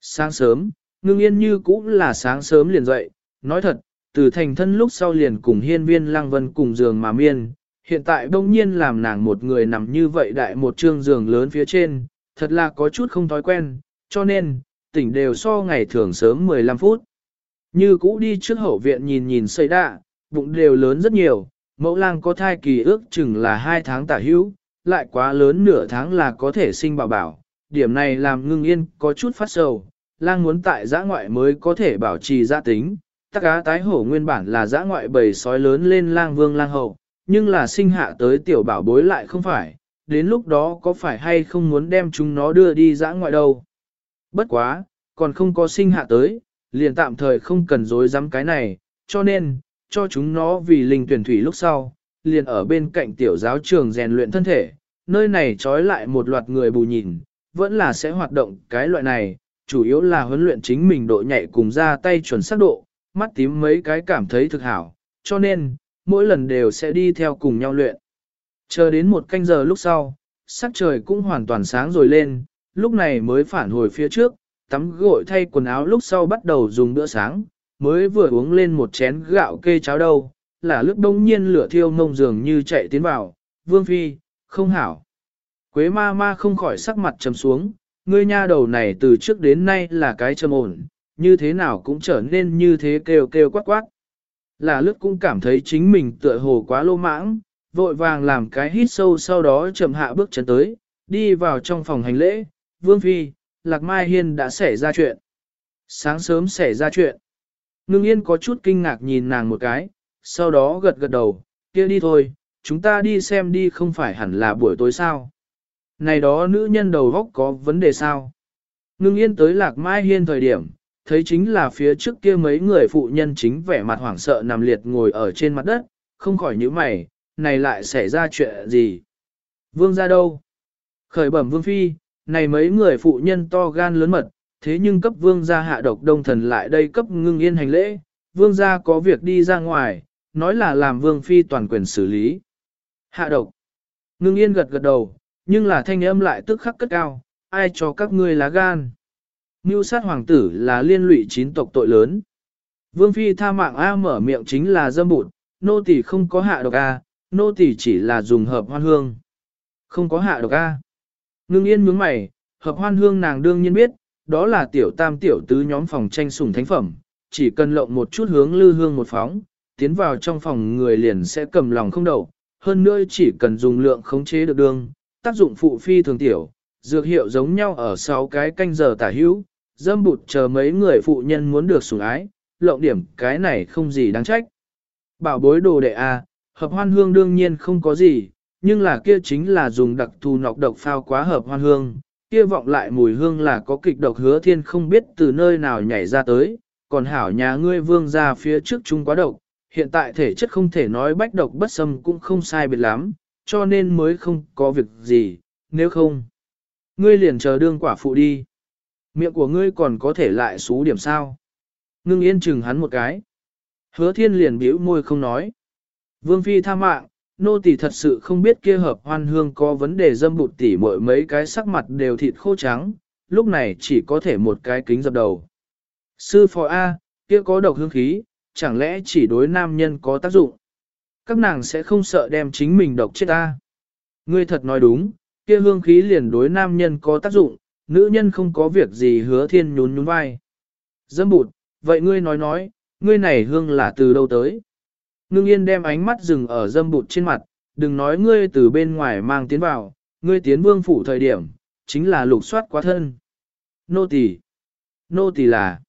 Sáng sớm, ngưng yên như cũng là sáng sớm liền dậy, nói thật, từ thành thân lúc sau liền cùng hiên viên lăng vân cùng giường mà miên, hiện tại đông nhiên làm nàng một người nằm như vậy đại một trương giường lớn phía trên, thật là có chút không thói quen, cho nên, tỉnh đều so ngày thường sớm 15 phút. Như cũ đi trước hậu viện nhìn nhìn xây đạ, bụng đều lớn rất nhiều, mẫu lang có thai kỳ ước chừng là 2 tháng tả hữu, lại quá lớn nửa tháng là có thể sinh bảo bảo. Điểm này làm ngưng yên có chút phát sầu, lang muốn tại giã ngoại mới có thể bảo trì gia tính. Tắc cá tái hổ nguyên bản là giã ngoại bầy sói lớn lên lang vương lang hậu, nhưng là sinh hạ tới tiểu bảo bối lại không phải, đến lúc đó có phải hay không muốn đem chúng nó đưa đi giã ngoại đâu. Bất quá, còn không có sinh hạ tới, liền tạm thời không cần dối dám cái này, cho nên, cho chúng nó vì linh tuyển thủy lúc sau, liền ở bên cạnh tiểu giáo trường rèn luyện thân thể, nơi này trói lại một loạt người bù nhìn, vẫn là sẽ hoạt động cái loại này, chủ yếu là huấn luyện chính mình độ nhạy cùng ra tay chuẩn xác độ, mắt tím mấy cái cảm thấy thực hảo, cho nên, mỗi lần đều sẽ đi theo cùng nhau luyện. Chờ đến một canh giờ lúc sau, sắc trời cũng hoàn toàn sáng rồi lên, lúc này mới phản hồi phía trước, tắm gội thay quần áo lúc sau bắt đầu dùng bữa sáng, mới vừa uống lên một chén gạo kê cháo đâu, là lúc đông nhiên lửa thiêu mông dường như chạy tiến vào, vương phi, không hảo. Quế ma ma không khỏi sắc mặt trầm xuống, ngươi nha đầu này từ trước đến nay là cái trầm ổn, như thế nào cũng trở nên như thế kêu kêu quát quát. Là lướt cũng cảm thấy chính mình tựa hồ quá lô mãng, vội vàng làm cái hít sâu sau đó chậm hạ bước chân tới, đi vào trong phòng hành lễ, vương phi, lạc mai hiên đã xảy ra chuyện. Sáng sớm xảy ra chuyện. Ngưng yên có chút kinh ngạc nhìn nàng một cái, sau đó gật gật đầu, kia đi thôi, chúng ta đi xem đi không phải hẳn là buổi tối sao. Này đó nữ nhân đầu góc có vấn đề sao? Ngưng yên tới lạc mai hiên thời điểm, thấy chính là phía trước kia mấy người phụ nhân chính vẻ mặt hoảng sợ nằm liệt ngồi ở trên mặt đất, không khỏi nhíu mày, này lại xảy ra chuyện gì? Vương ra đâu? Khởi bẩm vương phi, này mấy người phụ nhân to gan lớn mật, thế nhưng cấp vương gia hạ độc đông thần lại đây cấp ngưng yên hành lễ, vương gia có việc đi ra ngoài, nói là làm vương phi toàn quyền xử lý. Hạ độc. Ngưng yên gật gật đầu, nhưng là thanh âm lại tức khắc cất cao, ai cho các ngươi lá gan. Mưu sát hoàng tử là liên lụy chín tộc tội lớn. Vương phi tha mạng A mở miệng chính là dâm bụt, nô tỳ không có hạ độc A, nô tỳ chỉ là dùng hợp hoan hương. Không có hạ độc A. Ngưng yên nhướng mày, hợp hoan hương nàng đương nhiên biết, đó là tiểu tam tiểu tứ nhóm phòng tranh sủng thánh phẩm, chỉ cần lộng một chút hướng lư hương một phóng, tiến vào trong phòng người liền sẽ cầm lòng không đậu, hơn nữa chỉ cần dùng lượng khống chế được đương, tác dụng phụ phi thường tiểu, dược hiệu giống nhau ở sáu cái canh giờ tả hữu, dâm bụt chờ mấy người phụ nhân muốn được sủng ái, lộng điểm cái này không gì đáng trách. Bảo bối đồ đệ A, hợp hoan hương đương nhiên không có gì, nhưng là kia chính là dùng đặc thù nọc độc phao quá hợp hoan hương, kia vọng lại mùi hương là có kịch độc hứa thiên không biết từ nơi nào nhảy ra tới, còn hảo nhà ngươi vương ra phía trước chúng quá độc, hiện tại thể chất không thể nói bách độc bất xâm cũng không sai biệt lắm, cho nên mới không có việc gì, nếu không, ngươi liền chờ đương quả phụ đi. Miệng của ngươi còn có thể lại xú điểm sao. Ngưng yên chừng hắn một cái. Hứa thiên liền bĩu môi không nói. Vương phi tha mạng, nô tỳ thật sự không biết kia hợp hoan hương có vấn đề dâm bụt tỉ mỗi mấy cái sắc mặt đều thịt khô trắng, lúc này chỉ có thể một cái kính dập đầu. Sư phò A, kia có độc hương khí, chẳng lẽ chỉ đối nam nhân có tác dụng? Các nàng sẽ không sợ đem chính mình độc chết ta. Ngươi thật nói đúng, kia hương khí liền đối nam nhân có tác dụng, nữ nhân không có việc gì hứa thiên nhún nhún vai. Dâm bụt, vậy ngươi nói nói, ngươi này hương là từ đâu tới? Ngưng yên đem ánh mắt dừng ở dâm bụt trên mặt, đừng nói ngươi từ bên ngoài mang tiến vào, ngươi tiến vương phủ thời điểm, chính là lục soát quá thân. Nô tỳ, Nô tỳ là.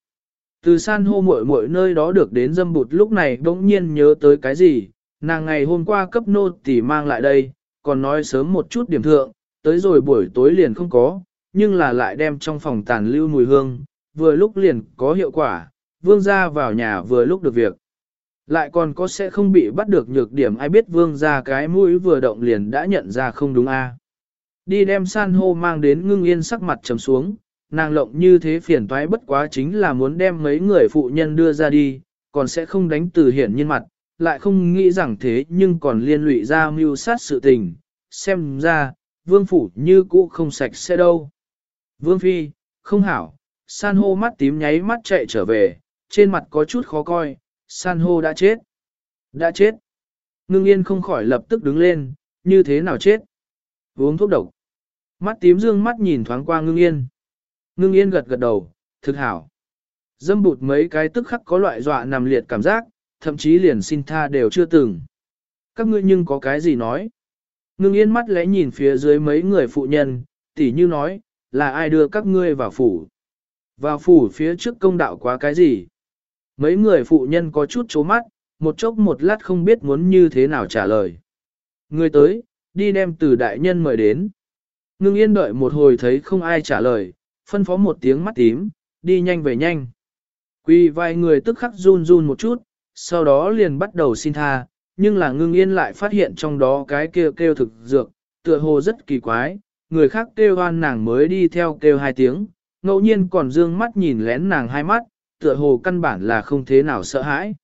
Từ san hô muội muội nơi đó được đến dâm bụt lúc này bỗng nhiên nhớ tới cái gì, nàng ngày hôm qua cấp nô tỳ mang lại đây, còn nói sớm một chút điểm thượng, tới rồi buổi tối liền không có, nhưng là lại đem trong phòng tàn lưu mùi hương, vừa lúc liền có hiệu quả, vương gia vào nhà vừa lúc được việc. Lại còn có sẽ không bị bắt được nhược điểm ai biết vương gia cái mũi vừa động liền đã nhận ra không đúng a à. Đi đem san hô mang đến ngưng yên sắc mặt trầm xuống, nàng lộng như thế phiền toái bất quá chính là muốn đem mấy người phụ nhân đưa ra đi, còn sẽ không đánh từ hiển nhiên mặt, lại không nghĩ rằng thế nhưng còn liên lụy ra mưu sát sự tình, xem ra, vương phủ như cũ không sạch sẽ đâu. Vương Phi, không hảo, san hô mắt tím nháy mắt chạy trở về, trên mặt có chút khó coi, san hô đã chết. Đã chết. Ngưng yên không khỏi lập tức đứng lên, như thế nào chết? Uống thuốc độc. Mắt tím dương mắt nhìn thoáng qua ngưng yên. Ngưng yên gật gật đầu, thực hảo. Dâm bụt mấy cái tức khắc có loại dọa nằm liệt cảm giác, thậm chí liền xin tha đều chưa từng. Các ngươi nhưng có cái gì nói? Ngưng yên mắt lẽ nhìn phía dưới mấy người phụ nhân, tỉ như nói, là ai đưa các ngươi vào phủ? Vào phủ phía trước công đạo quá cái gì? Mấy người phụ nhân có chút chố mắt, một chốc một lát không biết muốn như thế nào trả lời. Người tới, đi đem từ đại nhân mời đến. Ngưng yên đợi một hồi thấy không ai trả lời, phân phó một tiếng mắt tím, đi nhanh về nhanh. Quy vài người tức khắc run run một chút, sau đó liền bắt đầu xin tha, nhưng là ngưng yên lại phát hiện trong đó cái kêu kêu thực dược, tựa hồ rất kỳ quái, người khác kêu hoan nàng mới đi theo kêu hai tiếng, ngẫu nhiên còn dương mắt nhìn lén nàng hai mắt, tựa hồ căn bản là không thế nào sợ hãi.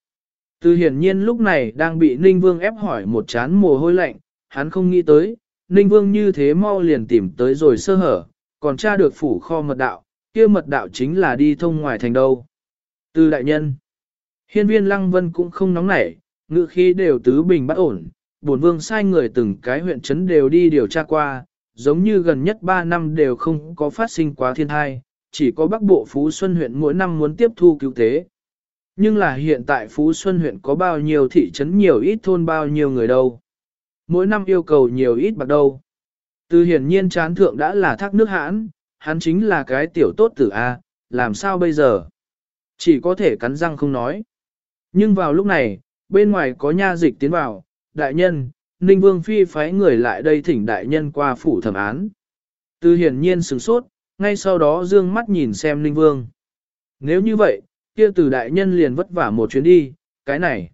Từ hiển nhiên lúc này đang bị Ninh Vương ép hỏi một chán mồ hôi lạnh, hắn không nghĩ tới, Ninh Vương như thế mau liền tìm tới rồi sơ hở, còn tra được phủ kho mật đạo, kia mật đạo chính là đi thông ngoài thành đâu. Từ đại nhân, hiên viên Lăng Vân cũng không nóng nảy, ngự khí đều tứ bình bất ổn, bổn vương sai người từng cái huyện trấn đều đi điều tra qua, giống như gần nhất 3 năm đều không có phát sinh quá thiên thai, chỉ có bắc bộ Phú Xuân huyện mỗi năm muốn tiếp thu cứu tế. Nhưng là hiện tại Phú Xuân huyện có bao nhiêu thị trấn nhiều ít thôn bao nhiêu người đâu. Mỗi năm yêu cầu nhiều ít bạc đâu. Từ hiển nhiên chán thượng đã là thác nước hãn, hắn chính là cái tiểu tốt tử A, làm sao bây giờ? Chỉ có thể cắn răng không nói. Nhưng vào lúc này, bên ngoài có nha dịch tiến vào, đại nhân, Ninh Vương Phi phái người lại đây thỉnh đại nhân qua phủ thẩm án. Từ hiển nhiên sửng sốt, ngay sau đó dương mắt nhìn xem Ninh Vương. Nếu như vậy, kia từ đại nhân liền vất vả một chuyến đi, cái này.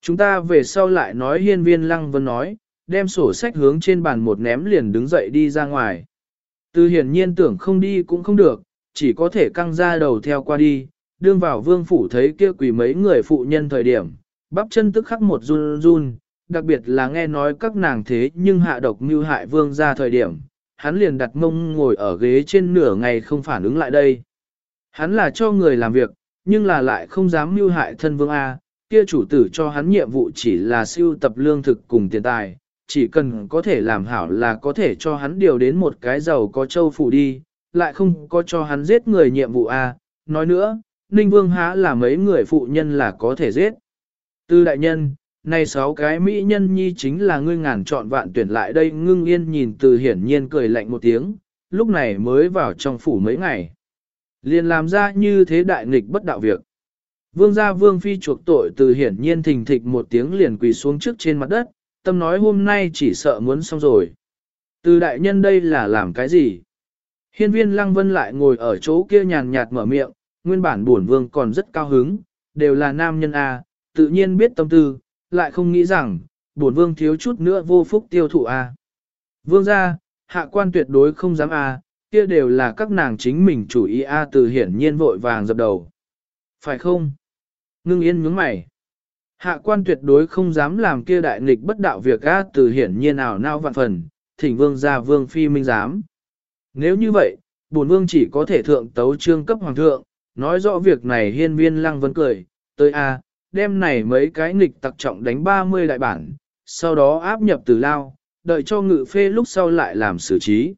Chúng ta về sau lại nói hiên viên lăng vân nói, đem sổ sách hướng trên bàn một ném liền đứng dậy đi ra ngoài. Từ hiển nhiên tưởng không đi cũng không được, chỉ có thể căng ra đầu theo qua đi, đương vào vương phủ thấy kia quỷ mấy người phụ nhân thời điểm, bắp chân tức khắc một run run, đặc biệt là nghe nói các nàng thế nhưng hạ độc như hại vương ra thời điểm, hắn liền đặt mông ngồi ở ghế trên nửa ngày không phản ứng lại đây. Hắn là cho người làm việc, nhưng là lại không dám mưu hại thân vương A, kia chủ tử cho hắn nhiệm vụ chỉ là siêu tập lương thực cùng tiền tài, chỉ cần có thể làm hảo là có thể cho hắn điều đến một cái giàu có châu phủ đi, lại không có cho hắn giết người nhiệm vụ A. Nói nữa, Ninh Vương há là mấy người phụ nhân là có thể giết. Tư đại nhân, này sáu cái mỹ nhân nhi chính là ngươi ngàn chọn vạn tuyển lại đây ngưng yên nhìn từ hiển nhiên cười lạnh một tiếng, lúc này mới vào trong phủ mấy ngày. Liền làm ra như thế đại nghịch bất đạo việc. Vương gia vương phi chuộc tội từ hiển nhiên thình thịch một tiếng liền quỳ xuống trước trên mặt đất, tâm nói hôm nay chỉ sợ muốn xong rồi. Từ đại nhân đây là làm cái gì? Hiên viên lăng vân lại ngồi ở chỗ kia nhàn nhạt mở miệng, nguyên bản buồn vương còn rất cao hứng, đều là nam nhân A, tự nhiên biết tâm tư, lại không nghĩ rằng, buồn vương thiếu chút nữa vô phúc tiêu thụ A. Vương gia, hạ quan tuyệt đối không dám A, kia đều là các nàng chính mình chủ ý A từ hiển nhiên vội vàng dập đầu. Phải không? Ngưng yên nhướng mày. Hạ quan tuyệt đối không dám làm kia đại nghịch bất đạo việc A từ hiển nhiên ảo nao vạn phần, thỉnh vương gia vương phi minh dám. Nếu như vậy, bổn vương chỉ có thể thượng tấu trương cấp hoàng thượng, nói rõ việc này hiên viên lăng vấn cười, tới A, đem này mấy cái nghịch tặc trọng đánh 30 đại bản, sau đó áp nhập từ lao, đợi cho ngự phê lúc sau lại làm xử trí.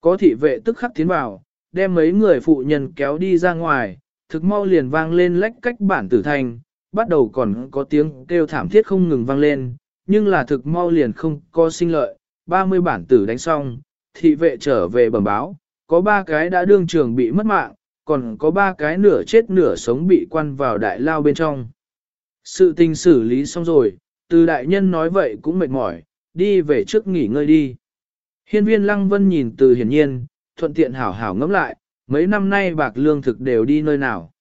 Có thị vệ tức khắc tiến vào, đem mấy người phụ nhân kéo đi ra ngoài, thực mau liền vang lên lách cách bản tử thành, bắt đầu còn có tiếng kêu thảm thiết không ngừng vang lên, nhưng là thực mau liền không có sinh lợi, 30 bản tử đánh xong, thị vệ trở về bẩm báo, có ba cái đã đương trường bị mất mạng, còn có ba cái nửa chết nửa sống bị quan vào đại lao bên trong. Sự tình xử lý xong rồi, từ đại nhân nói vậy cũng mệt mỏi, đi về trước nghỉ ngơi đi. Hiên viên lăng vân nhìn từ hiển nhiên, thuận tiện hảo hảo ngẫm lại, mấy năm nay bạc lương thực đều đi nơi nào.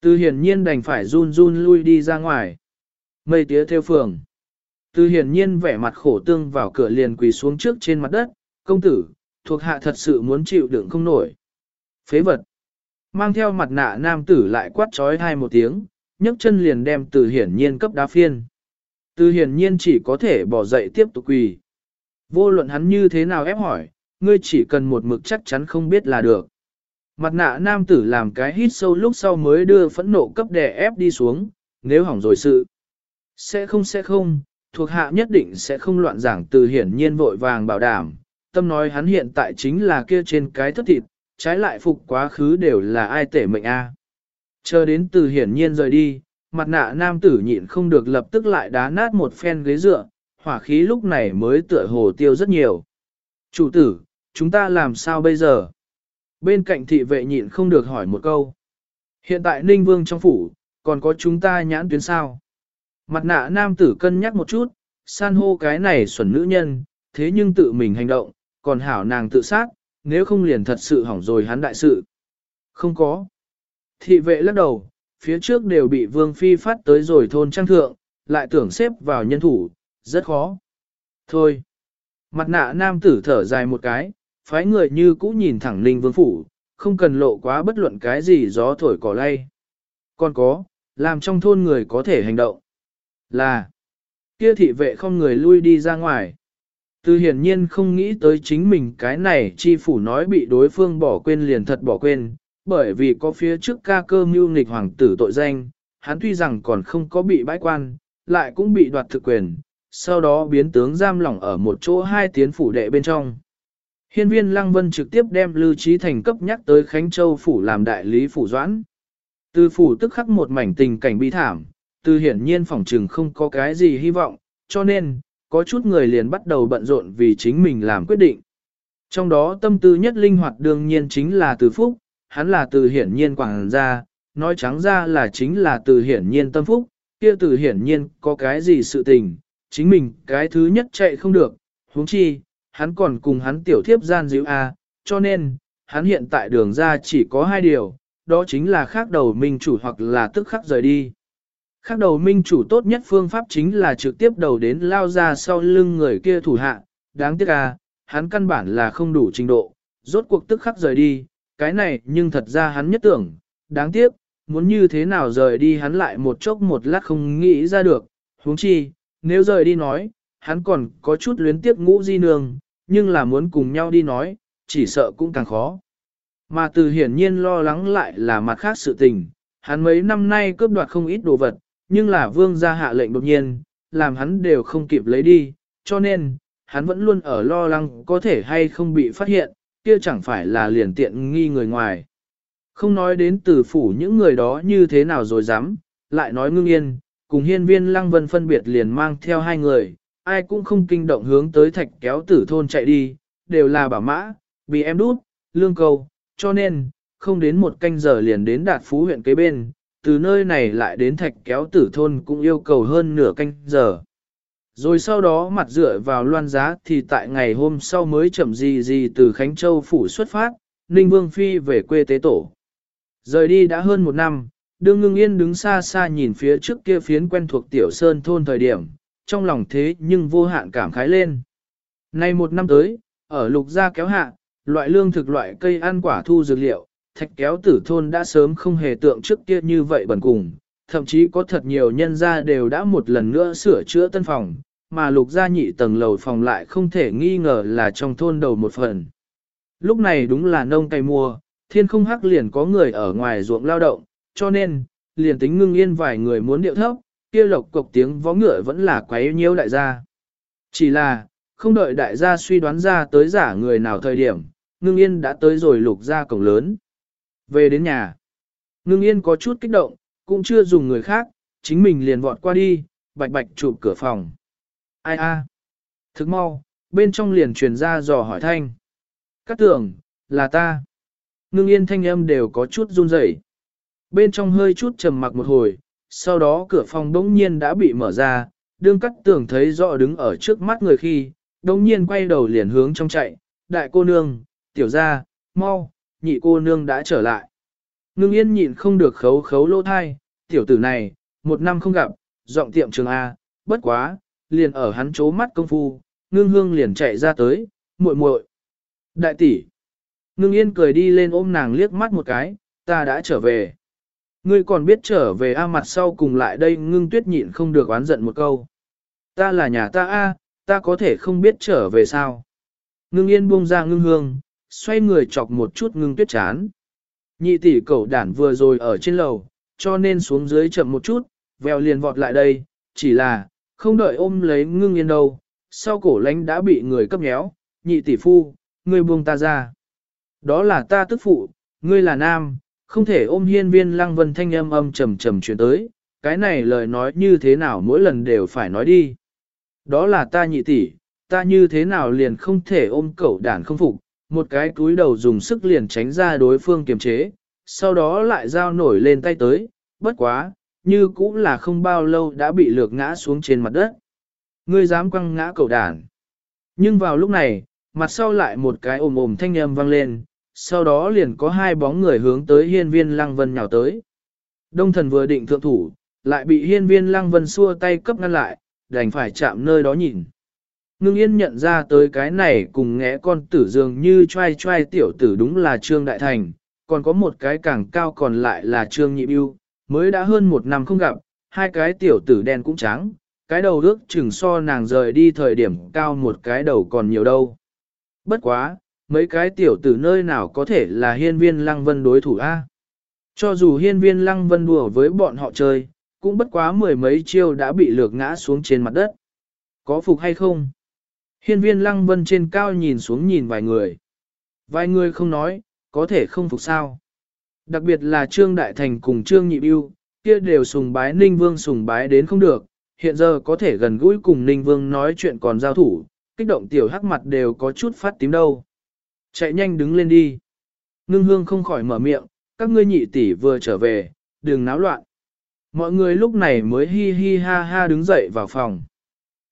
Từ hiển nhiên đành phải run run lui đi ra ngoài. Mây tía theo phường. Từ hiển nhiên vẻ mặt khổ tương vào cửa liền quỳ xuống trước trên mặt đất, công tử, thuộc hạ thật sự muốn chịu đựng không nổi. Phế vật. Mang theo mặt nạ nam tử lại quát trói hai một tiếng, nhấc chân liền đem từ hiển nhiên cấp đá phiên. Từ hiển nhiên chỉ có thể bỏ dậy tiếp tục quỳ. Vô luận hắn như thế nào ép hỏi, ngươi chỉ cần một mực chắc chắn không biết là được. Mặt nạ nam tử làm cái hít sâu lúc sau mới đưa phẫn nộ cấp đè ép đi xuống, nếu hỏng rồi sự. Sẽ không sẽ không, thuộc hạ nhất định sẽ không loạn giảng từ hiển nhiên vội vàng bảo đảm, tâm nói hắn hiện tại chính là kia trên cái thất thịt, trái lại phục quá khứ đều là ai tể mệnh a. Chờ đến từ hiển nhiên rời đi, mặt nạ nam tử nhịn không được lập tức lại đá nát một phen ghế dựa, hỏa khí lúc này mới tựa hồ tiêu rất nhiều. Chủ tử, chúng ta làm sao bây giờ? Bên cạnh thị vệ nhịn không được hỏi một câu. Hiện tại Ninh Vương trong phủ, còn có chúng ta nhãn tuyến sao? Mặt nạ nam tử cân nhắc một chút, san hô cái này xuẩn nữ nhân, thế nhưng tự mình hành động, còn hảo nàng tự sát, nếu không liền thật sự hỏng rồi hắn đại sự. Không có. Thị vệ lắc đầu, phía trước đều bị Vương Phi phát tới rồi thôn trang thượng, lại tưởng xếp vào nhân thủ, rất khó. Thôi. Mặt nạ nam tử thở dài một cái, phái người như cũ nhìn thẳng Linh Vương Phủ, không cần lộ quá bất luận cái gì gió thổi cỏ lay. Còn có, làm trong thôn người có thể hành động. Là, kia thị vệ không người lui đi ra ngoài. Từ hiển nhiên không nghĩ tới chính mình cái này chi phủ nói bị đối phương bỏ quên liền thật bỏ quên, bởi vì có phía trước ca cơ mưu nghịch hoàng tử tội danh, hắn tuy rằng còn không có bị bãi quan, lại cũng bị đoạt thực quyền, sau đó biến tướng giam lỏng ở một chỗ hai tiến phủ đệ bên trong. Hiên viên Lăng Vân trực tiếp đem Lưu Trí Thành cấp nhắc tới Khánh Châu phủ làm đại lý phủ doãn. Từ phủ tức khắc một mảnh tình cảnh bi thảm, từ hiển nhiên phỏng trừng không có cái gì hy vọng, cho nên, có chút người liền bắt đầu bận rộn vì chính mình làm quyết định. Trong đó tâm tư nhất linh hoạt đương nhiên chính là từ phúc, hắn là từ hiển nhiên quảng ra, nói trắng ra là chính là từ hiển nhiên tâm phúc, kia từ hiển nhiên có cái gì sự tình, chính mình cái thứ nhất chạy không được, huống chi, hắn còn cùng hắn tiểu thiếp gian dịu a, cho nên, hắn hiện tại đường ra chỉ có hai điều, đó chính là khác đầu minh chủ hoặc là tức khắc rời đi. Khác đầu minh chủ tốt nhất phương pháp chính là trực tiếp đầu đến lao ra sau lưng người kia thủ hạ, đáng tiếc à, hắn căn bản là không đủ trình độ, rốt cuộc tức khắc rời đi, cái này nhưng thật ra hắn nhất tưởng, đáng tiếc, muốn như thế nào rời đi hắn lại một chốc một lát không nghĩ ra được, huống chi, nếu rời đi nói, hắn còn có chút luyến tiếc ngũ di nương, nhưng là muốn cùng nhau đi nói, chỉ sợ cũng càng khó. Mà từ hiển nhiên lo lắng lại là mặt khác sự tình, hắn mấy năm nay cướp đoạt không ít đồ vật, nhưng là vương gia hạ lệnh đột nhiên, làm hắn đều không kịp lấy đi, cho nên, hắn vẫn luôn ở lo lắng có thể hay không bị phát hiện, kia chẳng phải là liền tiện nghi người ngoài. Không nói đến từ phủ những người đó như thế nào rồi dám, lại nói ngưng yên, cùng hiên viên lăng vân phân biệt liền mang theo hai người, ai cũng không kinh động hướng tới thạch kéo tử thôn chạy đi, đều là bảo mã, bị em đút, lương cầu, cho nên, không đến một canh giờ liền đến đạt phú huyện kế bên, từ nơi này lại đến thạch kéo tử thôn cũng yêu cầu hơn nửa canh giờ. Rồi sau đó mặt dựa vào loan giá thì tại ngày hôm sau mới chậm gì gì từ Khánh Châu phủ xuất phát, Ninh Vương Phi về quê tế tổ. Rời đi đã hơn một năm, đương ngưng yên đứng xa xa nhìn phía trước kia phiến quen thuộc tiểu sơn thôn thời điểm, trong lòng thế nhưng vô hạn cảm khái lên. Nay một năm tới, ở lục gia kéo hạ, loại lương thực loại cây ăn quả thu dược liệu, thạch kéo tử thôn đã sớm không hề tượng trước kia như vậy bẩn cùng, thậm chí có thật nhiều nhân gia đều đã một lần nữa sửa chữa tân phòng, mà lục gia nhị tầng lầu phòng lại không thể nghi ngờ là trong thôn đầu một phần. Lúc này đúng là nông cày mùa, thiên không hắc liền có người ở ngoài ruộng lao động, cho nên, liền tính ngưng yên vài người muốn điệu thấp, kia lộc cộc tiếng vó ngựa vẫn là quấy nhiễu đại gia. Chỉ là, không đợi đại gia suy đoán ra tới giả người nào thời điểm, ngưng yên đã tới rồi lục ra cổng lớn. Về đến nhà, ngưng yên có chút kích động, cũng chưa dùng người khác, chính mình liền vọt qua đi, bạch bạch chụp cửa phòng. Ai a? Thức mau, bên trong liền truyền ra dò hỏi thanh. cắt tưởng, là ta. Ngưng yên thanh âm đều có chút run rẩy. Bên trong hơi chút trầm mặc một hồi, sau đó cửa phòng đống nhiên đã bị mở ra, đương cắt tưởng thấy rõ đứng ở trước mắt người khi, đống nhiên quay đầu liền hướng trong chạy, đại cô nương, tiểu ra, mau, nhị cô nương đã trở lại. Ngưng yên nhịn không được khấu khấu lỗ thai, tiểu tử này, một năm không gặp, giọng tiệm trường A, bất quá, liền ở hắn chố mắt công phu, ngưng hương liền chạy ra tới, muội muội Đại tỷ, ngưng yên cười đi lên ôm nàng liếc mắt một cái, ta đã trở về. Ngươi còn biết trở về A mặt sau cùng lại đây ngưng tuyết nhịn không được oán giận một câu. Ta là nhà ta A, ta có thể không biết trở về sao. Ngưng yên buông ra ngưng hương, xoay người chọc một chút ngưng tuyết chán. Nhị tỷ cẩu đản vừa rồi ở trên lầu, cho nên xuống dưới chậm một chút, vèo liền vọt lại đây, chỉ là, không đợi ôm lấy ngưng yên đâu, sau cổ lánh đã bị người cấp nhéo, nhị tỷ phu, ngươi buông ta ra. Đó là ta tức phụ, ngươi là nam, không thể ôm hiên viên lăng vân thanh âm âm trầm trầm chuyển tới, cái này lời nói như thế nào mỗi lần đều phải nói đi. Đó là ta nhị tỷ, ta như thế nào liền không thể ôm cẩu đản không phục, một cái túi đầu dùng sức liền tránh ra đối phương kiềm chế, sau đó lại giao nổi lên tay tới, bất quá, như cũng là không bao lâu đã bị lược ngã xuống trên mặt đất. Ngươi dám quăng ngã cầu đản. Nhưng vào lúc này, mặt sau lại một cái ồm ồm thanh âm vang lên, sau đó liền có hai bóng người hướng tới hiên viên lăng vân nhào tới. Đông thần vừa định thượng thủ, lại bị hiên viên lăng vân xua tay cấp ngăn lại, đành phải chạm nơi đó nhìn. Ngưng yên nhận ra tới cái này cùng ngẽ con tử dường như trai trai tiểu tử đúng là Trương Đại Thành, còn có một cái càng cao còn lại là Trương Nhị Biêu, mới đã hơn một năm không gặp, hai cái tiểu tử đen cũng trắng, cái đầu ước chừng so nàng rời đi thời điểm cao một cái đầu còn nhiều đâu. Bất quá, mấy cái tiểu tử nơi nào có thể là hiên viên lăng vân đối thủ A. Cho dù hiên viên lăng vân đùa với bọn họ chơi, cũng bất quá mười mấy chiêu đã bị lược ngã xuống trên mặt đất. Có phục hay không? Hiên viên lăng vân trên cao nhìn xuống nhìn vài người. Vài người không nói, có thể không phục sao. Đặc biệt là Trương Đại Thành cùng Trương Nhị Biêu, kia đều sùng bái Ninh Vương sùng bái đến không được, hiện giờ có thể gần gũi cùng Ninh Vương nói chuyện còn giao thủ, kích động tiểu hắc mặt đều có chút phát tím đâu. Chạy nhanh đứng lên đi. Ngưng hương không khỏi mở miệng, các ngươi nhị tỷ vừa trở về, đừng náo loạn. Mọi người lúc này mới hi hi ha ha đứng dậy vào phòng.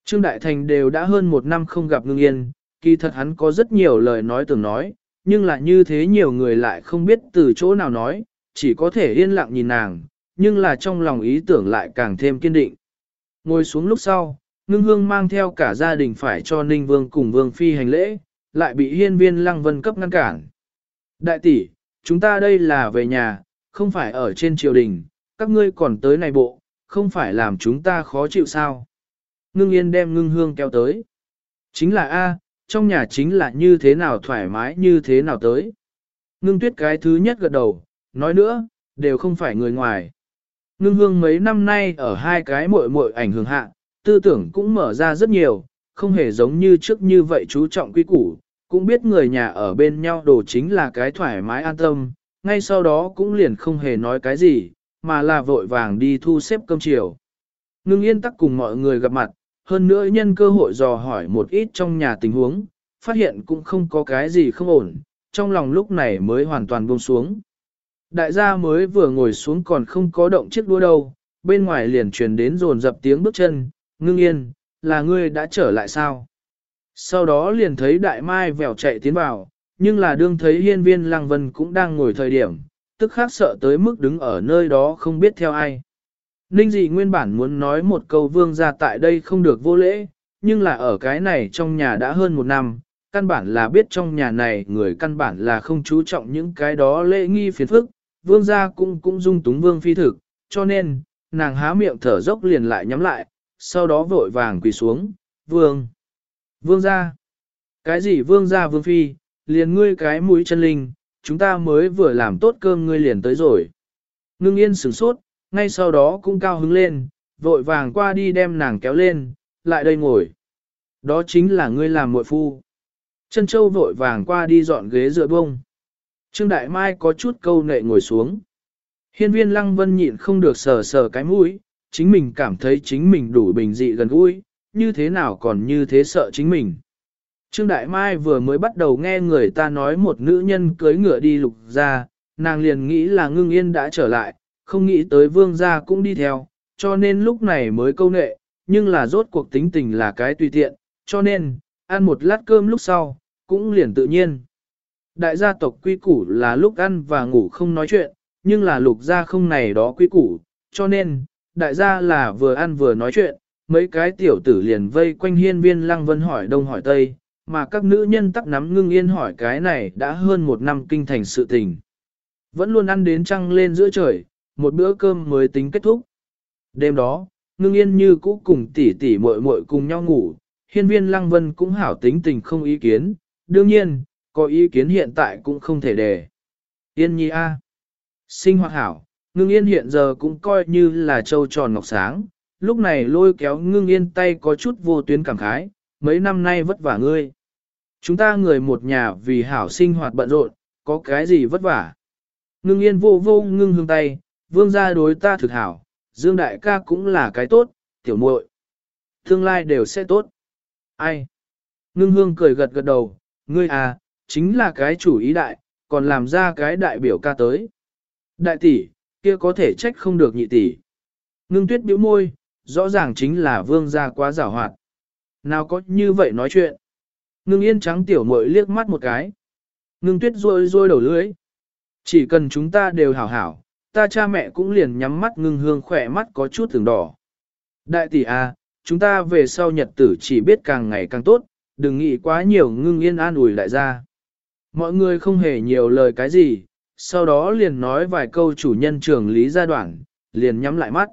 Trương Đại Thành đều đã hơn một năm không gặp ngưng yên, kỳ thật hắn có rất nhiều lời nói tưởng nói, nhưng là như thế nhiều người lại không biết từ chỗ nào nói, chỉ có thể yên lặng nhìn nàng, nhưng là trong lòng ý tưởng lại càng thêm kiên định. Ngồi xuống lúc sau, ngưng hương mang theo cả gia đình phải cho Ninh Vương cùng Vương Phi hành lễ, lại bị hiên viên lăng vân cấp ngăn cản. Đại tỷ, chúng ta đây là về nhà, không phải ở trên triều đình, các ngươi còn tới này bộ, không phải làm chúng ta khó chịu sao. Ngưng yên đem ngưng hương kéo tới. Chính là A, trong nhà chính là như thế nào thoải mái như thế nào tới. Ngưng tuyết cái thứ nhất gật đầu, nói nữa, đều không phải người ngoài. Ngưng hương mấy năm nay ở hai cái muội muội ảnh hưởng hạ, tư tưởng cũng mở ra rất nhiều, không hề giống như trước như vậy chú trọng quy củ, cũng biết người nhà ở bên nhau đồ chính là cái thoải mái an tâm, ngay sau đó cũng liền không hề nói cái gì, mà là vội vàng đi thu xếp cơm chiều. Ngưng yên tắc cùng mọi người gặp mặt, hơn nữa nhân cơ hội dò hỏi một ít trong nhà tình huống, phát hiện cũng không có cái gì không ổn, trong lòng lúc này mới hoàn toàn buông xuống. Đại gia mới vừa ngồi xuống còn không có động chiếc đua đâu, bên ngoài liền truyền đến rồn dập tiếng bước chân, ngưng yên, là ngươi đã trở lại sao? Sau đó liền thấy đại mai vèo chạy tiến vào, nhưng là đương thấy hiên viên lăng vân cũng đang ngồi thời điểm, tức khác sợ tới mức đứng ở nơi đó không biết theo ai. Ninh dị nguyên bản muốn nói một câu vương ra tại đây không được vô lễ, nhưng là ở cái này trong nhà đã hơn một năm, căn bản là biết trong nhà này người căn bản là không chú trọng những cái đó lễ nghi phiền phức, vương gia cũng cũng dung túng vương phi thực, cho nên, nàng há miệng thở dốc liền lại nhắm lại, sau đó vội vàng quỳ xuống, vương, vương gia, cái gì vương gia vương phi, liền ngươi cái mũi chân linh, chúng ta mới vừa làm tốt cơm ngươi liền tới rồi. Ngưng yên sửng sốt, ngay sau đó cũng cao hứng lên, vội vàng qua đi đem nàng kéo lên, lại đây ngồi. Đó chính là ngươi làm muội phu. Chân châu vội vàng qua đi dọn ghế dựa bông. Trương Đại Mai có chút câu nệ ngồi xuống. Hiên viên lăng vân nhịn không được sờ sờ cái mũi, chính mình cảm thấy chính mình đủ bình dị gần gũi, như thế nào còn như thế sợ chính mình. Trương Đại Mai vừa mới bắt đầu nghe người ta nói một nữ nhân cưới ngựa đi lục ra, nàng liền nghĩ là ngưng yên đã trở lại, không nghĩ tới vương gia cũng đi theo, cho nên lúc này mới câu nệ, nhưng là rốt cuộc tính tình là cái tùy tiện, cho nên, ăn một lát cơm lúc sau, cũng liền tự nhiên. Đại gia tộc quy củ là lúc ăn và ngủ không nói chuyện, nhưng là lục gia không này đó quy củ, cho nên, đại gia là vừa ăn vừa nói chuyện, mấy cái tiểu tử liền vây quanh hiên viên lăng vân hỏi đông hỏi tây, mà các nữ nhân tắc nắm ngưng yên hỏi cái này đã hơn một năm kinh thành sự tình. Vẫn luôn ăn đến trăng lên giữa trời, một bữa cơm mới tính kết thúc. Đêm đó, ngưng yên như cũ cùng tỷ tỷ muội muội cùng nhau ngủ, hiên viên lăng vân cũng hảo tính tình không ý kiến, đương nhiên, có ý kiến hiện tại cũng không thể để. Yên nhi a, Sinh hoạt hảo, ngưng yên hiện giờ cũng coi như là châu tròn ngọc sáng, lúc này lôi kéo ngưng yên tay có chút vô tuyến cảm khái, mấy năm nay vất vả ngươi. Chúng ta người một nhà vì hảo sinh hoạt bận rộn, có cái gì vất vả. Ngưng yên vô vô ngưng hương tay, vương gia đối ta thực hảo, dương đại ca cũng là cái tốt, tiểu muội Tương lai đều sẽ tốt. Ai? Ngưng hương cười gật gật đầu, ngươi à, chính là cái chủ ý đại, còn làm ra cái đại biểu ca tới. Đại tỷ, kia có thể trách không được nhị tỷ. Ngưng tuyết bĩu môi, rõ ràng chính là vương gia quá giảo hoạt. Nào có như vậy nói chuyện. Ngưng yên trắng tiểu muội liếc mắt một cái. Ngưng tuyết rôi rôi đầu lưới. Chỉ cần chúng ta đều hảo hảo, ta cha mẹ cũng liền nhắm mắt ngưng hương khỏe mắt có chút thường đỏ. Đại tỷ à, chúng ta về sau nhật tử chỉ biết càng ngày càng tốt, đừng nghĩ quá nhiều ngưng yên an ủi đại gia. Mọi người không hề nhiều lời cái gì, sau đó liền nói vài câu chủ nhân trưởng lý gia đoạn, liền nhắm lại mắt.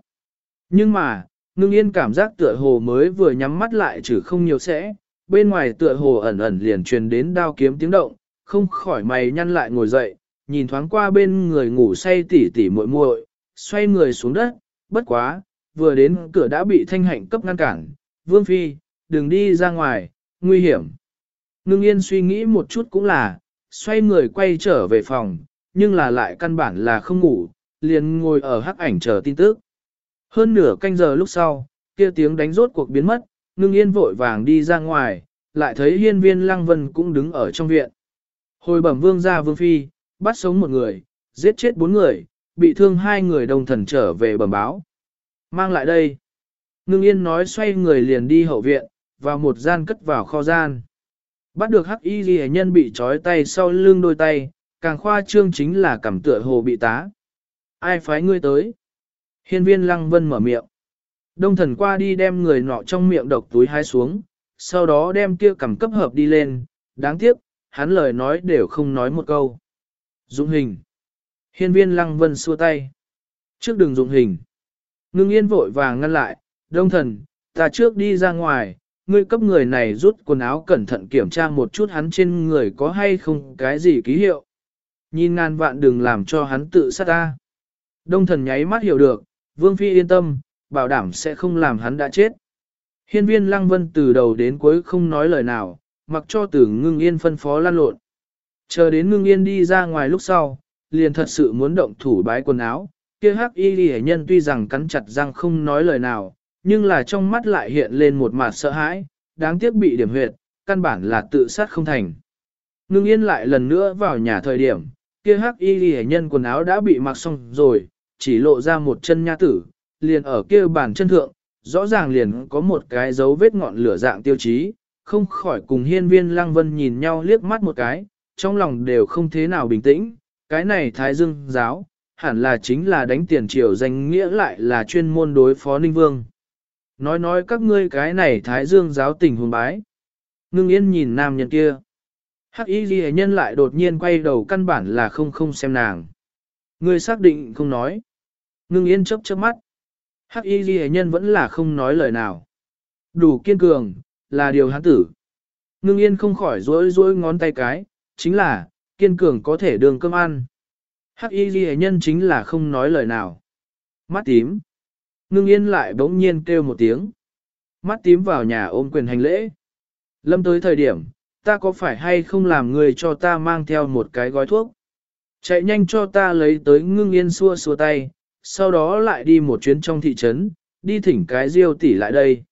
Nhưng mà, ngưng yên cảm giác tựa hồ mới vừa nhắm mắt lại chứ không nhiều sẽ, bên ngoài tựa hồ ẩn ẩn liền truyền đến đao kiếm tiếng động, không khỏi mày nhăn lại ngồi dậy, nhìn thoáng qua bên người ngủ say tỉ tỉ muội muội, xoay người xuống đất, bất quá, vừa đến cửa đã bị thanh hạnh cấp ngăn cản, vương phi, đừng đi ra ngoài, nguy hiểm. Ngưng yên suy nghĩ một chút cũng là, xoay người quay trở về phòng, nhưng là lại căn bản là không ngủ, liền ngồi ở hắc ảnh chờ tin tức. Hơn nửa canh giờ lúc sau, kia tiếng đánh rốt cuộc biến mất, ngưng yên vội vàng đi ra ngoài, lại thấy hiên viên lăng vân cũng đứng ở trong viện. Hồi bẩm vương gia vương phi, bắt sống một người, giết chết bốn người, bị thương hai người đồng thần trở về bẩm báo. Mang lại đây. Ngưng yên nói xoay người liền đi hậu viện, vào một gian cất vào kho gian. Bắt được hắc y ghi nhân bị trói tay sau lưng đôi tay, càng khoa trương chính là cảm tựa hồ bị tá. Ai phái ngươi tới? Hiên viên lăng vân mở miệng. Đông thần qua đi đem người nọ trong miệng độc túi hái xuống, sau đó đem kia cầm cấp hợp đi lên, đáng tiếc, hắn lời nói đều không nói một câu. Dụng hình. Hiên viên lăng vân xua tay. Trước đường dụng hình. Ngưng yên vội vàng ngăn lại, đông thần, ta trước đi ra ngoài, ngươi cấp người này rút quần áo cẩn thận kiểm tra một chút hắn trên người có hay không cái gì ký hiệu. Nhìn ngàn vạn đừng làm cho hắn tự sát ta. Đông thần nháy mắt hiểu được, Vương Phi yên tâm, bảo đảm sẽ không làm hắn đã chết. Hiên viên Lăng Vân từ đầu đến cuối không nói lời nào, mặc cho tử ngưng yên phân phó lan lộn. Chờ đến ngưng yên đi ra ngoài lúc sau, liền thật sự muốn động thủ bái quần áo, kia hắc y ghi nhân tuy rằng cắn chặt răng không nói lời nào, nhưng là trong mắt lại hiện lên một mặt sợ hãi, đáng tiếc bị điểm huyệt, căn bản là tự sát không thành. Ngưng yên lại lần nữa vào nhà thời điểm, kia hắc y ghi nhân quần áo đã bị mặc xong rồi, chỉ lộ ra một chân nha tử, liền ở kia bàn chân thượng, rõ ràng liền có một cái dấu vết ngọn lửa dạng tiêu chí, không khỏi cùng hiên viên lăng vân nhìn nhau liếc mắt một cái, trong lòng đều không thế nào bình tĩnh, cái này thái dương giáo, hẳn là chính là đánh tiền triều danh nghĩa lại là chuyên môn đối phó ninh vương. Nói nói các ngươi cái này thái dương giáo tình hùng bái. Ngưng yên nhìn nam nhân kia. Hắc y ghi nhân lại đột nhiên quay đầu căn bản là không không xem nàng. Ngươi xác định không nói. Ngưng yên chớp chớp mắt. Hắc y ghi nhân vẫn là không nói lời nào. Đủ kiên cường, là điều hắn tử. Ngưng yên không khỏi rối rối ngón tay cái, chính là, kiên cường có thể đường cơm ăn. Hắc y ghi nhân chính là không nói lời nào. Mắt tím. Ngưng yên lại bỗng nhiên kêu một tiếng. Mắt tím vào nhà ôm quyền hành lễ. Lâm tới thời điểm, ta có phải hay không làm người cho ta mang theo một cái gói thuốc? Chạy nhanh cho ta lấy tới ngưng yên xua xua tay, sau đó lại đi một chuyến trong thị trấn, đi thỉnh cái diêu tỷ lại đây.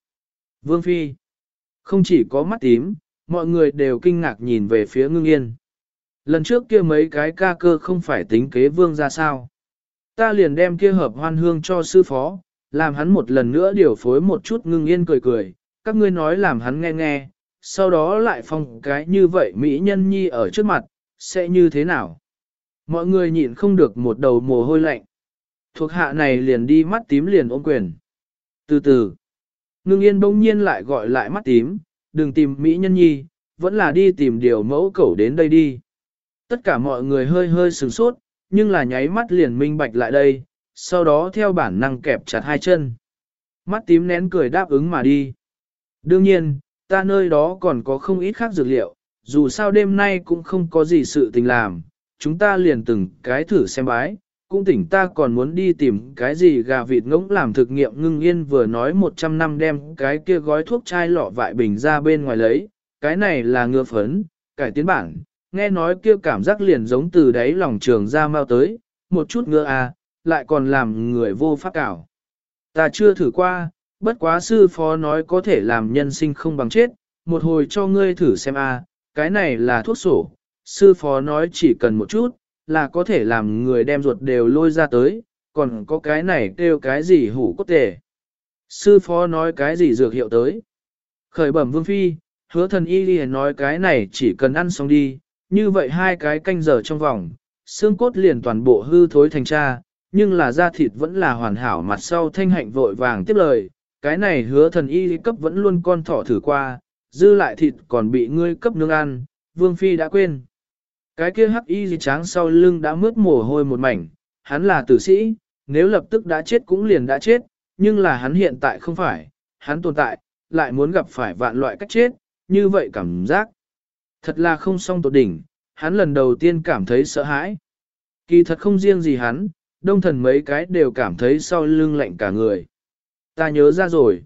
Vương Phi Không chỉ có mắt tím, mọi người đều kinh ngạc nhìn về phía ngưng yên. Lần trước kia mấy cái ca cơ không phải tính kế vương ra sao. Ta liền đem kia hợp hoan hương cho sư phó, làm hắn một lần nữa điều phối một chút ngưng yên cười cười, các ngươi nói làm hắn nghe nghe, sau đó lại phong cái như vậy Mỹ nhân nhi ở trước mặt, sẽ như thế nào? Mọi người nhịn không được một đầu mồ hôi lạnh. Thuộc hạ này liền đi mắt tím liền ôm quyền. Từ từ, ngưng yên bỗng nhiên lại gọi lại mắt tím, đừng tìm Mỹ nhân nhi, vẫn là đi tìm điều mẫu cẩu đến đây đi. Tất cả mọi người hơi hơi sửng sốt, nhưng là nháy mắt liền minh bạch lại đây, sau đó theo bản năng kẹp chặt hai chân. Mắt tím nén cười đáp ứng mà đi. Đương nhiên, ta nơi đó còn có không ít khác dược liệu, dù sao đêm nay cũng không có gì sự tình làm, chúng ta liền từng cái thử xem bái, cũng tỉnh ta còn muốn đi tìm cái gì gà vịt ngỗng làm thực nghiệm ngưng yên vừa nói 100 năm đem cái kia gói thuốc chai lọ vại bình ra bên ngoài lấy, cái này là ngựa phấn, cải tiến bản, nghe nói kia cảm giác liền giống từ đáy lòng trường ra mau tới, một chút ngựa à, lại còn làm người vô pháp cảo. Ta chưa thử qua, bất quá sư phó nói có thể làm nhân sinh không bằng chết, một hồi cho ngươi thử xem a, à, cái này là thuốc sổ, sư phó nói chỉ cần một chút, là có thể làm người đem ruột đều lôi ra tới, còn có cái này kêu cái gì hủ cốt tề. Sư phó nói cái gì dược hiệu tới. Khởi bẩm vương phi, hứa thần y liền nói cái này chỉ cần ăn xong đi, như vậy hai cái canh giờ trong vòng, xương cốt liền toàn bộ hư thối thành cha, nhưng là da thịt vẫn là hoàn hảo mặt sau thanh hạnh vội vàng tiếp lời, cái này hứa thần y cấp vẫn luôn con thỏ thử qua, dư lại thịt còn bị ngươi cấp nương ăn, vương phi đã quên. Cái kia hắc y gì tráng sau lưng đã mướt mồ hôi một mảnh, hắn là tử sĩ, nếu lập tức đã chết cũng liền đã chết, nhưng là hắn hiện tại không phải, hắn tồn tại, lại muốn gặp phải vạn loại cách chết, như vậy cảm giác. Thật là không song tột đỉnh, hắn lần đầu tiên cảm thấy sợ hãi. Kỳ thật không riêng gì hắn, đông thần mấy cái đều cảm thấy sau lưng lạnh cả người. Ta nhớ ra rồi.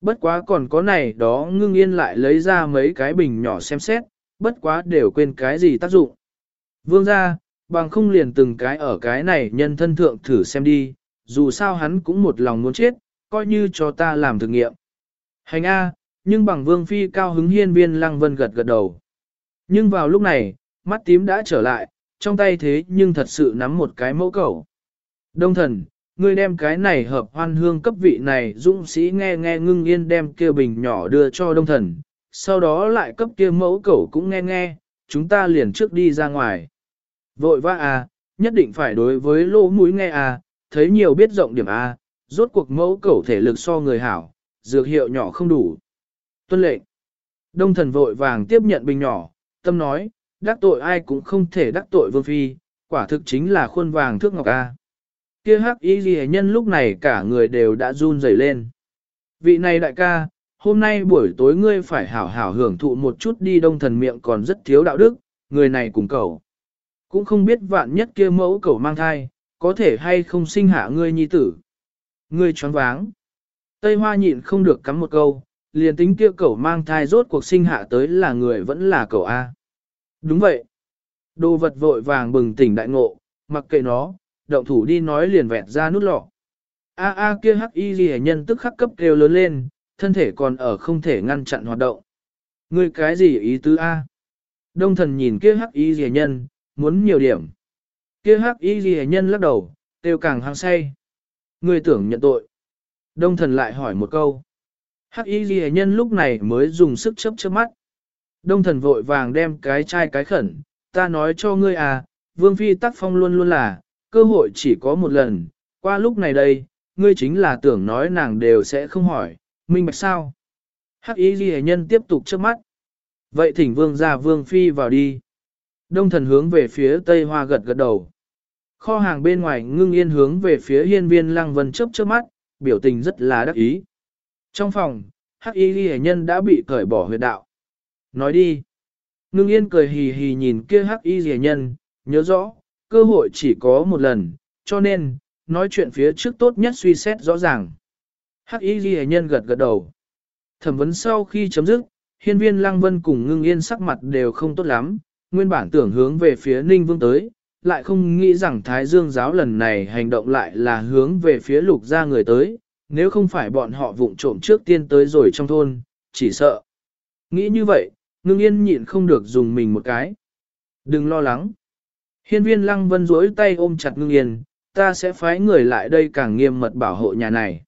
Bất quá còn có này đó ngưng yên lại lấy ra mấy cái bình nhỏ xem xét, bất quá đều quên cái gì tác dụng. Vương ra, bằng không liền từng cái ở cái này nhân thân thượng thử xem đi, dù sao hắn cũng một lòng muốn chết, coi như cho ta làm thực nghiệm. Hành A, nhưng bằng vương phi cao hứng hiên viên lăng vân gật gật đầu. Nhưng vào lúc này, mắt tím đã trở lại, trong tay thế nhưng thật sự nắm một cái mẫu cầu. Đông thần, ngươi đem cái này hợp hoan hương cấp vị này dũng sĩ nghe nghe ngưng yên đem kia bình nhỏ đưa cho đông thần, sau đó lại cấp kia mẫu cẩu cũng nghe nghe, chúng ta liền trước đi ra ngoài. Vội vã à, nhất định phải đối với lỗ mũi nghe à, thấy nhiều biết rộng điểm à, rốt cuộc mẫu cẩu thể lực so người hảo, dược hiệu nhỏ không đủ. Tuân lệnh. Đông thần vội vàng tiếp nhận bình nhỏ, tâm nói, đắc tội ai cũng không thể đắc tội vương phi, quả thực chính là khuôn vàng thước ngọc a. Kia hắc y ghi nhân lúc này cả người đều đã run rẩy lên. Vị này đại ca, hôm nay buổi tối ngươi phải hảo hảo hưởng thụ một chút đi đông thần miệng còn rất thiếu đạo đức, người này cùng cầu. Cũng không biết vạn nhất kia mẫu cầu mang thai, có thể hay không sinh hạ ngươi nhi tử. Ngươi choáng váng. Tây hoa nhịn không được cắm một câu, liền tính kia cầu mang thai rốt cuộc sinh hạ tới là người vẫn là cầu A. Đúng vậy. Đồ vật vội vàng bừng tỉnh đại ngộ, mặc kệ nó, động thủ đi nói liền vẹt ra nút lọ. A a kia hắc y ghi nhân tức khắc cấp kêu lớn lên, thân thể còn ở không thể ngăn chặn hoạt động. Ngươi cái gì ý tứ A? Đông thần nhìn kia hắc y ghi nhân, muốn nhiều điểm. Kia hắc y ghi nhân lắc đầu, tiêu càng hăng say. Ngươi tưởng nhận tội. Đông thần lại hỏi một câu. Hắc y ghi nhân lúc này mới dùng sức chớp chớp mắt. Đông thần vội vàng đem cái chai cái khẩn, ta nói cho ngươi à, vương phi tắc phong luôn luôn là, cơ hội chỉ có một lần, qua lúc này đây, ngươi chính là tưởng nói nàng đều sẽ không hỏi, minh bạch sao? Hắc y ghi nhân tiếp tục trước mắt. Vậy thỉnh vương ra vương phi vào đi. Đông thần hướng về phía tây hoa gật gật đầu. Kho hàng bên ngoài ngưng yên hướng về phía hiên viên lăng vân chớp chớp mắt, biểu tình rất là đắc ý. Trong phòng, hắc y ghi nhân đã bị cởi bỏ huyệt đạo. Nói đi. Ngưng yên cười hì hì nhìn kia hắc y ghi nhân, nhớ rõ, cơ hội chỉ có một lần, cho nên, nói chuyện phía trước tốt nhất suy xét rõ ràng. Hắc y ghi nhân gật gật đầu. Thẩm vấn sau khi chấm dứt, hiên viên lăng vân cùng ngưng yên sắc mặt đều không tốt lắm, nguyên bản tưởng hướng về phía ninh vương tới, lại không nghĩ rằng Thái Dương giáo lần này hành động lại là hướng về phía lục gia người tới, nếu không phải bọn họ vụng trộm trước tiên tới rồi trong thôn, chỉ sợ. Nghĩ như vậy, ngưng yên nhịn không được dùng mình một cái. Đừng lo lắng. Hiên viên lăng vân duỗi tay ôm chặt ngưng yên, ta sẽ phái người lại đây càng nghiêm mật bảo hộ nhà này.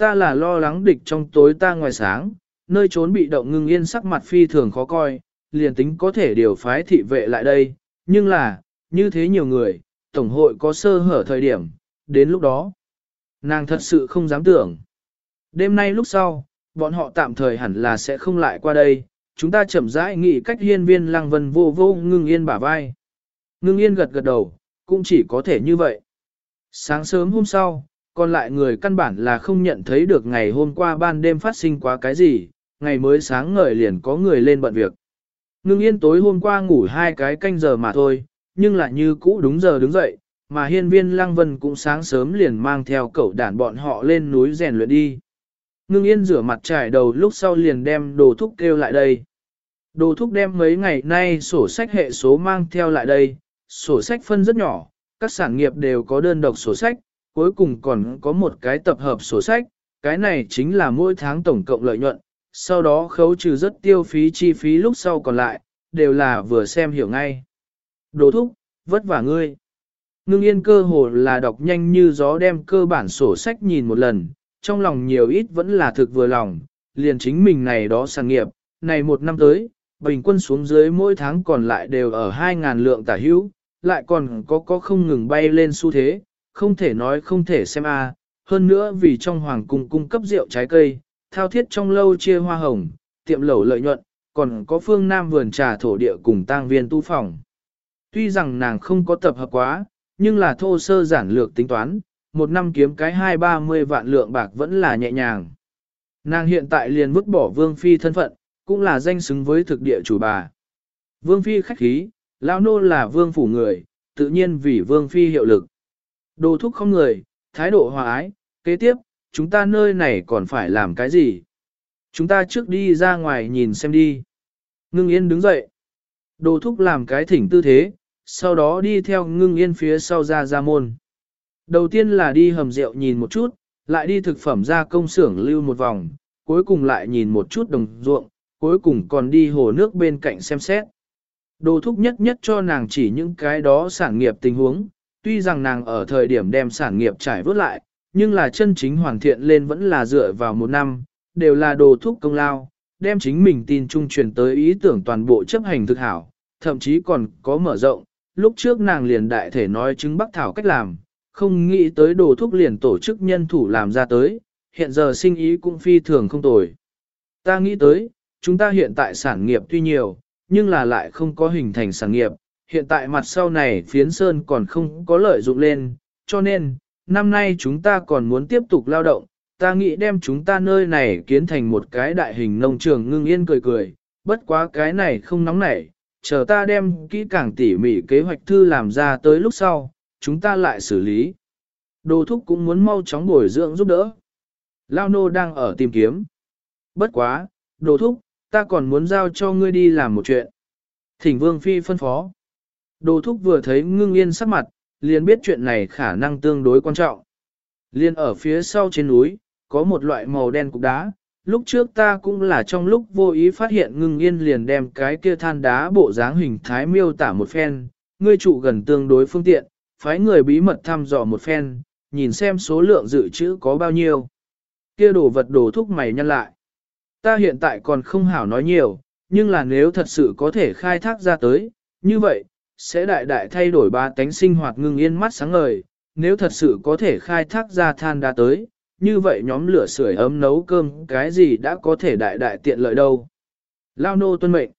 Ta là lo lắng địch trong tối ta ngoài sáng, nơi trốn bị động ngưng yên sắc mặt phi thường khó coi, liền tính có thể điều phái thị vệ lại đây, nhưng là, như thế nhiều người, Tổng hội có sơ hở thời điểm, đến lúc đó. Nàng thật sự không dám tưởng. Đêm nay lúc sau, bọn họ tạm thời hẳn là sẽ không lại qua đây, chúng ta chậm rãi nghĩ cách hiên viên lăng vân vô vô ngưng yên bả vai. Ngưng yên gật gật đầu, cũng chỉ có thể như vậy. Sáng sớm hôm sau, còn lại người căn bản là không nhận thấy được ngày hôm qua ban đêm phát sinh quá cái gì, ngày mới sáng ngời liền có người lên bận việc. Ngưng yên tối hôm qua ngủ hai cái canh giờ mà thôi, nhưng lại như cũ đúng giờ đứng dậy, mà hiên viên lăng vân cũng sáng sớm liền mang theo cậu đàn bọn họ lên núi rèn luyện đi. Ngưng yên rửa mặt trải đầu lúc sau liền đem đồ thúc kêu lại đây. Đồ thúc đem mấy ngày nay sổ sách hệ số mang theo lại đây, sổ sách phân rất nhỏ, các sản nghiệp đều có đơn độc sổ sách, cuối cùng còn có một cái tập hợp sổ sách, cái này chính là mỗi tháng tổng cộng lợi nhuận, sau đó khấu trừ rất tiêu phí chi phí lúc sau còn lại, đều là vừa xem hiểu ngay. Đồ thúc, vất vả ngươi. Ngưng yên cơ hồ là đọc nhanh như gió đem cơ bản sổ sách nhìn một lần, trong lòng nhiều ít vẫn là thực vừa lòng, liền chính mình này đó sản nghiệp, này một năm tới, bình quân xuống dưới mỗi tháng còn lại đều ở 2.000 lượng tả hữu, lại còn có có không ngừng bay lên xu thế, không thể nói không thể xem a. hơn nữa vì trong hoàng cung cung cấp rượu trái cây, thao thiết trong lâu chia hoa hồng, tiệm lẩu lợi nhuận, còn có phương Nam vườn trà thổ địa cùng tang viên tu phòng. Tuy rằng nàng không có tập hợp quá, nhưng là thô sơ giản lược tính toán, một năm kiếm cái hai ba mươi vạn lượng bạc vẫn là nhẹ nhàng. Nàng hiện tại liền vứt bỏ vương phi thân phận, cũng là danh xứng với thực địa chủ bà. Vương phi khách khí, lão nô là vương phủ người, tự nhiên vì vương phi hiệu lực. Đồ thúc không người, thái độ hòa ái, kế tiếp, chúng ta nơi này còn phải làm cái gì? Chúng ta trước đi ra ngoài nhìn xem đi. Ngưng yên đứng dậy. Đồ thúc làm cái thỉnh tư thế, sau đó đi theo ngưng yên phía sau ra ra môn. Đầu tiên là đi hầm rượu nhìn một chút, lại đi thực phẩm ra công xưởng lưu một vòng, cuối cùng lại nhìn một chút đồng ruộng, cuối cùng còn đi hồ nước bên cạnh xem xét. Đồ thúc nhất nhất cho nàng chỉ những cái đó sản nghiệp tình huống, tuy rằng nàng ở thời điểm đem sản nghiệp trải vớt lại, nhưng là chân chính hoàn thiện lên vẫn là dựa vào một năm, đều là đồ thúc công lao, đem chính mình tin trung truyền tới ý tưởng toàn bộ chấp hành thực hảo, thậm chí còn có mở rộng, lúc trước nàng liền đại thể nói chứng bắc thảo cách làm, không nghĩ tới đồ thúc liền tổ chức nhân thủ làm ra tới, hiện giờ sinh ý cũng phi thường không tồi. Ta nghĩ tới, chúng ta hiện tại sản nghiệp tuy nhiều, nhưng là lại không có hình thành sản nghiệp, hiện tại mặt sau này phiến sơn còn không có lợi dụng lên, cho nên, năm nay chúng ta còn muốn tiếp tục lao động, ta nghĩ đem chúng ta nơi này kiến thành một cái đại hình nông trường ngưng yên cười cười, bất quá cái này không nóng nảy, chờ ta đem kỹ càng tỉ mỉ kế hoạch thư làm ra tới lúc sau, chúng ta lại xử lý. Đồ thúc cũng muốn mau chóng bồi dưỡng giúp đỡ. Lao nô đang ở tìm kiếm. Bất quá, đồ thúc, ta còn muốn giao cho ngươi đi làm một chuyện. Thỉnh Vương Phi phân phó. Đồ thúc vừa thấy ngưng yên sắc mặt, liền biết chuyện này khả năng tương đối quan trọng. Liên ở phía sau trên núi, có một loại màu đen cục đá. Lúc trước ta cũng là trong lúc vô ý phát hiện ngưng yên liền đem cái kia than đá bộ dáng hình thái miêu tả một phen, ngươi trụ gần tương đối phương tiện, phái người bí mật thăm dò một phen, nhìn xem số lượng dự trữ có bao nhiêu. Kia đồ vật đồ thúc mày nhân lại. Ta hiện tại còn không hảo nói nhiều, nhưng là nếu thật sự có thể khai thác ra tới, như vậy, sẽ đại đại thay đổi ba tánh sinh hoạt ngưng yên mắt sáng ngời, nếu thật sự có thể khai thác ra than đá tới, như vậy nhóm lửa sưởi ấm nấu cơm cái gì đã có thể đại đại tiện lợi đâu. Lao nô tuân mệnh.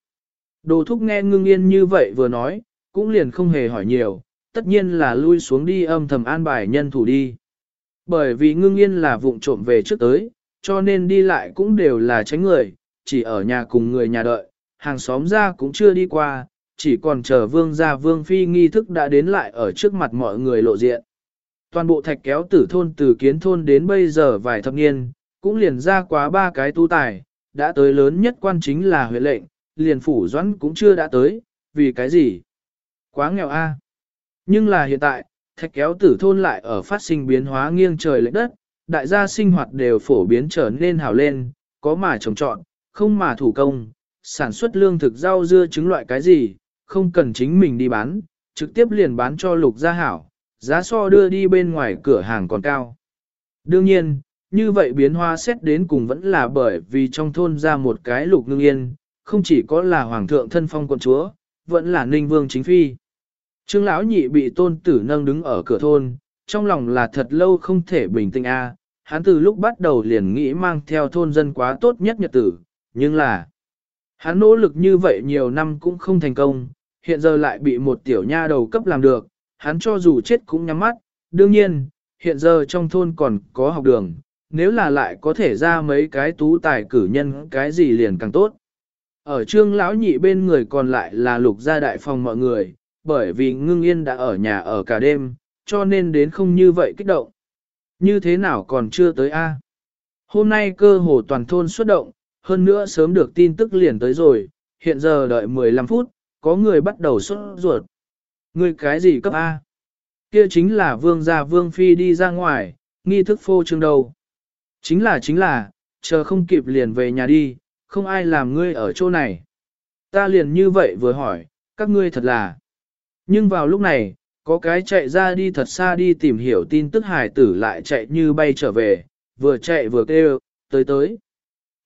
Đồ thúc nghe ngưng yên như vậy vừa nói, cũng liền không hề hỏi nhiều, tất nhiên là lui xuống đi âm thầm an bài nhân thủ đi. Bởi vì ngưng yên là vụng trộm về trước tới, cho nên đi lại cũng đều là tránh người, chỉ ở nhà cùng người nhà đợi, hàng xóm ra cũng chưa đi qua, chỉ còn chờ vương gia vương phi nghi thức đã đến lại ở trước mặt mọi người lộ diện. Toàn bộ thạch kéo tử thôn từ kiến thôn đến bây giờ vài thập niên, cũng liền ra quá ba cái tu tài, đã tới lớn nhất quan chính là huyện lệnh, liền phủ doãn cũng chưa đã tới, vì cái gì? Quá nghèo a. Nhưng là hiện tại, thạch kéo tử thôn lại ở phát sinh biến hóa nghiêng trời lệch đất, đại gia sinh hoạt đều phổ biến trở nên hào lên, có mà trồng trọn, không mà thủ công, sản xuất lương thực rau dưa trứng loại cái gì, không cần chính mình đi bán, trực tiếp liền bán cho lục gia hảo, giá so đưa đi bên ngoài cửa hàng còn cao. Đương nhiên, như vậy biến hoa xét đến cùng vẫn là bởi vì trong thôn ra một cái lục ngưng yên, không chỉ có là hoàng thượng thân phong quận chúa, vẫn là ninh vương chính phi. Trương lão nhị bị tôn tử nâng đứng ở cửa thôn, trong lòng là thật lâu không thể bình tĩnh a. Hắn từ lúc bắt đầu liền nghĩ mang theo thôn dân quá tốt nhất nhật tử, nhưng là hắn nỗ lực như vậy nhiều năm cũng không thành công, hiện giờ lại bị một tiểu nha đầu cấp làm được, hắn cho dù chết cũng nhắm mắt, đương nhiên, hiện giờ trong thôn còn có học đường, nếu là lại có thể ra mấy cái tú tài cử nhân cái gì liền càng tốt. Ở trương lão nhị bên người còn lại là lục gia đại phòng mọi người, bởi vì ngưng yên đã ở nhà ở cả đêm, cho nên đến không như vậy kích động. Như thế nào còn chưa tới a? Hôm nay cơ hồ toàn thôn xuất động, hơn nữa sớm được tin tức liền tới rồi, hiện giờ đợi 15 phút, có người bắt đầu xuất ruột. Người cái gì cấp A? Kia chính là vương gia vương phi đi ra ngoài, nghi thức phô trương đầu. Chính là chính là, chờ không kịp liền về nhà đi, không ai làm ngươi ở chỗ này. Ta liền như vậy vừa hỏi, các ngươi thật là. Nhưng vào lúc này, có cái chạy ra đi thật xa đi tìm hiểu tin tức hải tử lại chạy như bay trở về, vừa chạy vừa kêu, tới tới.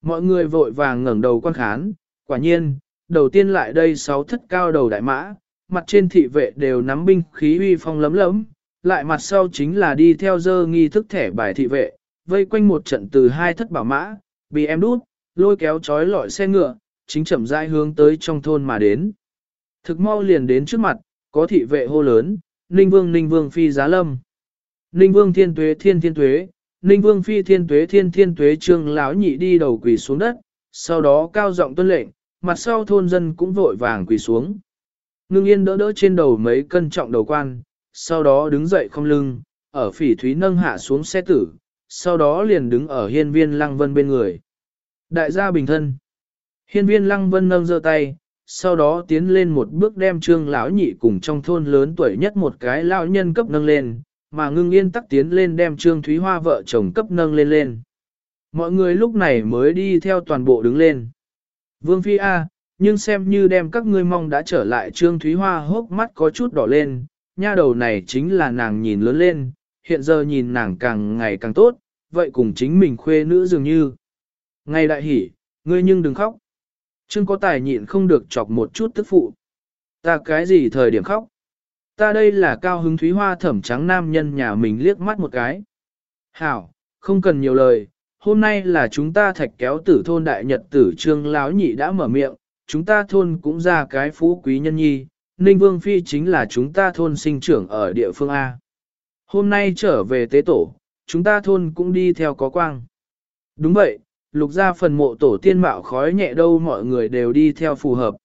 Mọi người vội vàng ngẩng đầu quan khán, quả nhiên, đầu tiên lại đây sáu thất cao đầu đại mã, mặt trên thị vệ đều nắm binh khí uy phong lấm lấm, lại mặt sau chính là đi theo dơ nghi thức thẻ bài thị vệ, vây quanh một trận từ hai thất bảo mã, bị em đút, lôi kéo chói lọi xe ngựa, chính chậm rãi hướng tới trong thôn mà đến. Thực mau liền đến trước mặt, có thị vệ hô lớn, Ninh Vương Ninh Vương phi giá lâm. Ninh Vương thiên tuế thiên thiên tuế, Ninh Vương phi thiên tuế thiên thiên tuế trương lão nhị đi đầu quỳ xuống đất, sau đó cao giọng tuân lệnh, mặt sau thôn dân cũng vội vàng quỳ xuống. Ngưng yên đỡ đỡ trên đầu mấy cân trọng đầu quan, sau đó đứng dậy không lưng, ở phỉ thúy nâng hạ xuống xe tử, sau đó liền đứng ở hiên viên lăng vân bên người. Đại gia bình thân. Hiên viên lăng vân nâng giơ tay, sau đó tiến lên một bước đem trương lão nhị cùng trong thôn lớn tuổi nhất một cái lão nhân cấp nâng lên, mà ngưng yên tắc tiến lên đem trương thúy hoa vợ chồng cấp nâng lên lên. Mọi người lúc này mới đi theo toàn bộ đứng lên. Vương Phi A, nhưng xem như đem các ngươi mong đã trở lại trương thúy hoa hốc mắt có chút đỏ lên, nha đầu này chính là nàng nhìn lớn lên, hiện giờ nhìn nàng càng ngày càng tốt, vậy cùng chính mình khuê nữ dường như. Ngày đại hỉ, ngươi nhưng đừng khóc. Trương có tài nhịn không được chọc một chút tức phụ. Ta cái gì thời điểm khóc? Ta đây là cao hứng thúy hoa thẩm trắng nam nhân nhà mình liếc mắt một cái. Hảo, không cần nhiều lời, hôm nay là chúng ta thạch kéo tử thôn đại nhật tử trương láo nhị đã mở miệng, chúng ta thôn cũng ra cái phú quý nhân nhi, Ninh Vương Phi chính là chúng ta thôn sinh trưởng ở địa phương A. Hôm nay trở về tế tổ, chúng ta thôn cũng đi theo có quang. Đúng vậy, lục ra phần mộ tổ tiên mạo khói nhẹ đâu mọi người đều đi theo phù hợp.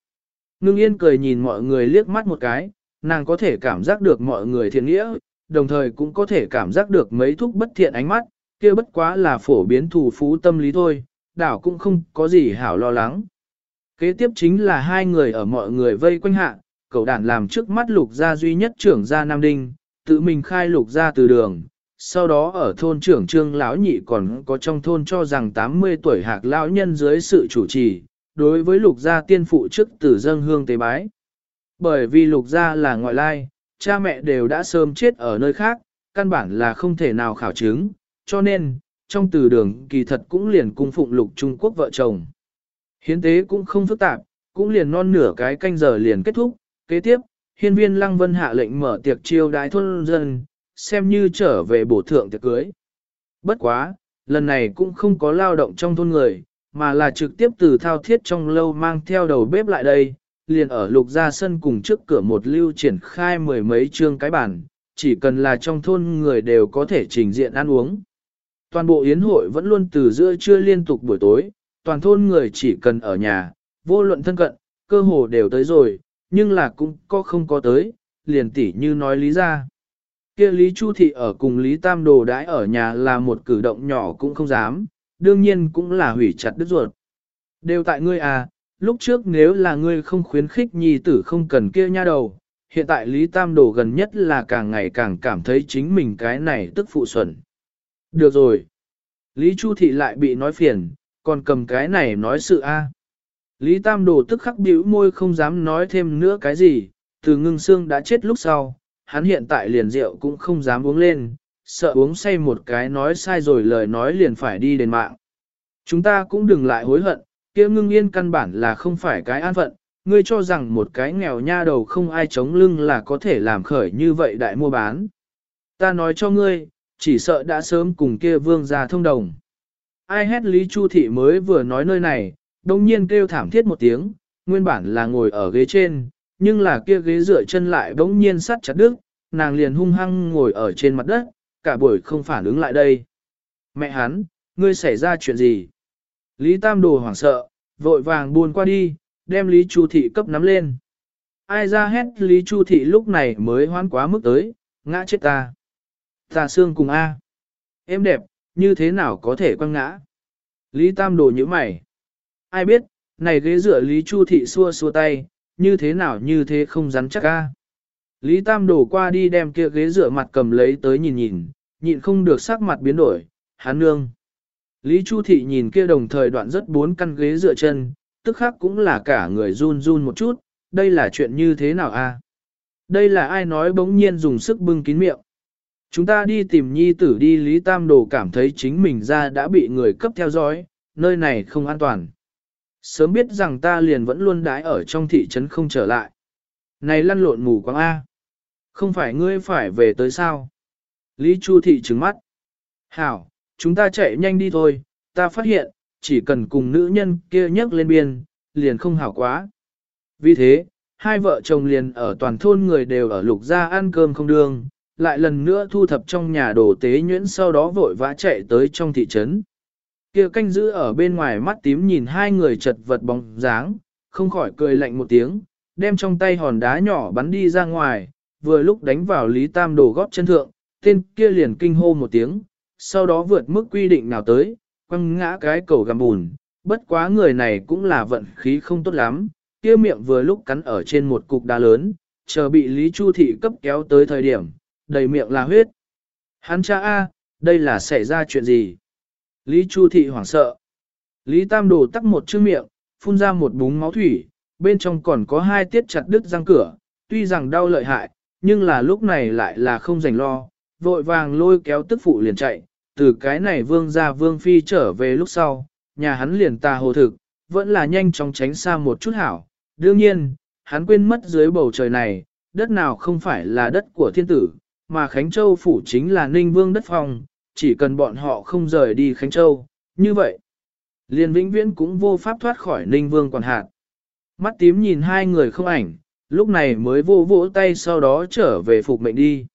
Ngưng yên cười nhìn mọi người liếc mắt một cái, nàng có thể cảm giác được mọi người thiện nghĩa, đồng thời cũng có thể cảm giác được mấy thúc bất thiện ánh mắt, kia bất quá là phổ biến thủ phú tâm lý thôi, đảo cũng không có gì hảo lo lắng. Kế tiếp chính là hai người ở mọi người vây quanh hạ, cậu đàn làm trước mắt lục gia duy nhất trưởng gia Nam Đinh, tự mình khai lục gia từ đường, sau đó ở thôn trưởng trương lão nhị còn có trong thôn cho rằng 80 tuổi hạc lão nhân dưới sự chủ trì, đối với lục gia tiên phụ trước tử dân hương tế bái. Bởi vì lục gia là ngoại lai, cha mẹ đều đã sớm chết ở nơi khác, căn bản là không thể nào khảo chứng, cho nên, trong từ đường kỳ thật cũng liền cung phụng lục Trung Quốc vợ chồng. Hiến tế cũng không phức tạp, cũng liền non nửa cái canh giờ liền kết thúc, kế tiếp, hiên viên lăng vân hạ lệnh mở tiệc chiêu đái thôn dân, xem như trở về bổ thượng tiệc cưới. Bất quá, lần này cũng không có lao động trong thôn người, mà là trực tiếp từ thao thiết trong lâu mang theo đầu bếp lại đây, liền ở lục gia sân cùng trước cửa một lưu triển khai mười mấy trương cái bản, chỉ cần là trong thôn người đều có thể trình diện ăn uống. Toàn bộ yến hội vẫn luôn từ giữa trưa liên tục buổi tối, toàn thôn người chỉ cần ở nhà, vô luận thân cận, cơ hồ đều tới rồi, nhưng là cũng có không có tới, liền tỉ như nói lý ra. kia Lý Chu Thị ở cùng Lý Tam Đồ đãi ở nhà là một cử động nhỏ cũng không dám, đương nhiên cũng là hủy chặt đứt ruột. Đều tại ngươi à, lúc trước nếu là ngươi không khuyến khích nhi tử không cần kia nha đầu, hiện tại Lý Tam Đồ gần nhất là càng ngày càng cảm thấy chính mình cái này tức phụ xuẩn. Được rồi. Lý Chu Thị lại bị nói phiền, còn cầm cái này nói sự a. Lý Tam Đồ tức khắc bĩu môi không dám nói thêm nữa cái gì, từ ngưng xương đã chết lúc sau, hắn hiện tại liền rượu cũng không dám uống lên, sợ uống say một cái nói sai rồi lời nói liền phải đi đền mạng. Chúng ta cũng đừng lại hối hận, kia ngưng yên căn bản là không phải cái an phận, ngươi cho rằng một cái nghèo nha đầu không ai chống lưng là có thể làm khởi như vậy đại mua bán. Ta nói cho ngươi, chỉ sợ đã sớm cùng kia vương gia thông đồng. Ai hét Lý Chu Thị mới vừa nói nơi này, đông nhiên kêu thảm thiết một tiếng, nguyên bản là ngồi ở ghế trên, nhưng là kia ghế dựa chân lại bỗng nhiên sắt chặt đứt, nàng liền hung hăng ngồi ở trên mặt đất, cả buổi không phản ứng lại đây. Mẹ hắn, ngươi xảy ra chuyện gì? Lý Tam Đồ hoảng sợ, vội vàng buồn qua đi, đem Lý Chu Thị cấp nắm lên. Ai ra hét Lý Chu Thị lúc này mới hoán quá mức tới, ngã chết ta. Ta xương cùng A. Em đẹp, như thế nào có thể quăng ngã? Lý Tam đồ như mày. Ai biết, này ghế dựa Lý Chu Thị xua xua tay, như thế nào như thế không rắn chắc A. Lý Tam đổ qua đi đem kia ghế dựa mặt cầm lấy tới nhìn nhìn, nhịn không được sắc mặt biến đổi, hán nương. Lý Chu Thị nhìn kia đồng thời đoạn rất bốn căn ghế dựa chân, tức khắc cũng là cả người run run một chút, đây là chuyện như thế nào a? Đây là ai nói bỗng nhiên dùng sức bưng kín miệng. Chúng ta đi tìm nhi tử đi Lý Tam Đồ cảm thấy chính mình ra đã bị người cấp theo dõi, nơi này không an toàn. Sớm biết rằng ta liền vẫn luôn đái ở trong thị trấn không trở lại. Này lăn lộn mù quáng A. Không phải ngươi phải về tới sao? Lý Chu Thị trừng mắt. Hảo, chúng ta chạy nhanh đi thôi, ta phát hiện, chỉ cần cùng nữ nhân kia nhấc lên biên, liền không hảo quá. Vì thế, hai vợ chồng liền ở toàn thôn người đều ở lục gia ăn cơm không đường lại lần nữa thu thập trong nhà đồ tế nhuyễn sau đó vội vã chạy tới trong thị trấn. Kia canh giữ ở bên ngoài mắt tím nhìn hai người chật vật bóng dáng, không khỏi cười lạnh một tiếng, đem trong tay hòn đá nhỏ bắn đi ra ngoài, vừa lúc đánh vào Lý Tam đồ góp chân thượng, tên kia liền kinh hô một tiếng, sau đó vượt mức quy định nào tới, quăng ngã cái cầu gầm bùn, bất quá người này cũng là vận khí không tốt lắm, kia miệng vừa lúc cắn ở trên một cục đá lớn, chờ bị Lý Chu Thị cấp kéo tới thời điểm, đầy miệng là huyết. Hắn cha A, đây là xảy ra chuyện gì? Lý Chu Thị hoảng sợ. Lý Tam Đồ tắc một chữ miệng, phun ra một búng máu thủy, bên trong còn có hai tiết chặt đứt răng cửa, tuy rằng đau lợi hại, nhưng là lúc này lại là không rảnh lo, vội vàng lôi kéo tức phụ liền chạy, từ cái này vương ra vương phi trở về lúc sau, nhà hắn liền ta hồ thực, vẫn là nhanh chóng tránh xa một chút hảo. Đương nhiên, hắn quên mất dưới bầu trời này, đất nào không phải là đất của thiên tử, mà Khánh Châu phủ chính là ninh vương đất phòng, chỉ cần bọn họ không rời đi Khánh Châu, như vậy. Liên vĩnh viễn cũng vô pháp thoát khỏi ninh vương quản hạt. Mắt tím nhìn hai người không ảnh, lúc này mới vô vỗ tay sau đó trở về phục mệnh đi.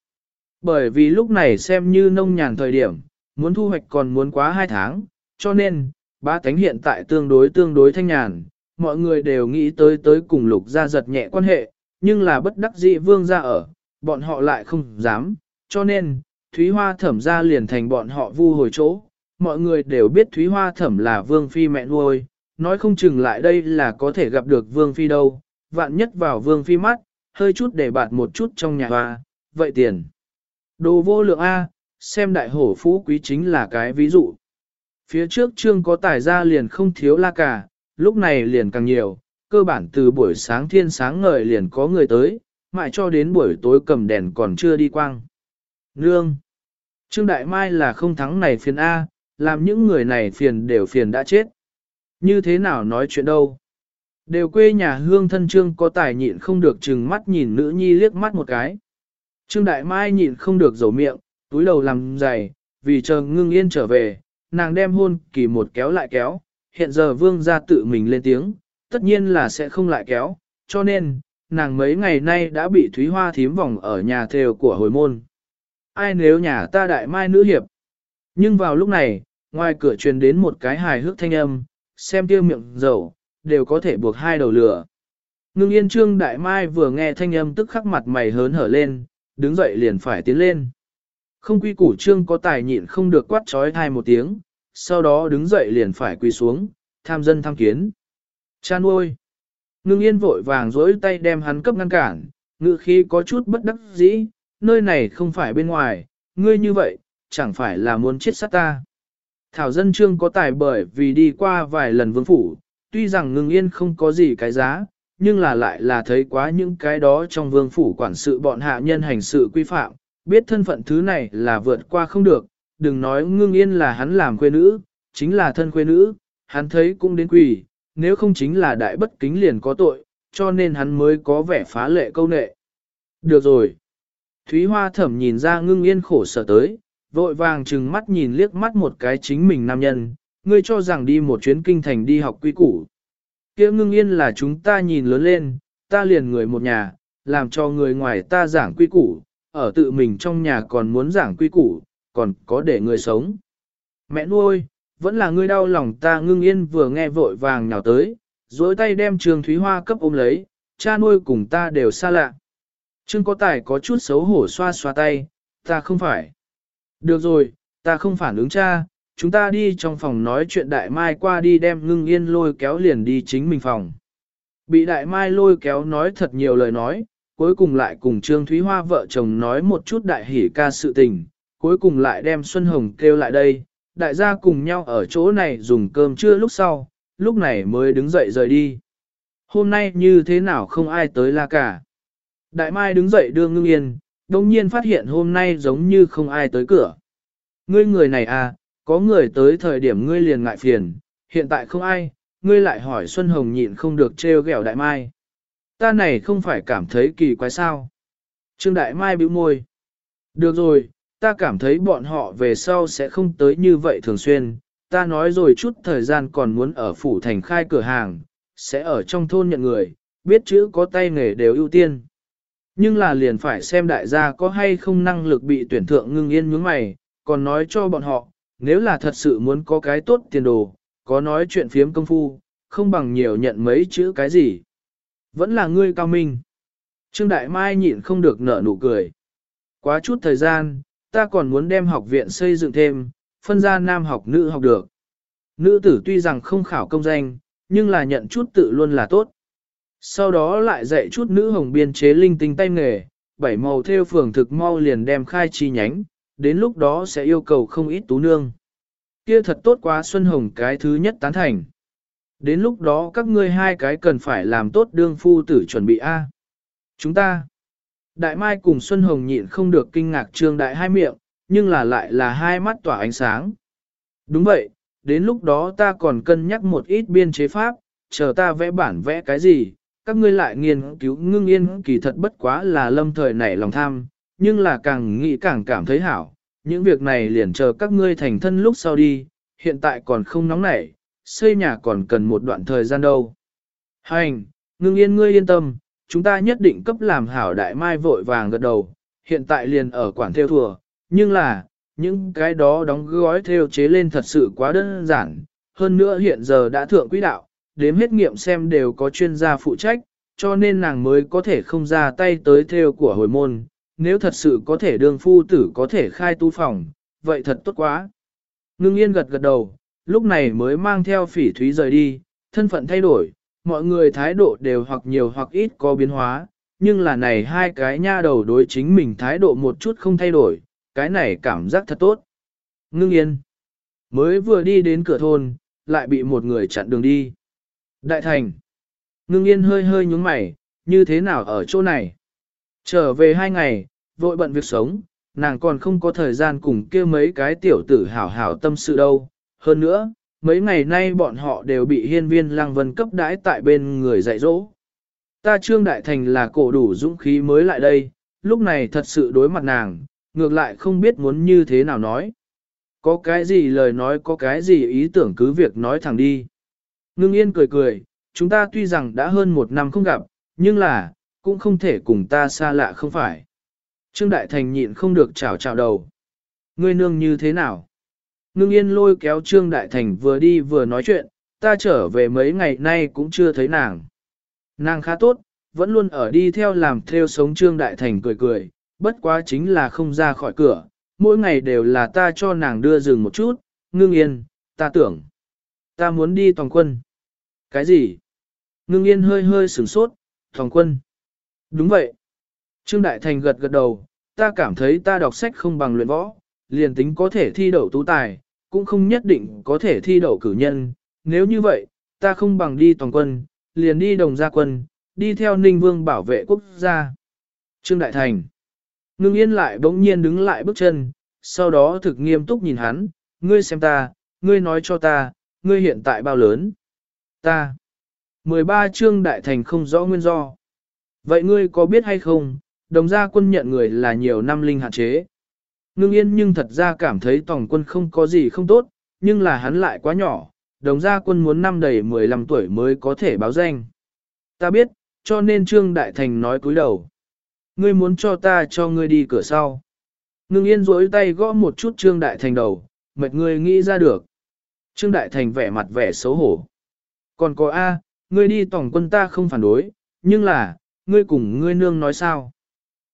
Bởi vì lúc này xem như nông nhàn thời điểm, muốn thu hoạch còn muốn quá hai tháng, cho nên, ba tánh hiện tại tương đối tương đối thanh nhàn, mọi người đều nghĩ tới tới cùng lục gia giật nhẹ quan hệ, nhưng là bất đắc dĩ vương gia ở, bọn họ lại không dám, cho nên, Thúy Hoa thẩm ra liền thành bọn họ vu hồi chỗ, mọi người đều biết Thúy Hoa thẩm là vương phi mẹ nuôi, nói không chừng lại đây là có thể gặp được vương phi đâu, vạn nhất vào vương phi mắt, hơi chút để bạt một chút trong nhà hoa, vậy tiền. Đồ vô lượng A, xem đại hổ phú quý chính là cái ví dụ. Phía trước trương có tài ra liền không thiếu la cả, lúc này liền càng nhiều, cơ bản từ buổi sáng thiên sáng ngời liền có người tới, mãi cho đến buổi tối cầm đèn còn chưa đi quang. Nương! Trương Đại Mai là không thắng này phiền A, làm những người này phiền đều phiền đã chết. Như thế nào nói chuyện đâu? Đều quê nhà hương thân trương có tài nhịn không được chừng mắt nhìn nữ nhi liếc mắt một cái. Trương Đại Mai nhịn không được dầu miệng, túi đầu làm dày, vì chờ ngưng yên trở về, nàng đem hôn kỳ một kéo lại kéo, hiện giờ vương gia tự mình lên tiếng, tất nhiên là sẽ không lại kéo, cho nên, nàng mấy ngày nay đã bị Thúy Hoa thím vòng ở nhà thều của hồi môn. Ai nếu nhà ta đại mai nữ hiệp? Nhưng vào lúc này, ngoài cửa truyền đến một cái hài hước thanh âm, xem tiêu miệng dầu, đều có thể buộc hai đầu lửa. Ngưng yên trương đại mai vừa nghe thanh âm tức khắc mặt mày hớn hở lên, đứng dậy liền phải tiến lên. Không quy củ trương có tài nhịn không được quát trói thai một tiếng, sau đó đứng dậy liền phải quỳ xuống, tham dân tham kiến. Cha nuôi. Ngưng yên vội vàng dối tay đem hắn cấp ngăn cản, ngự khi có chút bất đắc dĩ, nơi này không phải bên ngoài, ngươi như vậy, chẳng phải là muốn chết sát ta. Thảo dân trương có tài bởi vì đi qua vài lần vương phủ, tuy rằng ngưng yên không có gì cái giá, nhưng là lại là thấy quá những cái đó trong vương phủ quản sự bọn hạ nhân hành sự quy phạm, biết thân phận thứ này là vượt qua không được, đừng nói ngưng yên là hắn làm quê nữ, chính là thân quê nữ, hắn thấy cũng đến quỷ nếu không chính là đại bất kính liền có tội, cho nên hắn mới có vẻ phá lệ câu nệ. Được rồi. Thúy Hoa thẩm nhìn ra ngưng yên khổ sở tới, vội vàng trừng mắt nhìn liếc mắt một cái chính mình nam nhân, ngươi cho rằng đi một chuyến kinh thành đi học quy củ. kia ngưng yên là chúng ta nhìn lớn lên, ta liền người một nhà, làm cho người ngoài ta giảng quy củ, ở tự mình trong nhà còn muốn giảng quy củ, còn có để người sống. Mẹ nuôi, vẫn là ngươi đau lòng ta ngưng yên vừa nghe vội vàng nhào tới, dối tay đem trường Thúy Hoa cấp ôm lấy, cha nuôi cùng ta đều xa lạ. Trương có tài có chút xấu hổ xoa xoa tay, ta không phải. Được rồi, ta không phản ứng cha, chúng ta đi trong phòng nói chuyện đại mai qua đi đem ngưng yên lôi kéo liền đi chính mình phòng. Bị đại mai lôi kéo nói thật nhiều lời nói, cuối cùng lại cùng Trương Thúy Hoa vợ chồng nói một chút đại hỉ ca sự tình, cuối cùng lại đem Xuân Hồng kêu lại đây, đại gia cùng nhau ở chỗ này dùng cơm trưa lúc sau, lúc này mới đứng dậy rời đi. Hôm nay như thế nào không ai tới la cả. Đại Mai đứng dậy đưa ngưng yên, đồng nhiên phát hiện hôm nay giống như không ai tới cửa. Ngươi người này à, có người tới thời điểm ngươi liền ngại phiền, hiện tại không ai, ngươi lại hỏi Xuân Hồng nhịn không được trêu ghẹo Đại Mai. Ta này không phải cảm thấy kỳ quái sao. Trương Đại Mai bĩu môi. Được rồi, ta cảm thấy bọn họ về sau sẽ không tới như vậy thường xuyên. Ta nói rồi chút thời gian còn muốn ở phủ thành khai cửa hàng, sẽ ở trong thôn nhận người, biết chữ có tay nghề đều ưu tiên. Nhưng là liền phải xem đại gia có hay không năng lực bị tuyển thượng ngưng yên nhướng mày, còn nói cho bọn họ, nếu là thật sự muốn có cái tốt tiền đồ, có nói chuyện phiếm công phu, không bằng nhiều nhận mấy chữ cái gì. Vẫn là ngươi cao minh. Trương Đại Mai nhịn không được nở nụ cười. Quá chút thời gian, ta còn muốn đem học viện xây dựng thêm, phân ra nam học nữ học được. Nữ tử tuy rằng không khảo công danh, nhưng là nhận chút tự luôn là tốt. Sau đó lại dạy chút nữ hồng biên chế linh tinh tay nghề, bảy màu theo phường thực mau liền đem khai chi nhánh, đến lúc đó sẽ yêu cầu không ít tú nương. Kia thật tốt quá Xuân Hồng cái thứ nhất tán thành. Đến lúc đó các ngươi hai cái cần phải làm tốt đương phu tử chuẩn bị A. Chúng ta. Đại Mai cùng Xuân Hồng nhịn không được kinh ngạc trương đại hai miệng, nhưng là lại là hai mắt tỏa ánh sáng. Đúng vậy, đến lúc đó ta còn cân nhắc một ít biên chế pháp, chờ ta vẽ bản vẽ cái gì, các ngươi lại nghiên cứu ngưng yên kỳ thật bất quá là lâm thời nảy lòng tham, nhưng là càng nghĩ càng cảm thấy hảo, những việc này liền chờ các ngươi thành thân lúc sau đi, hiện tại còn không nóng nảy, xây nhà còn cần một đoạn thời gian đâu. Hành, ngưng yên ngươi yên tâm, chúng ta nhất định cấp làm hảo đại mai vội vàng gật đầu, hiện tại liền ở quản theo thừa, nhưng là, những cái đó đóng gói theo chế lên thật sự quá đơn giản, hơn nữa hiện giờ đã thượng quỹ đạo, đếm hết nghiệm xem đều có chuyên gia phụ trách, cho nên nàng mới có thể không ra tay tới theo của hồi môn, nếu thật sự có thể đương phu tử có thể khai tu phòng, vậy thật tốt quá. Ngưng yên gật gật đầu, lúc này mới mang theo phỉ thúy rời đi, thân phận thay đổi, mọi người thái độ đều hoặc nhiều hoặc ít có biến hóa, nhưng là này hai cái nha đầu đối chính mình thái độ một chút không thay đổi, cái này cảm giác thật tốt. Ngưng yên, mới vừa đi đến cửa thôn, lại bị một người chặn đường đi. Đại thành, ngưng yên hơi hơi nhúng mày, như thế nào ở chỗ này? Trở về hai ngày, vội bận việc sống, nàng còn không có thời gian cùng kia mấy cái tiểu tử hảo hảo tâm sự đâu. Hơn nữa, mấy ngày nay bọn họ đều bị hiên viên lăng vân cấp đãi tại bên người dạy dỗ. Ta trương đại thành là cổ đủ dũng khí mới lại đây, lúc này thật sự đối mặt nàng, ngược lại không biết muốn như thế nào nói. Có cái gì lời nói có cái gì ý tưởng cứ việc nói thẳng đi. Ngưng yên cười cười, chúng ta tuy rằng đã hơn một năm không gặp, nhưng là, cũng không thể cùng ta xa lạ không phải. Trương Đại Thành nhịn không được chào chào đầu. Ngươi nương như thế nào? Ngưng yên lôi kéo Trương Đại Thành vừa đi vừa nói chuyện, ta trở về mấy ngày nay cũng chưa thấy nàng. Nàng khá tốt, vẫn luôn ở đi theo làm theo sống Trương Đại Thành cười cười, bất quá chính là không ra khỏi cửa, mỗi ngày đều là ta cho nàng đưa rừng một chút, ngưng yên, ta tưởng. Ta muốn đi toàn quân. Cái gì? Ngưng yên hơi hơi sửng sốt, toàn quân. Đúng vậy. Trương Đại Thành gật gật đầu, ta cảm thấy ta đọc sách không bằng luyện võ, liền tính có thể thi đậu tú tài, cũng không nhất định có thể thi đậu cử nhân. Nếu như vậy, ta không bằng đi toàn quân, liền đi đồng gia quân, đi theo Ninh Vương bảo vệ quốc gia. Trương Đại Thành. Ngưng yên lại bỗng nhiên đứng lại bước chân, sau đó thực nghiêm túc nhìn hắn, ngươi xem ta, ngươi nói cho ta, ngươi hiện tại bao lớn. Ta. 13 Trương Đại Thành không rõ nguyên do. Vậy ngươi có biết hay không, đồng gia quân nhận người là nhiều năm linh hạn chế. Ngưng yên nhưng thật ra cảm thấy tổng quân không có gì không tốt, nhưng là hắn lại quá nhỏ, đồng gia quân muốn năm đầy 15 tuổi mới có thể báo danh. Ta biết, cho nên Trương Đại Thành nói cúi đầu. Ngươi muốn cho ta cho ngươi đi cửa sau. Ngưng yên rỗi tay gõ một chút Trương Đại Thành đầu, mệt ngươi nghĩ ra được. Trương Đại Thành vẻ mặt vẻ xấu hổ. Còn có A, ngươi đi tổng quân ta không phản đối, nhưng là, ngươi cùng ngươi nương nói sao?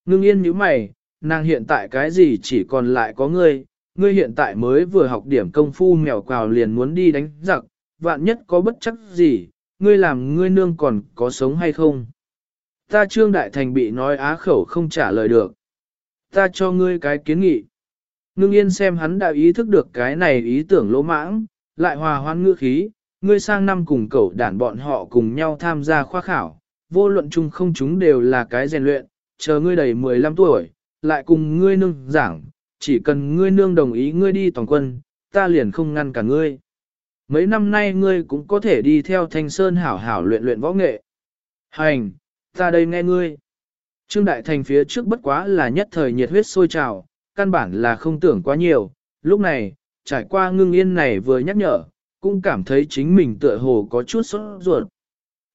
Ngưng yên nhíu mày, nàng hiện tại cái gì chỉ còn lại có ngươi, ngươi hiện tại mới vừa học điểm công phu mèo quào liền muốn đi đánh giặc, vạn nhất có bất chắc gì, ngươi làm ngươi nương còn có sống hay không. Ta trương đại thành bị nói á khẩu không trả lời được. Ta cho ngươi cái kiến nghị. Ngưng yên xem hắn đã ý thức được cái này ý tưởng lỗ mãng, lại hòa hoan ngữ khí, ngươi sang năm cùng cậu đản bọn họ cùng nhau tham gia khoa khảo, vô luận chung không chúng đều là cái rèn luyện, chờ ngươi đầy 15 tuổi, lại cùng ngươi nương giảng, chỉ cần ngươi nương đồng ý ngươi đi toàn quân, ta liền không ngăn cả ngươi. Mấy năm nay ngươi cũng có thể đi theo thanh sơn hảo hảo luyện luyện võ nghệ. Hành, ta đây nghe ngươi. Trương Đại Thành phía trước bất quá là nhất thời nhiệt huyết sôi trào, căn bản là không tưởng quá nhiều, lúc này, trải qua ngưng yên này vừa nhắc nhở, cũng cảm thấy chính mình tựa hồ có chút sốt ruột.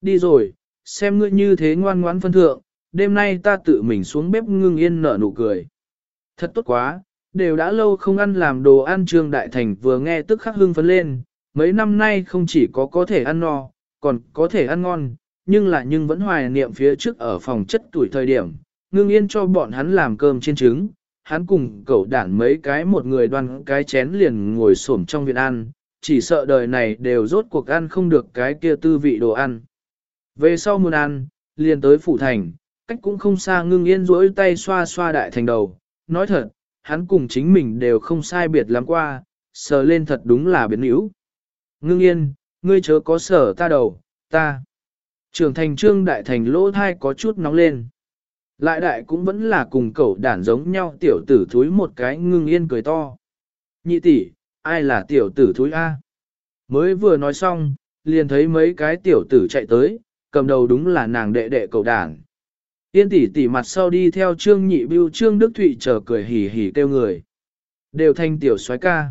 Đi rồi, xem ngươi như thế ngoan ngoãn phân thượng, đêm nay ta tự mình xuống bếp ngưng yên nở nụ cười. Thật tốt quá, đều đã lâu không ăn làm đồ ăn Trương Đại Thành vừa nghe tức khắc hưng phấn lên, mấy năm nay không chỉ có có thể ăn no, còn có thể ăn ngon, nhưng là nhưng vẫn hoài niệm phía trước ở phòng chất tuổi thời điểm, ngưng yên cho bọn hắn làm cơm chiên trứng, hắn cùng cậu đản mấy cái một người đoan cái chén liền ngồi xổm trong viện ăn, chỉ sợ đời này đều rốt cuộc ăn không được cái kia tư vị đồ ăn. Về sau muốn ăn, liền tới phủ thành, cách cũng không xa ngưng yên rỗi tay xoa xoa đại thành đầu, nói thật, hắn cùng chính mình đều không sai biệt lắm qua, sờ lên thật đúng là biến yếu. Ngưng yên, ngươi chớ có sở ta đầu, ta. Trưởng thành trương đại thành lỗ thai có chút nóng lên. Lại đại cũng vẫn là cùng cậu đản giống nhau tiểu tử thúi một cái ngưng yên cười to. Nhị tỷ, ai là tiểu tử thúi A? Mới vừa nói xong, liền thấy mấy cái tiểu tử chạy tới, cầm đầu đúng là nàng đệ đệ cậu đản. Yên tỷ tỷ mặt sau đi theo trương nhị bưu trương đức thụy chờ cười hỉ hỉ kêu người. Đều thanh tiểu soái ca.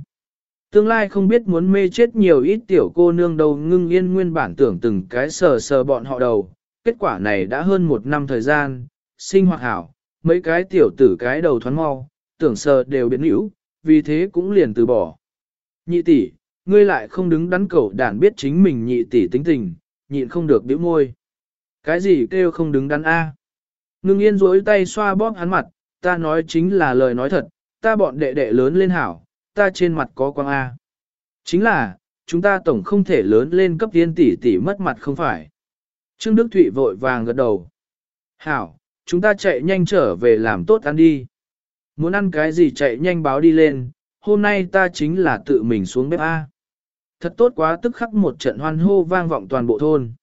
Tương lai không biết muốn mê chết nhiều ít tiểu cô nương đầu ngưng yên nguyên bản tưởng từng cái sờ sờ bọn họ đầu. Kết quả này đã hơn một năm thời gian, sinh hoạt hảo, mấy cái tiểu tử cái đầu thoáng mau, tưởng sờ đều biến hữu, vì thế cũng liền từ bỏ. Nhị tỷ, ngươi lại không đứng đắn cầu đàn biết chính mình nhị tỷ tính tình, nhịn không được biểu môi. Cái gì kêu không đứng đắn a? Ngưng yên rối tay xoa bóp hắn mặt, ta nói chính là lời nói thật, ta bọn đệ đệ lớn lên hảo, ta trên mặt có quang A. Chính là, chúng ta tổng không thể lớn lên cấp tiên tỷ tỷ mất mặt không phải. Trương Đức Thụy vội vàng gật đầu. Hảo, chúng ta chạy nhanh trở về làm tốt ăn đi. Muốn ăn cái gì chạy nhanh báo đi lên, hôm nay ta chính là tự mình xuống bếp A. Thật tốt quá tức khắc một trận hoan hô vang vọng toàn bộ thôn.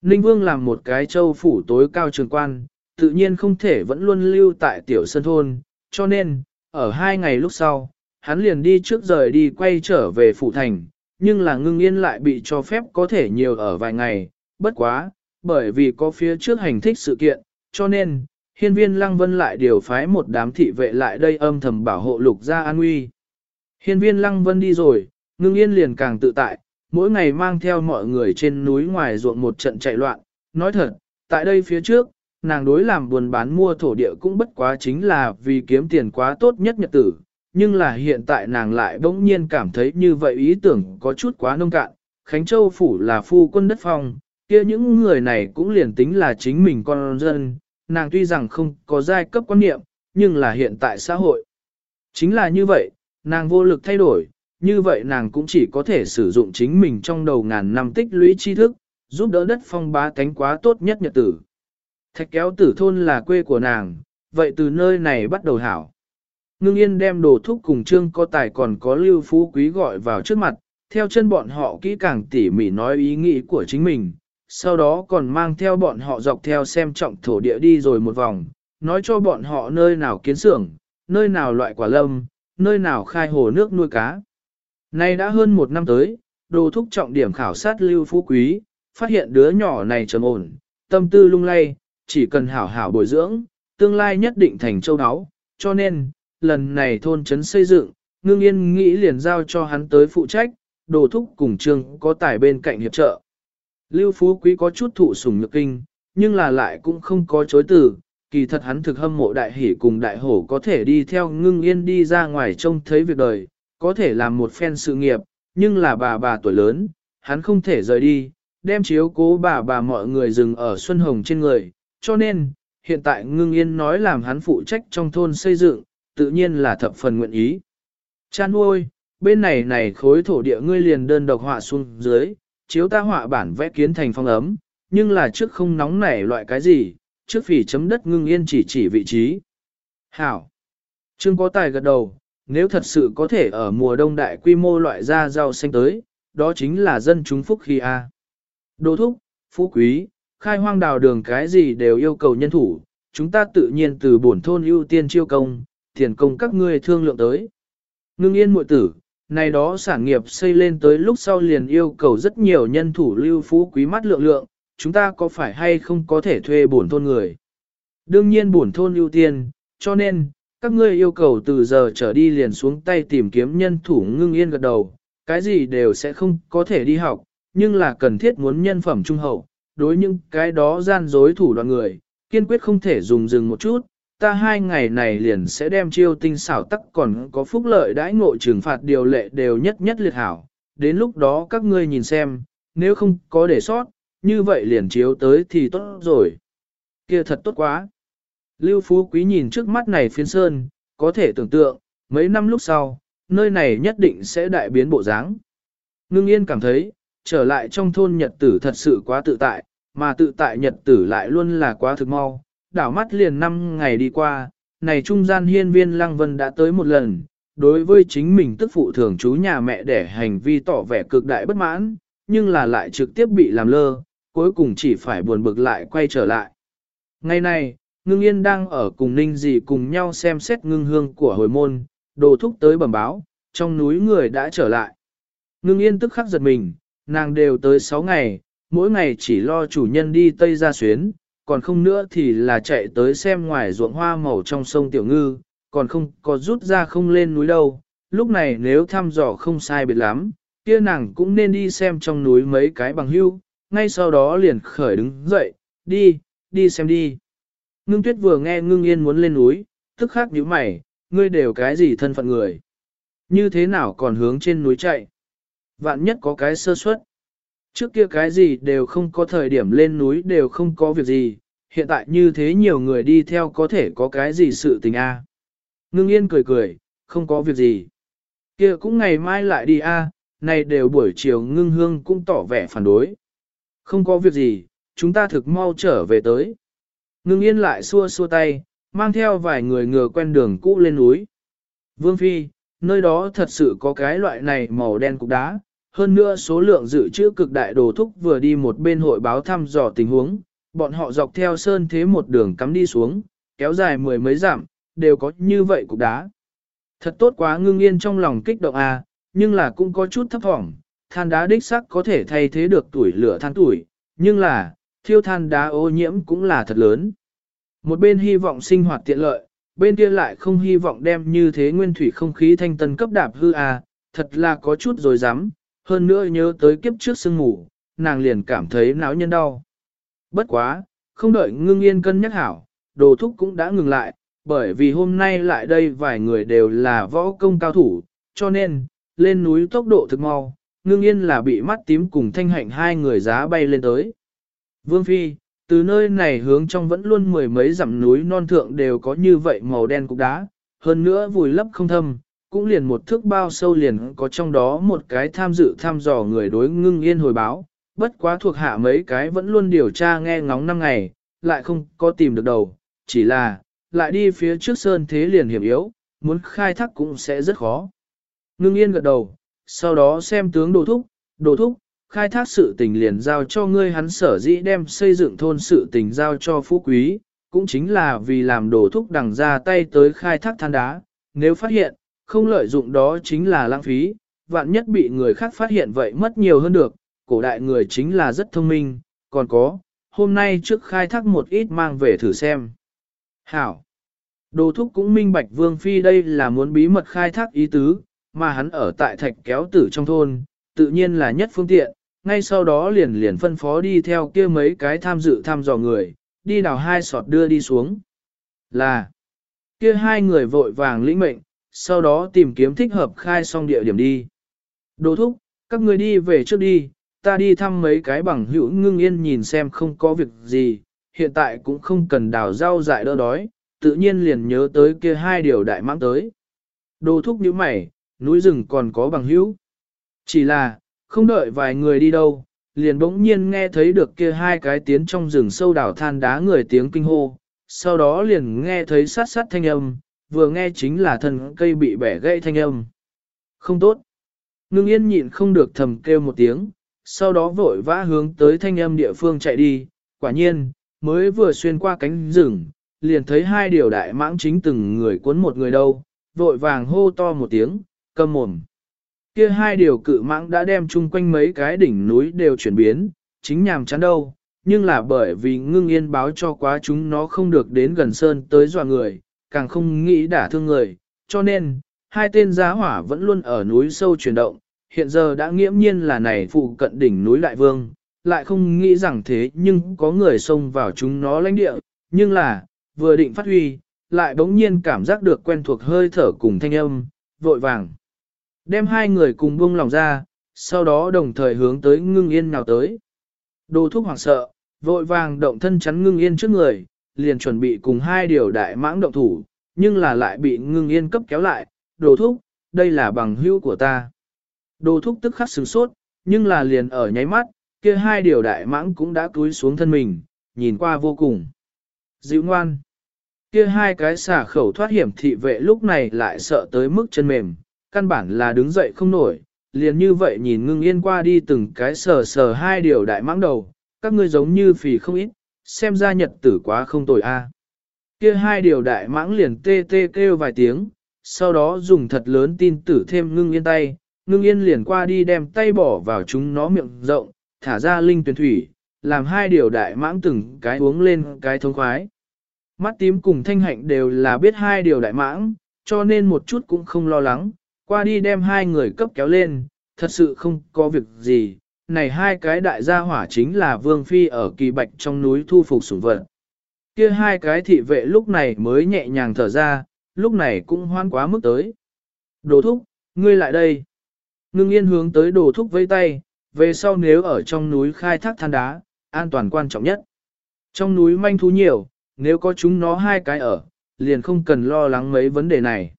Ninh Vương làm một cái châu phủ tối cao trường quan, tự nhiên không thể vẫn luôn lưu tại tiểu sân thôn, cho nên, ở hai ngày lúc sau, hắn liền đi trước rời đi quay trở về phủ thành, nhưng là ngưng yên lại bị cho phép có thể nhiều ở vài ngày, bất quá, bởi vì có phía trước hành thích sự kiện, cho nên, hiên viên lăng vân lại điều phái một đám thị vệ lại đây âm thầm bảo hộ lục gia an nguy. Hiên viên lăng vân đi rồi, ngưng yên liền càng tự tại, mỗi ngày mang theo mọi người trên núi ngoài ruộng một trận chạy loạn, nói thật, tại đây phía trước, nàng đối làm buồn bán mua thổ địa cũng bất quá chính là vì kiếm tiền quá tốt nhất nhật tử, nhưng là hiện tại nàng lại bỗng nhiên cảm thấy như vậy ý tưởng có chút quá nông cạn. Khánh Châu Phủ là phu quân đất phong, kia những người này cũng liền tính là chính mình con dân, nàng tuy rằng không có giai cấp quan niệm, nhưng là hiện tại xã hội. Chính là như vậy, nàng vô lực thay đổi, như vậy nàng cũng chỉ có thể sử dụng chính mình trong đầu ngàn năm tích lũy tri thức, giúp đỡ đất phong bá tánh quá tốt nhất nhật tử. Thạch kéo tử thôn là quê của nàng, vậy từ nơi này bắt đầu hảo. Ngưng yên đem đồ thúc cùng trương có tài còn có lưu phú quý gọi vào trước mặt, theo chân bọn họ kỹ càng tỉ mỉ nói ý nghĩ của chính mình, sau đó còn mang theo bọn họ dọc theo xem trọng thổ địa đi rồi một vòng, nói cho bọn họ nơi nào kiến xưởng, nơi nào loại quả lâm, nơi nào khai hồ nước nuôi cá. Nay đã hơn một năm tới, đồ thúc trọng điểm khảo sát lưu phú quý, phát hiện đứa nhỏ này trầm ổn, tâm tư lung lay, chỉ cần hảo hảo bồi dưỡng, tương lai nhất định thành châu áo, cho nên, lần này thôn trấn xây dựng, ngưng yên nghĩ liền giao cho hắn tới phụ trách, đồ thúc cùng trương có tài bên cạnh hiệp trợ. Lưu Phú Quý có chút thụ sủng nhược kinh, nhưng là lại cũng không có chối từ, kỳ thật hắn thực hâm mộ đại hỷ cùng đại hổ có thể đi theo ngưng yên đi ra ngoài trông thấy việc đời, có thể làm một phen sự nghiệp, nhưng là bà bà tuổi lớn, hắn không thể rời đi, đem chiếu cố bà bà mọi người dừng ở Xuân Hồng trên người, cho nên, hiện tại ngưng yên nói làm hắn phụ trách trong thôn xây dựng, tự nhiên là thập phần nguyện ý. Chan ôi, bên này này khối thổ địa ngươi liền đơn độc họa xuống dưới, chiếu ta họa bản vẽ kiến thành phong ấm, nhưng là trước không nóng nảy loại cái gì, trước phỉ chấm đất ngưng yên chỉ chỉ vị trí. Hảo. Trương có tài gật đầu, nếu thật sự có thể ở mùa đông đại quy mô loại ra rau xanh tới, đó chính là dân chúng phúc khi A. Đô thúc, phú quý, khai hoang đào đường cái gì đều yêu cầu nhân thủ, chúng ta tự nhiên từ bổn thôn ưu tiên chiêu công, tiền công các ngươi thương lượng tới. Ngưng yên muội tử, này đó sản nghiệp xây lên tới lúc sau liền yêu cầu rất nhiều nhân thủ lưu phú quý mắt lượng lượng, chúng ta có phải hay không có thể thuê bổn thôn người. Đương nhiên bổn thôn ưu tiên, cho nên, các ngươi yêu cầu từ giờ trở đi liền xuống tay tìm kiếm nhân thủ ngưng yên gật đầu, cái gì đều sẽ không có thể đi học, nhưng là cần thiết muốn nhân phẩm trung hậu, đối những cái đó gian dối thủ đoạn người, kiên quyết không thể dùng dừng một chút, ta hai ngày này liền sẽ đem chiêu tinh xảo tắc còn có phúc lợi đãi ngộ trừng phạt điều lệ đều nhất nhất liệt hảo, đến lúc đó các ngươi nhìn xem, nếu không có để sót, như vậy liền chiếu tới thì tốt rồi. kia thật tốt quá. Lưu Phú Quý nhìn trước mắt này phiên sơn, có thể tưởng tượng, mấy năm lúc sau, nơi này nhất định sẽ đại biến bộ dáng. Ngưng yên cảm thấy, trở lại trong thôn nhật tử thật sự quá tự tại, mà tự tại nhật tử lại luôn là quá thực mau. Đảo mắt liền năm ngày đi qua, này trung gian hiên viên lăng vân đã tới một lần, đối với chính mình tức phụ thường chú nhà mẹ để hành vi tỏ vẻ cực đại bất mãn, nhưng là lại trực tiếp bị làm lơ, cuối cùng chỉ phải buồn bực lại quay trở lại. Ngày này, ngưng yên đang ở cùng ninh dì cùng nhau xem xét ngưng hương của hồi môn, đồ thúc tới bẩm báo, trong núi người đã trở lại. Ngưng yên tức khắc giật mình, nàng đều tới 6 ngày, mỗi ngày chỉ lo chủ nhân đi Tây ra xuyến, còn không nữa thì là chạy tới xem ngoài ruộng hoa màu trong sông Tiểu Ngư, còn không có rút ra không lên núi đâu. Lúc này nếu thăm dò không sai biệt lắm, kia nàng cũng nên đi xem trong núi mấy cái bằng hưu, ngay sau đó liền khởi đứng dậy, đi, đi xem đi. Ngưng tuyết vừa nghe ngưng yên muốn lên núi, tức khắc nhíu mày, ngươi đều cái gì thân phận người. Như thế nào còn hướng trên núi chạy. Vạn nhất có cái sơ suất. Trước kia cái gì đều không có thời điểm lên núi đều không có việc gì, hiện tại như thế nhiều người đi theo có thể có cái gì sự tình a. À. Ngưng yên cười cười, không có việc gì. kia cũng ngày mai lại đi a, này đều buổi chiều ngưng hương cũng tỏ vẻ phản đối. Không có việc gì, chúng ta thực mau trở về tới. Ngưng yên lại xua xua tay, mang theo vài người ngừa quen đường cũ lên núi. Vương Phi, nơi đó thật sự có cái loại này màu đen cục đá, hơn nữa số lượng dự trữ cực đại đồ thúc vừa đi một bên hội báo thăm dò tình huống, bọn họ dọc theo sơn thế một đường cắm đi xuống, kéo dài mười mấy dặm, đều có như vậy cục đá. Thật tốt quá ngưng yên trong lòng kích động à, nhưng là cũng có chút thấp thỏm, than đá đích sắc có thể thay thế được tuổi lửa than tuổi, nhưng là, thiêu than đá ô nhiễm cũng là thật lớn. Một bên hy vọng sinh hoạt tiện lợi, bên kia lại không hy vọng đem như thế nguyên thủy không khí thanh tân cấp đạp hư à, thật là có chút rồi dám, hơn nữa nhớ tới kiếp trước sương ngủ, nàng liền cảm thấy náo nhân đau. Bất quá, không đợi ngưng yên cân nhắc hảo, đồ thúc cũng đã ngừng lại, bởi vì hôm nay lại đây vài người đều là võ công cao thủ, cho nên, lên núi tốc độ thực mau, ngưng yên là bị mắt tím cùng thanh hạnh hai người giá bay lên tới. Vương Phi, từ nơi này hướng trong vẫn luôn mười mấy dặm núi non thượng đều có như vậy màu đen cục đá, hơn nữa vùi lấp không thâm, cũng liền một thước bao sâu liền có trong đó một cái tham dự tham dò người đối ngưng yên hồi báo, bất quá thuộc hạ mấy cái vẫn luôn điều tra nghe ngóng năm ngày, lại không có tìm được đầu, chỉ là, lại đi phía trước sơn thế liền hiểm yếu, muốn khai thác cũng sẽ rất khó. Ngưng yên gật đầu, sau đó xem tướng đồ thúc, đồ thúc, khai thác sự tình liền giao cho ngươi hắn sở dĩ đem xây dựng thôn sự tình giao cho phú quý, cũng chính là vì làm đồ thúc đằng ra tay tới khai thác than đá, nếu phát hiện, không lợi dụng đó chính là lãng phí, vạn nhất bị người khác phát hiện vậy mất nhiều hơn được, cổ đại người chính là rất thông minh, còn có, hôm nay trước khai thác một ít mang về thử xem. Hảo! Đồ thúc cũng minh bạch Vương Phi đây là muốn bí mật khai thác ý tứ, mà hắn ở tại thạch kéo tử trong thôn, tự nhiên là nhất phương tiện, ngay sau đó liền liền phân phó đi theo kia mấy cái tham dự thăm dò người, đi đào hai sọt đưa đi xuống. Là, kia hai người vội vàng lĩnh mệnh, sau đó tìm kiếm thích hợp khai xong địa điểm đi. Đồ thúc, các người đi về trước đi, ta đi thăm mấy cái bằng hữu ngưng yên nhìn xem không có việc gì, hiện tại cũng không cần đào rau dại đỡ đói, tự nhiên liền nhớ tới kia hai điều đại mãng tới. Đồ thúc như mày, núi rừng còn có bằng hữu. Chỉ là, không đợi vài người đi đâu, liền bỗng nhiên nghe thấy được kia hai cái tiến trong rừng sâu đảo than đá người tiếng kinh hô, sau đó liền nghe thấy sát sát thanh âm, vừa nghe chính là thân cây bị bẻ gãy thanh âm. Không tốt. Ngưng yên nhịn không được thầm kêu một tiếng, sau đó vội vã hướng tới thanh âm địa phương chạy đi, quả nhiên, mới vừa xuyên qua cánh rừng, liền thấy hai điều đại mãng chính từng người cuốn một người đâu, vội vàng hô to một tiếng, cầm mồm. Kia hai điều cự mãng đã đem chung quanh mấy cái đỉnh núi đều chuyển biến, chính nhàm chán đâu, nhưng là bởi vì ngưng yên báo cho quá chúng nó không được đến gần sơn tới dọa người, càng không nghĩ đả thương người, cho nên, hai tên giá hỏa vẫn luôn ở núi sâu chuyển động, hiện giờ đã nghiễm nhiên là này phụ cận đỉnh núi Đại Vương, lại không nghĩ rằng thế nhưng có người xông vào chúng nó lãnh địa, nhưng là, vừa định phát huy, lại bỗng nhiên cảm giác được quen thuộc hơi thở cùng thanh âm, vội vàng. Đem hai người cùng buông lòng ra, sau đó đồng thời hướng tới ngưng yên nào tới. Đồ thúc hoảng sợ, vội vàng động thân chắn ngưng yên trước người, liền chuẩn bị cùng hai điều đại mãng động thủ, nhưng là lại bị ngưng yên cấp kéo lại, đồ thúc, đây là bằng hữu của ta. Đồ thúc tức khắc sửng sốt, nhưng là liền ở nháy mắt, kia hai điều đại mãng cũng đã cúi xuống thân mình, nhìn qua vô cùng. Dịu ngoan. Kia hai cái xả khẩu thoát hiểm thị vệ lúc này lại sợ tới mức chân mềm, căn bản là đứng dậy không nổi, liền như vậy nhìn ngưng yên qua đi từng cái sờ sờ hai điều đại mãng đầu, các ngươi giống như phì không ít, xem ra nhật tử quá không tồi a. Kia hai điều đại mãng liền tê tê kêu vài tiếng, sau đó dùng thật lớn tin tử thêm ngưng yên tay, ngưng yên liền qua đi đem tay bỏ vào chúng nó miệng rộng, thả ra linh tuyển thủy, làm hai điều đại mãng từng cái uống lên cái thông khoái. Mắt tím cùng thanh hạnh đều là biết hai điều đại mãng, cho nên một chút cũng không lo lắng, qua đi đem hai người cấp kéo lên, thật sự không có việc gì. Này hai cái đại gia hỏa chính là Vương Phi ở kỳ bạch trong núi thu phục sủng vật. Kia hai cái thị vệ lúc này mới nhẹ nhàng thở ra, lúc này cũng hoan quá mức tới. Đồ thúc, ngươi lại đây. Ngưng yên hướng tới đồ thúc với tay, về sau nếu ở trong núi khai thác than đá, an toàn quan trọng nhất. Trong núi manh thú nhiều, nếu có chúng nó hai cái ở, liền không cần lo lắng mấy vấn đề này.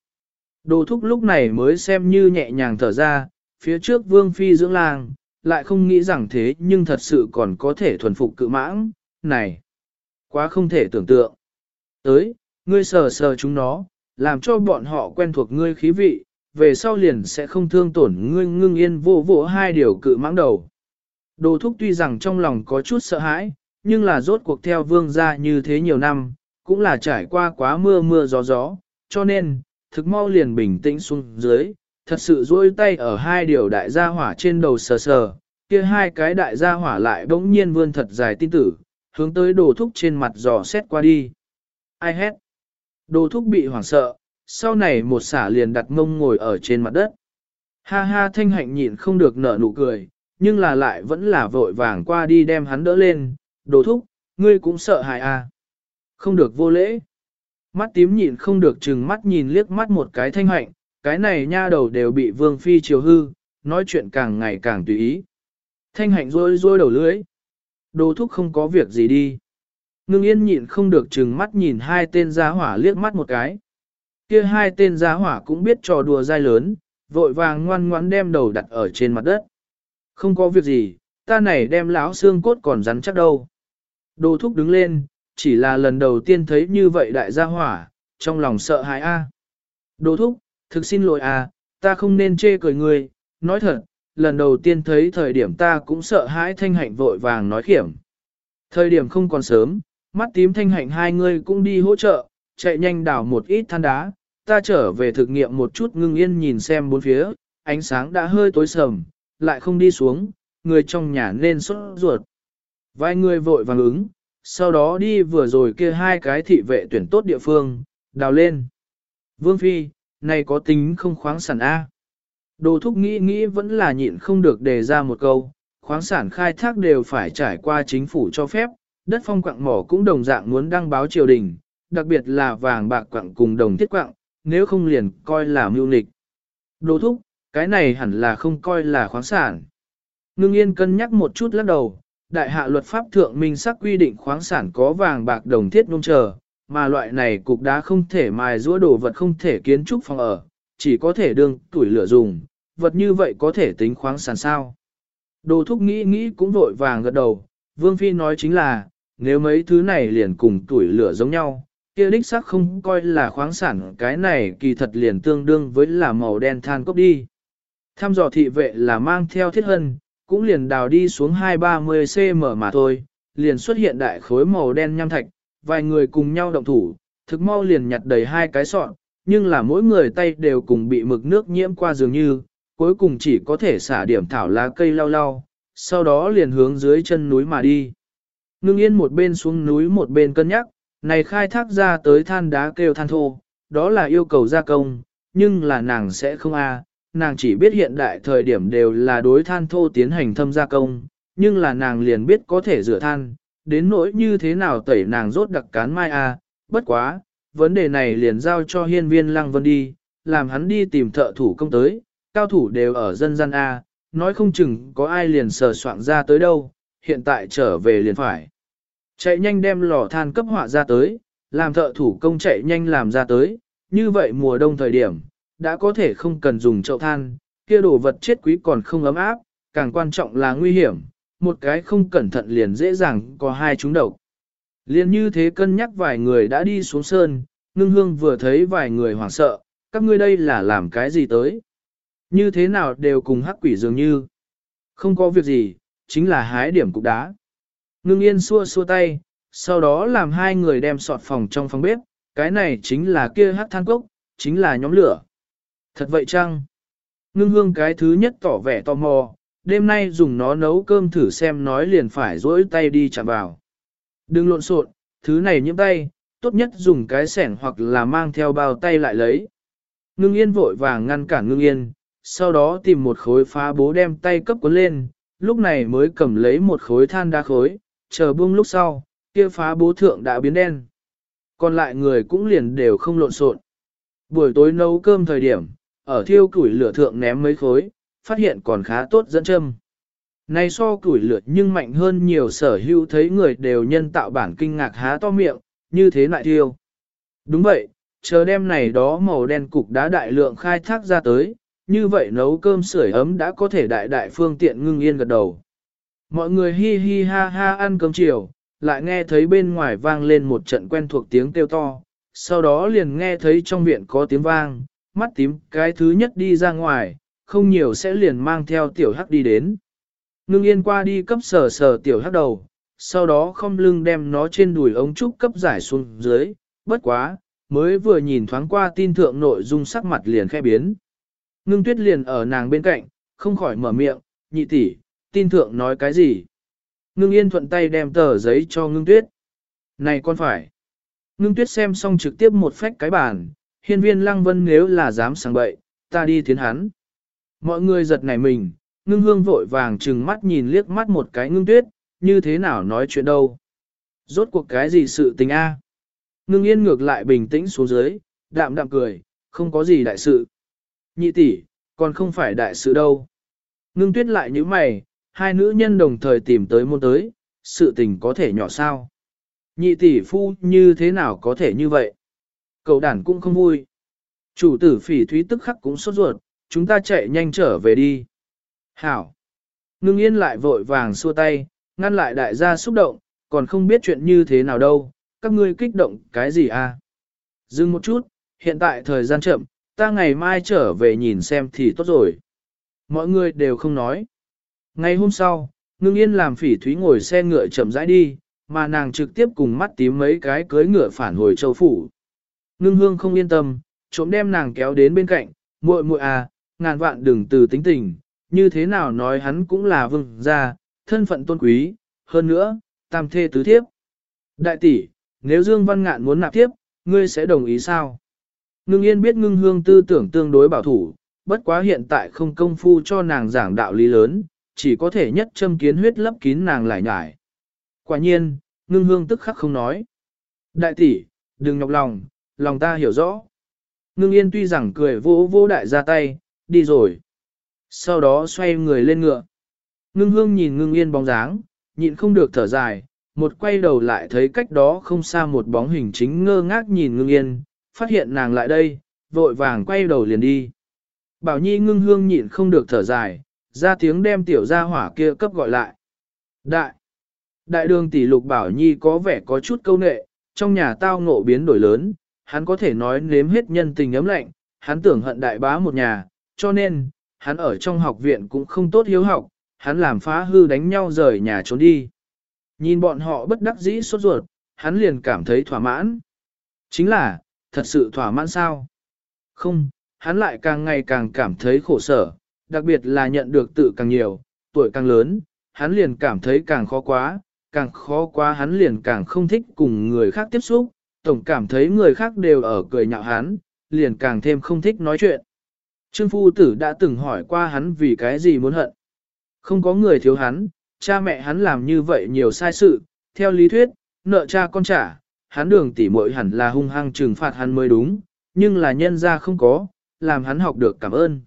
Đồ thúc lúc này mới xem như nhẹ nhàng thở ra, phía trước vương phi dưỡng lang, lại không nghĩ rằng thế nhưng thật sự còn có thể thuần phục cự mãng, này, quá không thể tưởng tượng. Tới, ngươi sờ sờ chúng nó, làm cho bọn họ quen thuộc ngươi khí vị, về sau liền sẽ không thương tổn ngươi ngưng yên vô vỗ hai điều cự mãng đầu. Đồ thúc tuy rằng trong lòng có chút sợ hãi, nhưng là rốt cuộc theo vương gia như thế nhiều năm, cũng là trải qua quá mưa mưa gió gió, cho nên, thực mau liền bình tĩnh xuống dưới, thật sự duỗi tay ở hai điều đại gia hỏa trên đầu sờ sờ, kia hai cái đại gia hỏa lại bỗng nhiên vươn thật dài tin tử, hướng tới đồ thúc trên mặt dò xét qua đi. Ai hét? Đồ thúc bị hoảng sợ, sau này một xả liền đặt mông ngồi ở trên mặt đất. Ha ha thanh hạnh nhịn không được nở nụ cười, nhưng là lại vẫn là vội vàng qua đi đem hắn đỡ lên, đồ thúc, ngươi cũng sợ hại à. Không được vô lễ. Mắt tím nhịn không được chừng mắt nhìn liếc mắt một cái thanh hạnh, cái này nha đầu đều bị vương phi chiều hư, nói chuyện càng ngày càng tùy ý. Thanh hạnh rôi rôi đầu lưới. Đồ thúc không có việc gì đi. Ngưng yên nhịn không được chừng mắt nhìn hai tên giá hỏa liếc mắt một cái. Kia hai tên giá hỏa cũng biết trò đùa dai lớn, vội vàng ngoan ngoãn đem đầu đặt ở trên mặt đất. Không có việc gì, ta này đem lão xương cốt còn rắn chắc đâu. Đồ thúc đứng lên, chỉ là lần đầu tiên thấy như vậy đại gia hỏa, trong lòng sợ hãi a. Đồ thúc, thực xin lỗi à, ta không nên chê cười ngươi. nói thật, lần đầu tiên thấy thời điểm ta cũng sợ hãi thanh hạnh vội vàng nói khiểm. Thời điểm không còn sớm, mắt tím thanh hạnh hai người cũng đi hỗ trợ, chạy nhanh đảo một ít than đá, ta trở về thực nghiệm một chút ngưng yên nhìn xem bốn phía, ánh sáng đã hơi tối sầm, lại không đi xuống, người trong nhà nên sốt ruột. Vài người vội vàng ứng, sau đó đi vừa rồi kia hai cái thị vệ tuyển tốt địa phương, đào lên. Vương Phi, này có tính không khoáng sản A. Đồ thúc nghĩ nghĩ vẫn là nhịn không được đề ra một câu, khoáng sản khai thác đều phải trải qua chính phủ cho phép, đất phong quặng mỏ cũng đồng dạng muốn đăng báo triều đình, đặc biệt là vàng bạc quặng cùng đồng thiết quặng, nếu không liền coi là mưu nịch. Đồ thúc, cái này hẳn là không coi là khoáng sản. Ngưng yên cân nhắc một chút lắc đầu, đại hạ luật pháp thượng minh sắc quy định khoáng sản có vàng bạc đồng thiết nông chờ, mà loại này cục đá không thể mài rũa đồ vật không thể kiến trúc phòng ở, chỉ có thể đương tuổi lửa dùng, vật như vậy có thể tính khoáng sản sao. Đồ thúc nghĩ nghĩ cũng vội vàng gật đầu, Vương Phi nói chính là, nếu mấy thứ này liền cùng tuổi lửa giống nhau, kia đích xác không coi là khoáng sản cái này kỳ thật liền tương đương với là màu đen than cốc đi. Tham dò thị vệ là mang theo thiết hân, cũng liền đào đi xuống 230 cm mà thôi, liền xuất hiện đại khối màu đen nham thạch, vài người cùng nhau động thủ, thực mau liền nhặt đầy hai cái sọn, nhưng là mỗi người tay đều cùng bị mực nước nhiễm qua dường như, cuối cùng chỉ có thể xả điểm thảo lá cây lau lau, sau đó liền hướng dưới chân núi mà đi. Ngưng yên một bên xuống núi một bên cân nhắc, này khai thác ra tới than đá kêu than thô, đó là yêu cầu gia công, nhưng là nàng sẽ không a, nàng chỉ biết hiện đại thời điểm đều là đối than thô tiến hành thâm gia công, nhưng là nàng liền biết có thể rửa than, đến nỗi như thế nào tẩy nàng rốt đặc cán mai a, bất quá, vấn đề này liền giao cho hiên viên lăng vân đi, làm hắn đi tìm thợ thủ công tới, cao thủ đều ở dân gian a, nói không chừng có ai liền sờ soạn ra tới đâu, hiện tại trở về liền phải. Chạy nhanh đem lò than cấp họa ra tới, làm thợ thủ công chạy nhanh làm ra tới, như vậy mùa đông thời điểm, đã có thể không cần dùng chậu than, kia đồ vật chết quý còn không ấm áp, càng quan trọng là nguy hiểm, một cái không cẩn thận liền dễ dàng có hai chúng độc. Liên như thế cân nhắc vài người đã đi xuống sơn, ngưng hương vừa thấy vài người hoảng sợ, các ngươi đây là làm cái gì tới? Như thế nào đều cùng hắc quỷ dường như. Không có việc gì, chính là hái điểm cục đá. Ngưng yên xua xua tay, sau đó làm hai người đem sọt phòng trong phòng bếp, cái này chính là kia hắc than cốc, chính là nhóm lửa. Thật vậy chăng? Ngưng hương cái thứ nhất tỏ vẻ tò mò, đêm nay dùng nó nấu cơm thử xem nói liền phải rỗi tay đi chạm vào. Đừng lộn xộn, thứ này nhiễm tay, tốt nhất dùng cái sẻng hoặc là mang theo bao tay lại lấy. Ngưng yên vội vàng ngăn cản ngưng yên, sau đó tìm một khối phá bố đem tay cấp cuốn lên, lúc này mới cầm lấy một khối than đá khối, chờ buông lúc sau, kia phá bố thượng đã biến đen. Còn lại người cũng liền đều không lộn xộn. Buổi tối nấu cơm thời điểm, ở thiêu củi lửa thượng ném mấy khối, phát hiện còn khá tốt dẫn châm. Này so củi lửa nhưng mạnh hơn nhiều sở hữu thấy người đều nhân tạo bản kinh ngạc há to miệng, như thế lại thiêu. Đúng vậy, chờ đêm này đó màu đen cục đá đại lượng khai thác ra tới, như vậy nấu cơm sưởi ấm đã có thể đại đại phương tiện ngưng yên gật đầu. Mọi người hi hi ha ha ăn cơm chiều, lại nghe thấy bên ngoài vang lên một trận quen thuộc tiếng kêu to, sau đó liền nghe thấy trong viện có tiếng vang, mắt tím cái thứ nhất đi ra ngoài, không nhiều sẽ liền mang theo tiểu hắc đi đến. Ngưng yên qua đi cấp sờ sờ tiểu hắc đầu, sau đó không lưng đem nó trên đùi ống trúc cấp giải xuống dưới, bất quá, mới vừa nhìn thoáng qua tin thượng nội dung sắc mặt liền khẽ biến. Ngưng tuyết liền ở nàng bên cạnh, không khỏi mở miệng, nhị tỷ, tin thượng nói cái gì. Ngưng yên thuận tay đem tờ giấy cho ngưng tuyết. Này con phải. Ngưng tuyết xem xong trực tiếp một phách cái bàn, hiên viên lăng vân nếu là dám sang bậy, ta đi tiến hắn. Mọi người giật nảy mình, ngưng hương vội vàng trừng mắt nhìn liếc mắt một cái ngưng tuyết, như thế nào nói chuyện đâu. Rốt cuộc cái gì sự tình a? Ngưng yên ngược lại bình tĩnh xuống dưới, đạm đạm cười, không có gì đại sự. Nhị tỷ, còn không phải đại sự đâu. Ngưng tuyết lại như mày, hai nữ nhân đồng thời tìm tới môn tới, sự tình có thể nhỏ sao. Nhị tỷ phu như thế nào có thể như vậy? Cậu đàn cũng không vui. Chủ tử phỉ thúy tức khắc cũng sốt ruột, chúng ta chạy nhanh trở về đi. Hảo. Ngưng yên lại vội vàng xua tay, ngăn lại đại gia xúc động, còn không biết chuyện như thế nào đâu, các ngươi kích động cái gì à? Dừng một chút, hiện tại thời gian chậm, ta ngày mai trở về nhìn xem thì tốt rồi. Mọi người đều không nói. Ngày hôm sau, ngưng yên làm phỉ thúy ngồi xe ngựa chậm rãi đi, mà nàng trực tiếp cùng mắt tím mấy cái cưới ngựa phản hồi châu phủ. Ngưng hương không yên tâm, trộm đem nàng kéo đến bên cạnh, muội muội à, ngàn vạn đừng từ tính tình, như thế nào nói hắn cũng là vương gia, thân phận tôn quý, hơn nữa, tam thê tứ thiếp. Đại tỷ, nếu Dương Văn Ngạn muốn nạp thiếp ngươi sẽ đồng ý sao? Ngưng yên biết ngưng hương tư tưởng tương đối bảo thủ, bất quá hiện tại không công phu cho nàng giảng đạo lý lớn, chỉ có thể nhất châm kiến huyết lấp kín nàng lại nhải. Quả nhiên, ngưng hương tức khắc không nói. Đại tỷ, đừng nhọc lòng, lòng ta hiểu rõ. Ngưng yên tuy rằng cười vô vô đại ra tay, đi rồi. Sau đó xoay người lên ngựa. Ngưng hương nhìn ngưng yên bóng dáng, nhịn không được thở dài, một quay đầu lại thấy cách đó không xa một bóng hình chính ngơ ngác nhìn ngưng yên, phát hiện nàng lại đây, vội vàng quay đầu liền đi. Bảo Nhi ngưng hương nhịn không được thở dài, ra tiếng đem tiểu gia hỏa kia cấp gọi lại. Đại! Đại đường tỷ lục Bảo Nhi có vẻ có chút câu nệ, trong nhà tao ngộ biến đổi lớn, hắn có thể nói nếm hết nhân tình ấm lạnh, hắn tưởng hận đại bá một nhà, cho nên, hắn ở trong học viện cũng không tốt hiếu học, hắn làm phá hư đánh nhau rời nhà trốn đi. Nhìn bọn họ bất đắc dĩ sốt ruột, hắn liền cảm thấy thỏa mãn. Chính là, thật sự thỏa mãn sao? Không, hắn lại càng ngày càng cảm thấy khổ sở, đặc biệt là nhận được tự càng nhiều, tuổi càng lớn, hắn liền cảm thấy càng khó quá, càng khó quá hắn liền càng không thích cùng người khác tiếp xúc, tổng cảm thấy người khác đều ở cười nhạo hắn, liền càng thêm không thích nói chuyện. Trương Phu Tử đã từng hỏi qua hắn vì cái gì muốn hận. Không có người thiếu hắn, cha mẹ hắn làm như vậy nhiều sai sự, theo lý thuyết, nợ cha con trả, hắn đường tỉ muội hẳn là hung hăng trừng phạt hắn mới đúng, nhưng là nhân ra không có, làm hắn học được cảm ơn.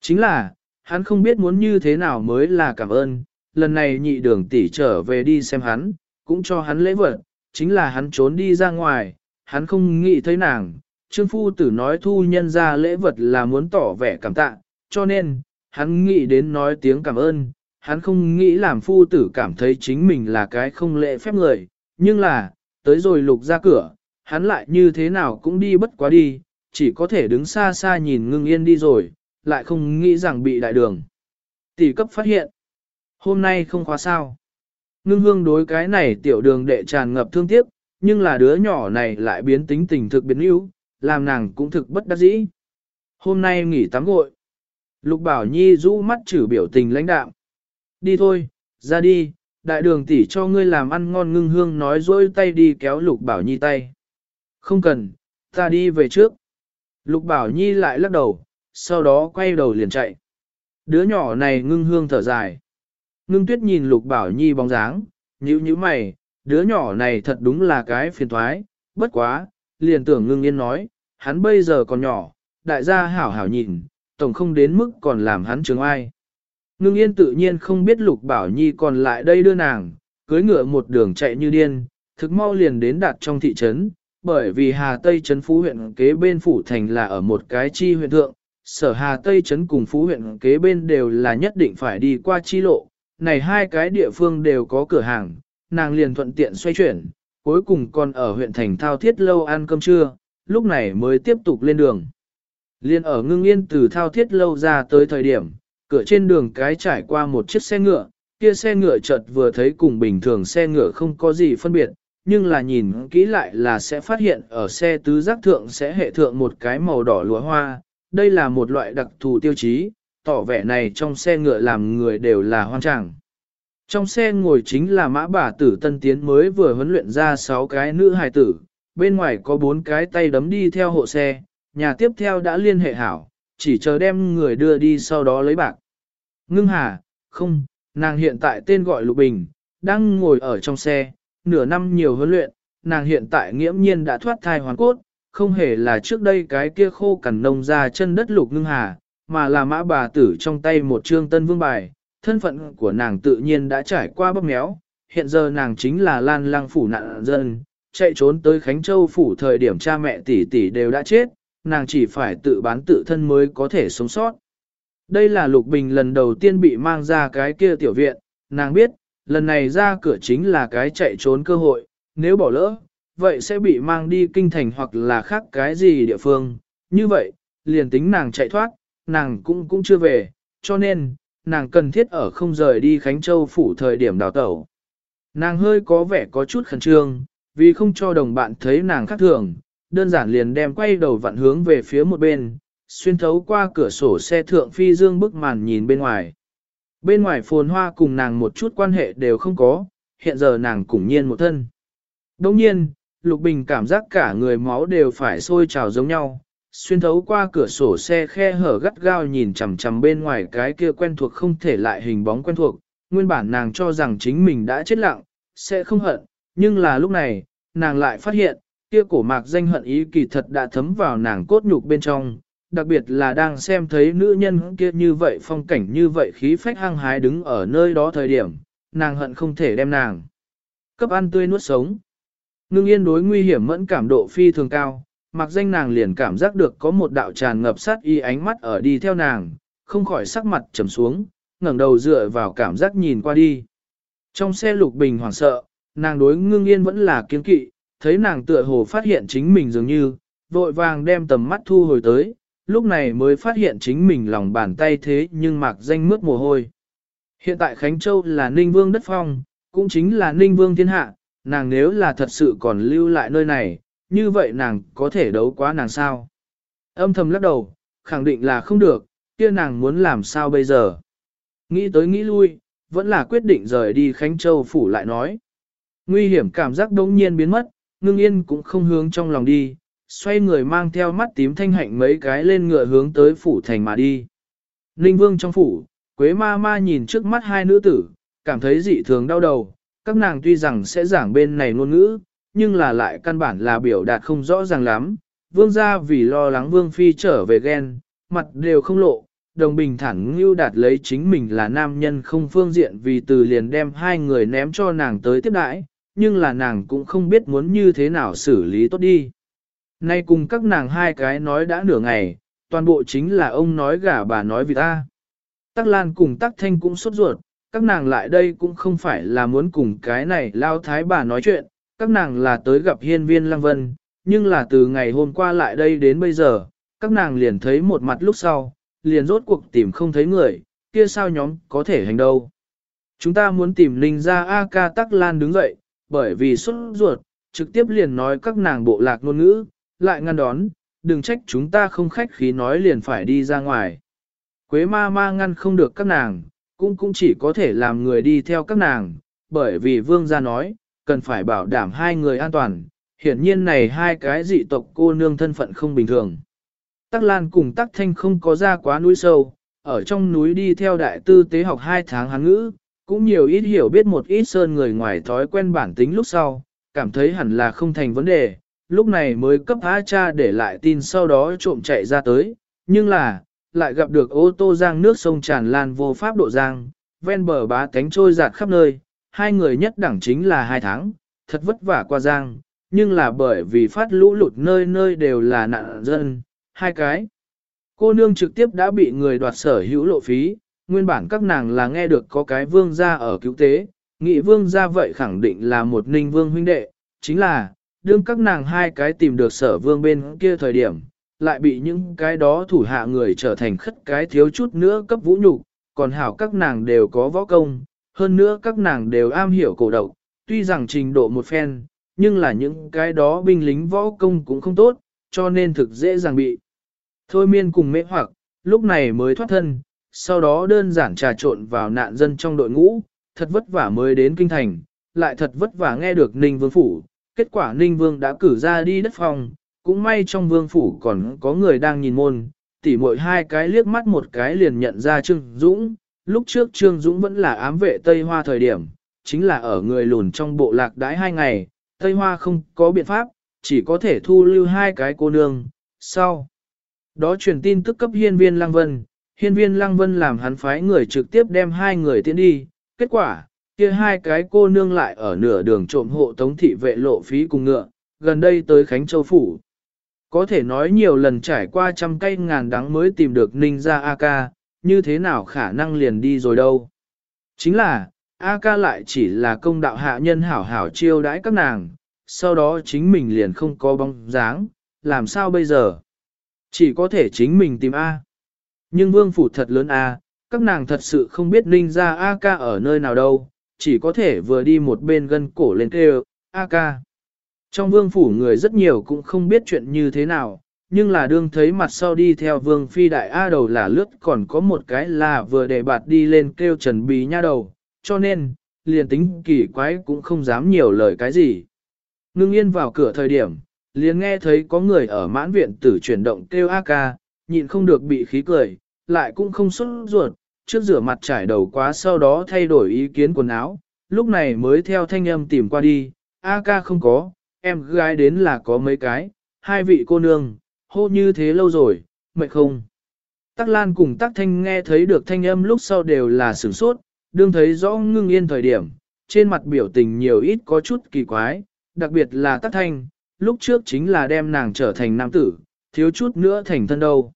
Chính là, hắn không biết muốn như thế nào mới là cảm ơn, lần này nhị đường tỷ trở về đi xem hắn, cũng cho hắn lễ vật, chính là hắn trốn đi ra ngoài, hắn không nghĩ thấy nàng. Trương phu tử nói thu nhân ra lễ vật là muốn tỏ vẻ cảm tạ, cho nên, hắn nghĩ đến nói tiếng cảm ơn, hắn không nghĩ làm phu tử cảm thấy chính mình là cái không lễ phép người, nhưng là, tới rồi lục ra cửa, hắn lại như thế nào cũng đi bất quá đi, chỉ có thể đứng xa xa nhìn ngưng yên đi rồi, lại không nghĩ rằng bị đại đường. Tỷ cấp phát hiện, hôm nay không khóa sao. Ngưng hương đối cái này tiểu đường đệ tràn ngập thương tiếc, nhưng là đứa nhỏ này lại biến tính tình thực biến yếu, làm nàng cũng thực bất đắc dĩ. Hôm nay nghỉ tắm gội. Lục Bảo Nhi rũ mắt chử biểu tình lãnh đạm. Đi thôi, ra đi, đại đường tỷ cho ngươi làm ăn ngon ngưng hương nói dối tay đi kéo Lục Bảo Nhi tay. Không cần, ta đi về trước. Lục Bảo Nhi lại lắc đầu, sau đó quay đầu liền chạy. Đứa nhỏ này ngưng hương thở dài. Ngưng tuyết nhìn Lục Bảo Nhi bóng dáng, nhíu nhíu mày, đứa nhỏ này thật đúng là cái phiền thoái, bất quá, liền tưởng ngưng yên nói, hắn bây giờ còn nhỏ, đại gia hảo hảo nhìn, tổng không đến mức còn làm hắn trường ai. Ngưng yên tự nhiên không biết Lục Bảo Nhi còn lại đây đưa nàng, cưới ngựa một đường chạy như điên, thực mau liền đến đạt trong thị trấn, bởi vì Hà Tây Trấn Phú huyện kế bên Phủ Thành là ở một cái chi huyện thượng, sở Hà Tây Trấn cùng Phú huyện kế bên đều là nhất định phải đi qua chi lộ, này hai cái địa phương đều có cửa hàng, nàng liền thuận tiện xoay chuyển, cuối cùng còn ở huyện thành thao thiết lâu ăn cơm trưa, lúc này mới tiếp tục lên đường. Liên ở ngưng yên từ thao thiết lâu ra tới thời điểm, cửa trên đường cái trải qua một chiếc xe ngựa, kia xe ngựa chợt vừa thấy cùng bình thường xe ngựa không có gì phân biệt, nhưng là nhìn kỹ lại là sẽ phát hiện ở xe tứ giác thượng sẽ hệ thượng một cái màu đỏ lúa hoa, đây là một loại đặc thù tiêu chí, tỏ vẻ này trong xe ngựa làm người đều là hoang tràng. Trong xe ngồi chính là mã bà tử tân tiến mới vừa huấn luyện ra 6 cái nữ hài tử, bên ngoài có 4 cái tay đấm đi theo hộ xe, nhà tiếp theo đã liên hệ hảo, chỉ chờ đem người đưa đi sau đó lấy bạc. Ngưng hà, không, nàng hiện tại tên gọi Lục Bình, đang ngồi ở trong xe, nửa năm nhiều huấn luyện, nàng hiện tại nghiễm nhiên đã thoát thai hoàn cốt, không hề là trước đây cái kia khô cằn nông ra chân đất lục ngưng hà, mà là mã bà tử trong tay một trương tân vương bài, thân phận của nàng tự nhiên đã trải qua bóp méo, hiện giờ nàng chính là lan lăng phủ nạn dân, chạy trốn tới Khánh Châu phủ thời điểm cha mẹ tỷ tỷ đều đã chết, nàng chỉ phải tự bán tự thân mới có thể sống sót. Đây là Lục Bình lần đầu tiên bị mang ra cái kia tiểu viện, nàng biết, lần này ra cửa chính là cái chạy trốn cơ hội, nếu bỏ lỡ, vậy sẽ bị mang đi kinh thành hoặc là khác cái gì địa phương. Như vậy, liền tính nàng chạy thoát, nàng cũng cũng chưa về, cho nên, nàng cần thiết ở không rời đi Khánh Châu phủ thời điểm đào tẩu. Nàng hơi có vẻ có chút khẩn trương, vì không cho đồng bạn thấy nàng khác thường, đơn giản liền đem quay đầu vặn hướng về phía một bên, xuyên thấu qua cửa sổ xe thượng phi dương bức màn nhìn bên ngoài. Bên ngoài phồn hoa cùng nàng một chút quan hệ đều không có, hiện giờ nàng cũng nhiên một thân. Đồng nhiên, Lục Bình cảm giác cả người máu đều phải sôi trào giống nhau, xuyên thấu qua cửa sổ xe khe hở gắt gao nhìn chằm chằm bên ngoài cái kia quen thuộc không thể lại hình bóng quen thuộc, nguyên bản nàng cho rằng chính mình đã chết lặng, sẽ không hận, nhưng là lúc này, nàng lại phát hiện, kia cổ mạc danh hận ý kỳ thật đã thấm vào nàng cốt nhục bên trong, đặc biệt là đang xem thấy nữ nhân kia như vậy phong cảnh như vậy khí phách hăng hái đứng ở nơi đó thời điểm, nàng hận không thể đem nàng. Cấp ăn tươi nuốt sống. Ngưng yên đối nguy hiểm mẫn cảm độ phi thường cao, mặc danh nàng liền cảm giác được có một đạo tràn ngập sát y ánh mắt ở đi theo nàng, không khỏi sắc mặt trầm xuống, ngẩng đầu dựa vào cảm giác nhìn qua đi. Trong xe lục bình hoảng sợ, nàng đối ngưng yên vẫn là kiên kỵ, thấy nàng tựa hồ phát hiện chính mình dường như, vội vàng đem tầm mắt thu hồi tới, lúc này mới phát hiện chính mình lòng bàn tay thế nhưng mặc danh mướt mồ hôi. Hiện tại Khánh Châu là Ninh Vương đất phong, cũng chính là Ninh Vương thiên hạ, nàng nếu là thật sự còn lưu lại nơi này, như vậy nàng có thể đấu quá nàng sao? Âm thầm lắc đầu, khẳng định là không được, kia nàng muốn làm sao bây giờ? Nghĩ tới nghĩ lui, vẫn là quyết định rời đi Khánh Châu phủ lại nói. Nguy hiểm cảm giác đống nhiên biến mất, ngưng yên cũng không hướng trong lòng đi, xoay người mang theo mắt tím thanh hạnh mấy cái lên ngựa hướng tới phủ thành mà đi. Ninh Vương trong phủ, Quế ma ma nhìn trước mắt hai nữ tử, cảm thấy dị thường đau đầu, các nàng tuy rằng sẽ giảng bên này ngôn ngữ, nhưng là lại căn bản là biểu đạt không rõ ràng lắm. Vương gia vì lo lắng Vương Phi trở về ghen, mặt đều không lộ, đồng bình thẳng ngưu đạt lấy chính mình là nam nhân không phương diện vì từ liền đem hai người ném cho nàng tới tiếp đãi, nhưng là nàng cũng không biết muốn như thế nào xử lý tốt đi. Nay cùng các nàng hai cái nói đã nửa ngày, toàn bộ chính là ông nói gả bà nói vì ta. Tắc Lan cùng Tắc Thanh cũng sốt ruột, các nàng lại đây cũng không phải là muốn cùng cái này lao thái bà nói chuyện, các nàng là tới gặp hiên viên lăng vân, nhưng là từ ngày hôm qua lại đây đến bây giờ, các nàng liền thấy một mặt lúc sau, liền rốt cuộc tìm không thấy người, kia sao nhóm có thể hành đâu. Chúng ta muốn tìm Linh ra A ca Tắc Lan đứng dậy, bởi vì xuất ruột, trực tiếp liền nói các nàng bộ lạc ngôn ngữ, lại ngăn đón, đừng trách chúng ta không khách khí nói liền phải đi ra ngoài. Quế ma ma ngăn không được các nàng, cũng cũng chỉ có thể làm người đi theo các nàng, bởi vì vương gia nói, cần phải bảo đảm hai người an toàn, hiển nhiên này hai cái dị tộc cô nương thân phận không bình thường. Tắc Lan cùng Tắc Thanh không có ra quá núi sâu, ở trong núi đi theo đại tư tế học hai tháng hán ngữ, cũng nhiều ít hiểu biết một ít sơn người ngoài thói quen bản tính lúc sau, cảm thấy hẳn là không thành vấn đề, lúc này mới cấp a cha để lại tin sau đó trộm chạy ra tới, nhưng là, lại gặp được ô tô giang nước sông tràn lan vô pháp độ giang, ven bờ bá cánh trôi giạt khắp nơi, hai người nhất đẳng chính là hai tháng, thật vất vả qua giang, nhưng là bởi vì phát lũ lụt nơi nơi đều là nạn dân, hai cái. Cô nương trực tiếp đã bị người đoạt sở hữu lộ phí, nguyên bản các nàng là nghe được có cái vương gia ở cứu tế, nghị vương gia vậy khẳng định là một ninh vương huynh đệ, chính là, đương các nàng hai cái tìm được sở vương bên kia thời điểm, lại bị những cái đó thủ hạ người trở thành khất cái thiếu chút nữa cấp vũ nhục, còn hảo các nàng đều có võ công, hơn nữa các nàng đều am hiểu cổ độc, tuy rằng trình độ một phen, nhưng là những cái đó binh lính võ công cũng không tốt, cho nên thực dễ dàng bị. Thôi miên cùng mê hoặc, lúc này mới thoát thân, sau đó đơn giản trà trộn vào nạn dân trong đội ngũ, thật vất vả mới đến kinh thành, lại thật vất vả nghe được Ninh Vương Phủ, kết quả Ninh Vương đã cử ra đi đất phòng, cũng may trong vương phủ còn có người đang nhìn môn, tỉ mỗi hai cái liếc mắt một cái liền nhận ra Trương Dũng, lúc trước Trương Dũng vẫn là ám vệ Tây Hoa thời điểm, chính là ở người lùn trong bộ lạc đãi hai ngày, Tây Hoa không có biện pháp, chỉ có thể thu lưu hai cái cô nương, sau. Đó truyền tin tức cấp hiên viên Lăng Vân, hiên viên Lăng Vân làm hắn phái người trực tiếp đem hai người tiến đi, kết quả, kia hai cái cô nương lại ở nửa đường trộm hộ tống thị vệ lộ phí cùng ngựa, gần đây tới Khánh Châu Phủ. Có thể nói nhiều lần trải qua trăm cây ngàn đắng mới tìm được ninh ra A-ca, như thế nào khả năng liền đi rồi đâu. Chính là, A-ca lại chỉ là công đạo hạ nhân hảo hảo chiêu đãi các nàng, sau đó chính mình liền không có bóng dáng, làm sao bây giờ? Chỉ có thể chính mình tìm A. Nhưng vương phủ thật lớn A, các nàng thật sự không biết ninh ra A-ca ở nơi nào đâu, chỉ có thể vừa đi một bên gân cổ lên kêu, A-ca. Trong vương phủ người rất nhiều cũng không biết chuyện như thế nào, nhưng là đương thấy mặt sau đi theo vương phi đại A đầu là lướt còn có một cái là vừa để bạt đi lên kêu trần bì nha đầu, cho nên, liền tính kỳ quái cũng không dám nhiều lời cái gì. Ngưng yên vào cửa thời điểm, liền nghe thấy có người ở mãn viện tử chuyển động kêu A ca, nhịn không được bị khí cười, lại cũng không xuất ruột, trước rửa mặt trải đầu quá sau đó thay đổi ý kiến quần áo, lúc này mới theo thanh âm tìm qua đi, A ca không có, em gái đến là có mấy cái, hai vị cô nương, hô như thế lâu rồi, mệt không. Tắc Lan cùng Tắc Thanh nghe thấy được thanh âm lúc sau đều là sửng sốt, đương thấy rõ ngưng yên thời điểm, trên mặt biểu tình nhiều ít có chút kỳ quái, đặc biệt là tắc thanh, lúc trước chính là đem nàng trở thành nam tử, thiếu chút nữa thành thân đâu.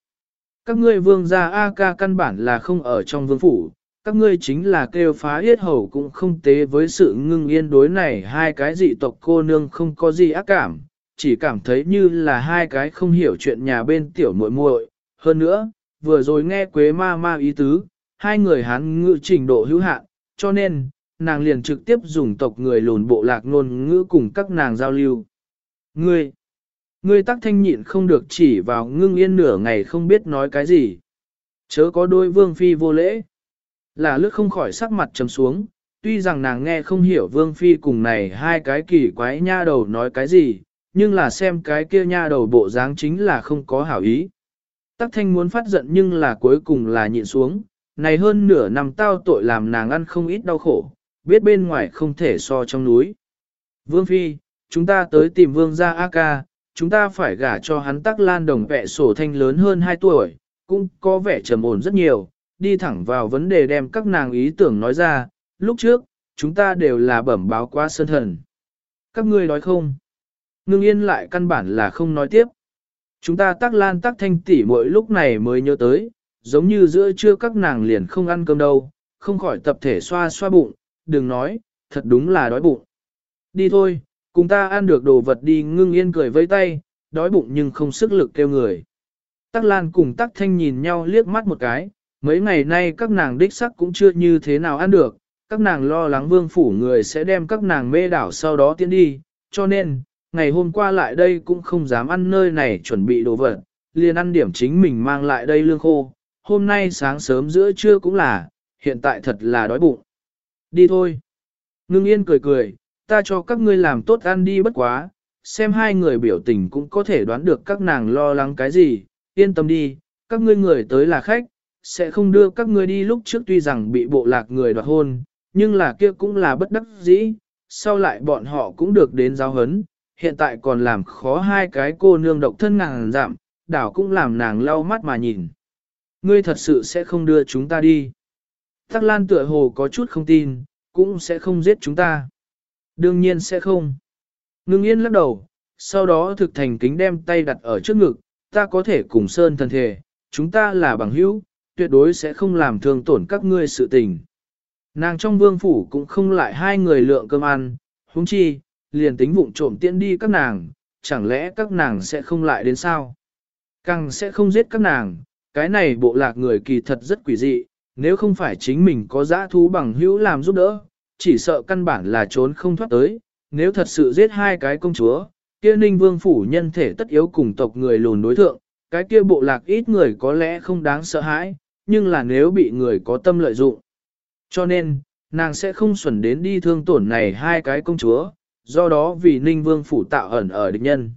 Các ngươi vương gia A ca căn bản là không ở trong vương phủ, các ngươi chính là kêu phá yết hầu cũng không tế với sự ngưng yên đối này hai cái dị tộc cô nương không có gì ác cảm, chỉ cảm thấy như là hai cái không hiểu chuyện nhà bên tiểu muội muội. Hơn nữa, vừa rồi nghe quế ma ma ý tứ, hai người hán ngữ trình độ hữu hạn, cho nên, nàng liền trực tiếp dùng tộc người lùn bộ lạc ngôn ngữ cùng các nàng giao lưu. Ngươi, ngươi tắc thanh nhịn không được chỉ vào ngưng yên nửa ngày không biết nói cái gì. Chớ có đôi vương phi vô lễ. Là lướt không khỏi sắc mặt trầm xuống, tuy rằng nàng nghe không hiểu vương phi cùng này hai cái kỳ quái nha đầu nói cái gì, nhưng là xem cái kia nha đầu bộ dáng chính là không có hảo ý. Tắc thanh muốn phát giận nhưng là cuối cùng là nhịn xuống, này hơn nửa năm tao tội làm nàng ăn không ít đau khổ, biết bên ngoài không thể so trong núi. Vương Phi, chúng ta tới tìm vương gia A ca, chúng ta phải gả cho hắn tắc lan đồng vẹ sổ thanh lớn hơn 2 tuổi, cũng có vẻ trầm ổn rất nhiều, đi thẳng vào vấn đề đem các nàng ý tưởng nói ra, lúc trước, chúng ta đều là bẩm báo qua sơn thần. Các ngươi nói không? Ngưng yên lại căn bản là không nói tiếp. Chúng ta tắc lan tắc thanh tỷ mỗi lúc này mới nhớ tới, giống như giữa trưa các nàng liền không ăn cơm đâu, không khỏi tập thể xoa xoa bụng, đừng nói, thật đúng là đói bụng. Đi thôi, cùng ta ăn được đồ vật đi ngưng yên cười vây tay, đói bụng nhưng không sức lực kêu người. Tắc Lan cùng Tắc Thanh nhìn nhau liếc mắt một cái, mấy ngày nay các nàng đích sắc cũng chưa như thế nào ăn được, các nàng lo lắng vương phủ người sẽ đem các nàng mê đảo sau đó tiến đi, cho nên, ngày hôm qua lại đây cũng không dám ăn nơi này chuẩn bị đồ vật, liền ăn điểm chính mình mang lại đây lương khô, hôm nay sáng sớm giữa trưa cũng là, hiện tại thật là đói bụng. Đi thôi. Ngưng yên cười cười, ta cho các ngươi làm tốt ăn đi bất quá, xem hai người biểu tình cũng có thể đoán được các nàng lo lắng cái gì, yên tâm đi, các ngươi người tới là khách, sẽ không đưa các ngươi đi lúc trước tuy rằng bị bộ lạc người đoạt hôn, nhưng là kia cũng là bất đắc dĩ, sau lại bọn họ cũng được đến giáo hấn, hiện tại còn làm khó hai cái cô nương độc thân ngàn giảm, đảo cũng làm nàng lau mắt mà nhìn. Ngươi thật sự sẽ không đưa chúng ta đi. Tắc Lan tựa hồ có chút không tin, cũng sẽ không giết chúng ta. Đương nhiên sẽ không. Ngưng yên lắc đầu, sau đó thực thành kính đem tay đặt ở trước ngực, ta có thể cùng Sơn thần thể, chúng ta là bằng hữu, tuyệt đối sẽ không làm thương tổn các ngươi sự tình. Nàng trong vương phủ cũng không lại hai người lượng cơm ăn, huống chi, liền tính vụng trộm tiễn đi các nàng, chẳng lẽ các nàng sẽ không lại đến sao? Càng sẽ không giết các nàng, cái này bộ lạc người kỳ thật rất quỷ dị, nếu không phải chính mình có dã thú bằng hữu làm giúp đỡ, chỉ sợ căn bản là trốn không thoát tới, nếu thật sự giết hai cái công chúa, kia ninh vương phủ nhân thể tất yếu cùng tộc người lùn đối thượng, cái kia bộ lạc ít người có lẽ không đáng sợ hãi, nhưng là nếu bị người có tâm lợi dụng. Cho nên, nàng sẽ không xuẩn đến đi thương tổn này hai cái công chúa, do đó vì ninh vương phủ tạo ẩn ở địch nhân.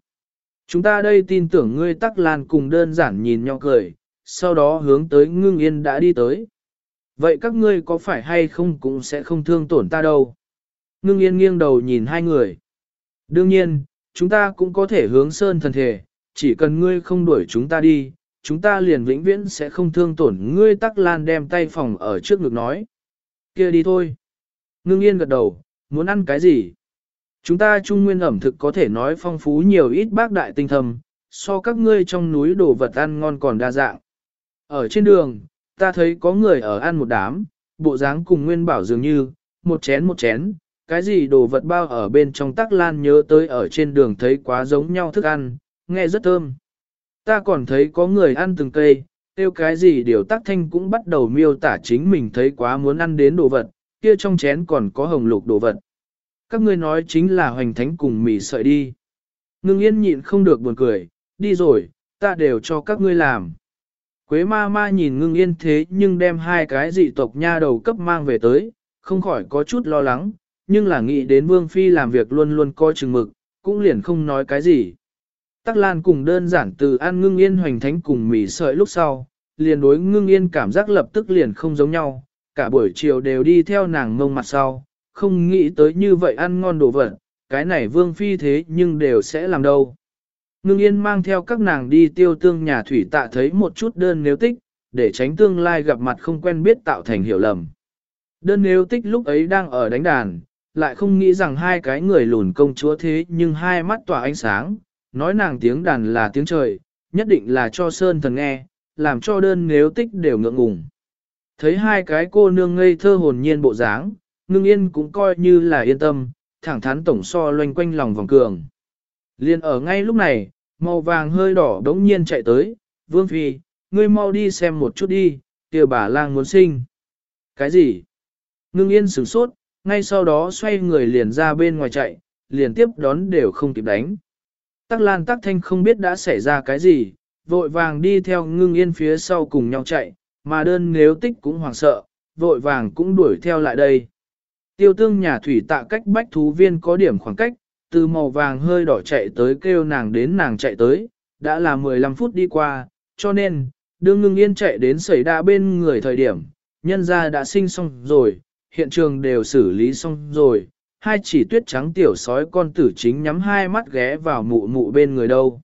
Chúng ta đây tin tưởng ngươi tắc lan cùng đơn giản nhìn nhau cười, sau đó hướng tới ngưng yên đã đi tới. Vậy các ngươi có phải hay không cũng sẽ không thương tổn ta đâu. Ngưng yên nghiêng đầu nhìn hai người. Đương nhiên, chúng ta cũng có thể hướng sơn thần thể, chỉ cần ngươi không đuổi chúng ta đi, chúng ta liền vĩnh viễn sẽ không thương tổn ngươi tắc lan đem tay phòng ở trước ngực nói. kia đi thôi. Ngưng yên gật đầu, muốn ăn cái gì? Chúng ta trung nguyên ẩm thực có thể nói phong phú nhiều ít bác đại tinh thầm, so các ngươi trong núi đồ vật ăn ngon còn đa dạng. Ở trên đường, ta thấy có người ở ăn một đám, bộ dáng cùng nguyên bảo dường như, một chén một chén, cái gì đồ vật bao ở bên trong tắc lan nhớ tới ở trên đường thấy quá giống nhau thức ăn, nghe rất thơm. Ta còn thấy có người ăn từng cây, tiêu cái gì điều tắc thanh cũng bắt đầu miêu tả chính mình thấy quá muốn ăn đến đồ vật, kia trong chén còn có hồng lục đồ vật. Các ngươi nói chính là hoành thánh cùng mì sợi đi. Ngưng yên nhịn không được buồn cười, đi rồi, ta đều cho các ngươi làm. Quế ma ma nhìn ngưng yên thế nhưng đem hai cái dị tộc nha đầu cấp mang về tới, không khỏi có chút lo lắng, nhưng là nghĩ đến Vương Phi làm việc luôn luôn coi chừng mực, cũng liền không nói cái gì. Tắc Lan cùng đơn giản từ ăn ngưng yên hoành thánh cùng mì sợi lúc sau, liền đối ngưng yên cảm giác lập tức liền không giống nhau, cả buổi chiều đều đi theo nàng ngông mặt sau, không nghĩ tới như vậy ăn ngon đồ vật, cái này Vương Phi thế nhưng đều sẽ làm đâu. Ngưng yên mang theo các nàng đi tiêu tương nhà thủy tạ thấy một chút đơn nếu tích, để tránh tương lai gặp mặt không quen biết tạo thành hiểu lầm. Đơn nếu tích lúc ấy đang ở đánh đàn, lại không nghĩ rằng hai cái người lùn công chúa thế nhưng hai mắt tỏa ánh sáng, nói nàng tiếng đàn là tiếng trời, nhất định là cho Sơn Thần nghe, làm cho đơn nếu tích đều ngượng ngùng. Thấy hai cái cô nương ngây thơ hồn nhiên bộ dáng, ngưng yên cũng coi như là yên tâm, thẳng thắn tổng so loanh quanh lòng vòng cường. Liên ở ngay lúc này, màu vàng hơi đỏ đống nhiên chạy tới, Vương Phi, ngươi mau đi xem một chút đi, kia bà lang muốn sinh. Cái gì? Ngưng yên sửng sốt, ngay sau đó xoay người liền ra bên ngoài chạy, liền tiếp đón đều không kịp đánh. Tắc Lan Tắc Thanh không biết đã xảy ra cái gì, vội vàng đi theo ngưng yên phía sau cùng nhau chạy, mà đơn nếu tích cũng hoảng sợ, vội vàng cũng đuổi theo lại đây. Tiêu tương nhà thủy tạ cách bách thú viên có điểm khoảng cách, từ màu vàng hơi đỏ chạy tới kêu nàng đến nàng chạy tới, đã là 15 phút đi qua, cho nên, đương ngưng yên chạy đến xảy đa bên người thời điểm, nhân ra đã sinh xong rồi, hiện trường đều xử lý xong rồi, hai chỉ tuyết trắng tiểu sói con tử chính nhắm hai mắt ghé vào mụ mụ bên người đâu.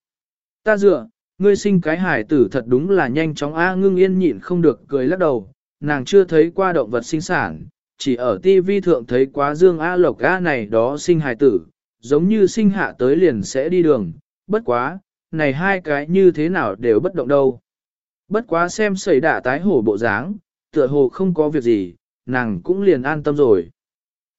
Ta dựa, ngươi sinh cái hải tử thật đúng là nhanh chóng a ngưng yên nhịn không được cười lắc đầu, nàng chưa thấy qua động vật sinh sản, chỉ ở TV thượng thấy quá dương A lộc A này đó sinh hài tử, giống như sinh hạ tới liền sẽ đi đường, bất quá, này hai cái như thế nào đều bất động đâu. Bất quá xem sẩy đả tái hổ bộ dáng, tựa hồ không có việc gì, nàng cũng liền an tâm rồi.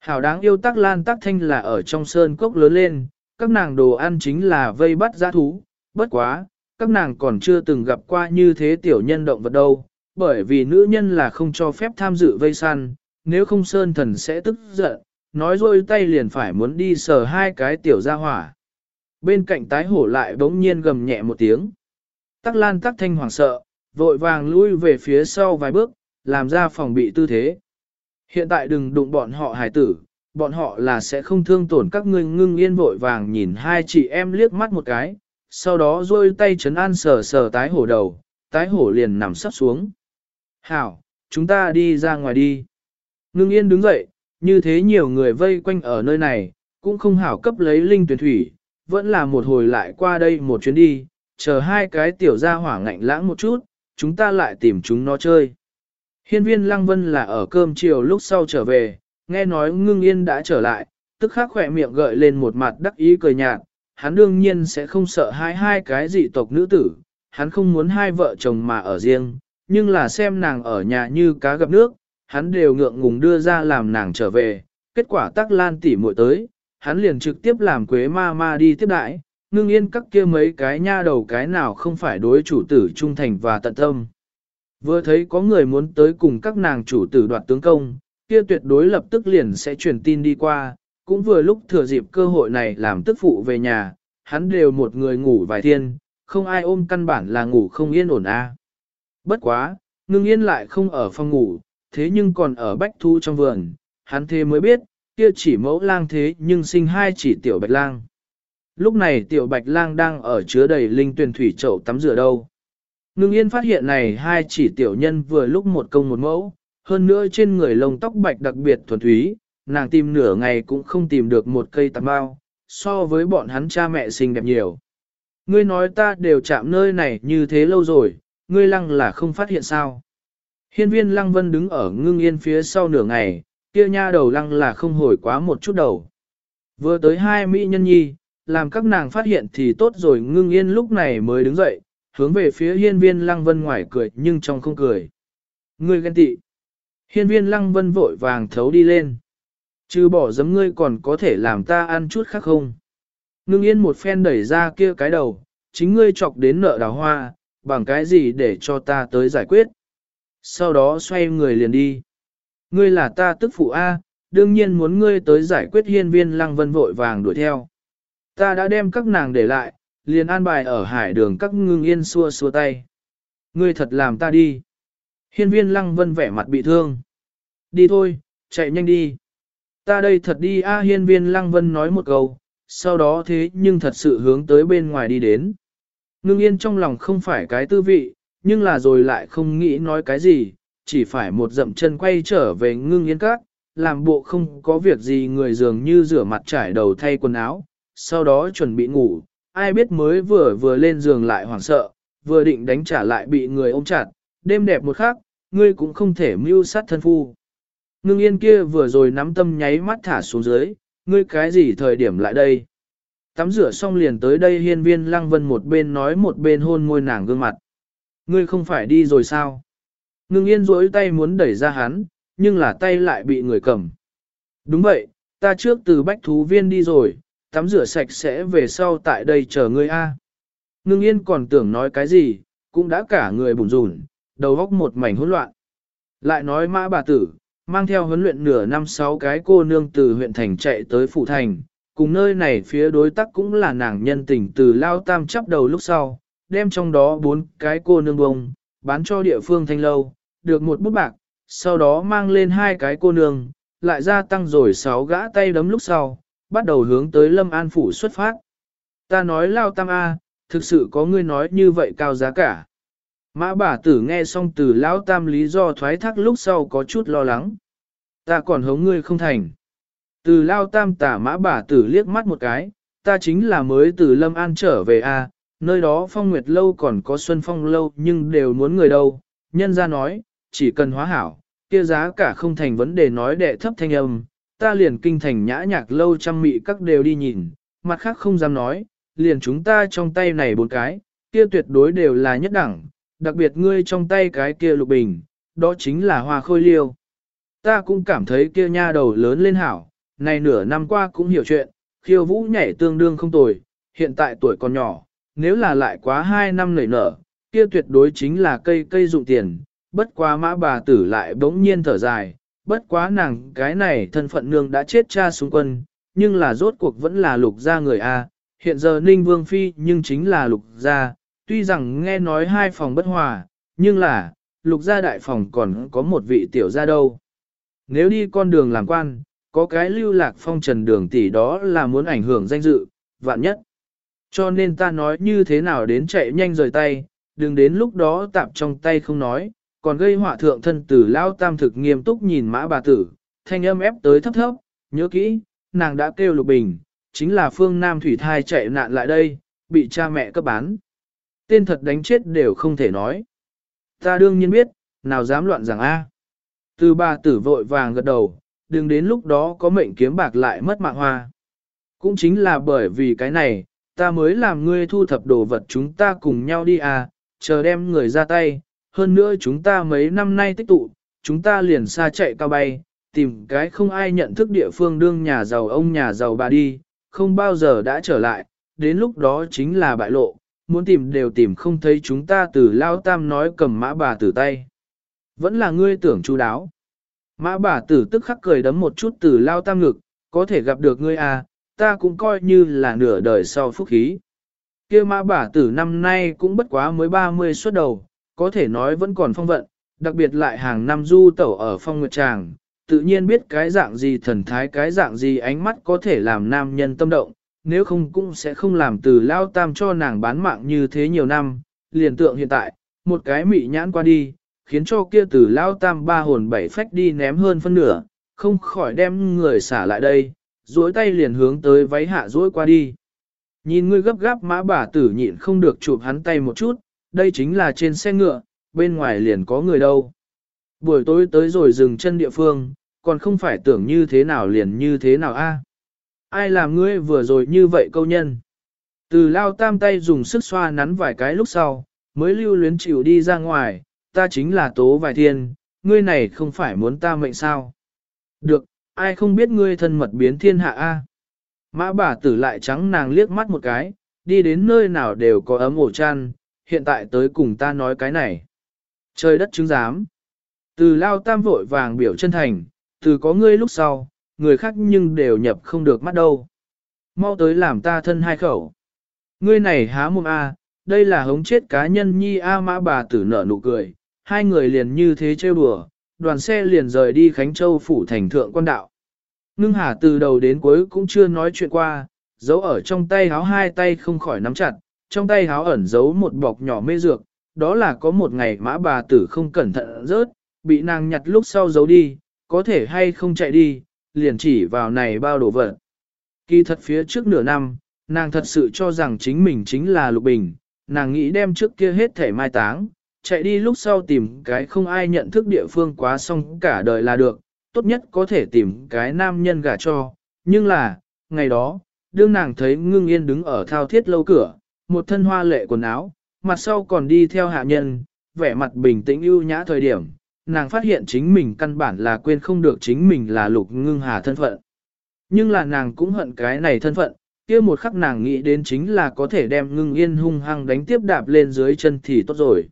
Hảo đáng yêu tắc lan tắc thanh là ở trong sơn cốc lớn lên, các nàng đồ ăn chính là vây bắt giã thú, bất quá, các nàng còn chưa từng gặp qua như thế tiểu nhân động vật đâu, bởi vì nữ nhân là không cho phép tham dự vây săn, nếu không sơn thần sẽ tức giận, nói rồi tay liền phải muốn đi sờ hai cái tiểu gia hỏa. Bên cạnh tái hổ lại bỗng nhiên gầm nhẹ một tiếng. Tắc lan tắc thanh hoảng sợ, vội vàng lui về phía sau vài bước, làm ra phòng bị tư thế. Hiện tại đừng đụng bọn họ hài tử, bọn họ là sẽ không thương tổn các ngươi ngưng yên vội vàng nhìn hai chị em liếc mắt một cái, sau đó rôi tay chấn an sờ sờ tái hổ đầu, tái hổ liền nằm sắp xuống. Hảo, chúng ta đi ra ngoài đi. Ngưng yên đứng dậy, như thế nhiều người vây quanh ở nơi này, cũng không hảo cấp lấy linh tuyển thủy, vẫn là một hồi lại qua đây một chuyến đi, chờ hai cái tiểu gia hỏa ngạnh lãng một chút, chúng ta lại tìm chúng nó chơi. Hiên viên Lăng Vân là ở cơm chiều lúc sau trở về, nghe nói ngưng yên đã trở lại, tức khắc khỏe miệng gợi lên một mặt đắc ý cười nhạt, hắn đương nhiên sẽ không sợ hai hai cái dị tộc nữ tử, hắn không muốn hai vợ chồng mà ở riêng, nhưng là xem nàng ở nhà như cá gặp nước, hắn đều ngượng ngùng đưa ra làm nàng trở về, kết quả tắc lan tỉ muội tới, hắn liền trực tiếp làm quế ma ma đi tiếp đại, ngưng yên các kia mấy cái nha đầu cái nào không phải đối chủ tử trung thành và tận tâm. Vừa thấy có người muốn tới cùng các nàng chủ tử đoạt tướng công, kia tuyệt đối lập tức liền sẽ truyền tin đi qua, cũng vừa lúc thừa dịp cơ hội này làm tức phụ về nhà, hắn đều một người ngủ vài thiên, không ai ôm căn bản là ngủ không yên ổn a. Bất quá, ngưng yên lại không ở phòng ngủ, thế nhưng còn ở bách thu trong vườn, hắn thế mới biết, kia chỉ mẫu lang thế nhưng sinh hai chỉ tiểu bạch lang. Lúc này tiểu bạch lang đang ở chứa đầy linh tuyển thủy chậu tắm rửa đâu. Ngưng yên phát hiện này hai chỉ tiểu nhân vừa lúc một công một mẫu, hơn nữa trên người lông tóc bạch đặc biệt thuần thúy, nàng tìm nửa ngày cũng không tìm được một cây tằm bao, so với bọn hắn cha mẹ xinh đẹp nhiều. Ngươi nói ta đều chạm nơi này như thế lâu rồi, ngươi lăng là không phát hiện sao. Hiên viên lăng vân đứng ở ngưng yên phía sau nửa ngày, kia nha đầu lăng là không hồi quá một chút đầu. Vừa tới hai mỹ nhân nhi, làm các nàng phát hiện thì tốt rồi ngưng yên lúc này mới đứng dậy, hướng về phía hiên viên lăng vân ngoài cười nhưng trong không cười. Ngươi ghen tị. Hiên viên lăng vân vội vàng thấu đi lên. Chứ bỏ giấm ngươi còn có thể làm ta ăn chút khác không? Ngưng yên một phen đẩy ra kia cái đầu, chính ngươi chọc đến nợ đào hoa, bằng cái gì để cho ta tới giải quyết. Sau đó xoay người liền đi. Ngươi là ta tức phụ A, đương nhiên muốn ngươi tới giải quyết hiên viên lăng vân vội vàng đuổi theo. Ta đã đem các nàng để lại, liền an bài ở hải đường các ngưng yên xua xua tay. Ngươi thật làm ta đi. Hiên viên lăng vân vẻ mặt bị thương. Đi thôi, chạy nhanh đi. Ta đây thật đi a hiên viên lăng vân nói một câu, sau đó thế nhưng thật sự hướng tới bên ngoài đi đến. Ngưng yên trong lòng không phải cái tư vị, nhưng là rồi lại không nghĩ nói cái gì, chỉ phải một dậm chân quay trở về ngưng yên các, làm bộ không có việc gì người dường như rửa mặt trải đầu thay quần áo, sau đó chuẩn bị ngủ, ai biết mới vừa vừa lên giường lại hoảng sợ, vừa định đánh trả lại bị người ôm chặt, đêm đẹp một khắc, ngươi cũng không thể mưu sát thân phu. Ngưng yên kia vừa rồi nắm tâm nháy mắt thả xuống dưới, ngươi cái gì thời điểm lại đây? Tắm rửa xong liền tới đây hiên viên lăng vân một bên nói một bên hôn môi nàng gương mặt. Ngươi không phải đi rồi sao? Ngưng yên rỗi tay muốn đẩy ra hắn, nhưng là tay lại bị người cầm. Đúng vậy, ta trước từ bách thú viên đi rồi, tắm rửa sạch sẽ về sau tại đây chờ ngươi a. Ngưng yên còn tưởng nói cái gì, cũng đã cả người bùn rùn, đầu góc một mảnh hỗn loạn. Lại nói mã bà tử, mang theo huấn luyện nửa năm sáu cái cô nương từ huyện thành chạy tới phủ thành, cùng nơi này phía đối tác cũng là nàng nhân tình từ lao tam chắp đầu lúc sau, đem trong đó bốn cái cô nương bông, bán cho địa phương thanh lâu, được một bút bạc, sau đó mang lên hai cái cô nương, lại gia tăng rồi sáu gã tay đấm lúc sau, bắt đầu hướng tới Lâm An Phủ xuất phát. Ta nói lao tam A, thực sự có ngươi nói như vậy cao giá cả. Mã bà tử nghe xong từ lão tam lý do thoái thác lúc sau có chút lo lắng. Ta còn hống ngươi không thành. Từ lao tam tả mã bà tử liếc mắt một cái, ta chính là mới từ Lâm An trở về a, nơi đó phong nguyệt lâu còn có xuân phong lâu nhưng đều muốn người đâu. Nhân ra nói, chỉ cần hóa hảo, kia giá cả không thành vấn đề nói đệ thấp thanh âm, ta liền kinh thành nhã nhạc lâu trăm mị các đều đi nhìn, mặt khác không dám nói, liền chúng ta trong tay này bốn cái, kia tuyệt đối đều là nhất đẳng, đặc biệt ngươi trong tay cái kia lục bình, đó chính là hoa khôi liêu. Ta cũng cảm thấy kia nha đầu lớn lên hảo, này nửa năm qua cũng hiểu chuyện, khiêu vũ nhảy tương đương không tồi, hiện tại tuổi còn nhỏ, nếu là lại quá hai năm nảy nở, kia tuyệt đối chính là cây cây dụng tiền, bất quá mã bà tử lại bỗng nhiên thở dài, bất quá nàng cái này thân phận nương đã chết cha xuống quân, nhưng là rốt cuộc vẫn là lục gia người A, hiện giờ Ninh Vương Phi nhưng chính là lục gia, tuy rằng nghe nói hai phòng bất hòa, nhưng là, lục gia đại phòng còn có một vị tiểu gia đâu. Nếu đi con đường làm quan, có cái lưu lạc phong trần đường tỷ đó là muốn ảnh hưởng danh dự, vạn nhất. Cho nên ta nói như thế nào đến chạy nhanh rời tay, đừng đến lúc đó tạm trong tay không nói, còn gây họa thượng thân tử lao tam thực nghiêm túc nhìn mã bà tử, thanh âm ép tới thấp thấp, nhớ kỹ, nàng đã kêu lục bình, chính là phương Nam Thủy Thai chạy nạn lại đây, bị cha mẹ cấp bán. Tên thật đánh chết đều không thể nói. Ta đương nhiên biết, nào dám loạn rằng A. Từ bà tử vội vàng gật đầu, đừng đến lúc đó có mệnh kiếm bạc lại mất mạng hoa. Cũng chính là bởi vì cái này, ta mới làm ngươi thu thập đồ vật chúng ta cùng nhau đi à, chờ đem người ra tay, hơn nữa chúng ta mấy năm nay tích tụ, chúng ta liền xa chạy cao bay, tìm cái không ai nhận thức địa phương đương nhà giàu ông nhà giàu bà đi, không bao giờ đã trở lại, đến lúc đó chính là bại lộ, muốn tìm đều tìm không thấy chúng ta từ lao tam nói cầm mã bà tử tay. Vẫn là ngươi tưởng chú đáo. Mã bà tử tức khắc cười đấm một chút từ lao tam ngực, có thể gặp được ngươi à, ta cũng coi như là nửa đời sau phúc khí. kia mã bà tử năm nay cũng bất quá mới 30 xuất đầu, có thể nói vẫn còn phong vận, đặc biệt lại hàng năm du tẩu ở phong nguyệt tràng, tự nhiên biết cái dạng gì thần thái cái dạng gì ánh mắt có thể làm nam nhân tâm động, nếu không cũng sẽ không làm từ lao tam cho nàng bán mạng như thế nhiều năm, liền tượng hiện tại, một cái mị nhãn qua đi, khiến cho kia từ lao tam ba hồn bảy phách đi ném hơn phân nửa, không khỏi đem người xả lại đây, duỗi tay liền hướng tới váy hạ duỗi qua đi. Nhìn ngươi gấp gáp mã bà tử nhịn không được chụp hắn tay một chút, đây chính là trên xe ngựa, bên ngoài liền có người đâu. Buổi tối tới rồi dừng chân địa phương, còn không phải tưởng như thế nào liền như thế nào a? Ai làm ngươi vừa rồi như vậy câu nhân? Từ lao tam tay dùng sức xoa nắn vài cái lúc sau, mới lưu luyến chịu đi ra ngoài, ta chính là tố vài thiên, ngươi này không phải muốn ta mệnh sao? Được, ai không biết ngươi thân mật biến thiên hạ a? Mã bà tử lại trắng nàng liếc mắt một cái, đi đến nơi nào đều có ấm ổ chăn, hiện tại tới cùng ta nói cái này. Trời đất chứng giám. Từ lao tam vội vàng biểu chân thành, từ có ngươi lúc sau, người khác nhưng đều nhập không được mắt đâu. Mau tới làm ta thân hai khẩu. Ngươi này há mồm a, đây là hống chết cá nhân nhi a mã bà tử nở nụ cười, hai người liền như thế trêu đùa, đoàn xe liền rời đi Khánh Châu phủ thành thượng quan đạo. Ngưng hà từ đầu đến cuối cũng chưa nói chuyện qua, giấu ở trong tay háo hai tay không khỏi nắm chặt, trong tay háo ẩn giấu một bọc nhỏ mê dược, đó là có một ngày mã bà tử không cẩn thận rớt, bị nàng nhặt lúc sau giấu đi, có thể hay không chạy đi, liền chỉ vào này bao đồ vật. Kỳ thật phía trước nửa năm, nàng thật sự cho rằng chính mình chính là Lục Bình, nàng nghĩ đem trước kia hết thể mai táng, chạy đi lúc sau tìm cái không ai nhận thức địa phương quá xong cả đời là được, tốt nhất có thể tìm cái nam nhân gả cho, nhưng là, ngày đó, đương nàng thấy ngưng yên đứng ở thao thiết lâu cửa, một thân hoa lệ quần áo, mặt sau còn đi theo hạ nhân, vẻ mặt bình tĩnh ưu nhã thời điểm, nàng phát hiện chính mình căn bản là quên không được chính mình là lục ngưng hà thân phận. Nhưng là nàng cũng hận cái này thân phận, kia một khắc nàng nghĩ đến chính là có thể đem ngưng yên hung hăng đánh tiếp đạp lên dưới chân thì tốt rồi.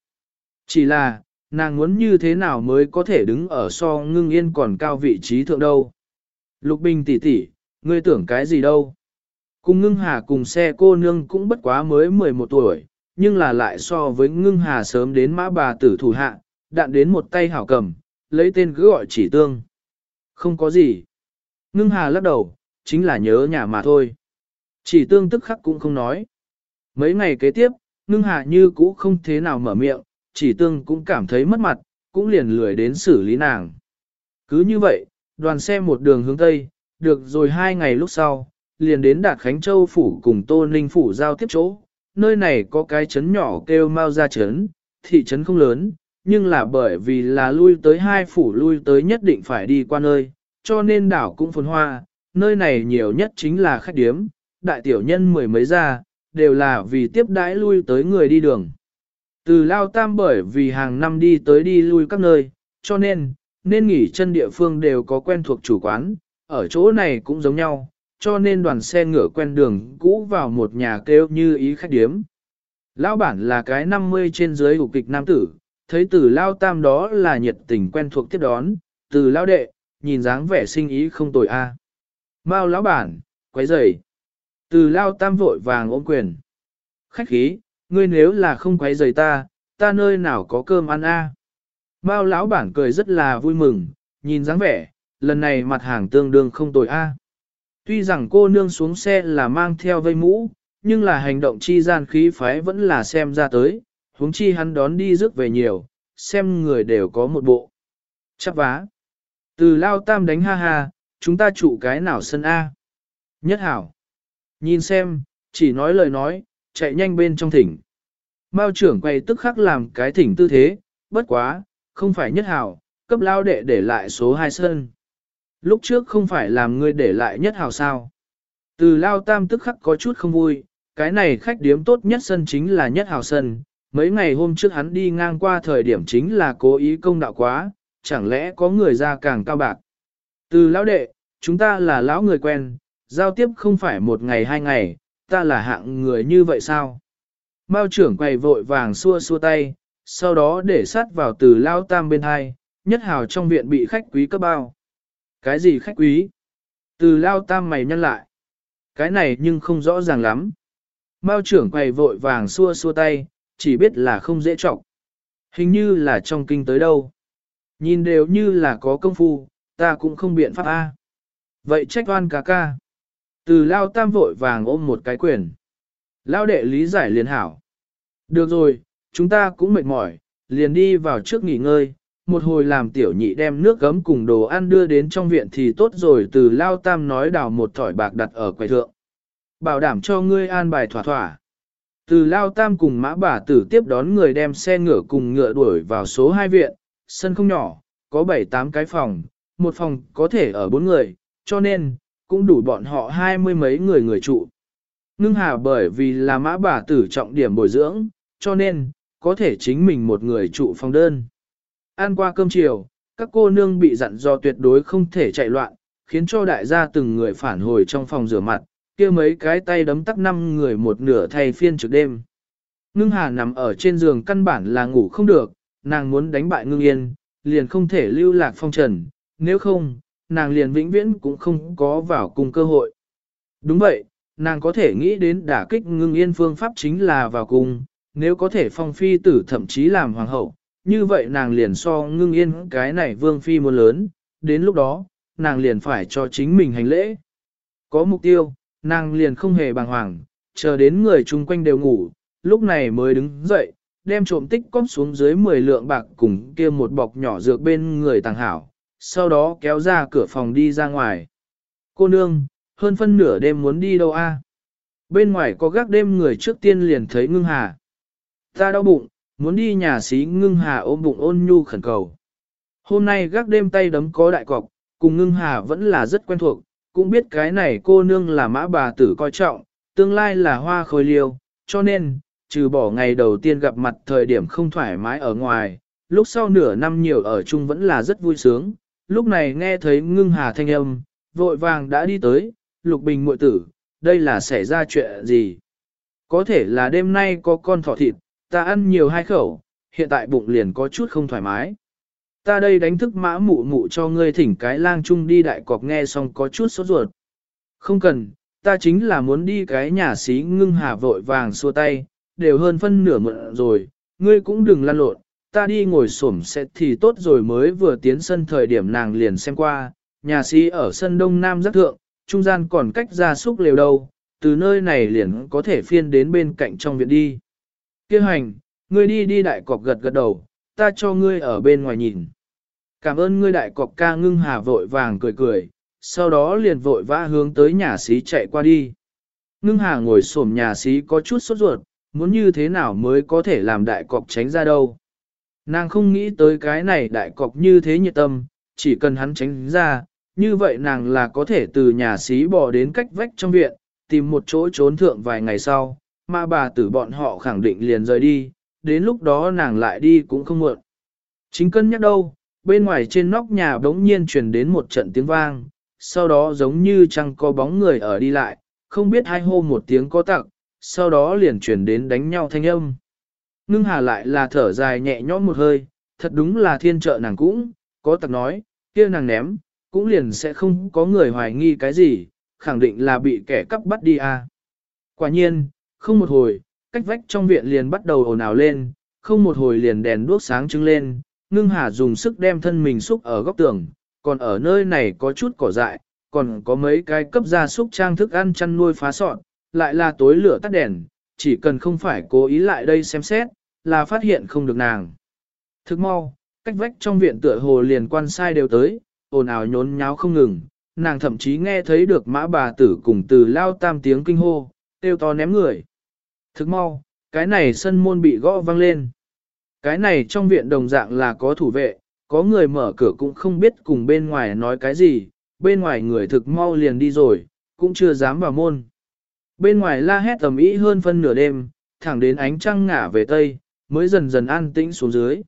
Chỉ là, nàng muốn như thế nào mới có thể đứng ở so ngưng yên còn cao vị trí thượng đâu. Lục Bình tỷ tỷ, ngươi tưởng cái gì đâu? Cùng ngưng hà cùng xe cô nương cũng bất quá mới 11 tuổi, nhưng là lại so với ngưng hà sớm đến mã bà tử thủ hạ, đạn đến một tay hảo cầm, lấy tên cứ gọi chỉ tương. Không có gì. Ngưng hà lắc đầu, chính là nhớ nhà mà thôi. Chỉ tương tức khắc cũng không nói. Mấy ngày kế tiếp, ngưng hà như cũ không thế nào mở miệng, chỉ tương cũng cảm thấy mất mặt, cũng liền lười đến xử lý nàng. Cứ như vậy, đoàn xe một đường hướng Tây, được rồi hai ngày lúc sau, liền đến Đạt Khánh Châu Phủ cùng Tô Ninh Phủ giao tiếp chỗ. Nơi này có cái trấn nhỏ kêu mau ra trấn, thị trấn không lớn, nhưng là bởi vì là lui tới hai phủ lui tới nhất định phải đi qua nơi, cho nên đảo cũng phồn hoa, nơi này nhiều nhất chính là khách điếm, đại tiểu nhân mười mấy ra, đều là vì tiếp đãi lui tới người đi đường. Từ Lao Tam bởi vì hàng năm đi tới đi lui các nơi, cho nên, nên nghỉ chân địa phương đều có quen thuộc chủ quán, ở chỗ này cũng giống nhau, cho nên đoàn xe ngựa quen đường cũ vào một nhà kêu như ý khách điếm. Lão bản là cái 50 trên dưới hục kịch nam tử, thấy từ Lao Tam đó là nhiệt tình quen thuộc tiếp đón, từ Lao Đệ, nhìn dáng vẻ sinh ý không tồi a. À. Mao lão bản, quấy rầy. Từ Lao Tam vội vàng ôm quyền. Khách khí, ngươi nếu là không quấy rầy ta, ta nơi nào có cơm ăn a? Mao lão bản cười rất là vui mừng, nhìn dáng vẻ, lần này mặt hàng tương đương không tồi a. Tuy rằng cô nương xuống xe là mang theo vây mũ, nhưng là hành động chi gian khí phái vẫn là xem ra tới, huống chi hắn đón đi rước về nhiều, xem người đều có một bộ. Chắp vá. Từ lao tam đánh ha ha, chúng ta trụ cái nào sân A. Nhất hảo. Nhìn xem, chỉ nói lời nói, chạy nhanh bên trong thỉnh. Mao trưởng quay tức khắc làm cái thỉnh tư thế, bất quá, không phải nhất hảo, cấp lao đệ để lại số 2 sơn Lúc trước không phải làm ngươi để lại nhất hảo sao. Từ lao tam tức khắc có chút không vui, cái này khách điếm tốt nhất sân chính là nhất hảo sân. Mấy ngày hôm trước hắn đi ngang qua thời điểm chính là cố ý công đạo quá, chẳng lẽ có người ra càng cao bạc. Từ lão đệ, chúng ta là lão người quen, giao tiếp không phải một ngày hai ngày, ta là hạng người như vậy sao? Mao trưởng quầy vội vàng xua xua tay, sau đó để sát vào từ lao tam bên hai, nhất hào trong viện bị khách quý cấp bao. Cái gì khách quý? Từ lao tam mày nhăn lại. Cái này nhưng không rõ ràng lắm. Mao trưởng quầy vội vàng xua xua tay, chỉ biết là không dễ trọng. Hình như là trong kinh tới đâu. Nhìn đều như là có công phu, ta cũng không biện pháp A. Vậy trách oan ca ca. Từ lao tam vội vàng ôm một cái quyền. Lao đệ lý giải liền hảo. Được rồi, chúng ta cũng mệt mỏi, liền đi vào trước nghỉ ngơi. Một hồi làm tiểu nhị đem nước gấm cùng đồ ăn đưa đến trong viện thì tốt rồi từ lao tam nói đào một thỏi bạc đặt ở quầy thượng. Bảo đảm cho ngươi an bài thỏa thỏa. Từ lao tam cùng mã bà tử tiếp đón người đem xe ngựa cùng ngựa đuổi vào số 2 viện, sân không nhỏ, có 7-8 cái phòng, một phòng có thể ở bốn người, cho nên, cũng đủ bọn họ hai mươi mấy người người trụ. Ngưng hà bởi vì là mã bà tử trọng điểm bồi dưỡng, cho nên, có thể chính mình một người trụ phòng đơn. Ăn qua cơm chiều, các cô nương bị dặn do tuyệt đối không thể chạy loạn, khiến cho đại gia từng người phản hồi trong phòng rửa mặt, kia mấy cái tay đấm tắt năm người một nửa thay phiên trực đêm. Ngưng hà nằm ở trên giường căn bản là ngủ không được, nàng muốn đánh bại ngưng yên, liền không thể lưu lạc phong trần, nếu không, nàng liền vĩnh viễn cũng không có vào cùng cơ hội. Đúng vậy, nàng có thể nghĩ đến đả kích ngưng yên phương pháp chính là vào cung, nếu có thể phong phi tử thậm chí làm hoàng hậu, như vậy nàng liền so ngưng yên cái này vương phi muốn lớn, đến lúc đó, nàng liền phải cho chính mình hành lễ. Có mục tiêu, nàng liền không hề bàng hoàng, chờ đến người chung quanh đều ngủ, lúc này mới đứng dậy, đem trộm tích cóp xuống dưới 10 lượng bạc cùng kia một bọc nhỏ dược bên người tàng hảo, sau đó kéo ra cửa phòng đi ra ngoài. Cô nương, hơn phân nửa đêm muốn đi đâu a? Bên ngoài có gác đêm người trước tiên liền thấy ngưng hà. Ta đau bụng, muốn đi nhà xí ngưng hà ôm bụng ôn nhu khẩn cầu. Hôm nay gác đêm tay đấm có đại cọc, cùng ngưng hà vẫn là rất quen thuộc, cũng biết cái này cô nương là mã bà tử coi trọng, tương lai là hoa khôi liêu, cho nên, trừ bỏ ngày đầu tiên gặp mặt thời điểm không thoải mái ở ngoài, lúc sau nửa năm nhiều ở chung vẫn là rất vui sướng, lúc này nghe thấy ngưng hà thanh âm, vội vàng đã đi tới, lục bình muội tử, đây là xảy ra chuyện gì? Có thể là đêm nay có con thỏ thịt, ta ăn nhiều hai khẩu, hiện tại bụng liền có chút không thoải mái. Ta đây đánh thức mã mụ mụ cho ngươi thỉnh cái lang chung đi đại cọc nghe xong có chút sốt ruột. Không cần, ta chính là muốn đi cái nhà xí ngưng hà vội vàng xua tay, đều hơn phân nửa mượn rồi, ngươi cũng đừng lăn lộn, ta đi ngồi xổm sẽ thì tốt rồi mới vừa tiến sân thời điểm nàng liền xem qua, nhà sĩ ở sân đông nam rất thượng, trung gian còn cách ra súc lều đâu, từ nơi này liền có thể phiên đến bên cạnh trong viện đi. Kêu hành, ngươi đi đi đại cọc gật gật đầu, ta cho ngươi ở bên ngoài nhìn. Cảm ơn ngươi đại cọc ca ngưng hà vội vàng cười cười, sau đó liền vội vã hướng tới nhà sĩ chạy qua đi. Ngưng hà ngồi xổm nhà sĩ có chút sốt ruột, muốn như thế nào mới có thể làm đại cọc tránh ra đâu. Nàng không nghĩ tới cái này đại cọc như thế nhiệt tâm, chỉ cần hắn tránh ra, như vậy nàng là có thể từ nhà xí bỏ đến cách vách trong viện, tìm một chỗ trốn thượng vài ngày sau, mà bà tử bọn họ khẳng định liền rời đi, đến lúc đó nàng lại đi cũng không muộn. Chính cân nhắc đâu, bên ngoài trên nóc nhà đống nhiên truyền đến một trận tiếng vang, sau đó giống như chẳng có bóng người ở đi lại, không biết hai hô một tiếng có tặng, sau đó liền truyền đến đánh nhau thanh âm. Ngưng hà lại là thở dài nhẹ nhõm một hơi, thật đúng là thiên trợ nàng cũng, có tặc nói, kia nàng ném, cũng liền sẽ không có người hoài nghi cái gì, khẳng định là bị kẻ cắp bắt đi à. Quả nhiên, không một hồi, cách vách trong viện liền bắt đầu ồn ào lên, không một hồi liền đèn đuốc sáng trưng lên, ngưng hà dùng sức đem thân mình xúc ở góc tường, còn ở nơi này có chút cỏ dại, còn có mấy cái cấp gia súc trang thức ăn chăn nuôi phá sọn, lại là tối lửa tắt đèn, chỉ cần không phải cố ý lại đây xem xét, là phát hiện không được nàng. Thức mau, cách vách trong viện tựa hồ liền quan sai đều tới, ồn ào nhốn nháo không ngừng, nàng thậm chí nghe thấy được mã bà tử cùng từ lao tam tiếng kinh hô, tiêu to ném người. Thức mau, cái này sân môn bị gõ vang lên. Cái này trong viện đồng dạng là có thủ vệ, có người mở cửa cũng không biết cùng bên ngoài nói cái gì, bên ngoài người thực mau liền đi rồi, cũng chưa dám vào môn. Bên ngoài la hét tầm ý hơn phân nửa đêm, thẳng đến ánh trăng ngả về tây, mới dần dần an tĩnh xuống dưới.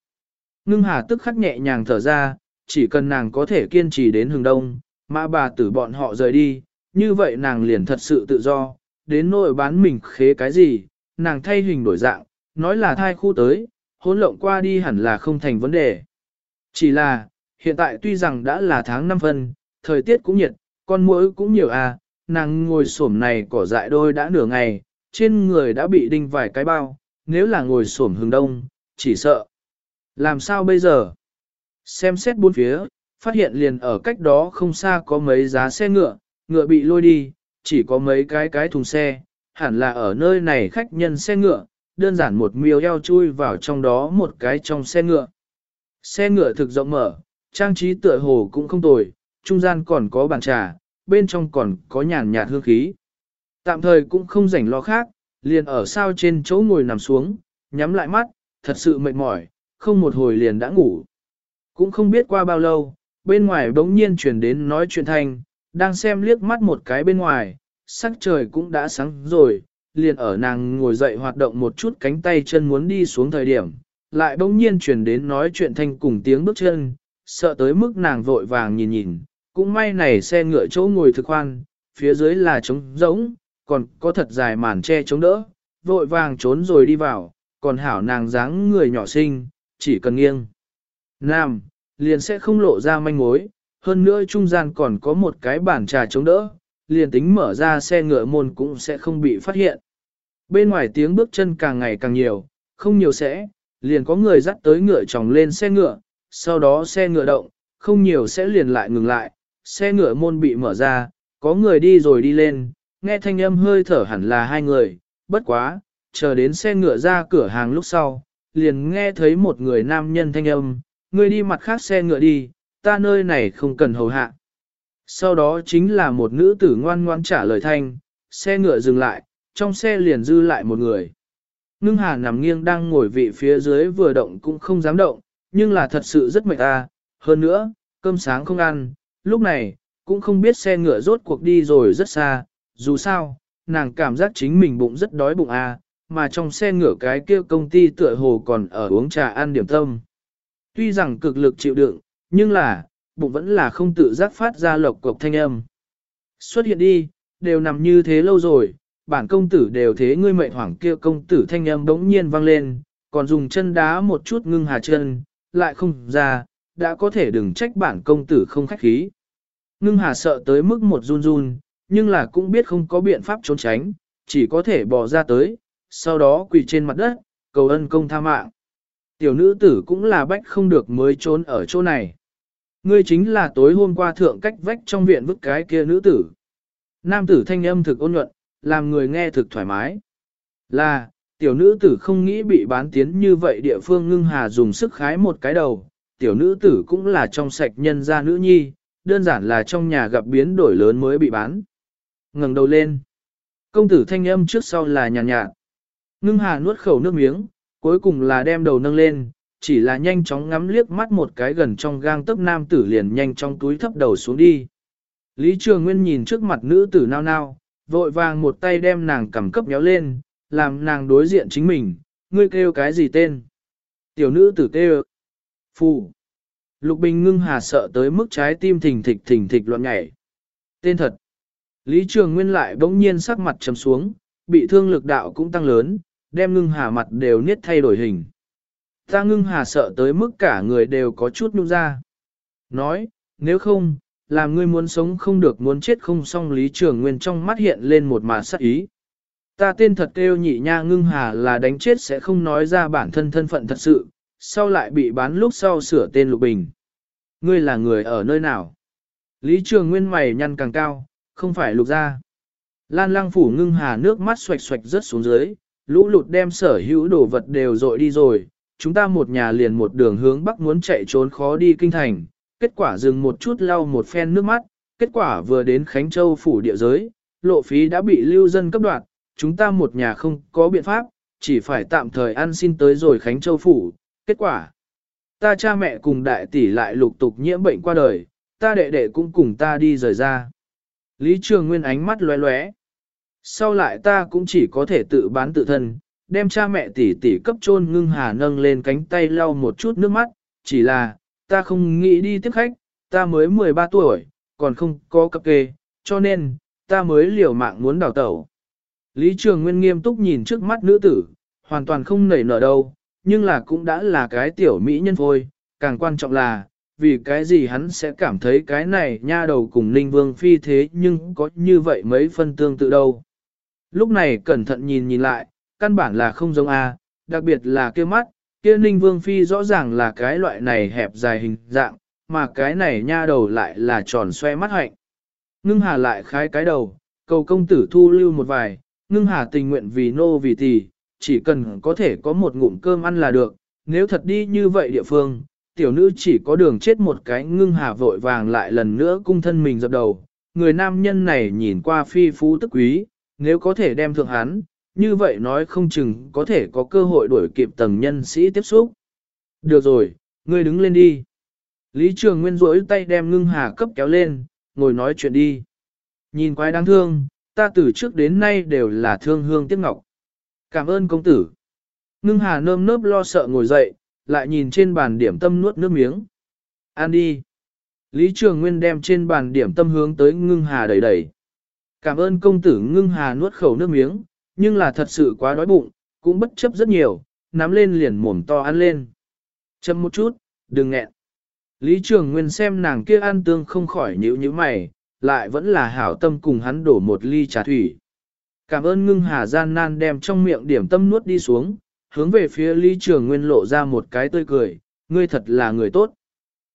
Ngưng hà tức khắc nhẹ nhàng thở ra, chỉ cần nàng có thể kiên trì đến hướng đông, mà bà tử bọn họ rời đi, như vậy nàng liền thật sự tự do, đến nỗi bán mình khế cái gì, nàng thay hình đổi dạng, nói là thai khu tới, hỗn lộng qua đi hẳn là không thành vấn đề. Chỉ là, hiện tại tuy rằng đã là tháng 5 phân, thời tiết cũng nhiệt, con muỗi cũng nhiều à, nàng ngồi xổm này cỏ dại đôi đã nửa ngày, trên người đã bị đinh vài cái bao, nếu là ngồi xổm hướng đông, chỉ sợ. Làm sao bây giờ? Xem xét bốn phía, phát hiện liền ở cách đó không xa có mấy giá xe ngựa, ngựa bị lôi đi, chỉ có mấy cái cái thùng xe, hẳn là ở nơi này khách nhân xe ngựa, đơn giản một miêu eo chui vào trong đó một cái trong xe ngựa. Xe ngựa thực rộng mở, trang trí tựa hồ cũng không tồi, trung gian còn có bàn trà, bên trong còn có nhàn nhạt hương khí. Tạm thời cũng không rảnh lo khác, liền ở sao trên chỗ ngồi nằm xuống, nhắm lại mắt, thật sự mệt mỏi, không một hồi liền đã ngủ. Cũng không biết qua bao lâu, bên ngoài bỗng nhiên chuyển đến nói chuyện thanh, đang xem liếc mắt một cái bên ngoài, sắc trời cũng đã sáng rồi, liền ở nàng ngồi dậy hoạt động một chút cánh tay chân muốn đi xuống thời điểm, lại bỗng nhiên chuyển đến nói chuyện thanh cùng tiếng bước chân, sợ tới mức nàng vội vàng nhìn nhìn, cũng may này xe ngựa chỗ ngồi thực khoan, phía dưới là trống rỗng, còn có thật dài màn che chống đỡ, vội vàng trốn rồi đi vào, còn hảo nàng dáng người nhỏ xinh, chỉ cần nghiêng. Nam, liền sẽ không lộ ra manh mối, hơn nữa trung gian còn có một cái bàn trà chống đỡ, liền tính mở ra xe ngựa môn cũng sẽ không bị phát hiện. Bên ngoài tiếng bước chân càng ngày càng nhiều, không nhiều sẽ, liền có người dắt tới ngựa chồng lên xe ngựa, sau đó xe ngựa động, không nhiều sẽ liền lại ngừng lại, xe ngựa môn bị mở ra, có người đi rồi đi lên, nghe thanh âm hơi thở hẳn là hai người, bất quá, chờ đến xe ngựa ra cửa hàng lúc sau, liền nghe thấy một người nam nhân thanh âm, người đi mặt khác xe ngựa đi, ta nơi này không cần hầu hạ. Sau đó chính là một nữ tử ngoan ngoan trả lời thanh, xe ngựa dừng lại, trong xe liền dư lại một người. Ngưng hà nằm nghiêng đang ngồi vị phía dưới vừa động cũng không dám động, nhưng là thật sự rất mệt ta, hơn nữa, cơm sáng không ăn, lúc này, cũng không biết xe ngựa rốt cuộc đi rồi rất xa, dù sao, nàng cảm giác chính mình bụng rất đói bụng à, mà trong xe ngửa cái kia công ty tựa hồ còn ở uống trà ăn điểm tâm. Tuy rằng cực lực chịu đựng, nhưng là, bụng vẫn là không tự giác phát ra lộc cộc thanh âm. Xuất hiện đi, đều nằm như thế lâu rồi, bản công tử đều thế ngươi mệnh hoảng kia công tử thanh âm bỗng nhiên vang lên, còn dùng chân đá một chút ngưng hà chân, lại không ra, đã có thể đừng trách bản công tử không khách khí. Ngưng hà sợ tới mức một run run, nhưng là cũng biết không có biện pháp trốn tránh, chỉ có thể bỏ ra tới, sau đó quỳ trên mặt đất, cầu ân công tha mạng. Tiểu nữ tử cũng là bách không được mới trốn ở chỗ này. Ngươi chính là tối hôm qua thượng cách vách trong viện vứt cái kia nữ tử. Nam tử thanh âm thực ôn nhuận, làm người nghe thực thoải mái. Là, tiểu nữ tử không nghĩ bị bán tiến như vậy địa phương ngưng hà dùng sức khái một cái đầu. Tiểu nữ tử cũng là trong sạch nhân gia nữ nhi, đơn giản là trong nhà gặp biến đổi lớn mới bị bán ngẩng đầu lên. Công tử thanh âm trước sau là nhàn nhạt, nhạt. Ngưng hà nuốt khẩu nước miếng, cuối cùng là đem đầu nâng lên, chỉ là nhanh chóng ngắm liếc mắt một cái gần trong gang tấc nam tử liền nhanh trong túi thấp đầu xuống đi. Lý Trường Nguyên nhìn trước mặt nữ tử nao nao, vội vàng một tay đem nàng cầm cấp nhéo lên, làm nàng đối diện chính mình, ngươi kêu cái gì tên? Tiểu nữ tử kêu. Phù. Lục Bình ngưng hà sợ tới mức trái tim thình thịch thình thịch loạn nhảy. Tên thật. Lý Trường Nguyên lại bỗng nhiên sắc mặt trầm xuống, bị thương lực đạo cũng tăng lớn, đem ngưng hà mặt đều niết thay đổi hình. Ta ngưng hà sợ tới mức cả người đều có chút nhung ra. Nói, nếu không, làm ngươi muốn sống không được muốn chết không xong Lý Trường Nguyên trong mắt hiện lên một mà sắc ý. Ta tên thật kêu nhị nha ngưng hà là đánh chết sẽ không nói ra bản thân thân phận thật sự, sau lại bị bán lúc sau sửa tên Lục Bình. Ngươi là người ở nơi nào? Lý Trường Nguyên mày nhăn càng cao, không phải lục ra. Lan lăng phủ ngưng hà nước mắt xoạch xoạch rớt xuống dưới, lũ lụt đem sở hữu đồ vật đều dội đi rồi, chúng ta một nhà liền một đường hướng bắc muốn chạy trốn khó đi kinh thành, kết quả dừng một chút lau một phen nước mắt, kết quả vừa đến Khánh Châu phủ địa giới, lộ phí đã bị lưu dân cấp đoạt, chúng ta một nhà không có biện pháp, chỉ phải tạm thời ăn xin tới rồi Khánh Châu phủ, kết quả. Ta cha mẹ cùng đại tỷ lại lục tục nhiễm bệnh qua đời, ta đệ đệ cũng cùng ta đi rời ra. Lý Trường Nguyên ánh mắt lóe lóe. Sau lại ta cũng chỉ có thể tự bán tự thân, đem cha mẹ tỷ tỷ cấp chôn ngưng hà nâng lên cánh tay lau một chút nước mắt, chỉ là, ta không nghĩ đi tiếp khách, ta mới 13 tuổi, còn không có cấp kê, cho nên, ta mới liều mạng muốn đào tẩu. Lý Trường Nguyên nghiêm túc nhìn trước mắt nữ tử, hoàn toàn không nảy nở đâu, nhưng là cũng đã là cái tiểu mỹ nhân thôi, càng quan trọng là, vì cái gì hắn sẽ cảm thấy cái này nha đầu cùng Ninh Vương Phi thế nhưng có như vậy mấy phân tương tự đâu. Lúc này cẩn thận nhìn nhìn lại, căn bản là không giống A, đặc biệt là kia mắt, kia Ninh Vương Phi rõ ràng là cái loại này hẹp dài hình dạng, mà cái này nha đầu lại là tròn xoe mắt hạnh. Ngưng hà lại khái cái đầu, cầu công tử thu lưu một vài, ngưng hà tình nguyện vì nô vì tỷ, chỉ cần có thể có một ngụm cơm ăn là được, nếu thật đi như vậy địa phương, tiểu nữ chỉ có đường chết một cái ngưng hà vội vàng lại lần nữa cung thân mình dập đầu. Người nam nhân này nhìn qua phi phú tức quý, nếu có thể đem thượng hắn, như vậy nói không chừng có thể có cơ hội đuổi kịp tầng nhân sĩ tiếp xúc. Được rồi, ngươi đứng lên đi. Lý Trường Nguyên rỗi tay đem ngưng hà cấp kéo lên, ngồi nói chuyện đi. Nhìn quái đáng thương, ta từ trước đến nay đều là thương hương tiếc ngọc. Cảm ơn công tử. Ngưng hà nơm nớp lo sợ ngồi dậy, lại nhìn trên bàn điểm tâm nuốt nước miếng. Ăn đi. Lý Trường Nguyên đem trên bàn điểm tâm hướng tới ngưng hà đẩy đẩy. Cảm ơn công tử ngưng hà nuốt khẩu nước miếng, nhưng là thật sự quá đói bụng, cũng bất chấp rất nhiều, nắm lên liền mồm to ăn lên. Chậm một chút, đừng nghẹn. Lý Trường Nguyên xem nàng kia ăn tương không khỏi nhíu nhíu mày, lại vẫn là hảo tâm cùng hắn đổ một ly trà thủy. Cảm ơn ngưng hà gian nan đem trong miệng điểm tâm nuốt đi xuống, hướng về phía Lý Trường Nguyên lộ ra một cái tươi cười, ngươi thật là người tốt.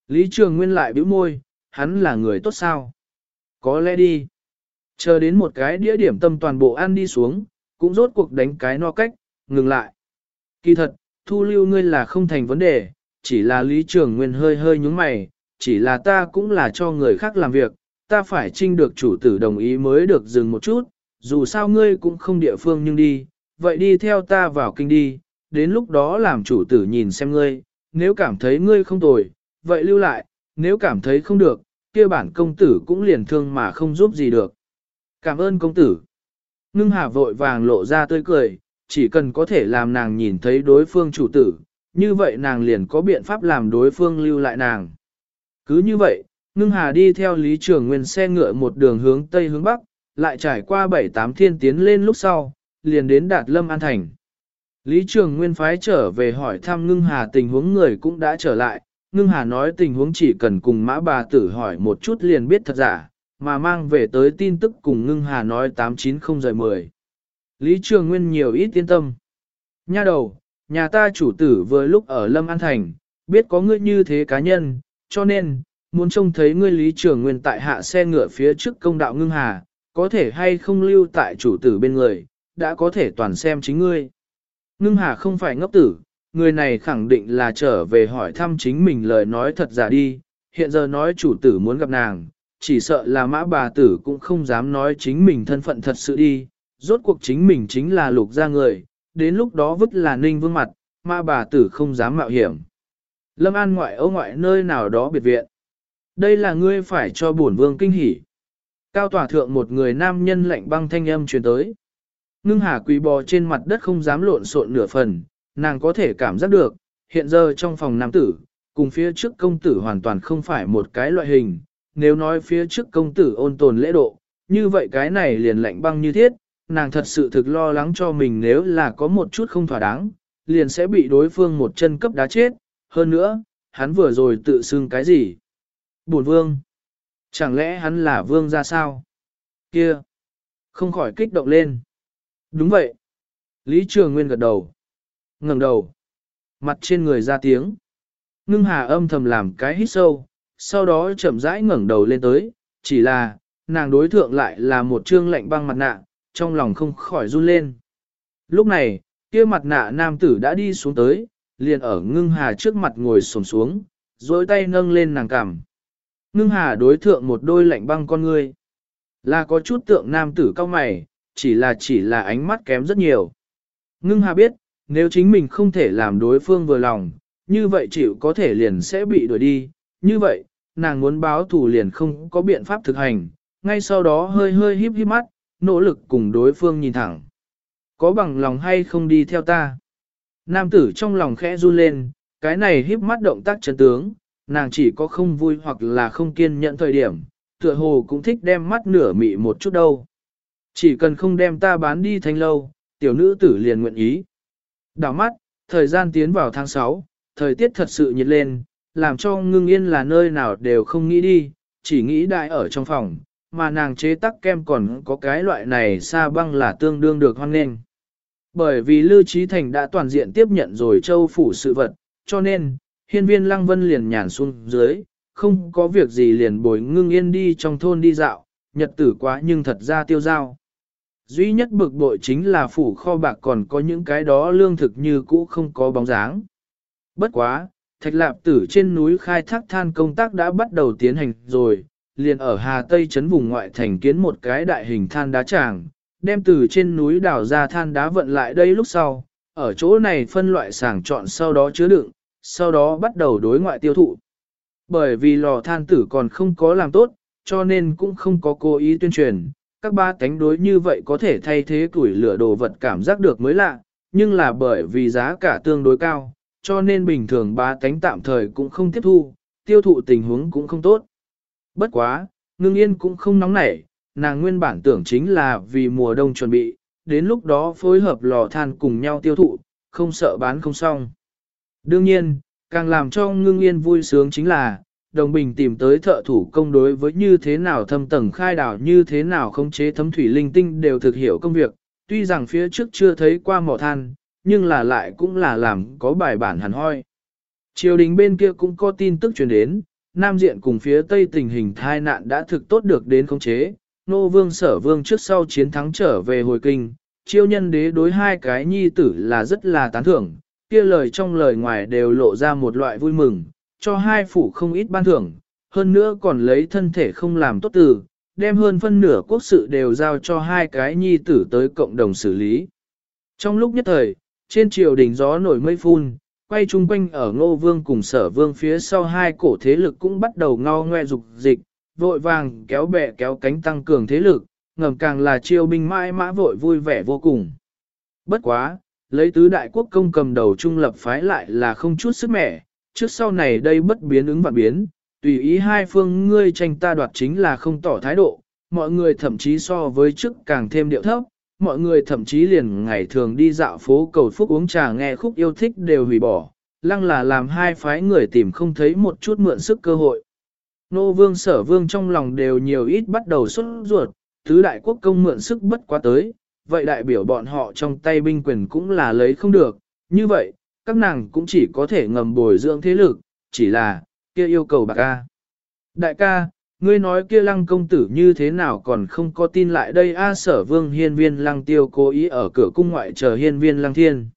Lý Trường Nguyên lại bĩu môi, hắn là người tốt sao? Có lẽ đi. Chờ đến một cái đĩa điểm tâm toàn bộ ăn đi xuống, cũng rốt cuộc đánh cái no cách, ngừng lại. Kỳ thật, thu lưu ngươi là không thành vấn đề, chỉ là Lý Trường Nguyên hơi hơi nhúng mày, chỉ là ta cũng là cho người khác làm việc, ta phải trinh được chủ tử đồng ý mới được dừng một chút, dù sao ngươi cũng không địa phương nhưng đi, vậy đi theo ta vào kinh đi, đến lúc đó làm chủ tử nhìn xem ngươi, nếu cảm thấy ngươi không tồi, vậy lưu lại, nếu cảm thấy không được, kia bản công tử cũng liền thương mà không giúp gì được. Cảm ơn công tử. Ngưng hà vội vàng lộ ra tươi cười, chỉ cần có thể làm nàng nhìn thấy đối phương chủ tử, như vậy nàng liền có biện pháp làm đối phương lưu lại nàng. Cứ như vậy, ngưng hà đi theo lý trường nguyên xe ngựa một đường hướng tây hướng bắc, lại trải qua bảy tám thiên tiến lên lúc sau, liền đến đạt lâm an thành. Lý trường nguyên phái trở về hỏi thăm ngưng hà tình huống người cũng đã trở lại, ngưng hà nói tình huống chỉ cần cùng mã bà tử hỏi một chút liền biết thật giả, mà mang về tới tin tức cùng ngưng hà nói 890-10. Lý Trường Nguyên nhiều ít yên tâm. Nha đầu, nhà ta chủ tử vừa lúc ở Lâm An Thành, biết có ngươi như thế cá nhân, cho nên, muốn trông thấy ngươi Lý Trường Nguyên tại hạ xe ngựa phía trước công đạo ngưng hà, có thể hay không lưu tại chủ tử bên người, đã có thể toàn xem chính ngươi. Ngưng hà không phải ngốc tử, người này khẳng định là trở về hỏi thăm chính mình lời nói thật giả đi, hiện giờ nói chủ tử muốn gặp nàng, chỉ sợ là mã bà tử cũng không dám nói chính mình thân phận thật sự đi, rốt cuộc chính mình chính là lục gia người, đến lúc đó vứt là ninh vương mặt, mã bà tử không dám mạo hiểm. Lâm An ngoại ấu ngoại nơi nào đó biệt viện. Đây là ngươi phải cho bổn vương kinh hỉ. Cao tòa thượng một người nam nhân lạnh băng thanh âm truyền tới. Ngưng hà quỳ bò trên mặt đất không dám lộn xộn nửa phần, nàng có thể cảm giác được, hiện giờ trong phòng nam tử, cùng phía trước công tử hoàn toàn không phải một cái loại hình, nếu nói phía trước công tử ôn tồn lễ độ, như vậy cái này liền lạnh băng như thiết, nàng thật sự thực lo lắng cho mình nếu là có một chút không thỏa đáng, liền sẽ bị đối phương một chân cấp đá chết, hơn nữa, hắn vừa rồi tự xưng cái gì? Bổn vương. Chẳng lẽ hắn là vương ra sao? Kia. Không khỏi kích động lên. Đúng vậy. Lý Trường Nguyên gật đầu. ngẩng đầu. Mặt trên người ra tiếng. Ngưng hà âm thầm làm cái hít sâu, sau đó chậm rãi ngẩng đầu lên tới, chỉ là, nàng đối thượng lại là một trương lạnh băng mặt nạ, trong lòng không khỏi run lên. Lúc này, kia mặt nạ nam tử đã đi xuống tới, liền ở ngưng hà trước mặt ngồi xổm xuống, dối tay nâng lên nàng cằm. Ngưng hà đối thượng một đôi lạnh băng con ngươi. Là có chút tượng nam tử cao mày, chỉ là chỉ là ánh mắt kém rất nhiều. Ngưng hà biết, nếu chính mình không thể làm đối phương vừa lòng, như vậy chịu có thể liền sẽ bị đuổi đi, như vậy, nàng muốn báo thù liền không có biện pháp thực hành, ngay sau đó hơi hơi híp híp mắt, nỗ lực cùng đối phương nhìn thẳng. Có bằng lòng hay không đi theo ta? Nam tử trong lòng khẽ run lên, cái này híp mắt động tác chấn tướng, nàng chỉ có không vui hoặc là không kiên nhẫn thời điểm, tựa hồ cũng thích đem mắt nửa mị một chút đâu. Chỉ cần không đem ta bán đi thanh lâu, tiểu nữ tử liền nguyện ý. Đảo mắt, thời gian tiến vào tháng 6, thời tiết thật sự nhiệt lên, làm cho ngưng yên là nơi nào đều không nghĩ đi, chỉ nghĩ đại ở trong phòng, mà nàng chế tắc kem còn có cái loại này sa băng là tương đương được hoan nghênh. Bởi vì Lưu Trí Thành đã toàn diện tiếp nhận rồi châu phủ sự vật, cho nên, hiên viên lăng vân liền nhàn xuống dưới, không có việc gì liền bồi ngưng yên đi trong thôn đi dạo, nhật tử quá nhưng thật ra tiêu dao. Duy nhất bực bội chính là phủ kho bạc còn có những cái đó lương thực như cũ không có bóng dáng. Bất quá, thạch lạp tử trên núi khai thác than công tác đã bắt đầu tiến hành rồi, liền ở Hà Tây trấn vùng ngoại thành kiến một cái đại hình than đá tràng, đem từ trên núi đào ra than đá vận lại đây lúc sau, ở chỗ này phân loại sàng chọn sau đó chứa đựng, sau đó bắt đầu đối ngoại tiêu thụ. Bởi vì lò than tử còn không có làm tốt, cho nên cũng không có cố ý tuyên truyền, các ba cánh đối như vậy có thể thay thế củi lửa đồ vật cảm giác được mới lạ, nhưng là bởi vì giá cả tương đối cao, cho nên bình thường ba cánh tạm thời cũng không tiếp thu, tiêu thụ tình huống cũng không tốt. Bất quá, ngưng yên cũng không nóng nảy, nàng nguyên bản tưởng chính là vì mùa đông chuẩn bị, đến lúc đó phối hợp lò than cùng nhau tiêu thụ, không sợ bán không xong. Đương nhiên, càng làm cho ngưng yên vui sướng chính là, đồng bình tìm tới thợ thủ công đối với như thế nào thâm tầng khai đảo như thế nào khống chế thấm thủy linh tinh đều thực hiểu công việc, tuy rằng phía trước chưa thấy qua mỏ than, nhưng là lại cũng là làm có bài bản hẳn hoi. Triều đình bên kia cũng có tin tức truyền đến, Nam diện cùng phía Tây tình hình thai nạn đã thực tốt được đến khống chế, nô vương sở vương trước sau chiến thắng trở về hồi kinh, chiêu nhân đế đối hai cái nhi tử là rất là tán thưởng, kia lời trong lời ngoài đều lộ ra một loại vui mừng, cho hai phủ không ít ban thưởng, hơn nữa còn lấy thân thể không làm tốt từ, đem hơn phân nửa quốc sự đều giao cho hai cái nhi tử tới cộng đồng xử lý. Trong lúc nhất thời, trên triều đình gió nổi mây phun, quay chung quanh ở ngô vương cùng sở vương phía sau hai cổ thế lực cũng bắt đầu ngao ngoe dục dịch, vội vàng kéo bè kéo cánh tăng cường thế lực, ngầm càng là triều binh mãi mã vội vui vẻ vô cùng. Bất quá, lấy tứ đại quốc công cầm đầu trung lập phái lại là không chút sức mẻ, trước sau này đây bất biến ứng vạn biến, tùy ý hai phương ngươi tranh ta đoạt chính là không tỏ thái độ, mọi người thậm chí so với trước càng thêm điệu thấp, mọi người thậm chí liền ngày thường đi dạo phố cầu phúc uống trà nghe khúc yêu thích đều hủy bỏ, lăng là làm hai phái người tìm không thấy một chút mượn sức cơ hội. Nô vương sở vương trong lòng đều nhiều ít bắt đầu xuất ruột, tứ đại quốc công mượn sức bất quá tới, vậy đại biểu bọn họ trong tay binh quyền cũng là lấy không được, như vậy, các nàng cũng chỉ có thể ngầm bồi dưỡng thế lực, chỉ là, kia yêu cầu bạc ca. Đại ca, ngươi nói kia lăng công tử như thế nào còn không có tin lại đây a sở vương hiên viên lăng tiêu cố ý ở cửa cung ngoại chờ hiên viên lăng thiên.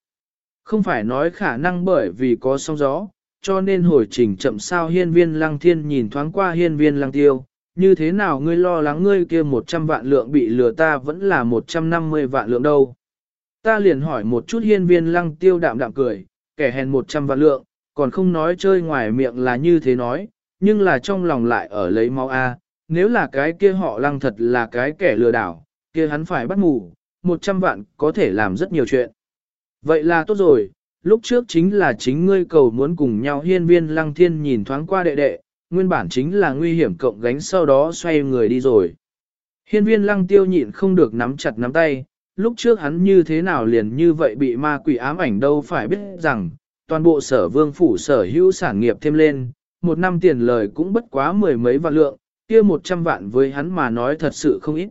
Không phải nói khả năng bởi vì có sóng gió, cho nên hồi trình chậm sao hiên viên lăng thiên nhìn thoáng qua hiên viên lăng tiêu, như thế nào ngươi lo lắng ngươi kia 100 vạn lượng bị lừa ta vẫn là 150 vạn lượng đâu. Ta liền hỏi một chút hiên viên lăng tiêu đạm đạm cười, kẻ hèn 100 vạn lượng, còn không nói chơi ngoài miệng là như thế nói, nhưng là trong lòng lại ở lấy máu A, nếu là cái kia họ lăng thật là cái kẻ lừa đảo, kia hắn phải bắt ngủ, 100 vạn có thể làm rất nhiều chuyện. Vậy là tốt rồi, lúc trước chính là chính ngươi cầu muốn cùng nhau hiên viên lăng thiên nhìn thoáng qua đệ đệ, nguyên bản chính là nguy hiểm cộng gánh sau đó xoay người đi rồi. Hiên viên lăng tiêu nhịn không được nắm chặt nắm tay, lúc trước hắn như thế nào liền như vậy bị ma quỷ ám ảnh đâu phải biết rằng, toàn bộ sở vương phủ sở hữu sản nghiệp thêm lên, một năm tiền lời cũng bất quá mười mấy vạn lượng, kia một trăm vạn với hắn mà nói thật sự không ít.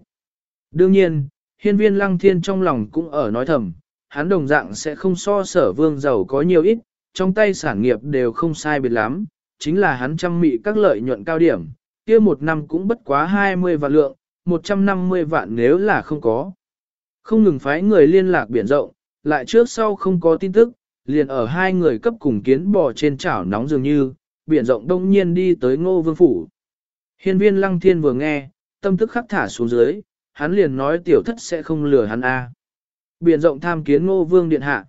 Đương nhiên, hiên viên lăng thiên trong lòng cũng ở nói thầm, hắn đồng dạng sẽ không so sở vương giàu có nhiều ít, trong tay sản nghiệp đều không sai biệt lắm, chính là hắn chăm mị các lợi nhuận cao điểm, kia một năm cũng bất quá 20 vạn lượng, 150 vạn nếu là không có. Không ngừng phái người liên lạc biển rộng, lại trước sau không có tin tức, liền ở hai người cấp cùng kiến bò trên chảo nóng dường như, biển rộng đông nhiên đi tới ngô vương phủ. Hiên viên lăng thiên vừa nghe, tâm tức khắc thả xuống dưới, hắn liền nói tiểu thất sẽ không lừa hắn a. Biển rộng tham kiến ngô vương điện hạ.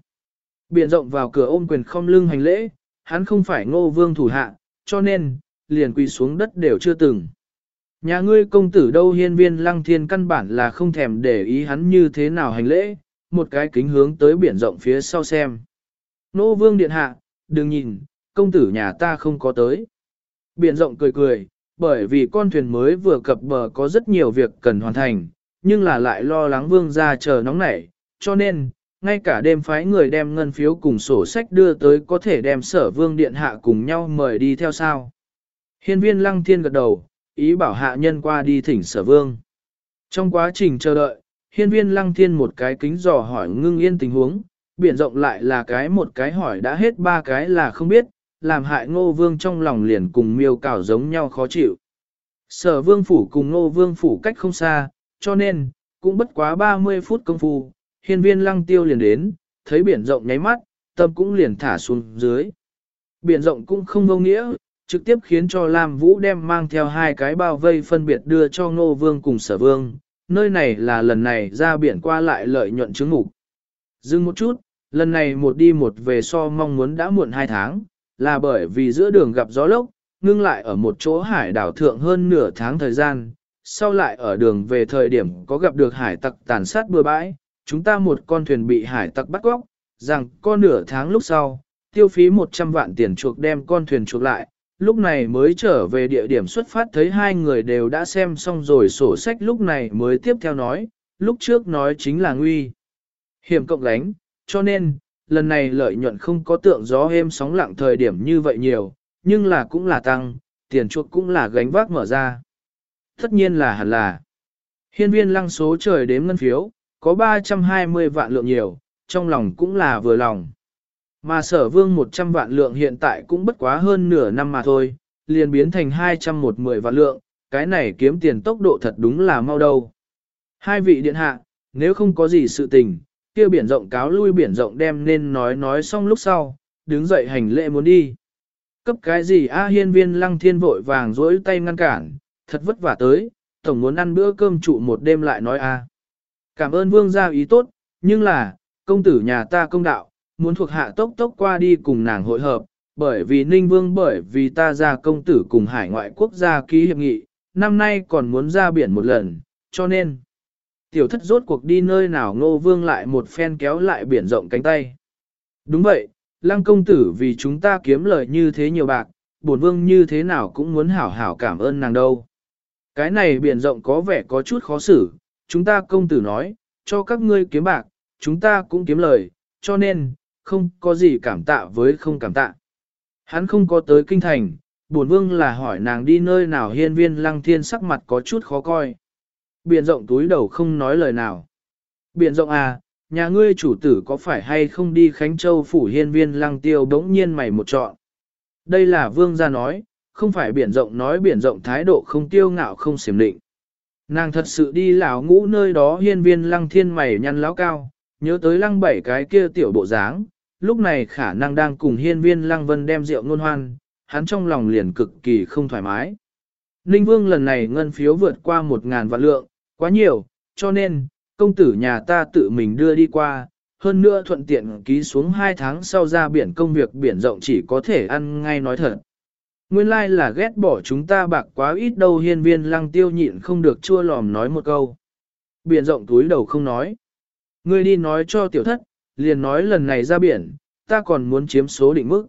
Biển rộng vào cửa ôm quyền không lưng hành lễ, hắn không phải ngô vương thủ hạ, cho nên, liền quỳ xuống đất đều chưa từng. Nhà ngươi công tử đâu hiên viên lăng thiên căn bản là không thèm để ý hắn như thế nào hành lễ, một cái kính hướng tới biển rộng phía sau xem. Nô vương điện hạ, đừng nhìn, công tử nhà ta không có tới. Biển rộng cười cười, bởi vì con thuyền mới vừa cập bờ có rất nhiều việc cần hoàn thành, nhưng là lại lo lắng vương ra chờ nóng nảy, cho nên, ngay cả đêm phái người đem ngân phiếu cùng sổ sách đưa tới có thể đem sở vương điện hạ cùng nhau mời đi theo sao. Hiên viên lăng thiên gật đầu, ý bảo hạ nhân qua đi thỉnh sở vương. Trong quá trình chờ đợi, hiên viên lăng thiên một cái kính dò hỏi ngưng yên tình huống, biển rộng lại là cái một cái hỏi đã hết ba cái là không biết, làm hại ngô vương trong lòng liền cùng miêu cảo giống nhau khó chịu. Sở vương phủ cùng ngô vương phủ cách không xa, cho nên, cũng bất quá 30 phút công phu, hiên viên lăng tiêu liền đến, thấy biển rộng nháy mắt, tâm cũng liền thả xuống dưới. Biển rộng cũng không vô nghĩa, trực tiếp khiến cho Lam Vũ đem mang theo hai cái bao vây phân biệt đưa cho Ngô Vương cùng Sở Vương. Nơi này là lần này ra biển qua lại lợi nhuận chứng ngục. Dừng một chút, lần này một đi một về so mong muốn đã muộn hai tháng, là bởi vì giữa đường gặp gió lốc, ngưng lại ở một chỗ hải đảo thượng hơn nửa tháng thời gian, sau lại ở đường về thời điểm có gặp được hải tặc tàn sát bừa bãi, chúng ta một con thuyền bị hải tặc bắt góc, rằng con nửa tháng lúc sau, tiêu phí 100 vạn tiền chuộc đem con thuyền chuộc lại, lúc này mới trở về địa điểm xuất phát thấy hai người đều đã xem xong rồi sổ sách lúc này mới tiếp theo nói, lúc trước nói chính là nguy. Hiểm cộng lánh, cho nên, lần này lợi nhuận không có tượng gió êm sóng lặng thời điểm như vậy nhiều, nhưng là cũng là tăng, tiền chuộc cũng là gánh vác mở ra. Tất nhiên là hẳn là. Hiên viên lăng số trời đếm ngân phiếu, có 320 vạn lượng nhiều, trong lòng cũng là vừa lòng. Mà sở vương 100 vạn lượng hiện tại cũng bất quá hơn nửa năm mà thôi, liền biến thành 210 vạn lượng, cái này kiếm tiền tốc độ thật đúng là mau đâu. Hai vị điện hạ, nếu không có gì sự tình, kia biển rộng cáo lui biển rộng đem nên nói nói xong lúc sau, đứng dậy hành lễ muốn đi. Cấp cái gì A hiên viên lăng thiên vội vàng dối tay ngăn cản, thật vất vả tới, tổng muốn ăn bữa cơm trụ một đêm lại nói A. Cảm ơn vương gia ý tốt, nhưng là, công tử nhà ta công đạo, muốn thuộc hạ tốc tốc qua đi cùng nàng hội hợp, bởi vì ninh vương bởi vì ta ra công tử cùng hải ngoại quốc gia ký hiệp nghị, năm nay còn muốn ra biển một lần, cho nên tiểu thất rốt cuộc đi nơi nào ngô vương lại một phen kéo lại biển rộng cánh tay. Đúng vậy, lăng công tử vì chúng ta kiếm lời như thế nhiều bạc, bổn vương như thế nào cũng muốn hảo hảo cảm ơn nàng đâu. Cái này biển rộng có vẻ có chút khó xử, chúng ta công tử nói, cho các ngươi kiếm bạc, chúng ta cũng kiếm lời, cho nên, không có gì cảm tạ với không cảm tạ. Hắn không có tới kinh thành, buồn vương là hỏi nàng đi nơi nào hiên viên lăng thiên sắc mặt có chút khó coi. Biển rộng túi đầu không nói lời nào. Biển rộng à, nhà ngươi chủ tử có phải hay không đi Khánh Châu phủ hiên viên lăng tiêu bỗng nhiên mày một trọn. Đây là vương gia nói, không phải biển rộng nói biển rộng thái độ không tiêu ngạo không xiểm định. Nàng thật sự đi lão ngũ nơi đó hiên viên lăng thiên mày nhăn lão cao, nhớ tới lăng bảy cái kia tiểu bộ dáng, lúc này khả năng đang cùng hiên viên lăng vân đem rượu ngôn hoan, hắn trong lòng liền cực kỳ không thoải mái. Ninh Vương lần này ngân phiếu vượt qua một ngàn vạn lượng, quá nhiều, cho nên, công tử nhà ta tự mình đưa đi qua, hơn nữa thuận tiện ký xuống hai tháng sau ra biển công việc biển rộng chỉ có thể ăn ngay nói thật. Nguyên lai like là ghét bỏ chúng ta bạc quá ít đâu hiên viên lăng tiêu nhịn không được chua lòm nói một câu. Biển rộng túi đầu không nói. Ngươi đi nói cho tiểu thất, liền nói lần này ra biển, ta còn muốn chiếm số định mức.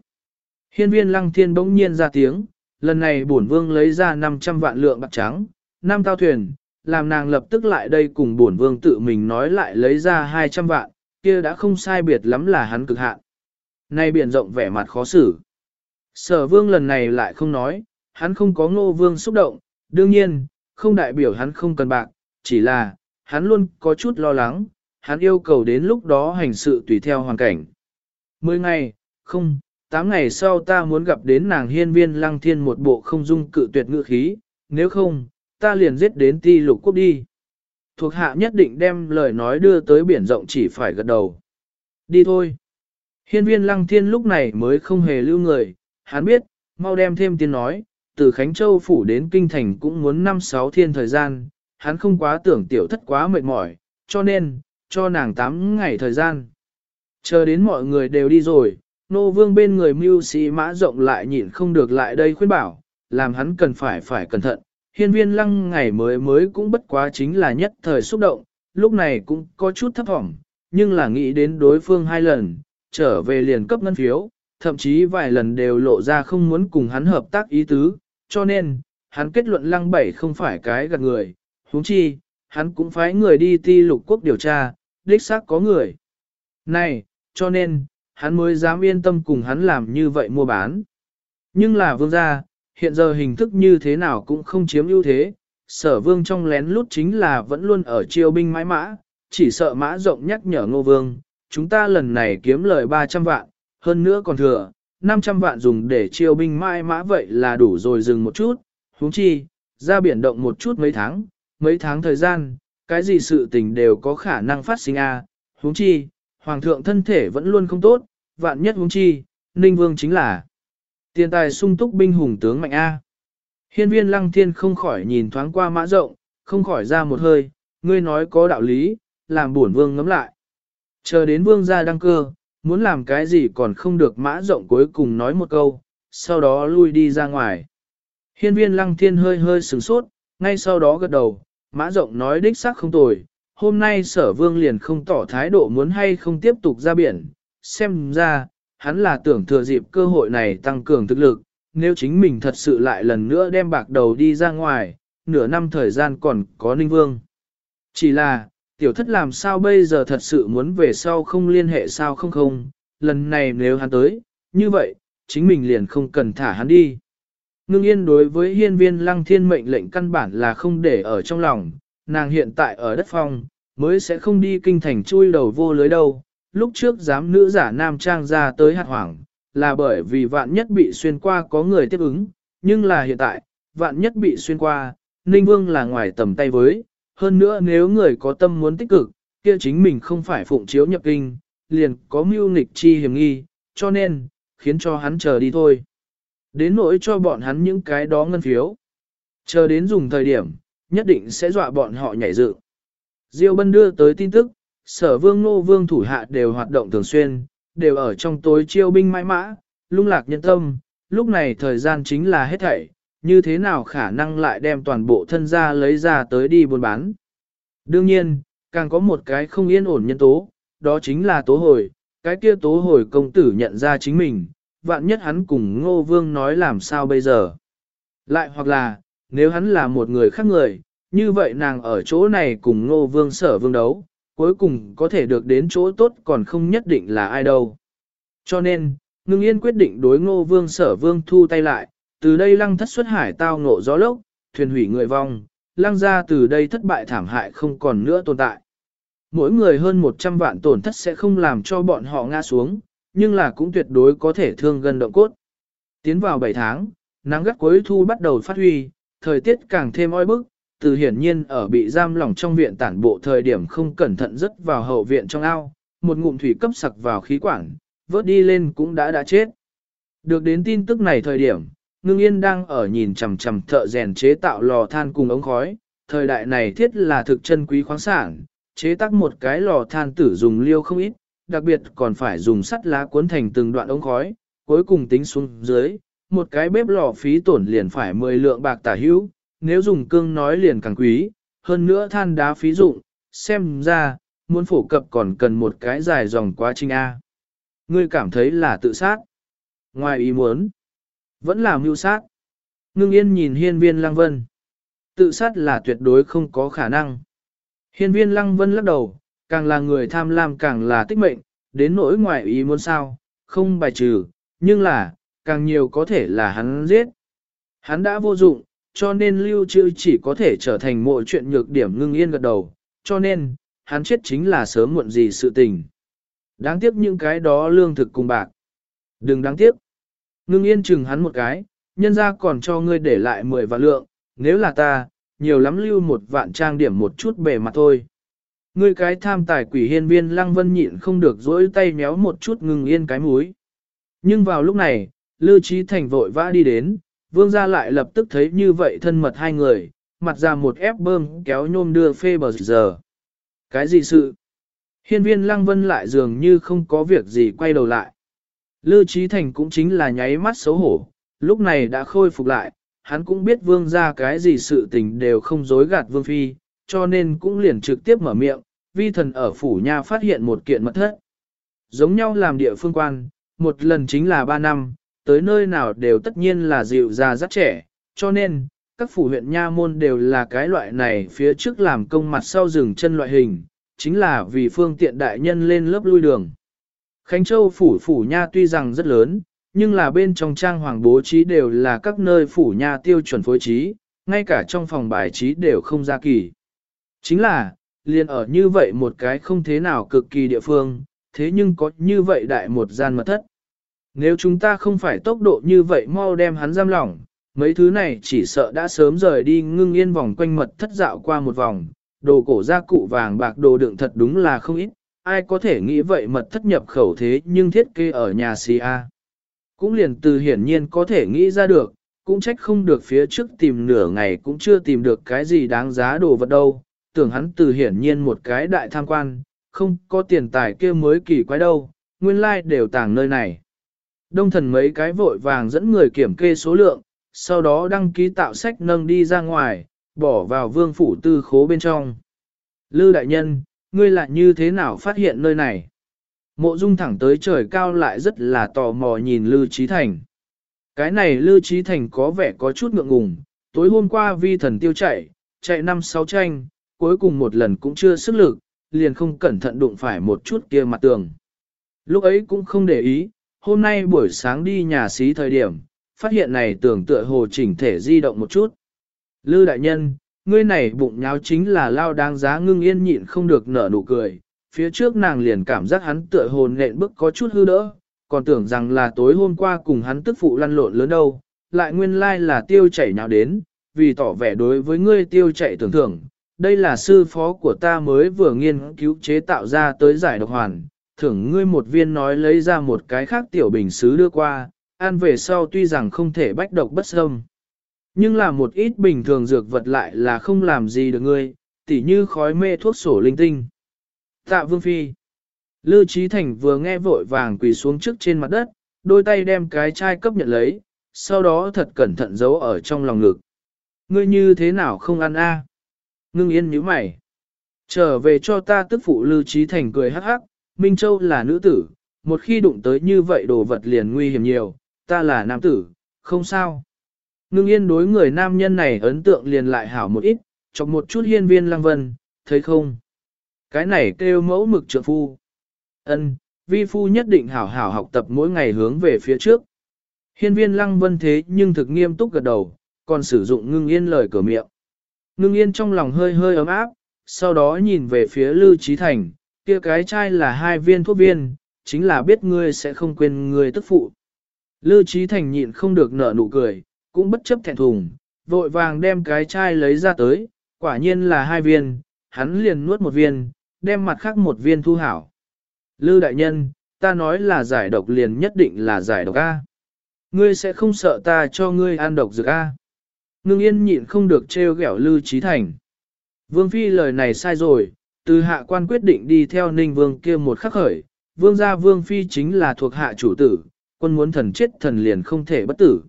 Hiên viên lăng thiên bỗng nhiên ra tiếng, lần này bổn vương lấy ra 500 vạn lượng bạc trắng, năm tao thuyền, làm nàng lập tức lại đây cùng bổn vương tự mình nói lại lấy ra 200 vạn, kia đã không sai biệt lắm là hắn cực hạn. Nay biển rộng vẻ mặt khó xử. Sở vương lần này lại không nói, hắn không có ngô vương xúc động, đương nhiên, không đại biểu hắn không cần bạc, chỉ là, hắn luôn có chút lo lắng, hắn yêu cầu đến lúc đó hành sự tùy theo hoàn cảnh. Mười ngày, không, tám ngày sau ta muốn gặp đến nàng hiên viên lăng thiên một bộ không dung cự tuyệt ngự khí, nếu không, ta liền giết đến ti lục quốc đi. Thuộc hạ nhất định đem lời nói đưa tới biển rộng chỉ phải gật đầu. Đi thôi. Hiên viên lăng thiên lúc này mới không hề lưu người, hắn biết, mau đem thêm tiền nói, từ Khánh Châu phủ đến Kinh Thành cũng muốn 5-6 thiên thời gian, hắn không quá tưởng tiểu thất quá mệt mỏi, cho nên, cho nàng 8 ngày thời gian. Chờ đến mọi người đều đi rồi, nô vương bên người mưu sĩ mã rộng lại nhịn không được lại đây khuyên bảo, làm hắn cần phải phải cẩn thận. Hiên viên lăng ngày mới mới cũng bất quá chính là nhất thời xúc động, lúc này cũng có chút thấp hỏng, nhưng là nghĩ đến đối phương hai lần, trở về liền cấp ngân phiếu, thậm chí vài lần đều lộ ra không muốn cùng hắn hợp tác ý tứ, cho nên, hắn kết luận lăng bảy không phải cái gạt người, huống chi, hắn cũng phái người đi ti lục quốc điều tra, đích xác có người. Này, cho nên, hắn mới dám yên tâm cùng hắn làm như vậy mua bán. Nhưng là vương gia, hiện giờ hình thức như thế nào cũng không chiếm ưu thế, sở vương trong lén lút chính là vẫn luôn ở chiêu binh mãi mã, chỉ sợ mã rộng nhắc nhở ngô vương, chúng ta lần này kiếm lời 300 vạn, hơn nữa còn thừa, 500 vạn dùng để chiêu binh mãi mã vậy là đủ rồi dừng một chút, huống chi, ra biển động một chút mấy tháng, mấy tháng thời gian, cái gì sự tình đều có khả năng phát sinh a. À. huống chi, hoàng thượng thân thể vẫn luôn không tốt, vạn nhất huống chi, ninh vương chính là tiền tài sung túc binh hùng tướng mạnh a. Hiên viên lăng thiên không khỏi nhìn thoáng qua mã rộng, không khỏi ra một hơi, ngươi nói có đạo lý, làm bổn vương ngấm lại. Chờ đến vương gia đăng cơ, muốn làm cái gì còn không được mã rộng cuối cùng nói một câu, sau đó lui đi ra ngoài. Hiên viên lăng thiên hơi hơi sửng sốt, ngay sau đó gật đầu, mã rộng nói đích xác không tồi, hôm nay sở vương liền không tỏ thái độ muốn hay không tiếp tục ra biển, xem ra, hắn là tưởng thừa dịp cơ hội này tăng cường thực lực, nếu chính mình thật sự lại lần nữa đem bạc đầu đi ra ngoài, nửa năm thời gian còn có ninh vương. Chỉ là, tiểu thất làm sao bây giờ thật sự muốn về sau không liên hệ sao không không, lần này nếu hắn tới, như vậy, chính mình liền không cần thả hắn đi. Ngưng yên đối với hiên viên lăng thiên mệnh lệnh căn bản là không để ở trong lòng, nàng hiện tại ở đất phong, mới sẽ không đi kinh thành chui đầu vô lưới đâu. Lúc trước dám nữ giả nam trang ra tới hạt hoảng, là bởi vì vạn nhất bị xuyên qua có người tiếp ứng, nhưng là hiện tại, vạn nhất bị xuyên qua, Ninh Vương là ngoài tầm tay với, hơn nữa nếu người có tâm muốn tích cực, kia chính mình không phải phụng chiếu nhập kinh, liền có mưu nghịch chi hiểm nghi, cho nên, khiến cho hắn chờ đi thôi. Đến nỗi cho bọn hắn những cái đó ngân phiếu. Chờ đến dùng thời điểm, nhất định sẽ dọa bọn họ nhảy dựng. Diêu Bân đưa tới tin tức, sở vương nô vương thủ hạ đều hoạt động thường xuyên, đều ở trong tối chiêu binh mãi mã, lung lạc nhân tâm, lúc này thời gian chính là hết thảy, như thế nào khả năng lại đem toàn bộ thân gia lấy ra tới đi buôn bán. Đương nhiên, càng có một cái không yên ổn nhân tố, đó chính là tố hồi, cái kia tố hồi công tử nhận ra chính mình, vạn nhất hắn cùng ngô vương nói làm sao bây giờ. Lại hoặc là, nếu hắn là một người khác người, như vậy nàng ở chỗ này cùng ngô vương sở vương đấu, cuối cùng có thể được đến chỗ tốt còn không nhất định là ai đâu. Cho nên, ngưng yên quyết định đối ngô vương sở vương thu tay lại, từ đây lăng thất xuất hải tao ngộ gió lốc, thuyền hủy người vong, lăng ra từ đây thất bại thảm hại không còn nữa tồn tại. Mỗi người hơn 100 vạn tổn thất sẽ không làm cho bọn họ ngã xuống, nhưng là cũng tuyệt đối có thể thương gần động cốt. Tiến vào 7 tháng, nắng gắt cuối thu bắt đầu phát huy, thời tiết càng thêm oi bức, từ hiển nhiên ở bị giam lỏng trong viện tản bộ thời điểm không cẩn thận rớt vào hậu viện trong ao, một ngụm thủy cấp sặc vào khí quản, vớt đi lên cũng đã đã chết. Được đến tin tức này thời điểm, ngưng yên đang ở nhìn chằm chằm thợ rèn chế tạo lò than cùng ống khói, thời đại này thiết là thực chân quý khoáng sản, chế tác một cái lò than tử dùng liêu không ít, đặc biệt còn phải dùng sắt lá cuốn thành từng đoạn ống khói, cuối cùng tính xuống dưới, một cái bếp lò phí tổn liền phải 10 lượng bạc tả hữu, nếu dùng cương nói liền càng quý, hơn nữa than đá phí dụng, xem ra, muốn phổ cập còn cần một cái dài dòng quá trình A. Ngươi cảm thấy là tự sát. Ngoài ý muốn, vẫn là mưu sát. Ngưng yên nhìn hiên viên lăng vân. Tự sát là tuyệt đối không có khả năng. Hiên viên lăng vân lắc đầu, càng là người tham lam càng là tích mệnh, đến nỗi ngoại ý muốn sao, không bài trừ, nhưng là, càng nhiều có thể là hắn giết. Hắn đã vô dụng, cho nên lưu trữ chỉ có thể trở thành mọi chuyện nhược điểm ngưng yên gật đầu, cho nên, hắn chết chính là sớm muộn gì sự tình. Đáng tiếc những cái đó lương thực cùng bạc. Đừng đáng tiếc. Ngưng yên chừng hắn một cái, nhân ra còn cho ngươi để lại 10 vạn lượng, nếu là ta, nhiều lắm lưu một vạn trang điểm một chút bề mặt thôi. Ngươi cái tham tài quỷ hiên viên lăng vân nhịn không được dỗi tay méo một chút ngừng yên cái múi. Nhưng vào lúc này, Lưu Trí Thành vội vã đi đến, vương gia lại lập tức thấy như vậy thân mật hai người, mặt ra một ép bơm kéo nhôm đưa phê bờ giờ. Cái gì sự? Hiên viên lăng vân lại dường như không có việc gì quay đầu lại. Lưu Trí Thành cũng chính là nháy mắt xấu hổ, lúc này đã khôi phục lại, hắn cũng biết vương gia cái gì sự tình đều không dối gạt vương phi, cho nên cũng liền trực tiếp mở miệng, vi thần ở phủ nha phát hiện một kiện mật thất. Giống nhau làm địa phương quan, một lần chính là ba năm, tới nơi nào đều tất nhiên là dịu già rất trẻ, cho nên, các phủ huyện nha môn đều là cái loại này phía trước làm công mặt sau rừng chân loại hình, chính là vì phương tiện đại nhân lên lớp lui đường. Khánh Châu phủ phủ nha tuy rằng rất lớn, nhưng là bên trong trang hoàng bố trí đều là các nơi phủ nha tiêu chuẩn phối trí, ngay cả trong phòng bài trí đều không ra kỳ. Chính là, liền ở như vậy một cái không thế nào cực kỳ địa phương, thế nhưng có như vậy đại một gian mật thất. Nếu chúng ta không phải tốc độ như vậy mau đem hắn giam lỏng, mấy thứ này chỉ sợ đã sớm rời đi ngưng yên vòng quanh mật thất dạo qua một vòng, đồ cổ gia cụ vàng bạc đồ đựng thật đúng là không ít, ai có thể nghĩ vậy mật thất nhập khẩu thế nhưng thiết kế ở nhà A. Cũng liền từ hiển nhiên có thể nghĩ ra được, cũng trách không được phía trước tìm nửa ngày cũng chưa tìm được cái gì đáng giá đồ vật đâu, tưởng hắn từ hiển nhiên một cái đại tham quan, không có tiền tài kia mới kỳ quái đâu, nguyên lai like đều tàng nơi này. Đông thần mấy cái vội vàng dẫn người kiểm kê số lượng, sau đó đăng ký tạo sách nâng đi ra ngoài, bỏ vào vương phủ tư khố bên trong. Lư đại nhân, ngươi lại như thế nào phát hiện nơi này? Mộ dung thẳng tới trời cao lại rất là tò mò nhìn Lư Trí Thành. Cái này Lư Trí Thành có vẻ có chút ngượng ngùng, tối hôm qua vi thần tiêu chạy, chạy năm sáu tranh, cuối cùng một lần cũng chưa sức lực, liền không cẩn thận đụng phải một chút kia mặt tường. Lúc ấy cũng không để ý, hôm nay buổi sáng đi nhà xí thời điểm, phát hiện này tưởng tựa hồ chỉnh thể di động một chút. Lư đại nhân, ngươi này bụng nháo chính là lao đáng giá ngưng yên nhịn không được nở nụ cười, phía trước nàng liền cảm giác hắn tựa hồ nện bức có chút hư đỡ, còn tưởng rằng là tối hôm qua cùng hắn tức phụ lăn lộn lớn đâu, lại nguyên lai là tiêu chảy nhào đến, vì tỏ vẻ đối với ngươi tiêu chảy tưởng thưởng, đây là sư phó của ta mới vừa nghiên cứu chế tạo ra tới giải độc hoàn, thưởng ngươi một viên nói lấy ra một cái khác tiểu bình xứ đưa qua, ăn về sau tuy rằng không thể bách độc bất xâm. Nhưng là một ít bình thường dược vật lại là không làm gì được ngươi, tỉ như khói mê thuốc sổ linh tinh. Tạ Vương Phi Lư Trí Thành vừa nghe vội vàng quỳ xuống trước trên mặt đất, đôi tay đem cái chai cấp nhận lấy, sau đó thật cẩn thận giấu ở trong lòng ngực. Ngươi như thế nào không ăn a? Ngưng yên nhíu mày. Trở về cho ta tức phụ lưu trí thành cười hắc hắc, Minh Châu là nữ tử, một khi đụng tới như vậy đồ vật liền nguy hiểm nhiều, ta là nam tử, không sao. Ngưng yên đối người nam nhân này ấn tượng liền lại hảo một ít, chọc một chút hiên viên lăng vân, thấy không? Cái này kêu mẫu mực trượng phu. ân vi phu nhất định hảo hảo học tập mỗi ngày hướng về phía trước. Hiên viên lăng vân thế nhưng thực nghiêm túc gật đầu, còn sử dụng ngưng yên lời cửa miệng. Ngưng yên trong lòng hơi hơi ấm áp, sau đó nhìn về phía Lưu Trí Thành, kia cái chai là hai viên thuốc viên, chính là biết ngươi sẽ không quên ngươi tức phụ. Lưu Trí Thành nhịn không được nở nụ cười, cũng bất chấp thẹn thùng, vội vàng đem cái chai lấy ra tới, quả nhiên là hai viên, hắn liền nuốt một viên, đem mặt khác một viên thu hảo. Lưu đại nhân, ta nói là giải độc liền nhất định là giải độc A. Ngươi sẽ không sợ ta cho ngươi ăn độc dược A. Ngưng yên nhịn không được trêu ghẹo Lưu Trí Thành. Vương Phi lời này sai rồi, từ hạ quan quyết định đi theo ninh vương kia một khắc khởi, vương gia Vương Phi chính là thuộc hạ chủ tử, quân muốn thần chết thần liền không thể bất tử.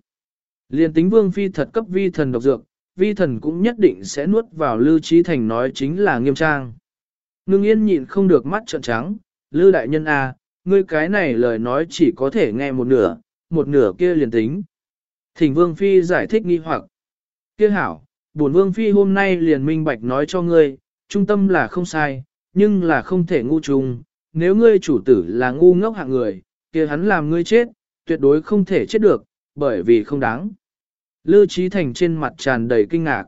Liền tính Vương Phi thật cấp vi thần độc dược, vi thần cũng nhất định sẽ nuốt vào Lưu Trí Thành nói chính là nghiêm trang. Ngưng yên nhịn không được mắt trợn trắng, Lưu Đại Nhân A, à, ngươi cái này lời nói chỉ có thể nghe một nửa, một nửa kia liền tính. Thỉnh Vương Phi giải thích nghi hoặc. Kia hảo, bổn Vương Phi hôm nay liền minh bạch nói cho ngươi, trung tâm là không sai, nhưng là không thể ngu trùng, nếu ngươi chủ tử là ngu ngốc hạng người, kia hắn làm ngươi chết, tuyệt đối không thể chết được, bởi vì không đáng. Lư Trí Thành trên mặt tràn đầy kinh ngạc.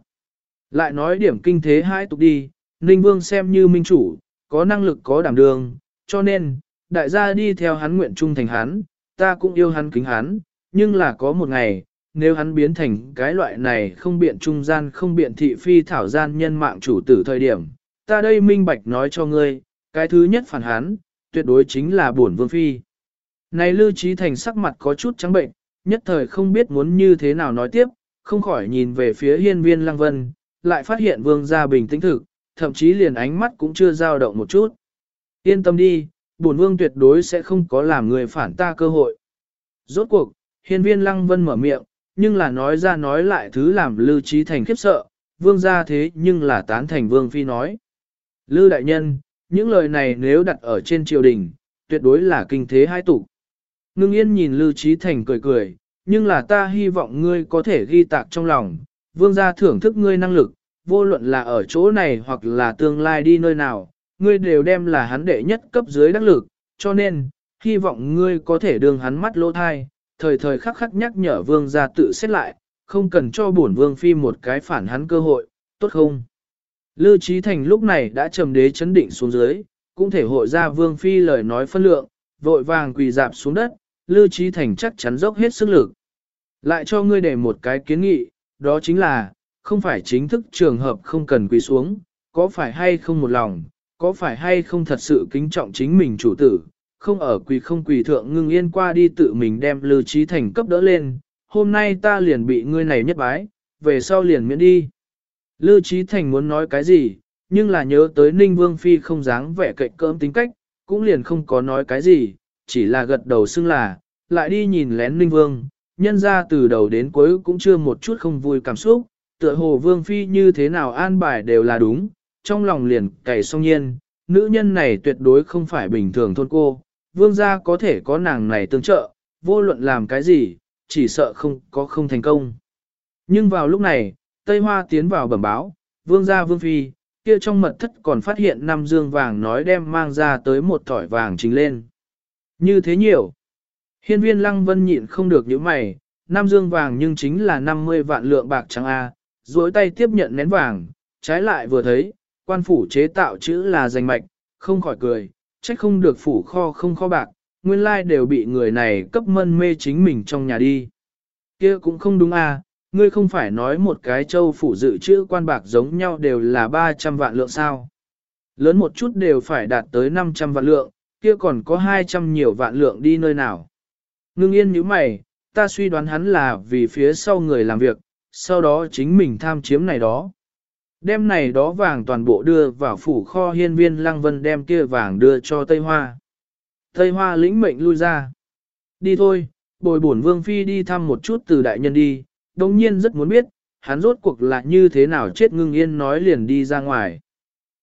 Lại nói điểm kinh thế hai tục đi, Ninh Vương xem như minh chủ, có năng lực có đảm đường, cho nên, đại gia đi theo hắn nguyện trung thành hắn, ta cũng yêu hắn kính hắn, nhưng là có một ngày, nếu hắn biến thành cái loại này không biện trung gian không biện thị phi thảo gian nhân mạng chủ tử thời điểm, ta đây minh bạch nói cho ngươi, cái thứ nhất phản hắn, tuyệt đối chính là bổn vương phi. Này Lưu Trí Thành sắc mặt có chút trắng bệnh, nhất thời không biết muốn như thế nào nói tiếp, không khỏi nhìn về phía hiên viên lăng vân, lại phát hiện vương gia bình tĩnh thực, thậm chí liền ánh mắt cũng chưa dao động một chút. Yên tâm đi, bổn vương tuyệt đối sẽ không có làm người phản ta cơ hội. Rốt cuộc, hiên viên lăng vân mở miệng, nhưng là nói ra nói lại thứ làm Lưu Trí Thành khiếp sợ, vương gia thế nhưng là tán thành vương phi nói. Lưu đại nhân, những lời này nếu đặt ở trên triều đình, tuyệt đối là kinh thế hai tục. Ngưng yên nhìn Lưu Trí Thành cười cười, nhưng là ta hy vọng ngươi có thể ghi tạc trong lòng, vương gia thưởng thức ngươi năng lực, vô luận là ở chỗ này hoặc là tương lai đi nơi nào, ngươi đều đem là hắn đệ nhất cấp dưới đắc lực, cho nên, hy vọng ngươi có thể đường hắn mắt lỗ thai, thời thời khắc khắc nhắc nhở vương gia tự xét lại, không cần cho bổn vương phi một cái phản hắn cơ hội, tốt không? Lưu Trí Thành lúc này đã trầm đế chấn định xuống dưới, cũng thể hội ra vương phi lời nói phân lượng, vội vàng quỳ dạp xuống đất, Lưu Trí Thành chắc chắn dốc hết sức lực. Lại cho ngươi để một cái kiến nghị, đó chính là, không phải chính thức trường hợp không cần quỳ xuống, có phải hay không một lòng, có phải hay không thật sự kính trọng chính mình chủ tử, không ở quỳ không quỳ thượng ngưng yên qua đi tự mình đem Lưu Trí Thành cấp đỡ lên, hôm nay ta liền bị ngươi này nhất bái, về sau liền miễn đi. Lưu Trí Thành muốn nói cái gì, nhưng là nhớ tới Ninh Vương Phi không dáng vẻ cạnh cơm tính cách, cũng liền không có nói cái gì, chỉ là gật đầu xưng là, lại đi nhìn lén Ninh Vương, nhân ra từ đầu đến cuối cũng chưa một chút không vui cảm xúc, tựa hồ Vương Phi như thế nào an bài đều là đúng, trong lòng liền cày song nhiên, nữ nhân này tuyệt đối không phải bình thường thôn cô, Vương gia có thể có nàng này tương trợ, vô luận làm cái gì, chỉ sợ không có không thành công. Nhưng vào lúc này, Tây Hoa tiến vào bẩm báo, Vương gia Vương Phi, kia trong mật thất còn phát hiện năm dương vàng nói đem mang ra tới một thỏi vàng chính lên. Như thế nhiều. Hiên viên lăng vân nhịn không được những mày, năm dương vàng nhưng chính là 50 vạn lượng bạc trắng A, duỗi tay tiếp nhận nén vàng, trái lại vừa thấy, quan phủ chế tạo chữ là danh mạch, không khỏi cười, trách không được phủ kho không kho bạc, nguyên lai đều bị người này cấp mân mê chính mình trong nhà đi. kia cũng không đúng a, ngươi không phải nói một cái châu phủ dự trữ quan bạc giống nhau đều là 300 vạn lượng sao. Lớn một chút đều phải đạt tới 500 vạn lượng, kia còn có 200 nhiều vạn lượng đi nơi nào. Ngưng yên như mày, ta suy đoán hắn là vì phía sau người làm việc, sau đó chính mình tham chiếm này đó. Đem này đó vàng toàn bộ đưa vào phủ kho hiên viên lăng vân đem kia vàng đưa cho Tây Hoa. Tây Hoa lĩnh mệnh lui ra. Đi thôi, bồi bổn vương phi đi thăm một chút từ đại nhân đi, đồng nhiên rất muốn biết, hắn rốt cuộc là như thế nào chết ngưng yên nói liền đi ra ngoài.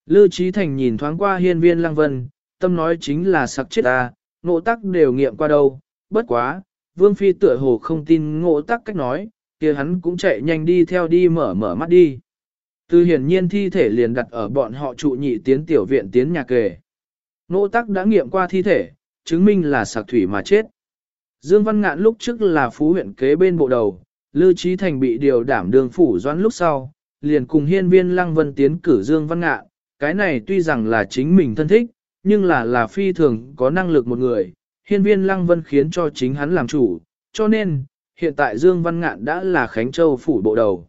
Lư Trí Thành nhìn thoáng qua hiên viên lăng vân, tâm nói chính là sặc chết ta, ngộ tắc đều nghiệm qua đâu, bất quá, vương phi tựa hồ không tin ngộ tắc cách nói, kia hắn cũng chạy nhanh đi theo đi mở mở mắt đi. Từ hiển nhiên thi thể liền đặt ở bọn họ trụ nhị tiến tiểu viện tiến nhà kề. Nô tắc đã nghiệm qua thi thể, chứng minh là sạc thủy mà chết. Dương Văn Ngạn lúc trước là phú huyện kế bên bộ đầu, Lư Trí Thành bị điều đảm đường phủ doãn lúc sau, liền cùng hiên viên Lăng Vân tiến cử Dương Văn Ngạn, cái này tuy rằng là chính mình thân thích, nhưng là là phi thường có năng lực một người, hiên viên Lăng Vân khiến cho chính hắn làm chủ, cho nên, hiện tại Dương Văn Ngạn đã là Khánh Châu phủ bộ đầu.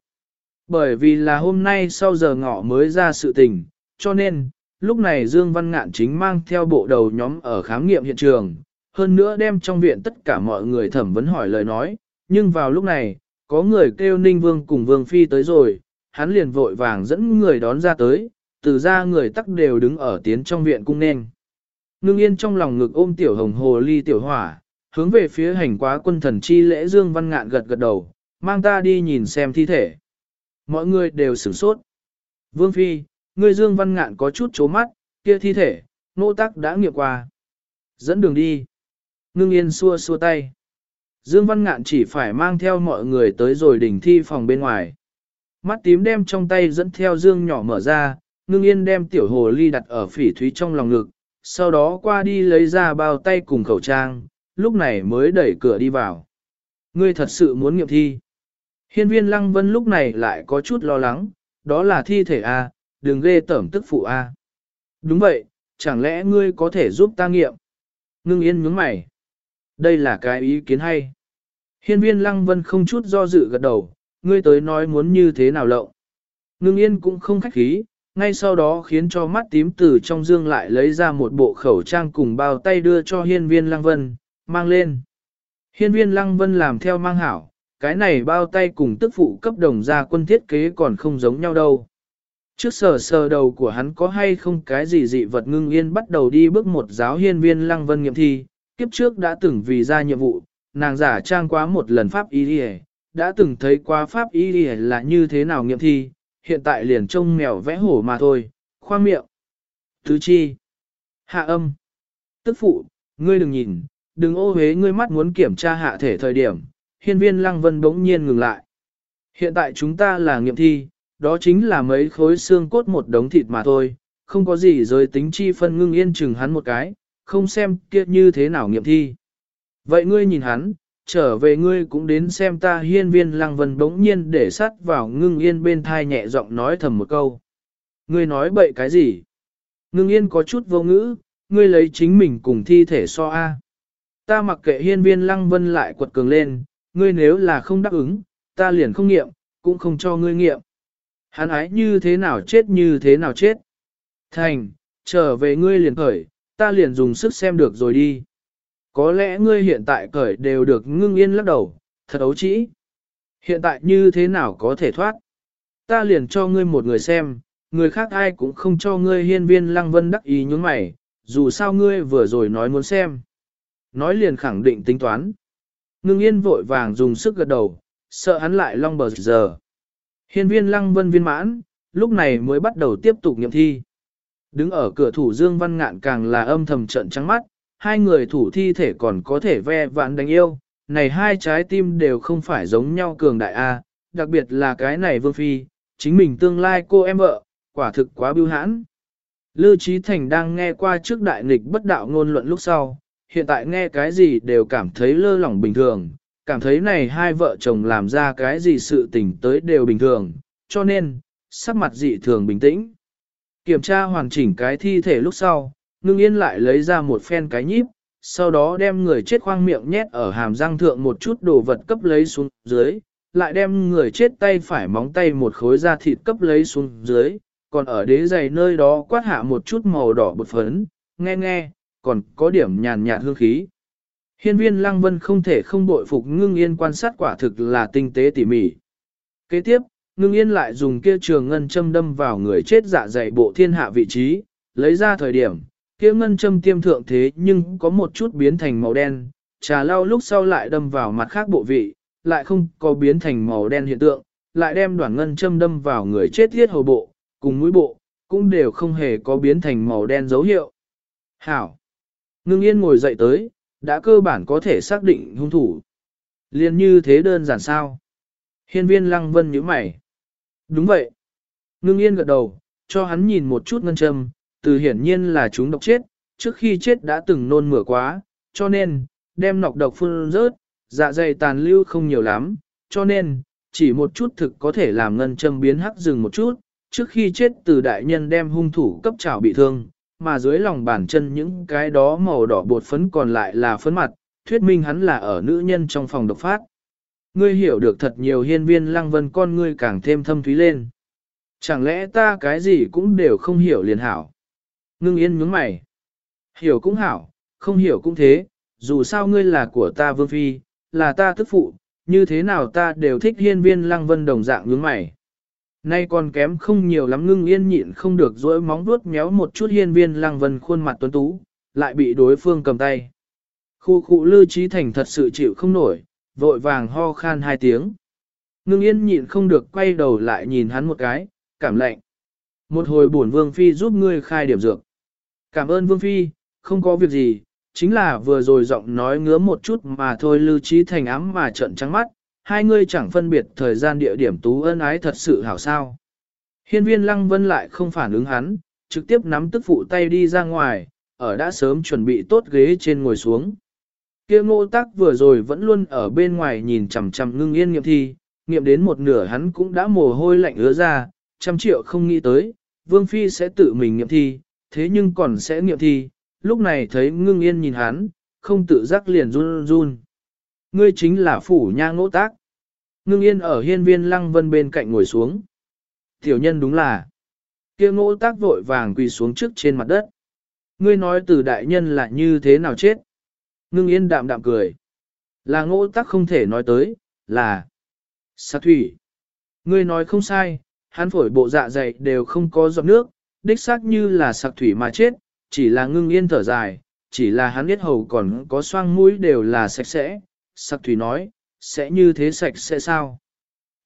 Bởi vì là hôm nay sau giờ ngọ mới ra sự tình, cho nên, lúc này Dương Văn Ngạn chính mang theo bộ đầu nhóm ở khám nghiệm hiện trường, hơn nữa đem trong viện tất cả mọi người thẩm vấn hỏi lời nói, nhưng vào lúc này, có người kêu Ninh Vương cùng Vương Phi tới rồi, hắn liền vội vàng dẫn người đón ra tới, từ ra người tắc đều đứng ở tiến trong viện cung nên. Ngưng yên trong lòng ngực ôm tiểu hồng hồ ly tiểu hỏa, hướng về phía hành quá quân thần chi lễ Dương Văn Ngạn gật gật đầu, mang ta đi nhìn xem thi thể. Mọi người đều sửng sốt. Vương Phi, người Dương Văn Ngạn có chút chố mắt, kia thi thể, nô tắc đã nghiệm qua. Dẫn đường đi. Ngưng yên xua xua tay. Dương Văn Ngạn chỉ phải mang theo mọi người tới rồi đỉnh thi phòng bên ngoài. Mắt tím đem trong tay dẫn theo Dương nhỏ mở ra, ngưng yên đem tiểu hồ ly đặt ở phỉ thúy trong lòng ngực, sau đó qua đi lấy ra bao tay cùng khẩu trang, lúc này mới đẩy cửa đi vào. Ngươi thật sự muốn nghiệm thi. Hiên viên lăng vân lúc này lại có chút lo lắng, đó là thi thể A, đừng ghê tẩm tức phụ A. Đúng vậy, chẳng lẽ ngươi có thể giúp ta nghiệm? Ngưng yên nhướng mày. Đây là cái ý kiến hay. Hiên viên lăng vân không chút do dự gật đầu, ngươi tới nói muốn như thế nào lậu. Ngưng yên cũng không khách khí, ngay sau đó khiến cho mắt tím từ trong dương lại lấy ra một bộ khẩu trang cùng bao tay đưa cho hiên viên lăng vân, mang lên. Hiên viên lăng vân làm theo mang hảo, cái này bao tay cùng tức phụ cấp đồng gia quân thiết kế còn không giống nhau đâu. Trước sờ sờ đầu của hắn có hay không cái gì dị vật ngưng yên bắt đầu đi bước một giáo hiên viên lăng vân nghiệm thi, kiếp trước đã từng vì ra nhiệm vụ, nàng giả trang quá một lần pháp y đi đã từng thấy qua pháp y đi là như thế nào nghiệm thi, hiện tại liền trông mèo vẽ hổ mà thôi, khoang miệng. Thứ chi, hạ âm, tức phụ, ngươi đừng nhìn, đừng ô hế ngươi mắt muốn kiểm tra hạ thể thời điểm, hiên viên lăng vân bỗng nhiên ngừng lại. Hiện tại chúng ta là nghiệm thi, đó chính là mấy khối xương cốt một đống thịt mà thôi, không có gì giới tính chi phân ngưng yên chừng hắn một cái, không xem kia như thế nào nghiệm thi. Vậy ngươi nhìn hắn, trở về ngươi cũng đến xem ta hiên viên lăng vân bỗng nhiên để sắt vào ngưng yên bên thai nhẹ giọng nói thầm một câu. Ngươi nói bậy cái gì? Ngưng yên có chút vô ngữ, ngươi lấy chính mình cùng thi thể so A. Ta mặc kệ hiên viên lăng vân lại quật cường lên, ngươi nếu là không đáp ứng, ta liền không nghiệm, cũng không cho ngươi nghiệm. Hắn ái như thế nào chết như thế nào chết. Thành, trở về ngươi liền khởi, ta liền dùng sức xem được rồi đi. Có lẽ ngươi hiện tại cởi đều được ngưng yên lắc đầu, thật ấu trĩ. Hiện tại như thế nào có thể thoát? Ta liền cho ngươi một người xem, người khác ai cũng không cho ngươi hiên viên lăng vân đắc ý nhúng mày, dù sao ngươi vừa rồi nói muốn xem. Nói liền khẳng định tính toán. Ngưng yên vội vàng dùng sức gật đầu, sợ hắn lại long bờ giờ. Hiên viên lăng vân viên mãn, lúc này mới bắt đầu tiếp tục nghiệm thi. Đứng ở cửa thủ Dương Văn Ngạn càng là âm thầm trận trắng mắt, hai người thủ thi thể còn có thể ve vãn đánh yêu, này hai trái tim đều không phải giống nhau cường đại A, đặc biệt là cái này Vương Phi, chính mình tương lai cô em vợ, quả thực quá biêu hãn. Lư Trí Thành đang nghe qua trước đại nghịch bất đạo ngôn luận lúc sau, hiện tại nghe cái gì đều cảm thấy lơ lỏng bình thường, cảm thấy này hai vợ chồng làm ra cái gì sự tình tới đều bình thường, cho nên, sắc mặt dị thường bình tĩnh. Kiểm tra hoàn chỉnh cái thi thể lúc sau, ngưng yên lại lấy ra một phen cái nhíp, sau đó đem người chết khoang miệng nhét ở hàm răng thượng một chút đồ vật cấp lấy xuống dưới, lại đem người chết tay phải móng tay một khối da thịt cấp lấy xuống dưới, còn ở đế giày nơi đó quát hạ một chút màu đỏ bột phấn, nghe nghe, còn có điểm nhàn nhạt hương khí. Hiên viên lăng vân không thể không bội phục ngưng yên quan sát quả thực là tinh tế tỉ mỉ. Kế tiếp, ngưng yên lại dùng kia trường ngân châm đâm vào người chết dạ dày bộ thiên hạ vị trí, lấy ra thời điểm, kia ngân châm tiêm thượng thế nhưng có một chút biến thành màu đen, trà lau lúc sau lại đâm vào mặt khác bộ vị, lại không có biến thành màu đen hiện tượng, lại đem đoạn ngân châm đâm vào người chết thiết hầu bộ, cùng mũi bộ, cũng đều không hề có biến thành màu đen dấu hiệu. Hảo! Ngưng yên ngồi dậy tới, đã cơ bản có thể xác định hung thủ. Liên như thế đơn giản sao? Hiên viên lăng vân nhíu mày. Đúng vậy. Ngưng yên gật đầu, cho hắn nhìn một chút ngân châm, từ hiển nhiên là chúng độc chết, trước khi chết đã từng nôn mửa quá, cho nên, đem nọc độc phun rớt, dạ dày tàn lưu không nhiều lắm, cho nên, chỉ một chút thực có thể làm ngân châm biến hắc dừng một chút, trước khi chết từ đại nhân đem hung thủ cấp trào bị thương, mà dưới lòng bàn chân những cái đó màu đỏ bột phấn còn lại là phấn mặt, thuyết minh hắn là ở nữ nhân trong phòng độc phát. Ngươi hiểu được thật nhiều hiên viên lăng vân con ngươi càng thêm thâm thúy lên. Chẳng lẽ ta cái gì cũng đều không hiểu liền hảo. Ngưng yên nhướng mày. Hiểu cũng hảo, không hiểu cũng thế, dù sao ngươi là của ta vương phi, là ta thức phụ, như thế nào ta đều thích hiên viên lăng vân đồng dạng nhướng mày. Nay còn kém không nhiều lắm ngưng yên nhịn không được dỗi móng vuốt méo một chút hiên viên lăng vân khuôn mặt tuấn tú, lại bị đối phương cầm tay. Khu khu lư trí thành thật sự chịu không nổi, vội vàng ho khan hai tiếng. Ngưng yên nhịn không được quay đầu lại nhìn hắn một cái, cảm lạnh. Một hồi bổn vương phi giúp ngươi khai điểm dược. Cảm ơn vương phi, không có việc gì, chính là vừa rồi giọng nói ngứa một chút mà thôi lưu trí thành ám mà trận trắng mắt, hai ngươi chẳng phân biệt thời gian địa điểm tú ân ái thật sự hảo sao. Hiên viên lăng vân lại không phản ứng hắn, trực tiếp nắm tức phụ tay đi ra ngoài, ở đã sớm chuẩn bị tốt ghế trên ngồi xuống. kia ngô tác vừa rồi vẫn luôn ở bên ngoài nhìn chằm chằm ngưng yên nghiệm thi, nghiệm đến một nửa hắn cũng đã mồ hôi lạnh ứa ra, trăm triệu không nghĩ tới, vương phi sẽ tự mình nghiệm thi, thế nhưng còn sẽ nghiệm thi, lúc này thấy ngưng yên nhìn hắn, không tự giác liền run run. Ngươi chính là phủ nha ngỗ tác. Ngưng yên ở hiên viên lăng vân bên cạnh ngồi xuống. Tiểu nhân đúng là. kia ngỗ tác vội vàng quỳ xuống trước trên mặt đất. Ngươi nói từ đại nhân là như thế nào chết. Ngưng yên đạm đạm cười. Là ngỗ tác không thể nói tới, là sạc thủy. Ngươi nói không sai, hắn phổi bộ dạ dày đều không có giọt nước, đích xác như là sạc thủy mà chết, chỉ là ngưng yên thở dài, chỉ là hắn biết hầu còn có xoang mũi đều là sạch sẽ. Sắc thủy nói, sẽ như thế sạch sẽ sao?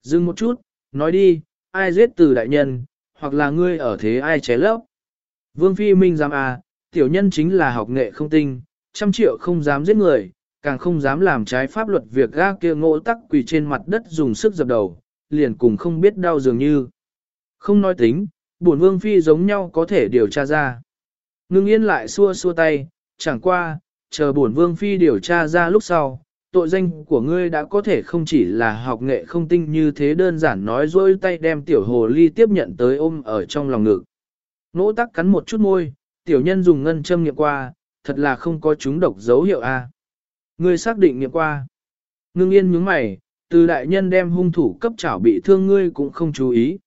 Dừng một chút, nói đi, ai giết từ đại nhân, hoặc là ngươi ở thế ai ché lấp? Vương Phi Minh dám à, tiểu nhân chính là học nghệ không tinh, trăm triệu không dám giết người, càng không dám làm trái pháp luật việc ga kia ngộ tắc quỳ trên mặt đất dùng sức dập đầu, liền cùng không biết đau dường như. Không nói tính, bổn vương phi giống nhau có thể điều tra ra. Ngưng yên lại xua xua tay, chẳng qua, chờ bổn vương phi điều tra ra lúc sau, tội danh của ngươi đã có thể không chỉ là học nghệ không tinh như thế đơn giản nói dối tay đem tiểu hồ ly tiếp nhận tới ôm ở trong lòng ngực. Nỗ tắc cắn một chút môi, tiểu nhân dùng ngân châm nghiệm qua, thật là không có chúng độc dấu hiệu A. Ngươi xác định nghiệm qua. Ngưng yên nhướng mày, từ đại nhân đem hung thủ cấp chảo bị thương ngươi cũng không chú ý.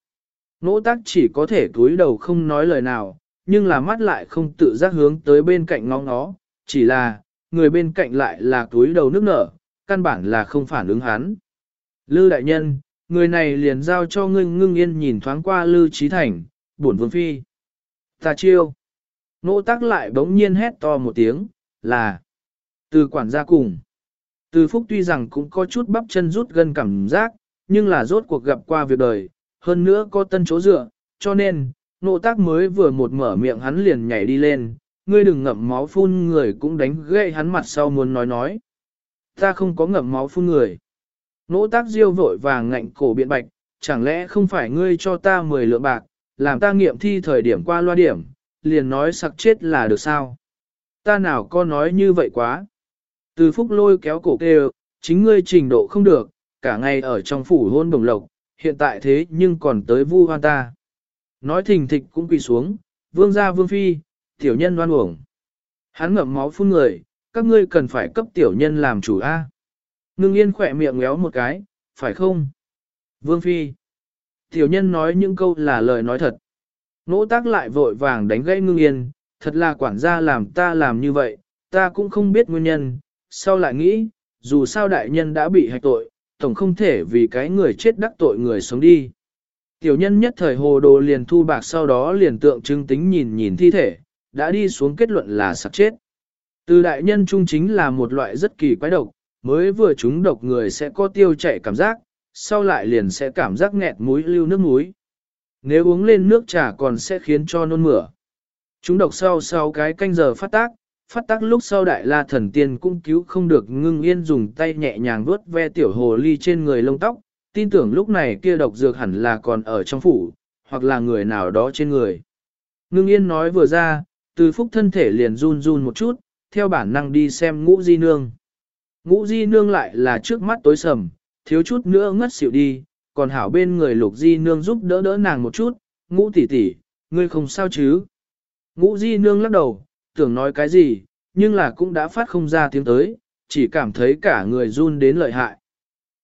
Nỗ tắc chỉ có thể cúi đầu không nói lời nào, nhưng là mắt lại không tự giác hướng tới bên cạnh ngóng nó, chỉ là, người bên cạnh lại là túi đầu nước nở, căn bản là không phản ứng hắn. Lư đại nhân, người này liền giao cho ngươi ngưng yên nhìn thoáng qua Lư Trí Thành, buồn vương phi. Ta chiêu. Nỗ tác lại bỗng nhiên hét to một tiếng, là từ quản gia cùng. Từ phúc tuy rằng cũng có chút bắp chân rút gần cảm giác, nhưng là rốt cuộc gặp qua việc đời, hơn nữa có tân chỗ dựa, cho nên, nộ tác mới vừa một mở miệng hắn liền nhảy đi lên, ngươi đừng ngậm máu phun người cũng đánh gậy hắn mặt sau muốn nói nói. Ta không có ngậm máu phun người. Nỗ tác diêu vội vàng ngạnh cổ biện bạch, chẳng lẽ không phải ngươi cho ta 10 lượng bạc, làm ta nghiệm thi thời điểm qua loa điểm, liền nói sặc chết là được sao? Ta nào có nói như vậy quá? Từ phúc lôi kéo cổ kêu, chính ngươi trình độ không được, cả ngày ở trong phủ hôn đồng lộc, hiện tại thế nhưng còn tới vu hoan ta. Nói thình thịch cũng quỳ xuống, vương gia vương phi, tiểu nhân đoan uổng. Hắn ngậm máu phun người, các ngươi cần phải cấp tiểu nhân làm chủ A. Ngưng yên khỏe miệng ngéo một cái, phải không? Vương phi. Tiểu nhân nói những câu là lời nói thật. Nỗ tác lại vội vàng đánh gãy ngưng yên, thật là quản gia làm ta làm như vậy, ta cũng không biết nguyên nhân, sau lại nghĩ, dù sao đại nhân đã bị hạch tội, tổng không thể vì cái người chết đắc tội người sống đi. Tiểu nhân nhất thời hồ đồ liền thu bạc sau đó liền tượng trưng tính nhìn nhìn thi thể, đã đi xuống kết luận là sắp chết. Từ đại nhân trung chính là một loại rất kỳ quái độc, mới vừa trúng độc người sẽ có tiêu chảy cảm giác, sau lại liền sẽ cảm giác nghẹt mũi lưu nước mũi. Nếu uống lên nước trà còn sẽ khiến cho nôn mửa. Chúng độc sau sau cái canh giờ phát tác, phát tác lúc sau đại la thần tiên cũng cứu không được ngưng yên dùng tay nhẹ nhàng vuốt ve tiểu hồ ly trên người lông tóc, tin tưởng lúc này kia độc dược hẳn là còn ở trong phủ, hoặc là người nào đó trên người. Ngưng yên nói vừa ra, từ phúc thân thể liền run run một chút, theo bản năng đi xem ngũ di nương. Ngũ di nương lại là trước mắt tối sầm, thiếu chút nữa ngất xỉu đi, còn hảo bên người lục di nương giúp đỡ đỡ nàng một chút, ngũ tỷ tỷ, ngươi không sao chứ. Ngũ di nương lắc đầu, tưởng nói cái gì, nhưng là cũng đã phát không ra tiếng tới, chỉ cảm thấy cả người run đến lợi hại.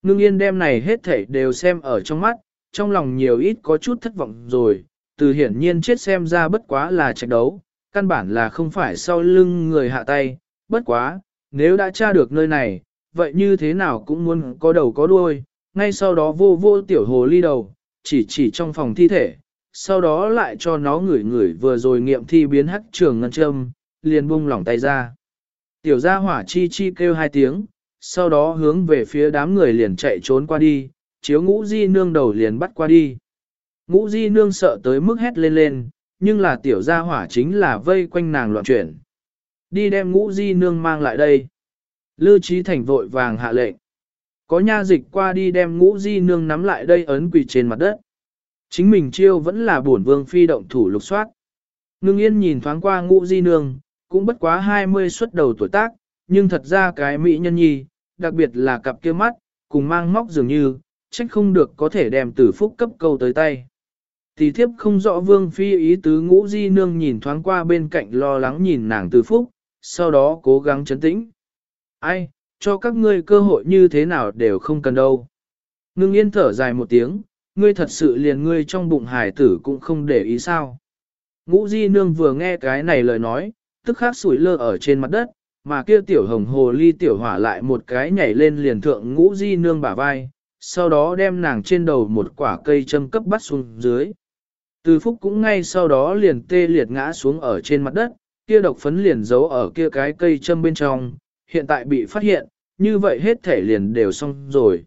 Ngưng yên đêm này hết thảy đều xem ở trong mắt, trong lòng nhiều ít có chút thất vọng rồi, từ hiển nhiên chết xem ra bất quá là trạch đấu, căn bản là không phải sau lưng người hạ tay, bất quá, nếu đã tra được nơi này, vậy như thế nào cũng muốn có đầu có đuôi, ngay sau đó vô vô tiểu hồ ly đầu, chỉ chỉ trong phòng thi thể, sau đó lại cho nó ngửi ngửi vừa rồi nghiệm thi biến hắc trường ngân châm, liền buông lỏng tay ra. Tiểu gia hỏa chi chi kêu hai tiếng, sau đó hướng về phía đám người liền chạy trốn qua đi, chiếu ngũ di nương đầu liền bắt qua đi. Ngũ di nương sợ tới mức hét lên lên, nhưng là tiểu gia hỏa chính là vây quanh nàng loạn chuyển. Đi đem ngũ di nương mang lại đây. Lư trí thành vội vàng hạ lệnh. Có nha dịch qua đi đem ngũ di nương nắm lại đây ấn quỳ trên mặt đất. Chính mình chiêu vẫn là bổn vương phi động thủ lục soát. Ngưng yên nhìn thoáng qua ngũ di nương, cũng bất quá 20 xuất đầu tuổi tác, nhưng thật ra cái mỹ nhân nhi, đặc biệt là cặp kia mắt, cùng mang móc dường như, trách không được có thể đem tử phúc cấp câu tới tay. Thì thiếp không rõ vương phi ý tứ ngũ di nương nhìn thoáng qua bên cạnh lo lắng nhìn nàng từ phúc, sau đó cố gắng chấn tĩnh. Ai, cho các ngươi cơ hội như thế nào đều không cần đâu. Ngưng yên thở dài một tiếng, ngươi thật sự liền ngươi trong bụng hải tử cũng không để ý sao. Ngũ di nương vừa nghe cái này lời nói, tức khắc sủi lơ ở trên mặt đất, mà kia tiểu hồng hồ ly tiểu hỏa lại một cái nhảy lên liền thượng ngũ di nương bả vai, sau đó đem nàng trên đầu một quả cây châm cấp bắt xuống dưới. Từ phúc cũng ngay sau đó liền tê liệt ngã xuống ở trên mặt đất, kia độc phấn liền giấu ở kia cái cây châm bên trong, hiện tại bị phát hiện, như vậy hết thể liền đều xong rồi.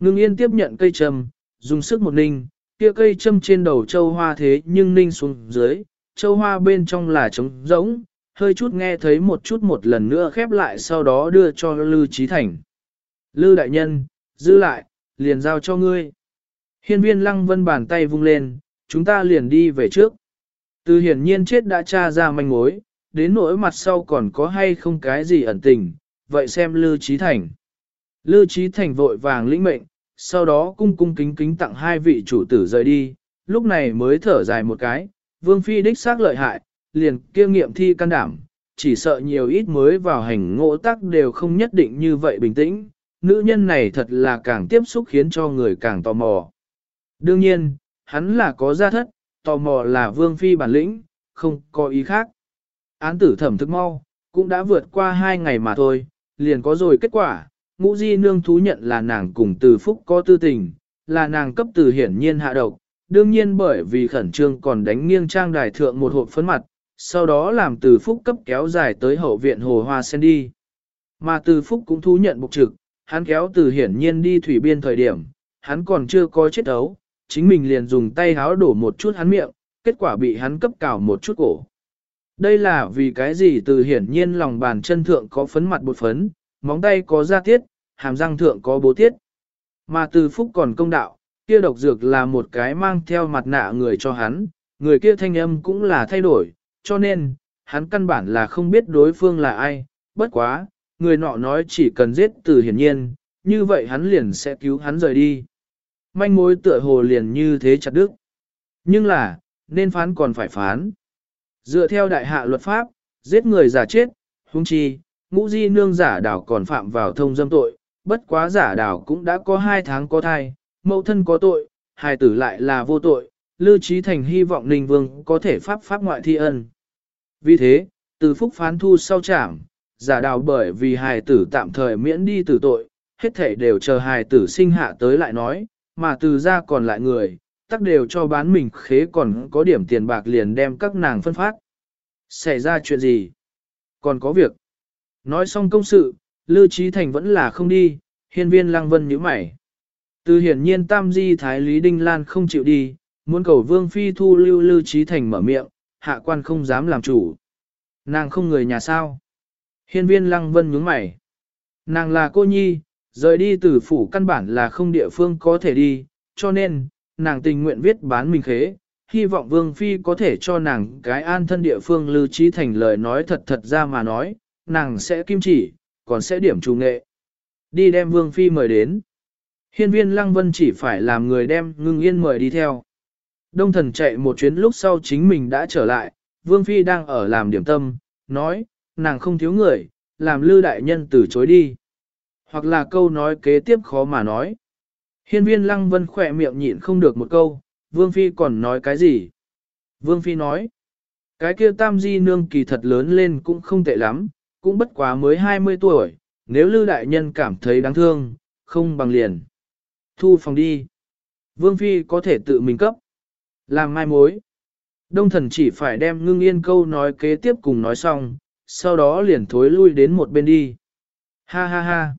Ngưng yên tiếp nhận cây châm, dùng sức một ninh, kia cây châm trên đầu châu hoa thế nhưng ninh xuống dưới, châu hoa bên trong là trống rỗng, hơi chút nghe thấy một chút một lần nữa khép lại sau đó đưa cho Lư Trí Thành. Lư đại nhân, giữ lại, liền giao cho ngươi. Hiên viên lăng vân bàn tay vung lên, chúng ta liền đi về trước. Từ hiển nhiên chết đã tra ra manh mối, đến nỗi mặt sau còn có hay không cái gì ẩn tình, vậy xem Lư Trí Thành. Lư Trí Thành vội vàng lĩnh mệnh, sau đó cung cung kính kính tặng hai vị chủ tử rời đi, lúc này mới thở dài một cái, Vương Phi đích xác lợi hại, liền kia nghiệm thi can đảm, chỉ sợ nhiều ít mới vào hành ngộ tác đều không nhất định như vậy bình tĩnh, nữ nhân này thật là càng tiếp xúc khiến cho người càng tò mò. Đương nhiên, hắn là có gia thất, tò mò là vương phi bản lĩnh, không có ý khác. Án tử thẩm thức mau, cũng đã vượt qua hai ngày mà thôi, liền có rồi kết quả, ngũ di nương thú nhận là nàng cùng từ phúc có tư tình, là nàng cấp từ hiển nhiên hạ độc, đương nhiên bởi vì khẩn trương còn đánh nghiêng trang đài thượng một hộp phấn mặt, sau đó làm từ phúc cấp kéo dài tới hậu viện hồ hoa sen đi. Mà từ phúc cũng thú nhận bục trực, hắn kéo từ hiển nhiên đi thủy biên thời điểm, hắn còn chưa có chết ấu, chính mình liền dùng tay háo đổ một chút hắn miệng, kết quả bị hắn cấp cào một chút cổ. Đây là vì cái gì từ hiển nhiên lòng bàn chân thượng có phấn mặt bột phấn, móng tay có da tiết, hàm răng thượng có bố tiết. Mà từ phúc còn công đạo, kia độc dược là một cái mang theo mặt nạ người cho hắn, người kia thanh âm cũng là thay đổi, cho nên, hắn căn bản là không biết đối phương là ai, bất quá, người nọ nói chỉ cần giết từ hiển nhiên, như vậy hắn liền sẽ cứu hắn rời đi. Manh mối tựa hồ liền như thế chặt đức. Nhưng là, nên phán còn phải phán. Dựa theo đại hạ luật pháp, giết người giả chết, hung chi, ngũ di nương giả đảo còn phạm vào thông dâm tội, bất quá giả đảo cũng đã có hai tháng có thai, mẫu thân có tội, hài tử lại là vô tội, Lưu Trí Thành hy vọng Ninh Vương có thể pháp pháp ngoại thi ân. Vì thế, từ phúc phán thu sau trảm, giả đào bởi vì hài tử tạm thời miễn đi tử tội, hết thể đều chờ hài tử sinh hạ tới lại nói, mà từ ra còn lại người, tắc đều cho bán mình khế còn có điểm tiền bạc liền đem các nàng phân phát. Xảy ra chuyện gì? Còn có việc. Nói xong công sự, Lưu Trí Thành vẫn là không đi, hiên viên lăng vân nhíu mày. Từ hiển nhiên tam di thái lý đinh lan không chịu đi, muốn cầu vương phi thu lưu Lưu Trí Thành mở miệng, hạ quan không dám làm chủ. Nàng không người nhà sao. Hiên viên lăng vân nhướng mày. Nàng là cô nhi, rời đi từ phủ căn bản là không địa phương có thể đi, cho nên, nàng tình nguyện viết bán mình khế, hy vọng Vương Phi có thể cho nàng cái an thân địa phương lưu trí thành lời nói thật thật ra mà nói, nàng sẽ kim chỉ, còn sẽ điểm trù nghệ. Đi đem Vương Phi mời đến. Hiên viên Lăng Vân chỉ phải làm người đem ngưng yên mời đi theo. Đông thần chạy một chuyến lúc sau chính mình đã trở lại, Vương Phi đang ở làm điểm tâm, nói, nàng không thiếu người, làm lư đại nhân từ chối đi. Hoặc là câu nói kế tiếp khó mà nói. Hiên viên Lăng Vân khỏe miệng nhịn không được một câu, Vương Phi còn nói cái gì? Vương Phi nói, cái kia tam di nương kỳ thật lớn lên cũng không tệ lắm, cũng bất quá mới 20 tuổi, nếu Lưu Đại Nhân cảm thấy đáng thương, không bằng liền. Thu phòng đi. Vương Phi có thể tự mình cấp. Làm mai mối. Đông thần chỉ phải đem ngưng yên câu nói kế tiếp cùng nói xong, sau đó liền thối lui đến một bên đi. Ha ha ha.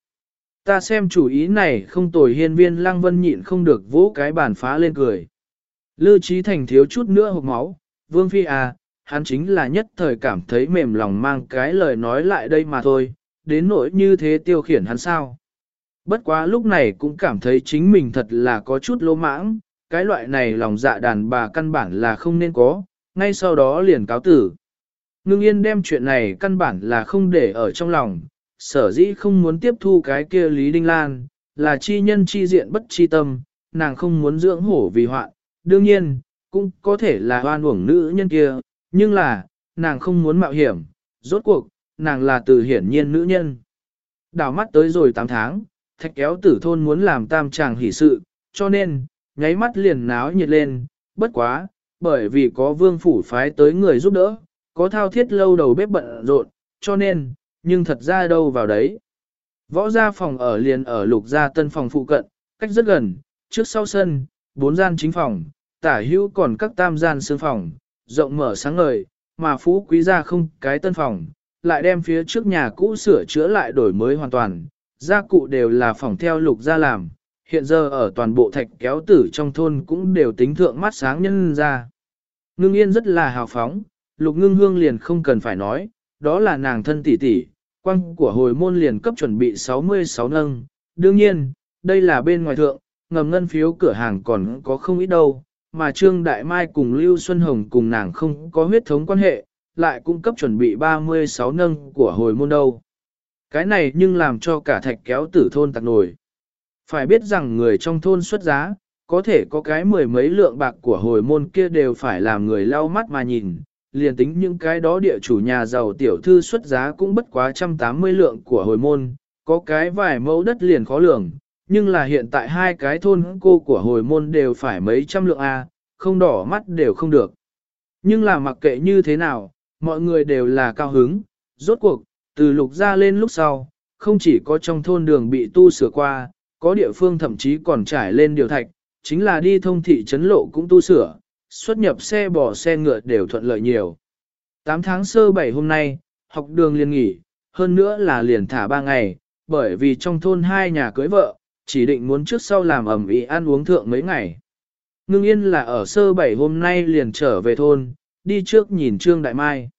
Ta xem chủ ý này không tồi hiên viên lăng vân nhịn không được vỗ cái bàn phá lên cười. Lư trí thành thiếu chút nữa hộp máu, vương phi à, hắn chính là nhất thời cảm thấy mềm lòng mang cái lời nói lại đây mà thôi, đến nỗi như thế tiêu khiển hắn sao. Bất quá lúc này cũng cảm thấy chính mình thật là có chút lỗ mãng, cái loại này lòng dạ đàn bà căn bản là không nên có, ngay sau đó liền cáo tử. Ngưng yên đem chuyện này căn bản là không để ở trong lòng, sở dĩ không muốn tiếp thu cái kia Lý Đinh Lan, là chi nhân chi diện bất chi tâm, nàng không muốn dưỡng hổ vì hoạn, đương nhiên, cũng có thể là hoan uổng nữ nhân kia, nhưng là, nàng không muốn mạo hiểm, rốt cuộc, nàng là từ hiển nhiên nữ nhân. Đảo mắt tới rồi 8 tháng, thạch kéo tử thôn muốn làm tam chàng hỷ sự, cho nên, nháy mắt liền náo nhiệt lên, bất quá, bởi vì có vương phủ phái tới người giúp đỡ, có thao thiết lâu đầu bếp bận rộn, cho nên, nhưng thật ra đâu vào đấy. Võ gia phòng ở liền ở lục gia tân phòng phụ cận, cách rất gần, trước sau sân, bốn gian chính phòng, tả hữu còn các tam gian sương phòng, rộng mở sáng ngời, mà phú quý gia không cái tân phòng, lại đem phía trước nhà cũ sửa chữa lại đổi mới hoàn toàn, gia cụ đều là phòng theo lục gia làm, hiện giờ ở toàn bộ thạch kéo tử trong thôn cũng đều tính thượng mắt sáng nhân ra. Ngưng yên rất là hào phóng, lục ngưng hương liền không cần phải nói, đó là nàng thân tỷ tỷ, quăng của hồi môn liền cấp chuẩn bị 66 nâng, đương nhiên, đây là bên ngoài thượng, ngầm ngân phiếu cửa hàng còn có không ít đâu, mà Trương Đại Mai cùng Lưu Xuân Hồng cùng nàng không có huyết thống quan hệ, lại cung cấp chuẩn bị 36 nâng của hồi môn đâu. Cái này nhưng làm cho cả thạch kéo tử thôn tạc nổi. Phải biết rằng người trong thôn xuất giá, có thể có cái mười mấy lượng bạc của hồi môn kia đều phải làm người lau mắt mà nhìn, liền tính những cái đó địa chủ nhà giàu tiểu thư xuất giá cũng bất quá 180 lượng của hồi môn, có cái vài mẫu đất liền khó lường, nhưng là hiện tại hai cái thôn cô của hồi môn đều phải mấy trăm lượng A, không đỏ mắt đều không được. Nhưng là mặc kệ như thế nào, mọi người đều là cao hứng, rốt cuộc, từ lục ra lên lúc sau, không chỉ có trong thôn đường bị tu sửa qua, có địa phương thậm chí còn trải lên điều thạch, chính là đi thông thị trấn lộ cũng tu sửa, xuất nhập xe bò xe ngựa đều thuận lợi nhiều. 8 tháng sơ 7 hôm nay, học đường liền nghỉ, hơn nữa là liền thả 3 ngày, bởi vì trong thôn hai nhà cưới vợ, chỉ định muốn trước sau làm ẩm ý ăn uống thượng mấy ngày. Ngưng yên là ở sơ 7 hôm nay liền trở về thôn, đi trước nhìn Trương Đại Mai.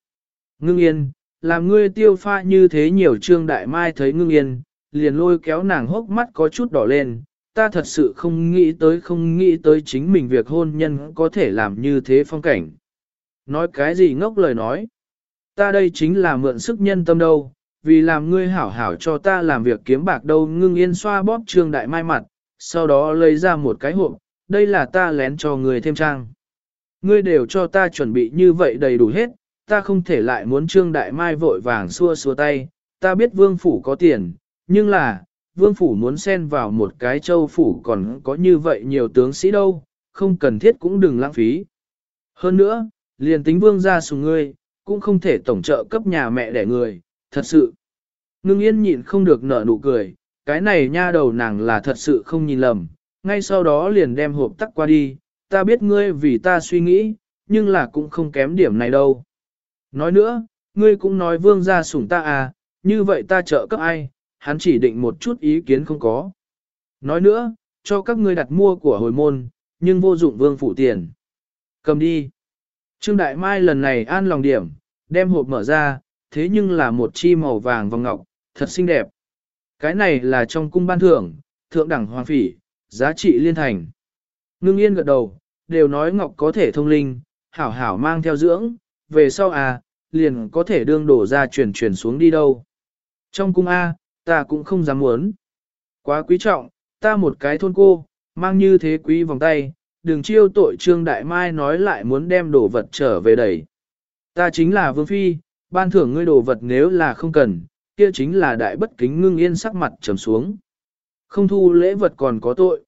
Ngưng yên, làm ngươi tiêu pha như thế nhiều Trương Đại Mai thấy ngưng yên, liền lôi kéo nàng hốc mắt có chút đỏ lên, ta thật sự không nghĩ tới không nghĩ tới chính mình việc hôn nhân có thể làm như thế phong cảnh. Nói cái gì ngốc lời nói. Ta đây chính là mượn sức nhân tâm đâu, vì làm ngươi hảo hảo cho ta làm việc kiếm bạc đâu ngưng yên xoa bóp trương đại mai mặt, sau đó lấy ra một cái hộp, đây là ta lén cho ngươi thêm trang. Ngươi đều cho ta chuẩn bị như vậy đầy đủ hết, ta không thể lại muốn trương đại mai vội vàng xua xua tay, ta biết vương phủ có tiền, nhưng là, vương phủ muốn xen vào một cái châu phủ còn có như vậy nhiều tướng sĩ đâu, không cần thiết cũng đừng lãng phí. Hơn nữa, liền tính vương ra sùng ngươi, cũng không thể tổng trợ cấp nhà mẹ đẻ người, thật sự. Ngưng yên nhịn không được nở nụ cười, cái này nha đầu nàng là thật sự không nhìn lầm, ngay sau đó liền đem hộp tắc qua đi, ta biết ngươi vì ta suy nghĩ, nhưng là cũng không kém điểm này đâu. Nói nữa, ngươi cũng nói vương ra sủng ta à, như vậy ta trợ cấp ai, hắn chỉ định một chút ý kiến không có. Nói nữa, cho các ngươi đặt mua của hồi môn, nhưng vô dụng vương phủ tiền. Cầm đi. Trương Đại Mai lần này an lòng điểm, đem hộp mở ra, thế nhưng là một chi màu vàng vòng ngọc, thật xinh đẹp. Cái này là trong cung ban thưởng, thượng đẳng hoàng phỉ, giá trị liên thành. Ngưng yên gật đầu, đều nói ngọc có thể thông linh, hảo hảo mang theo dưỡng, về sau à, liền có thể đương đổ ra chuyển chuyển xuống đi đâu. Trong cung A, ta cũng không dám muốn. Quá quý trọng, ta một cái thôn cô, mang như thế quý vòng tay, đừng chiêu tội Trương Đại Mai nói lại muốn đem đồ vật trở về đẩy. Ta chính là Vương Phi, ban thưởng ngươi đồ vật nếu là không cần, kia chính là đại bất kính ngưng yên sắc mặt trầm xuống. Không thu lễ vật còn có tội.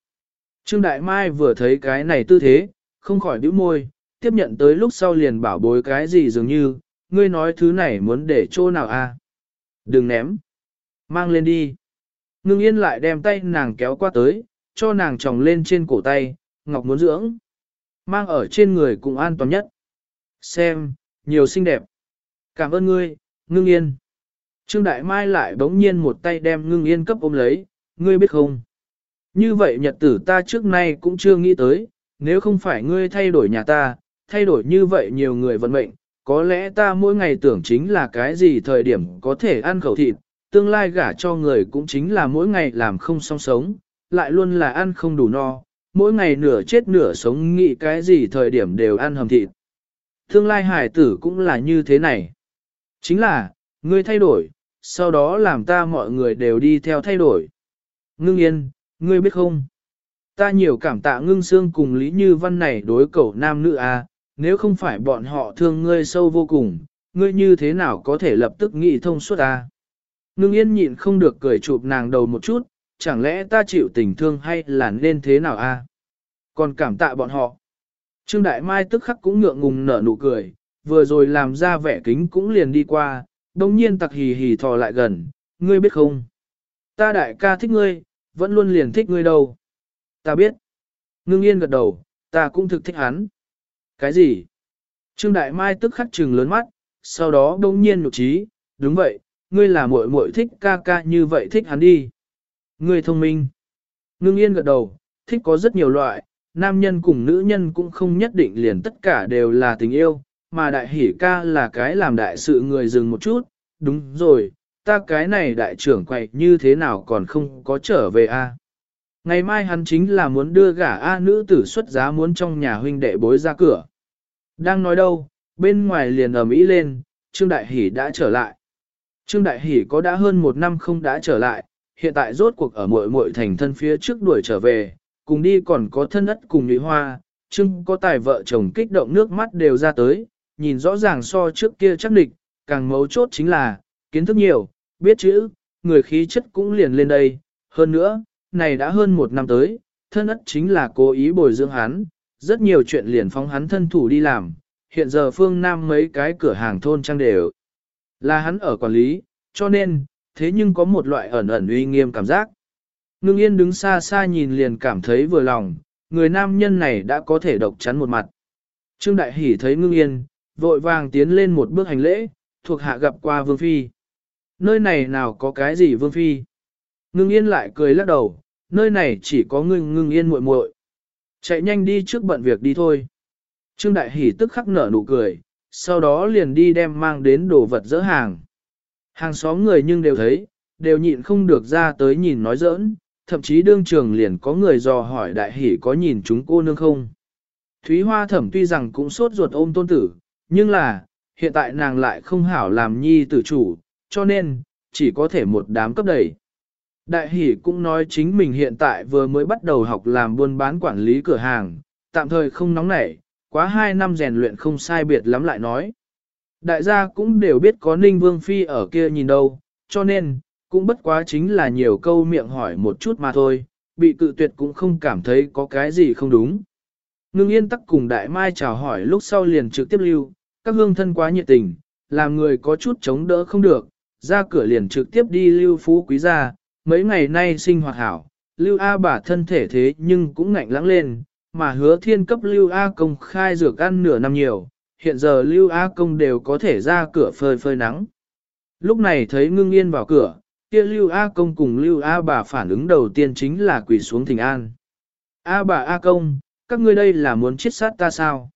Trương Đại Mai vừa thấy cái này tư thế, không khỏi bĩu môi, tiếp nhận tới lúc sau liền bảo bối cái gì dường như, ngươi nói thứ này muốn để chỗ nào a? À? Đừng ném. Mang lên đi. Ngưng yên lại đem tay nàng kéo qua tới, cho nàng tròng lên trên cổ tay, ngọc muốn dưỡng. Mang ở trên người cũng an toàn nhất. Xem, nhiều xinh đẹp. Cảm ơn ngươi, ngưng yên. Trương Đại Mai lại bỗng nhiên một tay đem ngưng yên cấp ôm lấy, ngươi biết không? Như vậy nhật tử ta trước nay cũng chưa nghĩ tới, nếu không phải ngươi thay đổi nhà ta, thay đổi như vậy nhiều người vận mệnh, có lẽ ta mỗi ngày tưởng chính là cái gì thời điểm có thể ăn khẩu thịt, tương lai gả cho người cũng chính là mỗi ngày làm không song sống, lại luôn là ăn không đủ no, mỗi ngày nửa chết nửa sống nghĩ cái gì thời điểm đều ăn hầm thịt. Tương lai hải tử cũng là như thế này. Chính là, ngươi thay đổi, sau đó làm ta mọi người đều đi theo thay đổi. Ngưng yên, ngươi biết không? Ta nhiều cảm tạ ngưng xương cùng Lý Như Văn này đối cầu nam nữ a à, nếu không phải bọn họ thương ngươi sâu vô cùng, ngươi như thế nào có thể lập tức nghĩ thông suốt a? Ngưng yên nhịn không được cười chụp nàng đầu một chút, chẳng lẽ ta chịu tình thương hay là nên thế nào a? Còn cảm tạ bọn họ. Trương Đại Mai tức khắc cũng ngượng ngùng nở nụ cười, vừa rồi làm ra vẻ kính cũng liền đi qua, đồng nhiên tặc hì hì thò lại gần, ngươi biết không? Ta đại ca thích ngươi, vẫn luôn liền thích ngươi đâu. Ta biết. Ngưng yên gật đầu, ta cũng thực thích hắn. Cái gì? Trương Đại Mai tức khắc trừng lớn mắt, sau đó đông nhiên nhục trí, đúng vậy, ngươi là muội muội thích ca ca như vậy thích hắn đi. Ngươi thông minh. Ngưng yên gật đầu, thích có rất nhiều loại, nam nhân cùng nữ nhân cũng không nhất định liền tất cả đều là tình yêu, mà đại hỉ ca là cái làm đại sự người dừng một chút, đúng rồi, ta cái này đại trưởng quậy như thế nào còn không có trở về a? Ngày mai hắn chính là muốn đưa gả A nữ tử xuất giá muốn trong nhà huynh đệ bối ra cửa. Đang nói đâu, bên ngoài liền ầm ĩ lên, Trương Đại Hỷ đã trở lại. Trương Đại Hỷ có đã hơn một năm không đã trở lại, hiện tại rốt cuộc ở muội muội thành thân phía trước đuổi trở về, cùng đi còn có thân ất cùng nhụy hoa, Trương có tài vợ chồng kích động nước mắt đều ra tới, nhìn rõ ràng so trước kia chắc địch, càng mấu chốt chính là, kiến thức nhiều, biết chữ, người khí chất cũng liền lên đây, hơn nữa, này đã hơn một năm tới, thân ất chính là cố ý bồi dưỡng hắn, rất nhiều chuyện liền phóng hắn thân thủ đi làm, hiện giờ phương Nam mấy cái cửa hàng thôn trang đều là hắn ở quản lý, cho nên, thế nhưng có một loại ẩn ẩn uy nghiêm cảm giác. Ngưng yên đứng xa xa nhìn liền cảm thấy vừa lòng, người nam nhân này đã có thể độc chắn một mặt. Trương Đại Hỷ thấy ngưng yên, vội vàng tiến lên một bước hành lễ, thuộc hạ gặp qua Vương Phi. Nơi này nào có cái gì Vương Phi? Ngưng yên lại cười lắc đầu, nơi này chỉ có ngưng ngưng yên muội muội. Chạy nhanh đi trước bận việc đi thôi. Trương Đại Hỷ tức khắc nở nụ cười, sau đó liền đi đem mang đến đồ vật dỡ hàng. Hàng xóm người nhưng đều thấy, đều nhịn không được ra tới nhìn nói giỡn, thậm chí đương trường liền có người dò hỏi Đại Hỷ có nhìn chúng cô nương không. Thúy Hoa thẩm tuy rằng cũng sốt ruột ôm tôn tử, nhưng là, hiện tại nàng lại không hảo làm nhi tử chủ, cho nên, chỉ có thể một đám cấp đẩy. Đại hỷ cũng nói chính mình hiện tại vừa mới bắt đầu học làm buôn bán quản lý cửa hàng, tạm thời không nóng nảy, quá 2 năm rèn luyện không sai biệt lắm lại nói. Đại gia cũng đều biết có Ninh Vương Phi ở kia nhìn đâu, cho nên, cũng bất quá chính là nhiều câu miệng hỏi một chút mà thôi, bị cự tuyệt cũng không cảm thấy có cái gì không đúng. Ngưng yên tắc cùng Đại Mai chào hỏi lúc sau liền trực tiếp lưu, các hương thân quá nhiệt tình, làm người có chút chống đỡ không được, ra cửa liền trực tiếp đi lưu phú quý gia, mấy ngày nay sinh hoạt hảo, Lưu A bà thân thể thế nhưng cũng ngạnh lãng lên, mà hứa thiên cấp Lưu A công khai dược ăn nửa năm nhiều, hiện giờ Lưu A công đều có thể ra cửa phơi phơi nắng. Lúc này thấy ngưng yên vào cửa, kia Lưu A Công cùng Lưu A bà phản ứng đầu tiên chính là quỳ xuống thỉnh an. A bà A Công, các ngươi đây là muốn chết sát ta sao?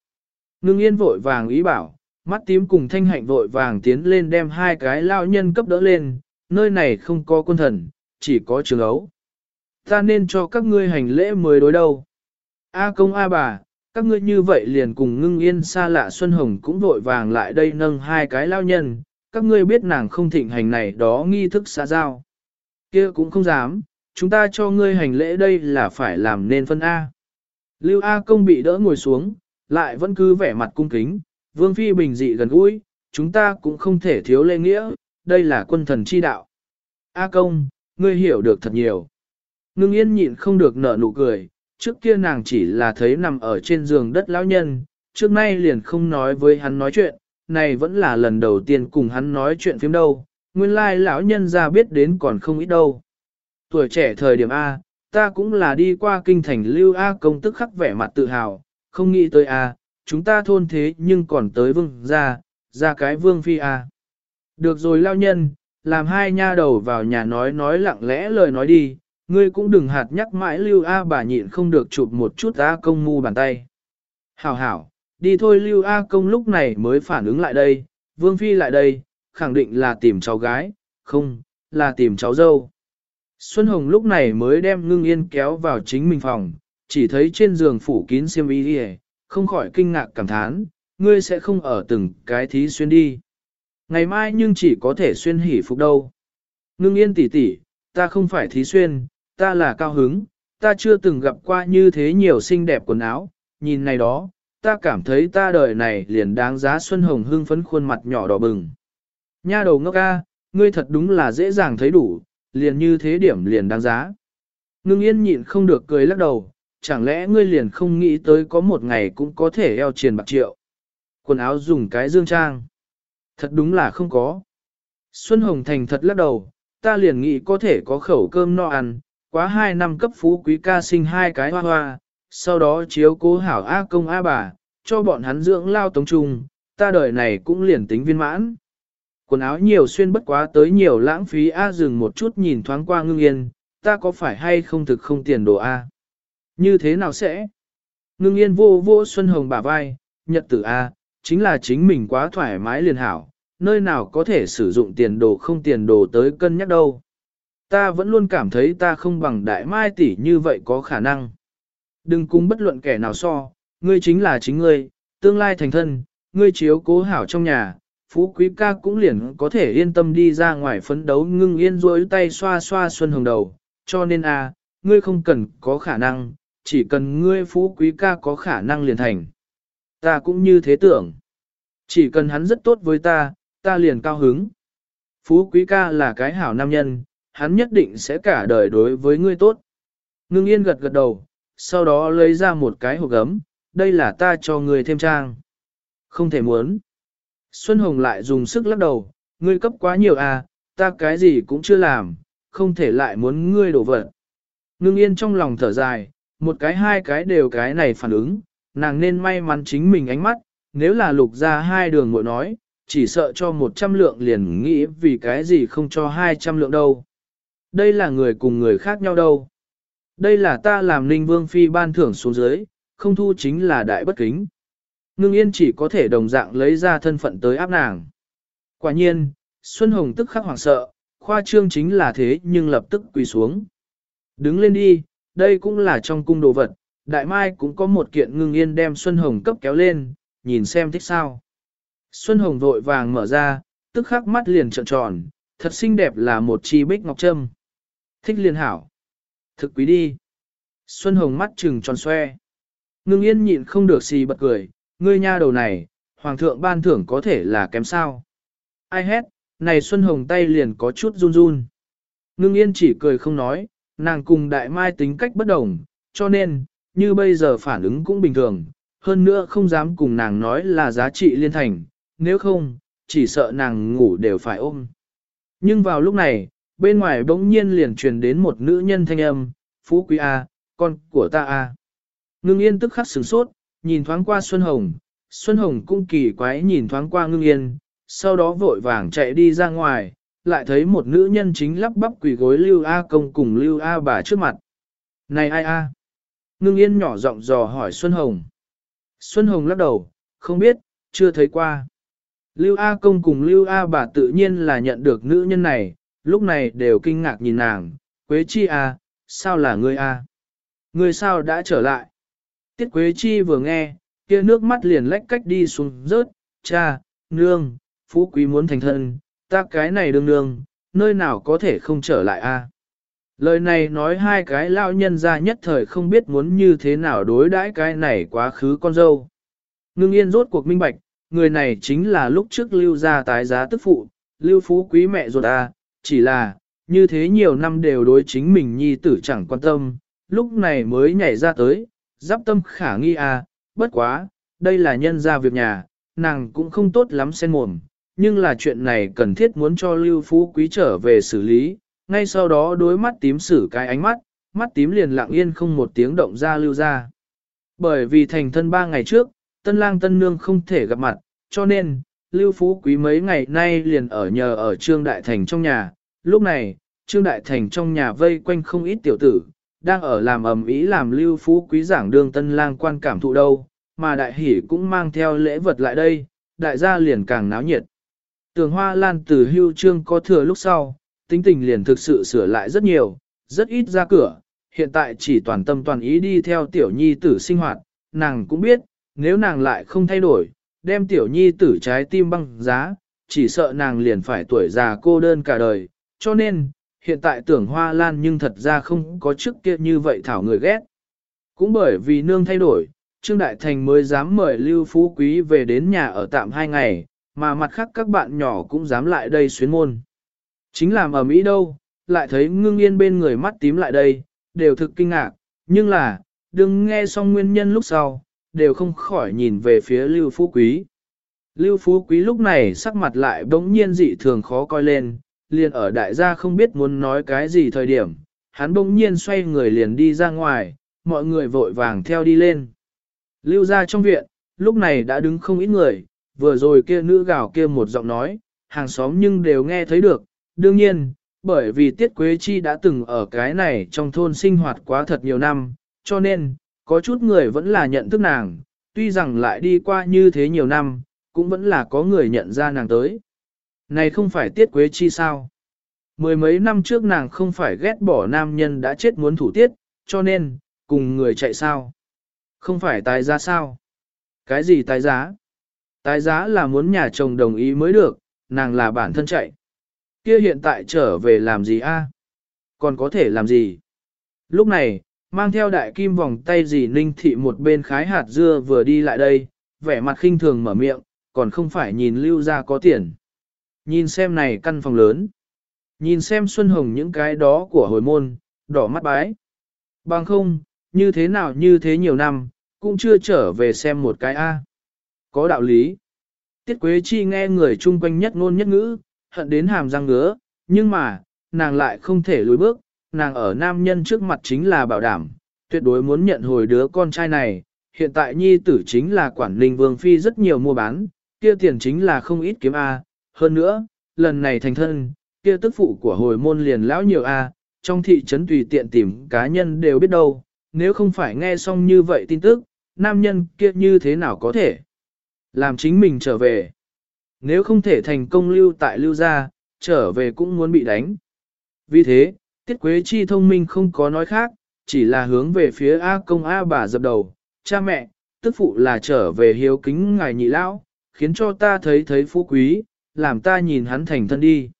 Ngưng yên vội vàng ý bảo, mắt tím cùng thanh hạnh vội vàng tiến lên đem hai cái lao nhân cấp đỡ lên, nơi này không có quân thần, chỉ có trường ấu. Ta nên cho các ngươi hành lễ mới đối đâu. A công A bà, các ngươi như vậy liền cùng ngưng yên xa lạ Xuân Hồng cũng vội vàng lại đây nâng hai cái lao nhân, các ngươi biết nàng không thịnh hành này đó nghi thức xã giao. kia cũng không dám, chúng ta cho ngươi hành lễ đây là phải làm nên phân A. Lưu A công bị đỡ ngồi xuống, lại vẫn cứ vẻ mặt cung kính, vương phi bình dị gần gũi, chúng ta cũng không thể thiếu lễ nghĩa, đây là quân thần chi đạo. A công, ngươi hiểu được thật nhiều. Ngưng yên nhịn không được nở nụ cười, trước kia nàng chỉ là thấy nằm ở trên giường đất lão nhân, trước nay liền không nói với hắn nói chuyện, này vẫn là lần đầu tiên cùng hắn nói chuyện phim đâu, nguyên lai lão nhân ra biết đến còn không ít đâu. Tuổi trẻ thời điểm A, ta cũng là đi qua kinh thành lưu A công tức khắc vẻ mặt tự hào, không nghĩ tới A, chúng ta thôn thế nhưng còn tới vương ra, ra cái vương phi A. Được rồi lao nhân, làm hai nha đầu vào nhà nói nói lặng lẽ lời nói đi, ngươi cũng đừng hạt nhắc mãi lưu A bà nhịn không được chụp một chút A công mu bàn tay. Hảo hảo, đi thôi lưu A công lúc này mới phản ứng lại đây, vương phi lại đây, khẳng định là tìm cháu gái, không, là tìm cháu dâu. Xuân Hồng lúc này mới đem ngưng yên kéo vào chính mình phòng, chỉ thấy trên giường phủ kín xiêm y đi không khỏi kinh ngạc cảm thán, ngươi sẽ không ở từng cái thí xuyên đi. Ngày mai nhưng chỉ có thể xuyên hỉ phục đâu. Ngưng yên tỉ tỉ, ta không phải thí xuyên, ta là cao hứng, ta chưa từng gặp qua như thế nhiều xinh đẹp quần áo, nhìn này đó, ta cảm thấy ta đời này liền đáng giá Xuân Hồng hưng phấn khuôn mặt nhỏ đỏ bừng. Nha đầu ngốc ca, ngươi thật đúng là dễ dàng thấy đủ, liền như thế điểm liền đáng giá. Ngưng yên nhịn không được cười lắc đầu, chẳng lẽ ngươi liền không nghĩ tới có một ngày cũng có thể eo triền bạc triệu. Quần áo dùng cái dương trang. Thật đúng là không có. Xuân Hồng Thành thật lắc đầu, ta liền nghĩ có thể có khẩu cơm no ăn, quá hai năm cấp phú quý ca sinh hai cái hoa hoa, sau đó chiếu cố hảo A công A bà, cho bọn hắn dưỡng lao tống trung, ta đời này cũng liền tính viên mãn. Quần áo nhiều xuyên bất quá tới nhiều lãng phí A dừng một chút nhìn thoáng qua ngưng yên, ta có phải hay không thực không tiền đồ A. Như thế nào sẽ? Ngưng yên vô vô Xuân Hồng bả vai, nhật tử A, chính là chính mình quá thoải mái liền hảo, nơi nào có thể sử dụng tiền đồ không tiền đồ tới cân nhắc đâu. Ta vẫn luôn cảm thấy ta không bằng đại mai tỷ như vậy có khả năng. Đừng cùng bất luận kẻ nào so, ngươi chính là chính ngươi, tương lai thành thân, ngươi chiếu cố hảo trong nhà, phú quý ca cũng liền có thể yên tâm đi ra ngoài phấn đấu ngưng yên rối tay xoa xoa xuân hồng đầu, cho nên a, à, ngươi không cần có khả năng, chỉ cần ngươi phú quý ca có khả năng liền thành. Ta cũng như thế tưởng. Chỉ cần hắn rất tốt với ta, ta liền cao hứng. Phú quý ca là cái hảo nam nhân, hắn nhất định sẽ cả đời đối với ngươi tốt. Ngưng yên gật gật đầu, sau đó lấy ra một cái hộp gấm, đây là ta cho ngươi thêm trang. Không thể muốn. Xuân Hồng lại dùng sức lắc đầu, ngươi cấp quá nhiều à, ta cái gì cũng chưa làm, không thể lại muốn ngươi đổ vật. Ngưng yên trong lòng thở dài, một cái hai cái đều cái này phản ứng, nàng nên may mắn chính mình ánh mắt, nếu là lục ra hai đường mội nói, chỉ sợ cho một trăm lượng liền nghĩ vì cái gì không cho hai trăm lượng đâu. Đây là người cùng người khác nhau đâu. Đây là ta làm ninh vương phi ban thưởng xuống dưới, không thu chính là đại bất kính. Ngưng yên chỉ có thể đồng dạng lấy ra thân phận tới áp nàng. Quả nhiên, Xuân Hồng tức khắc hoảng sợ, khoa trương chính là thế nhưng lập tức quỳ xuống. Đứng lên đi, đây cũng là trong cung đồ vật, đại mai cũng có một kiện ngưng yên đem Xuân Hồng cấp kéo lên, nhìn xem thích sao. Xuân Hồng vội vàng mở ra, tức khắc mắt liền trợn tròn, thật xinh đẹp là một chi bích ngọc trâm. Thích liền hảo. Thực quý đi. Xuân Hồng mắt trừng tròn xoe. Ngưng yên nhịn không được xì bật cười, ngươi nha đầu này, hoàng thượng ban thưởng có thể là kém sao. Ai hét, này Xuân Hồng tay liền có chút run run. Ngưng yên chỉ cười không nói, nàng cùng đại mai tính cách bất đồng, cho nên, như bây giờ phản ứng cũng bình thường, hơn nữa không dám cùng nàng nói là giá trị liên thành, nếu không, chỉ sợ nàng ngủ đều phải ôm. Nhưng vào lúc này, bên ngoài bỗng nhiên liền truyền đến một nữ nhân thanh âm, Phú Quý A, con của ta A. Ngưng yên tức khắc sửng sốt, nhìn thoáng qua Xuân Hồng, Xuân Hồng cũng kỳ quái nhìn thoáng qua ngưng yên, sau đó vội vàng chạy đi ra ngoài, lại thấy một nữ nhân chính lắp bắp quỳ gối Lưu A công cùng Lưu A bà trước mặt. Này ai a? Ngưng yên nhỏ giọng dò hỏi Xuân Hồng. Xuân Hồng lắc đầu, không biết, chưa thấy qua. Lưu A công cùng Lưu A bà tự nhiên là nhận được nữ nhân này, lúc này đều kinh ngạc nhìn nàng, Quế Chi à, sao là ngươi à? Ngươi sao đã trở lại? Tiết Quế Chi vừa nghe, kia nước mắt liền lách cách đi xuống rớt, cha, nương, phú quý muốn thành thân, ta cái này đương nương, nơi nào có thể không trở lại a? Lời này nói hai cái lao nhân ra nhất thời không biết muốn như thế nào đối đãi cái này quá khứ con dâu. Ngưng yên rốt cuộc minh bạch, người này chính là lúc trước lưu ra tái giá tức phụ, lưu phú quý mẹ ruột a, chỉ là, như thế nhiều năm đều đối chính mình nhi tử chẳng quan tâm, lúc này mới nhảy ra tới, giáp tâm khả nghi à bất quá, đây là nhân ra việc nhà, nàng cũng không tốt lắm sen mồm, nhưng là chuyện này cần thiết muốn cho Lưu Phú Quý trở về xử lý, ngay sau đó đối mắt tím xử cái ánh mắt, mắt tím liền lặng yên không một tiếng động ra lưu ra. Bởi vì thành thân ba ngày trước, tân lang tân nương không thể gặp mặt, cho nên, Lưu Phú Quý mấy ngày nay liền ở nhờ ở Trương Đại Thành trong nhà, lúc này, Trương Đại Thành trong nhà vây quanh không ít tiểu tử, đang ở làm ầm ý làm Lưu Phú Quý giảng Đường tân lang quan cảm thụ đâu, mà đại hỷ cũng mang theo lễ vật lại đây, đại gia liền càng náo nhiệt. Tường hoa lan từ hưu trương có thừa lúc sau, tính tình liền thực sự sửa lại rất nhiều, rất ít ra cửa, hiện tại chỉ toàn tâm toàn ý đi theo tiểu nhi tử sinh hoạt, nàng cũng biết, nếu nàng lại không thay đổi, đem tiểu nhi tử trái tim băng giá, chỉ sợ nàng liền phải tuổi già cô đơn cả đời, cho nên, hiện tại tưởng hoa lan nhưng thật ra không có trước kia như vậy thảo người ghét. Cũng bởi vì nương thay đổi, Trương Đại Thành mới dám mời Lưu Phú Quý về đến nhà ở tạm hai ngày, mà mặt khác các bạn nhỏ cũng dám lại đây xuyến môn. Chính làm ở Mỹ đâu, lại thấy ngưng yên bên người mắt tím lại đây, đều thực kinh ngạc, nhưng là, đừng nghe xong nguyên nhân lúc sau, đều không khỏi nhìn về phía Lưu Phú Quý. Lưu Phú Quý lúc này sắc mặt lại bỗng nhiên dị thường khó coi lên, liền ở đại gia không biết muốn nói cái gì thời điểm, hắn bỗng nhiên xoay người liền đi ra ngoài, mọi người vội vàng theo đi lên. Lưu ra trong viện, lúc này đã đứng không ít người, vừa rồi kia nữ gào kia một giọng nói, hàng xóm nhưng đều nghe thấy được, đương nhiên, bởi vì Tiết Quế Chi đã từng ở cái này trong thôn sinh hoạt quá thật nhiều năm, cho nên, có chút người vẫn là nhận thức nàng, tuy rằng lại đi qua như thế nhiều năm, cũng vẫn là có người nhận ra nàng tới. Này không phải Tiết Quế Chi sao? Mười mấy năm trước nàng không phải ghét bỏ nam nhân đã chết muốn thủ tiết, cho nên, cùng người chạy sao? Không phải tái giá sao? Cái gì tái giá? Tái giá là muốn nhà chồng đồng ý mới được, nàng là bản thân chạy. Kia hiện tại trở về làm gì a? Còn có thể làm gì? Lúc này, mang theo đại kim vòng tay gì ninh thị một bên khái hạt dưa vừa đi lại đây, vẻ mặt khinh thường mở miệng, còn không phải nhìn lưu ra có tiền. Nhìn xem này căn phòng lớn. Nhìn xem Xuân Hồng những cái đó của hồi môn, đỏ mắt bái. Bằng không, như thế nào như thế nhiều năm, cũng chưa trở về xem một cái A. Có đạo lý. Tiết Quế Chi nghe người chung quanh nhất ngôn nhất ngữ, hận đến hàm răng ngứa, nhưng mà, nàng lại không thể lùi bước, nàng ở nam nhân trước mặt chính là bảo đảm, tuyệt đối muốn nhận hồi đứa con trai này, hiện tại nhi tử chính là quản linh vương phi rất nhiều mua bán, kia tiền chính là không ít kiếm A, hơn nữa, lần này thành thân, kia tức phụ của hồi môn liền lão nhiều A, trong thị trấn tùy tiện tìm cá nhân đều biết đâu, nếu không phải nghe xong như vậy tin tức, nam nhân kia như thế nào có thể làm chính mình trở về. Nếu không thể thành công lưu tại lưu gia, trở về cũng muốn bị đánh. Vì thế, Tiết Quế Chi thông minh không có nói khác, chỉ là hướng về phía A công A bà dập đầu, cha mẹ, tức phụ là trở về hiếu kính ngài nhị lão, khiến cho ta thấy thấy phú quý, làm ta nhìn hắn thành thân đi.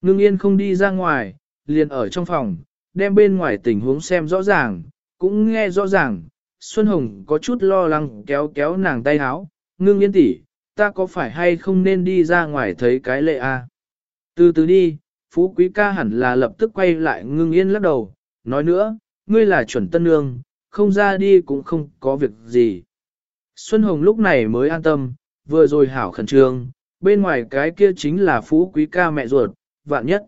Ngưng yên không đi ra ngoài, liền ở trong phòng, đem bên ngoài tình huống xem rõ ràng, cũng nghe rõ ràng, Xuân Hồng có chút lo lắng kéo kéo nàng tay háo, ngưng yên tỷ, ta có phải hay không nên đi ra ngoài thấy cái lệ a? À? Từ từ đi, Phú Quý ca hẳn là lập tức quay lại ngưng yên lắc đầu, nói nữa, ngươi là chuẩn tân nương, không ra đi cũng không có việc gì. Xuân Hồng lúc này mới an tâm, vừa rồi hảo khẩn trương, bên ngoài cái kia chính là Phú Quý ca mẹ ruột, vạn nhất.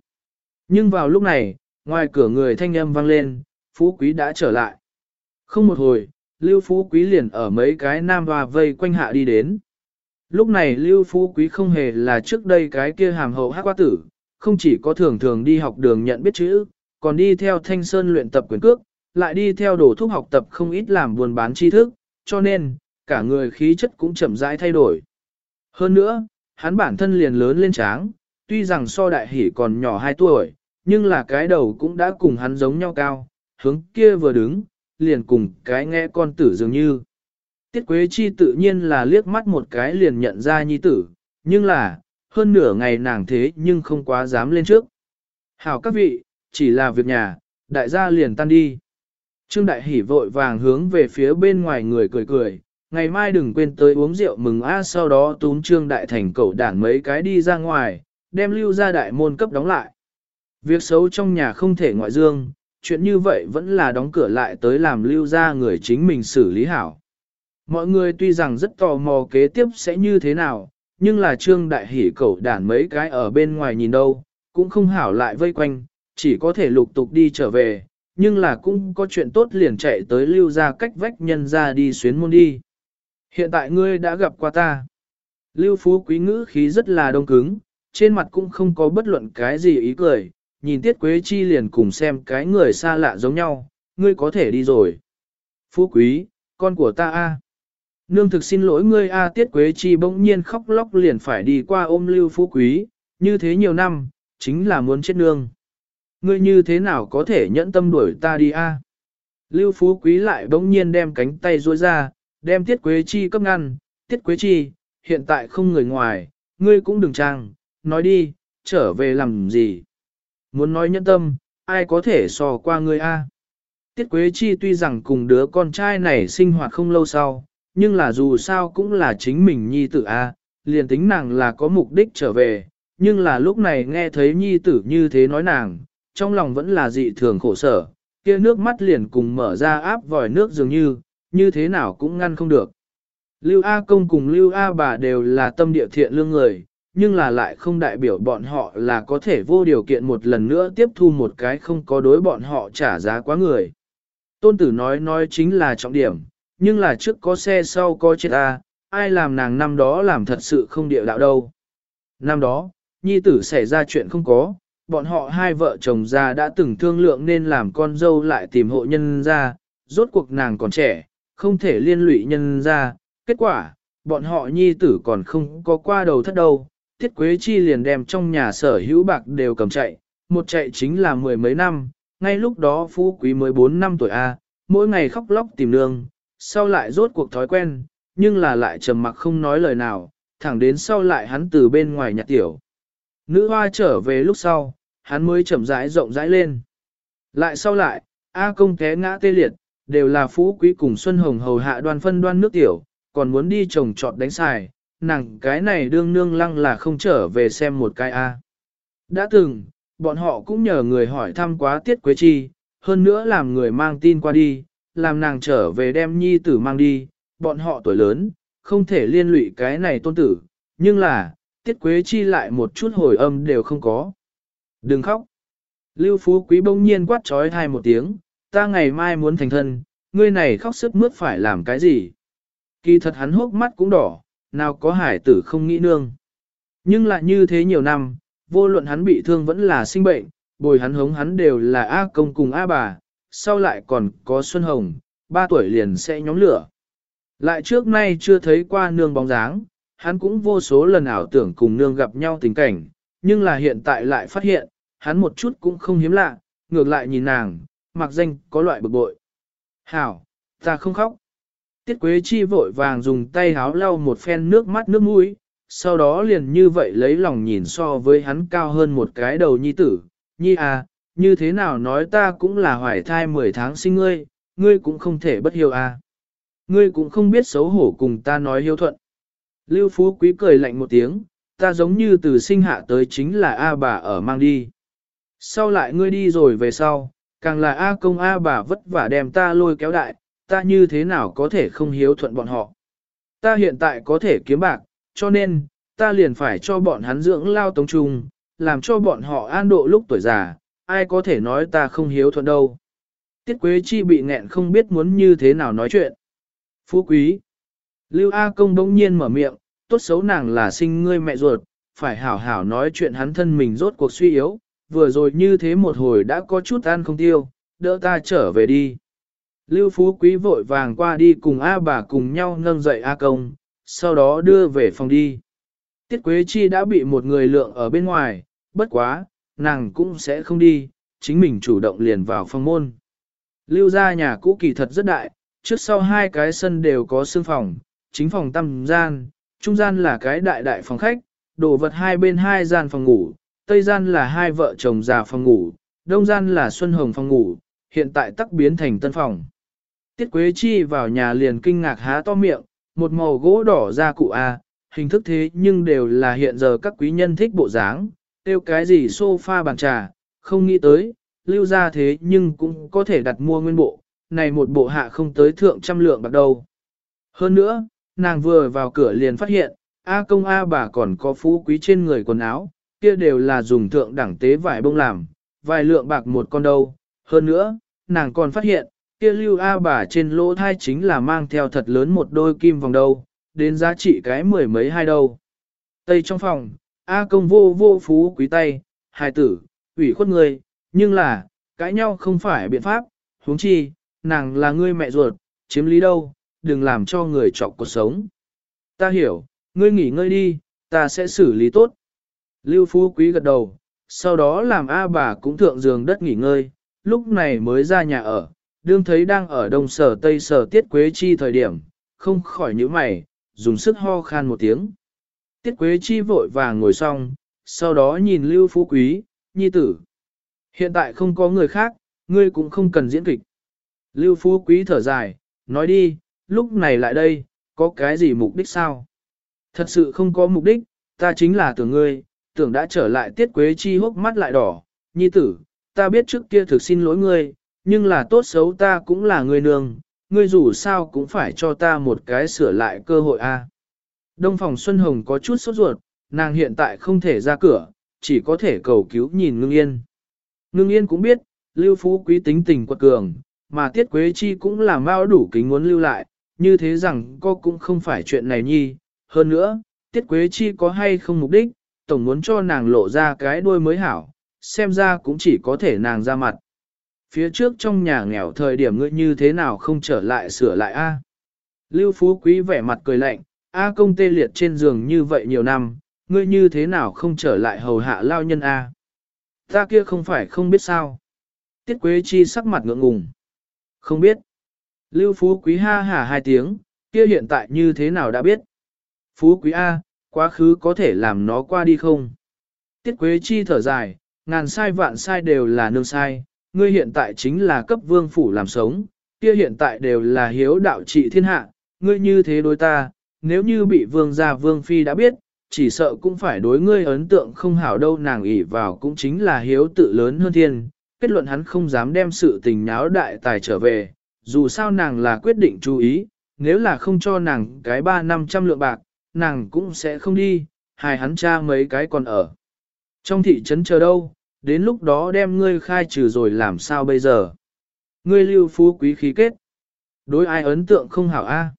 Nhưng vào lúc này, ngoài cửa người thanh âm vang lên, Phú Quý đã trở lại. Không một hồi, Lưu Phú Quý liền ở mấy cái nam hoa vây quanh hạ đi đến. Lúc này Lưu Phú Quý không hề là trước đây cái kia hàm hậu hát qua tử, không chỉ có thường thường đi học đường nhận biết chữ, còn đi theo thanh sơn luyện tập quyền cước, lại đi theo đồ thuốc học tập không ít làm buôn bán tri thức, cho nên, cả người khí chất cũng chậm rãi thay đổi. Hơn nữa, hắn bản thân liền lớn lên tráng, tuy rằng so đại hỷ còn nhỏ 2 tuổi, nhưng là cái đầu cũng đã cùng hắn giống nhau cao, hướng kia vừa đứng, liền cùng cái nghe con tử dường như. Tiết Quế Chi tự nhiên là liếc mắt một cái liền nhận ra nhi tử, nhưng là, hơn nửa ngày nàng thế nhưng không quá dám lên trước. Hảo các vị, chỉ là việc nhà, đại gia liền tan đi. Trương Đại Hỷ vội vàng hướng về phía bên ngoài người cười cười, ngày mai đừng quên tới uống rượu mừng a sau đó túm Trương Đại Thành cậu đản mấy cái đi ra ngoài, đem lưu ra đại môn cấp đóng lại. Việc xấu trong nhà không thể ngoại dương, chuyện như vậy vẫn là đóng cửa lại tới làm lưu ra người chính mình xử lý hảo. Mọi người tuy rằng rất tò mò kế tiếp sẽ như thế nào, nhưng là trương đại hỉ cẩu đản mấy cái ở bên ngoài nhìn đâu, cũng không hảo lại vây quanh, chỉ có thể lục tục đi trở về, nhưng là cũng có chuyện tốt liền chạy tới lưu ra cách vách nhân ra đi xuyến môn đi. Hiện tại ngươi đã gặp qua ta. Lưu Phú Quý ngữ khí rất là đông cứng, trên mặt cũng không có bất luận cái gì ý cười, nhìn Tiết Quế Chi liền cùng xem cái người xa lạ giống nhau, ngươi có thể đi rồi. Phú Quý, con của ta a. Nương thực xin lỗi ngươi a Tiết Quế Chi bỗng nhiên khóc lóc liền phải đi qua ôm Lưu Phú Quý, như thế nhiều năm, chính là muốn chết nương. Ngươi như thế nào có thể nhẫn tâm đuổi ta đi a? Lưu Phú Quý lại bỗng nhiên đem cánh tay duỗi ra, đem Tiết Quế Chi cấp ngăn, Tiết Quế Chi, hiện tại không người ngoài, ngươi cũng đừng trang, nói đi, trở về làm gì? Muốn nói nhẫn tâm, ai có thể so qua ngươi a? Tiết Quế Chi tuy rằng cùng đứa con trai này sinh hoạt không lâu sau, nhưng là dù sao cũng là chính mình nhi tử a, liền tính nàng là có mục đích trở về, nhưng là lúc này nghe thấy nhi tử như thế nói nàng, trong lòng vẫn là dị thường khổ sở, kia nước mắt liền cùng mở ra áp vòi nước dường như, như thế nào cũng ngăn không được. Lưu A Công cùng Lưu A Bà đều là tâm địa thiện lương người, nhưng là lại không đại biểu bọn họ là có thể vô điều kiện một lần nữa tiếp thu một cái không có đối bọn họ trả giá quá người. Tôn tử nói nói chính là trọng điểm, nhưng là trước có xe sau có chết A, ai làm nàng năm đó làm thật sự không địa đạo đâu. Năm đó, nhi tử xảy ra chuyện không có, bọn họ hai vợ chồng già đã từng thương lượng nên làm con dâu lại tìm hộ nhân ra, rốt cuộc nàng còn trẻ, không thể liên lụy nhân ra, kết quả, bọn họ nhi tử còn không có qua đầu thất đâu. Tiết Quế Chi liền đem trong nhà sở hữu bạc đều cầm chạy, một chạy chính là mười mấy năm, ngay lúc đó phú quý mới bốn năm tuổi A, mỗi ngày khóc lóc tìm nương, sau lại rốt cuộc thói quen, nhưng là lại trầm mặc không nói lời nào, thẳng đến sau lại hắn từ bên ngoài nhặt tiểu. Nữ hoa trở về lúc sau, hắn mới chậm rãi rộng rãi lên. Lại sau lại, A công té ngã tê liệt, đều là phú quý cùng Xuân Hồng hầu hạ đoan phân đoan nước tiểu, còn muốn đi trồng trọt đánh xài, nàng cái này đương nương lăng là không trở về xem một cái A. Đã từng, bọn họ cũng nhờ người hỏi thăm quá tiết quế chi, hơn nữa làm người mang tin qua đi, làm nàng trở về đem nhi tử mang đi, bọn họ tuổi lớn, không thể liên lụy cái này tôn tử, nhưng là, tiết quế chi lại một chút hồi âm đều không có. Đừng khóc. Lưu Phú Quý bỗng nhiên quát trói hai một tiếng, ta ngày mai muốn thành thân, ngươi này khóc sức mướt phải làm cái gì? Kỳ thật hắn hốc mắt cũng đỏ, nào có hải tử không nghĩ nương. Nhưng lại như thế nhiều năm, vô luận hắn bị thương vẫn là sinh bệnh, bồi hắn hống hắn đều là A công cùng A bà, sau lại còn có Xuân Hồng, ba tuổi liền sẽ nhóm lửa. Lại trước nay chưa thấy qua nương bóng dáng, hắn cũng vô số lần ảo tưởng cùng nương gặp nhau tình cảnh, nhưng là hiện tại lại phát hiện, hắn một chút cũng không hiếm lạ, ngược lại nhìn nàng, mặc danh có loại bực bội. Hảo, ta không khóc. Tiết Quế Chi vội vàng dùng tay háo lau một phen nước mắt nước mũi, sau đó liền như vậy lấy lòng nhìn so với hắn cao hơn một cái đầu nhi tử. Nhi à, như thế nào nói ta cũng là hoài thai 10 tháng sinh ngươi, ngươi cũng không thể bất hiếu à. Ngươi cũng không biết xấu hổ cùng ta nói hiếu thuận. Lưu Phú Quý cười lạnh một tiếng, ta giống như từ sinh hạ tới chính là A bà ở mang đi. Sau lại ngươi đi rồi về sau, càng là A công A bà vất vả đem ta lôi kéo đại, ta như thế nào có thể không hiếu thuận bọn họ. Ta hiện tại có thể kiếm bạc, cho nên, ta liền phải cho bọn hắn dưỡng lao tống trung, làm cho bọn họ an độ lúc tuổi già, ai có thể nói ta không hiếu thuận đâu. Tiết Quế Chi bị nghẹn không biết muốn như thế nào nói chuyện. Phú Quý. Lưu A Công bỗng nhiên mở miệng, tốt xấu nàng là sinh ngươi mẹ ruột, phải hảo hảo nói chuyện hắn thân mình rốt cuộc suy yếu, vừa rồi như thế một hồi đã có chút ăn không tiêu, đỡ ta trở về đi. Lưu Phú Quý vội vàng qua đi cùng A bà cùng nhau nâng dậy A công, sau đó đưa về phòng đi. Tiết Quế Chi đã bị một người lượng ở bên ngoài, bất quá, nàng cũng sẽ không đi, chính mình chủ động liền vào phòng môn. Lưu ra nhà cũ kỳ thật rất đại, trước sau hai cái sân đều có xương phòng, chính phòng tăm gian, trung gian là cái đại đại phòng khách, đồ vật hai bên hai gian phòng ngủ, tây gian là hai vợ chồng già phòng ngủ, đông gian là xuân hồng phòng ngủ, hiện tại tắc biến thành tân phòng. Tiết Quế Chi vào nhà liền kinh ngạc há to miệng, một màu gỗ đỏ ra cụ A, hình thức thế nhưng đều là hiện giờ các quý nhân thích bộ dáng, tiêu cái gì sofa bàn trà, không nghĩ tới, lưu ra thế nhưng cũng có thể đặt mua nguyên bộ, này một bộ hạ không tới thượng trăm lượng bạc đâu. Hơn nữa, nàng vừa vào cửa liền phát hiện, A công A bà còn có phú quý trên người quần áo, kia đều là dùng thượng đẳng tế vải bông làm, vài lượng bạc một con đâu. Hơn nữa, nàng còn phát hiện, kia lưu A bà trên lỗ thai chính là mang theo thật lớn một đôi kim vòng đâu, đến giá trị cái mười mấy hai đâu. Tây trong phòng, A công vô vô phú quý tay, hài tử, ủy khuất người, nhưng là, cãi nhau không phải biện pháp, huống chi, nàng là ngươi mẹ ruột, chiếm lý đâu, đừng làm cho người chọc cuộc sống. Ta hiểu, ngươi nghỉ ngơi đi, ta sẽ xử lý tốt. Lưu Phú Quý gật đầu, sau đó làm A bà cũng thượng giường đất nghỉ ngơi, lúc này mới ra nhà ở, đương thấy đang ở đông sở tây sở tiết quế chi thời điểm, không khỏi nhíu mày, dùng sức ho khan một tiếng. Tiết quế chi vội vàng ngồi xong, sau đó nhìn Lưu Phú Quý, nhi tử. Hiện tại không có người khác, ngươi cũng không cần diễn kịch. Lưu Phú Quý thở dài, nói đi, lúc này lại đây, có cái gì mục đích sao? Thật sự không có mục đích, ta chính là tưởng ngươi, tưởng đã trở lại tiết quế chi hốc mắt lại đỏ, nhi tử, ta biết trước kia thực xin lỗi ngươi, nhưng là tốt xấu ta cũng là người nương, ngươi dù sao cũng phải cho ta một cái sửa lại cơ hội a. Đông phòng Xuân Hồng có chút sốt ruột, nàng hiện tại không thể ra cửa, chỉ có thể cầu cứu nhìn ngưng yên. Ngưng yên cũng biết, lưu phú quý tính tình quật cường, mà tiết quế chi cũng là mau đủ kính muốn lưu lại, như thế rằng cô cũng không phải chuyện này nhi. Hơn nữa, tiết quế chi có hay không mục đích, tổng muốn cho nàng lộ ra cái đuôi mới hảo, xem ra cũng chỉ có thể nàng ra mặt. Phía trước trong nhà nghèo thời điểm ngươi như thế nào không trở lại sửa lại a? Lưu Phú Quý vẻ mặt cười lạnh, A công tê liệt trên giường như vậy nhiều năm, ngươi như thế nào không trở lại hầu hạ lao nhân A? Ta kia không phải không biết sao. Tiết Quế Chi sắc mặt ngượng ngùng. Không biết. Lưu Phú Quý ha hả hai tiếng, kia hiện tại như thế nào đã biết. Phú Quý A, quá khứ có thể làm nó qua đi không? Tiết Quế Chi thở dài, ngàn sai vạn sai đều là nương sai, ngươi hiện tại chính là cấp vương phủ làm sống, kia hiện tại đều là hiếu đạo trị thiên hạ, ngươi như thế đối ta, nếu như bị vương gia vương phi đã biết, chỉ sợ cũng phải đối ngươi ấn tượng không hảo đâu nàng ỷ vào cũng chính là hiếu tự lớn hơn thiên, kết luận hắn không dám đem sự tình náo đại tài trở về, dù sao nàng là quyết định chú ý, nếu là không cho nàng cái ba năm trăm lượng bạc, nàng cũng sẽ không đi, hai hắn cha mấy cái còn ở. Trong thị trấn chờ đâu, đến lúc đó đem ngươi khai trừ rồi làm sao bây giờ? Ngươi lưu phú quý khí kết. Đối ai ấn tượng không hảo a?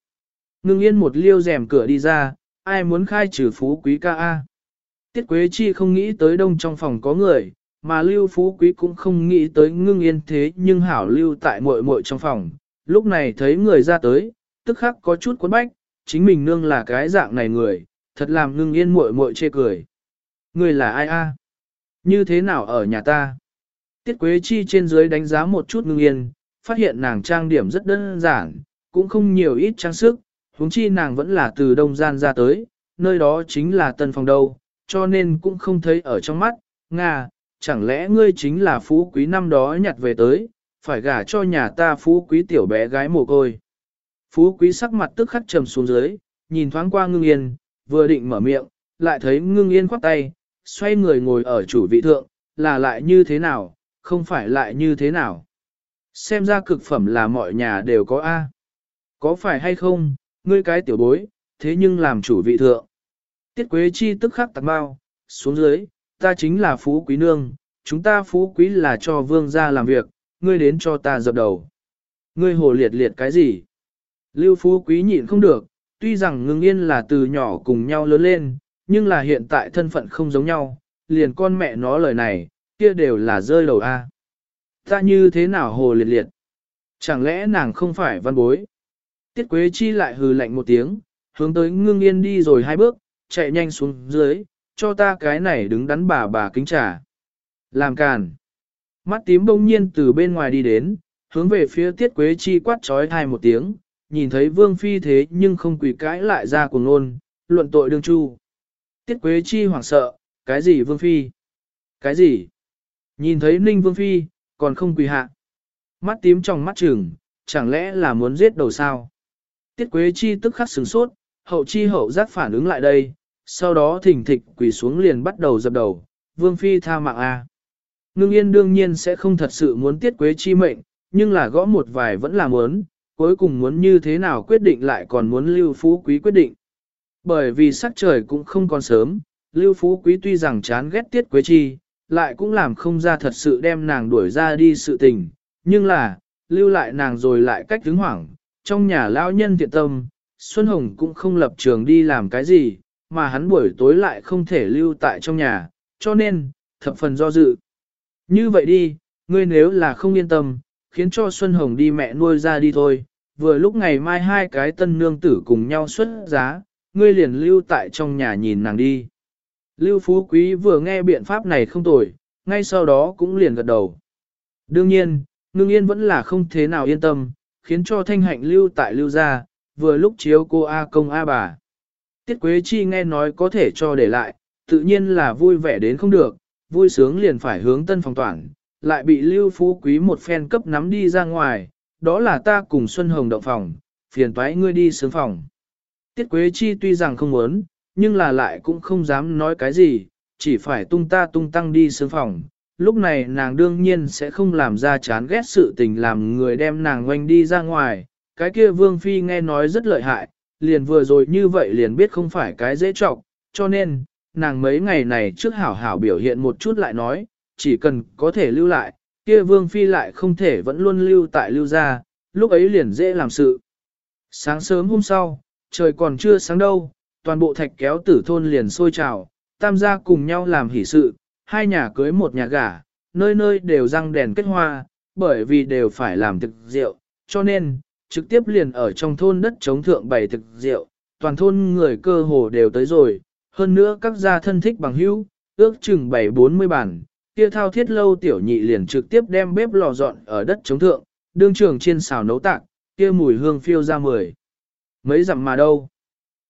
Ngưng yên một liêu rèm cửa đi ra, ai muốn khai trừ phú quý ca a? Tiết Quế Chi không nghĩ tới đông trong phòng có người, mà lưu phú quý cũng không nghĩ tới ngưng yên thế nhưng hảo lưu tại muội muội trong phòng. Lúc này thấy người ra tới, tức khắc có chút cuốn bách, chính mình nương là cái dạng này người, thật làm ngưng yên muội muội chê cười. Người là ai a? Như thế nào ở nhà ta? Tiết Quế Chi trên dưới đánh giá một chút ngưng yên, phát hiện nàng trang điểm rất đơn giản, cũng không nhiều ít trang sức, huống chi nàng vẫn là từ đông gian ra tới, nơi đó chính là tân phòng đâu, cho nên cũng không thấy ở trong mắt, Nga, chẳng lẽ ngươi chính là phú quý năm đó nhặt về tới, phải gả cho nhà ta phú quý tiểu bé gái mồ côi. Phú quý sắc mặt tức khắc trầm xuống dưới, nhìn thoáng qua ngưng yên, vừa định mở miệng, lại thấy ngưng yên khoác tay, xoay người ngồi ở chủ vị thượng, là lại như thế nào, không phải lại như thế nào. Xem ra cực phẩm là mọi nhà đều có A. Có phải hay không, ngươi cái tiểu bối, thế nhưng làm chủ vị thượng. Tiết Quế Chi tức khắc tạc bao, xuống dưới, ta chính là phú quý nương, chúng ta phú quý là cho vương gia làm việc, ngươi đến cho ta dập đầu. Ngươi hồ liệt liệt cái gì? Lưu phú quý nhịn không được, tuy rằng ngưng yên là từ nhỏ cùng nhau lớn lên, nhưng là hiện tại thân phận không giống nhau, liền con mẹ nó lời này, kia đều là rơi đầu A. Ta như thế nào hồ liệt liệt? Chẳng lẽ nàng không phải văn bối? Tiết Quế Chi lại hừ lạnh một tiếng, hướng tới ngưng yên đi rồi hai bước, chạy nhanh xuống dưới, cho ta cái này đứng đắn bà bà kính trà. Làm càn. Mắt tím bỗng nhiên từ bên ngoài đi đến, hướng về phía Tiết Quế Chi quát trói thai một tiếng, nhìn thấy Vương Phi thế nhưng không quỳ cãi lại ra cuồng ngôn, luận tội đương chu. Tiết Quế Chi hoảng sợ, cái gì Vương Phi? Cái gì? Nhìn thấy Ninh Vương Phi, còn không quỳ hạ. Mắt tím trong mắt trừng, chẳng lẽ là muốn giết đầu sao? Tiết Quế Chi tức khắc sửng sốt, hậu chi hậu giác phản ứng lại đây, sau đó thỉnh thịch quỳ xuống liền bắt đầu dập đầu, Vương Phi tha mạng A. Ngưng yên đương nhiên sẽ không thật sự muốn Tiết Quế Chi mệnh, nhưng là gõ một vài vẫn là muốn, cuối cùng muốn như thế nào quyết định lại còn muốn lưu phú quý quyết định. Bởi vì sắc trời cũng không còn sớm, lưu phú quý tuy rằng chán ghét Tiết Quế Chi, lại cũng làm không ra thật sự đem nàng đuổi ra đi sự tình, nhưng là, lưu lại nàng rồi lại cách đứng hoảng, trong nhà lão nhân thiện tâm, Xuân Hồng cũng không lập trường đi làm cái gì, mà hắn buổi tối lại không thể lưu tại trong nhà, cho nên, thập phần do dự. Như vậy đi, ngươi nếu là không yên tâm, khiến cho Xuân Hồng đi mẹ nuôi ra đi thôi, vừa lúc ngày mai hai cái tân nương tử cùng nhau xuất giá, ngươi liền lưu tại trong nhà nhìn nàng đi. Lưu Phú Quý vừa nghe biện pháp này không tồi, ngay sau đó cũng liền gật đầu. Đương nhiên, ngưng yên vẫn là không thế nào yên tâm, khiến cho thanh hạnh lưu tại lưu gia, vừa lúc chiếu cô A công A bà. Tiết Quế Chi nghe nói có thể cho để lại, tự nhiên là vui vẻ đến không được, vui sướng liền phải hướng tân phòng toàn, lại bị lưu phú quý một phen cấp nắm đi ra ngoài, đó là ta cùng Xuân Hồng động phòng, phiền toái ngươi đi sướng phòng. Tiết Quế Chi tuy rằng không muốn, nhưng là lại cũng không dám nói cái gì, chỉ phải tung ta tung tăng đi sướng phòng, lúc này nàng đương nhiên sẽ không làm ra chán ghét sự tình làm người đem nàng ngoanh đi ra ngoài. Cái kia Vương Phi nghe nói rất lợi hại, liền vừa rồi như vậy liền biết không phải cái dễ trọng, cho nên, nàng mấy ngày này trước hảo hảo biểu hiện một chút lại nói, chỉ cần có thể lưu lại, kia Vương Phi lại không thể vẫn luôn lưu tại lưu gia, lúc ấy liền dễ làm sự. Sáng sớm hôm sau, trời còn chưa sáng đâu, toàn bộ thạch kéo tử thôn liền sôi trào, tam gia cùng nhau làm hỷ sự, hai nhà cưới một nhà gả, nơi nơi đều răng đèn kết hoa, bởi vì đều phải làm thực rượu, cho nên, trực tiếp liền ở trong thôn đất chống thượng bày thực rượu, toàn thôn người cơ hồ đều tới rồi, hơn nữa các gia thân thích bằng hữu, ước chừng bảy bốn mươi bản, kia thao thiết lâu tiểu nhị liền trực tiếp đem bếp lò dọn ở đất chống thượng, đương trường chiên xào nấu tạc, kia mùi hương phiêu ra mười. Mấy dặm mà đâu.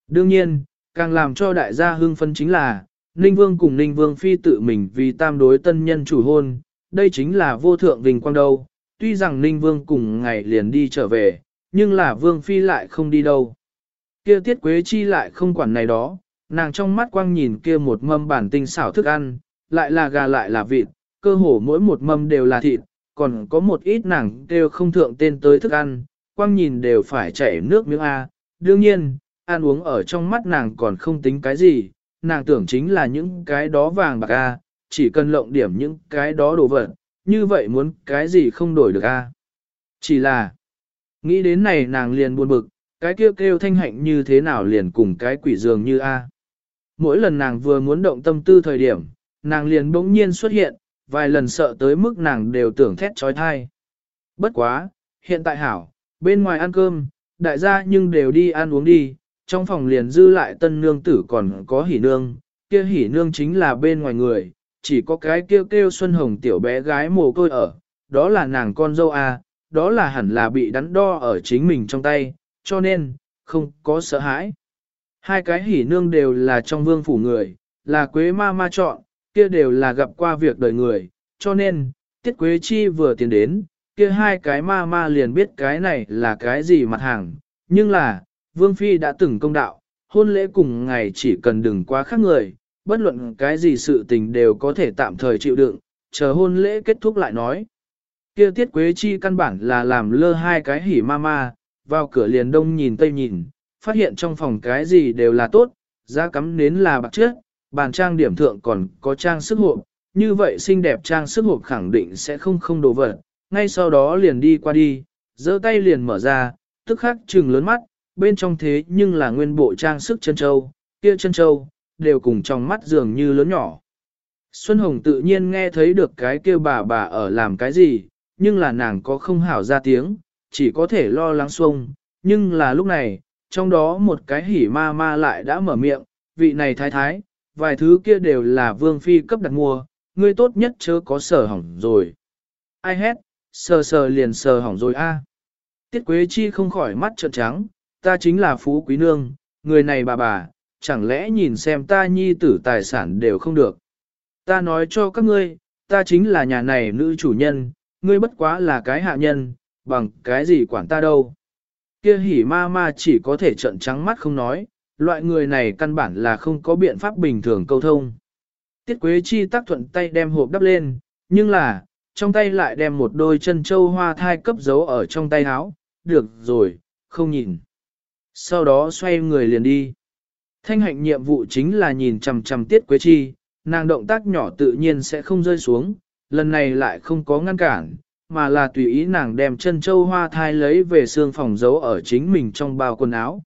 Đương nhiên, càng làm cho đại gia hưng phân chính là, Ninh Vương cùng Ninh Vương Phi tự mình vì tam đối tân nhân chủ hôn, đây chính là vô thượng vinh quang đâu. Tuy rằng Ninh Vương cùng ngày liền đi trở về, nhưng là Vương Phi lại không đi đâu. Kia Tiết Quế Chi lại không quản này đó, nàng trong mắt quang nhìn kia một mâm bản tinh xảo thức ăn, lại là gà lại là vịt, cơ hồ mỗi một mâm đều là thịt, còn có một ít nàng đều không thượng tên tới thức ăn, quang nhìn đều phải chảy nước miếng A. Đương nhiên, ăn uống ở trong mắt nàng còn không tính cái gì, nàng tưởng chính là những cái đó vàng bạc A, chỉ cần lộng điểm những cái đó đồ vật, như vậy muốn cái gì không đổi được A. Chỉ là, nghĩ đến này nàng liền buồn bực, cái kêu kêu thanh hạnh như thế nào liền cùng cái quỷ dường như A. Mỗi lần nàng vừa muốn động tâm tư thời điểm, nàng liền bỗng nhiên xuất hiện, vài lần sợ tới mức nàng đều tưởng thét trói thai. Bất quá, hiện tại hảo, bên ngoài ăn cơm, đại gia nhưng đều đi ăn uống đi, trong phòng liền dư lại tân nương tử còn có hỉ nương, kia hỉ nương chính là bên ngoài người, chỉ có cái kêu kêu Xuân Hồng tiểu bé gái mồ côi ở, đó là nàng con dâu a, đó là hẳn là bị đắn đo ở chính mình trong tay, cho nên, không có sợ hãi. Hai cái hỉ nương đều là trong vương phủ người, là quế ma ma chọn, kia đều là gặp qua việc đời người, cho nên, tiết quế chi vừa tiến đến, kia hai cái ma ma liền biết cái này là cái gì mặt hàng, nhưng là, vương phi đã từng công đạo, hôn lễ cùng ngày chỉ cần đừng quá khác người, bất luận cái gì sự tình đều có thể tạm thời chịu đựng, chờ hôn lễ kết thúc lại nói. Kia tiết quế chi căn bản là làm lơ hai cái hỉ ma ma, vào cửa liền đông nhìn tây nhìn, phát hiện trong phòng cái gì đều là tốt, giá cắm nến là bạc trước, bàn trang điểm thượng còn có trang sức hộp, như vậy xinh đẹp trang sức hộp khẳng định sẽ không không đồ vật, ngay sau đó liền đi qua đi, giơ tay liền mở ra, tức khắc trừng lớn mắt, bên trong thế nhưng là nguyên bộ trang sức chân châu, kia chân châu, đều cùng trong mắt dường như lớn nhỏ. Xuân Hồng tự nhiên nghe thấy được cái kia bà bà ở làm cái gì, nhưng là nàng có không hảo ra tiếng, chỉ có thể lo lắng xuông, nhưng là lúc này, trong đó một cái hỉ ma ma lại đã mở miệng, vị này thái thái, vài thứ kia đều là vương phi cấp đặt mua, ngươi tốt nhất chớ có sở hỏng rồi. Ai hét, sờ sờ liền sờ hỏng rồi a. Tiết Quế Chi không khỏi mắt trợn trắng, ta chính là phú quý nương, người này bà bà, chẳng lẽ nhìn xem ta nhi tử tài sản đều không được. Ta nói cho các ngươi, ta chính là nhà này nữ chủ nhân, ngươi bất quá là cái hạ nhân, bằng cái gì quản ta đâu. Kia hỉ ma ma chỉ có thể trợn trắng mắt không nói, loại người này căn bản là không có biện pháp bình thường câu thông. Tiết Quế Chi tác thuận tay đem hộp đắp lên, nhưng là, trong tay lại đem một đôi chân châu hoa thai cấp dấu ở trong tay áo, được rồi, không nhìn. Sau đó xoay người liền đi. Thanh hạnh nhiệm vụ chính là nhìn chằm chằm Tiết Quế Chi, nàng động tác nhỏ tự nhiên sẽ không rơi xuống, lần này lại không có ngăn cản, mà là tùy ý nàng đem chân châu hoa thai lấy về xương phòng giấu ở chính mình trong bao quần áo.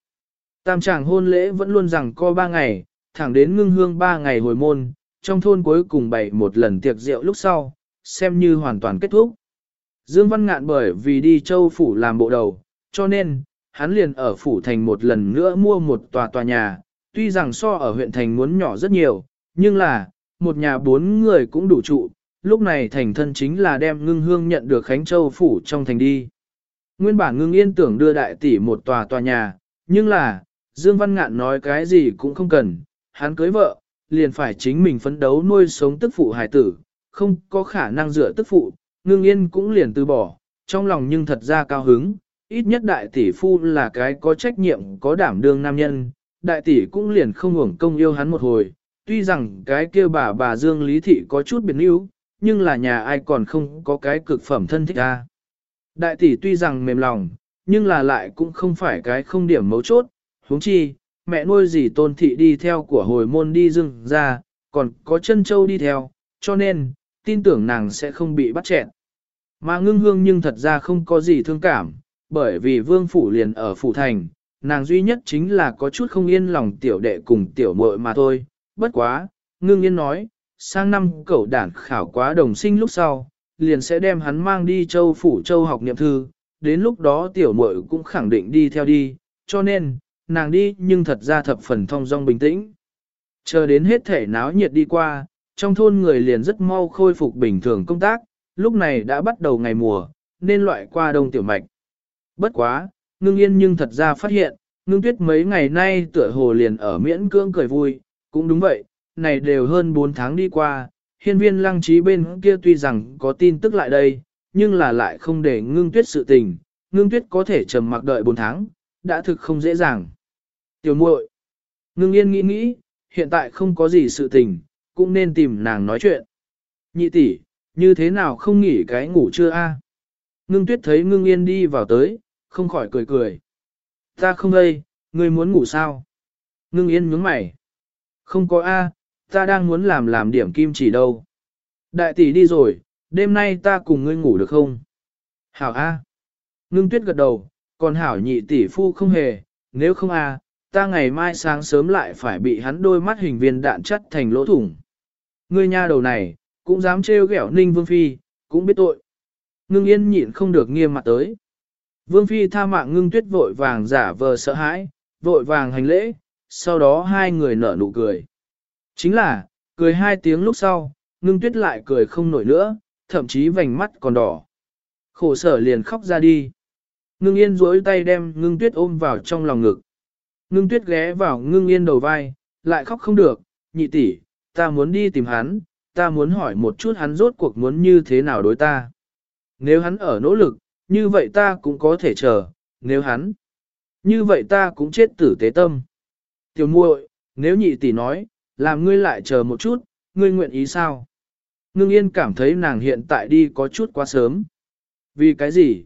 Tam chàng hôn lễ vẫn luôn rằng co ba ngày, thẳng đến ngưng hương ba ngày hồi môn, trong thôn cuối cùng bày một lần tiệc rượu lúc sau, xem như hoàn toàn kết thúc. Dương Văn Ngạn bởi vì đi châu phủ làm bộ đầu, cho nên, hắn liền ở phủ thành một lần nữa mua một tòa tòa nhà, tuy rằng so ở huyện thành muốn nhỏ rất nhiều, nhưng là, một nhà bốn người cũng đủ trụ, lúc này thành thân chính là đem ngưng hương nhận được Khánh Châu phủ trong thành đi. Nguyên bản ngưng yên tưởng đưa đại tỷ một tòa tòa nhà, nhưng là, Dương Văn Ngạn nói cái gì cũng không cần, hắn cưới vợ, liền phải chính mình phấn đấu nuôi sống tức phụ hài tử, không có khả năng dựa tức phụ, ngưng yên cũng liền từ bỏ, trong lòng nhưng thật ra cao hứng, ít nhất đại tỷ phu là cái có trách nhiệm có đảm đương nam nhân, đại tỷ cũng liền không hưởng công yêu hắn một hồi, tuy rằng cái kia bà bà Dương Lý Thị có chút biệt níu, nhưng là nhà ai còn không có cái cực phẩm thân thích ra. Đại tỷ tuy rằng mềm lòng, nhưng là lại cũng không phải cái không điểm mấu chốt, huống chi, mẹ nuôi gì tôn thị đi theo của hồi môn đi dưng ra, còn có chân châu đi theo, cho nên, tin tưởng nàng sẽ không bị bắt chẹn. Mà ngưng hương nhưng thật ra không có gì thương cảm, bởi vì vương phủ liền ở phủ thành, nàng duy nhất chính là có chút không yên lòng tiểu đệ cùng tiểu muội mà thôi, bất quá, ngưng yên nói, sang năm cậu đản khảo quá đồng sinh lúc sau, liền sẽ đem hắn mang đi châu phủ châu học niệm thư, đến lúc đó tiểu muội cũng khẳng định đi theo đi, cho nên, nàng đi nhưng thật ra thập phần thong dong bình tĩnh. Chờ đến hết thể náo nhiệt đi qua, trong thôn người liền rất mau khôi phục bình thường công tác, lúc này đã bắt đầu ngày mùa, nên loại qua đông tiểu mạch. Bất quá, ngưng yên nhưng thật ra phát hiện, ngưng tuyết mấy ngày nay tựa hồ liền ở miễn cưỡng cười vui, cũng đúng vậy, này đều hơn 4 tháng đi qua, hiên viên lăng trí bên kia tuy rằng có tin tức lại đây, nhưng là lại không để ngưng tuyết sự tình, ngưng tuyết có thể trầm mặc đợi 4 tháng, đã thực không dễ dàng. Tiểu muội, ngưng yên nghĩ nghĩ, hiện tại không có gì sự tình, cũng nên tìm nàng nói chuyện. Nhị tỷ, như thế nào không nghỉ cái ngủ chưa a? Ngưng tuyết thấy ngưng yên đi vào tới, không khỏi cười cười. Ta không đây, ngươi muốn ngủ sao? Ngưng yên nhướng mày. Không có a, ta đang muốn làm làm điểm kim chỉ đâu. Đại tỷ đi rồi, đêm nay ta cùng ngươi ngủ được không? Hảo a. Ngưng tuyết gật đầu, còn hảo nhị tỷ phu không hề, nếu không a, ta ngày mai sáng sớm lại phải bị hắn đôi mắt hình viên đạn chắt thành lỗ thủng. Ngươi nha đầu này, cũng dám trêu ghẹo ninh vương phi, cũng biết tội. Ngưng yên nhịn không được nghiêm mặt tới. Vương phi tha mạng ngưng tuyết vội vàng giả vờ sợ hãi, vội vàng hành lễ, sau đó hai người nở nụ cười. Chính là, cười hai tiếng lúc sau, ngưng tuyết lại cười không nổi nữa, thậm chí vành mắt còn đỏ. Khổ sở liền khóc ra đi. Ngưng yên duỗi tay đem ngưng tuyết ôm vào trong lòng ngực. Ngưng tuyết ghé vào ngưng yên đầu vai, lại khóc không được, nhị tỷ, ta muốn đi tìm hắn, ta muốn hỏi một chút hắn rốt cuộc muốn như thế nào đối ta. Nếu hắn ở nỗ lực, như vậy ta cũng có thể chờ, nếu hắn, như vậy ta cũng chết tử tế tâm. Tiểu muội, nếu nhị tỷ nói, làm ngươi lại chờ một chút, ngươi nguyện ý sao? Ngưng yên cảm thấy nàng hiện tại đi có chút quá sớm. Vì cái gì?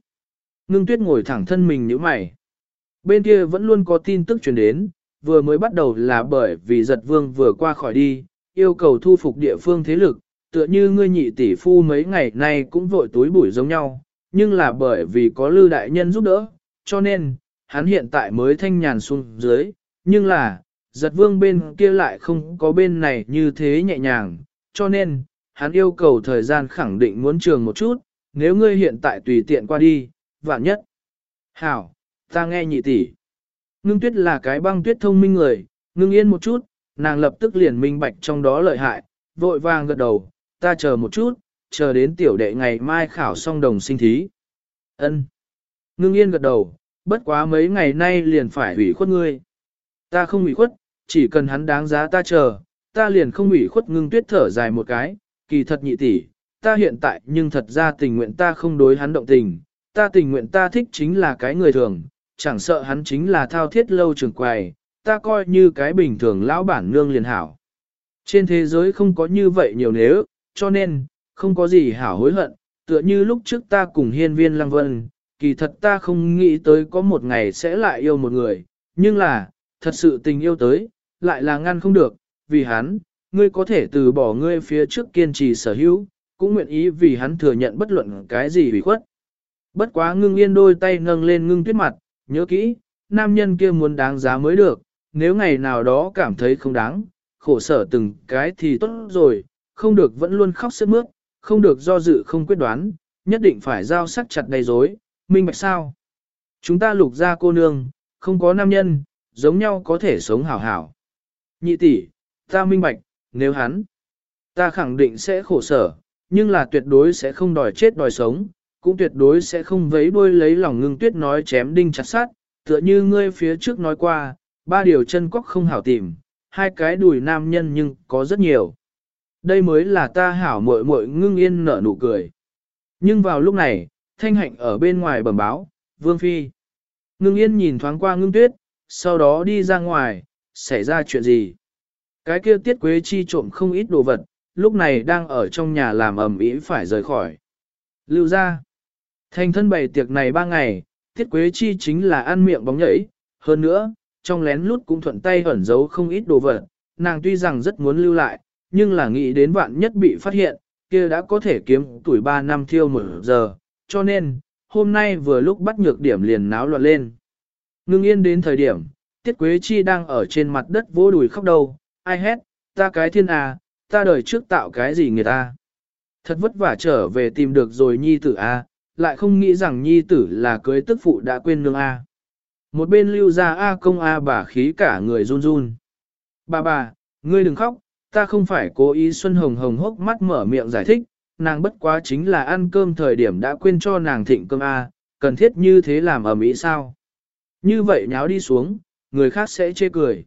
Ngưng tuyết ngồi thẳng thân mình như mày. Bên kia vẫn luôn có tin tức truyền đến, vừa mới bắt đầu là bởi vì giật vương vừa qua khỏi đi, yêu cầu thu phục địa phương thế lực, tựa như ngươi nhị tỷ phu mấy ngày nay cũng vội túi bụi giống nhau, nhưng là bởi vì có lưu đại nhân giúp đỡ, cho nên, hắn hiện tại mới thanh nhàn xuống dưới, nhưng là, giật vương bên kia lại không có bên này như thế nhẹ nhàng, cho nên, hắn yêu cầu thời gian khẳng định muốn trường một chút, nếu ngươi hiện tại tùy tiện qua đi, vạn nhất. Hảo, ta nghe nhị tỷ. Ngưng tuyết là cái băng tuyết thông minh người, ngưng yên một chút, nàng lập tức liền minh bạch trong đó lợi hại, vội vàng gật đầu, ta chờ một chút, chờ đến tiểu đệ ngày mai khảo xong đồng sinh thí. Ân. Ngưng yên gật đầu, bất quá mấy ngày nay liền phải hủy khuất ngươi. Ta không hủy khuất, chỉ cần hắn đáng giá ta chờ, ta liền không hủy khuất ngưng tuyết thở dài một cái, kỳ thật nhị tỷ, ta hiện tại nhưng thật ra tình nguyện ta không đối hắn động tình, ta tình nguyện ta thích chính là cái người thường, chẳng sợ hắn chính là thao thiết lâu trường quầy, ta coi như cái bình thường lão bản nương liền hảo. Trên thế giới không có như vậy nhiều nếu, cho nên, không có gì hảo hối hận, tựa như lúc trước ta cùng hiên viên lăng vân, kỳ thật ta không nghĩ tới có một ngày sẽ lại yêu một người, nhưng là, thật sự tình yêu tới, lại là ngăn không được, vì hắn, ngươi có thể từ bỏ ngươi phía trước kiên trì sở hữu, cũng nguyện ý vì hắn thừa nhận bất luận cái gì hủy khuất. Bất quá ngưng yên đôi tay nâng lên ngưng tuyết mặt, nhớ kỹ, nam nhân kia muốn đáng giá mới được, nếu ngày nào đó cảm thấy không đáng, khổ sở từng cái thì tốt rồi, không được vẫn luôn khóc sức mướt, không được do dự không quyết đoán, nhất định phải giao sắc chặt đầy dối, minh bạch sao. Chúng ta lục ra cô nương, không có nam nhân, giống nhau có thể sống hảo hảo. Nhị tỷ, ta minh bạch, nếu hắn, ta khẳng định sẽ khổ sở, nhưng là tuyệt đối sẽ không đòi chết đòi sống, cũng tuyệt đối sẽ không vấy đuôi lấy lòng ngưng tuyết nói chém đinh chặt sát, tựa như ngươi phía trước nói qua, ba điều chân quốc không hảo tìm, hai cái đùi nam nhân nhưng có rất nhiều. Đây mới là ta hảo muội muội ngưng yên nở nụ cười. Nhưng vào lúc này, thanh hạnh ở bên ngoài bẩm báo, vương phi. Ngưng yên nhìn thoáng qua ngưng tuyết, sau đó đi ra ngoài, xảy ra chuyện gì? Cái kia tiết quế chi trộm không ít đồ vật, lúc này đang ở trong nhà làm ẩm ý phải rời khỏi. Lưu ra. Thành thân bày tiệc này ba ngày, tiết quế chi chính là ăn miệng bóng nhảy, hơn nữa, trong lén lút cũng thuận tay ẩn giấu không ít đồ vật, nàng tuy rằng rất muốn lưu lại, nhưng là nghĩ đến vạn nhất bị phát hiện, kia đã có thể kiếm tuổi 3 năm thiêu một giờ, cho nên, hôm nay vừa lúc bắt nhược điểm liền náo loạn lên. Ngưng yên đến thời điểm, Tiết Quế Chi đang ở trên mặt đất vỗ đùi khóc đầu, ai hét, ta cái thiên à, ta đời trước tạo cái gì người ta. Thật vất vả trở về tìm được rồi nhi tử a, à, lại không nghĩ rằng nhi tử là cưới tức phụ đã quên nương a. À. Một bên lưu ra A công A bà khí cả người run run. Bà bà, ngươi đừng khóc, ta không phải cố ý Xuân Hồng Hồng hốc mắt mở miệng giải thích, nàng bất quá chính là ăn cơm thời điểm đã quên cho nàng thịnh cơm A, cần thiết như thế làm ở Mỹ sao. Như vậy nháo đi xuống, người khác sẽ chê cười.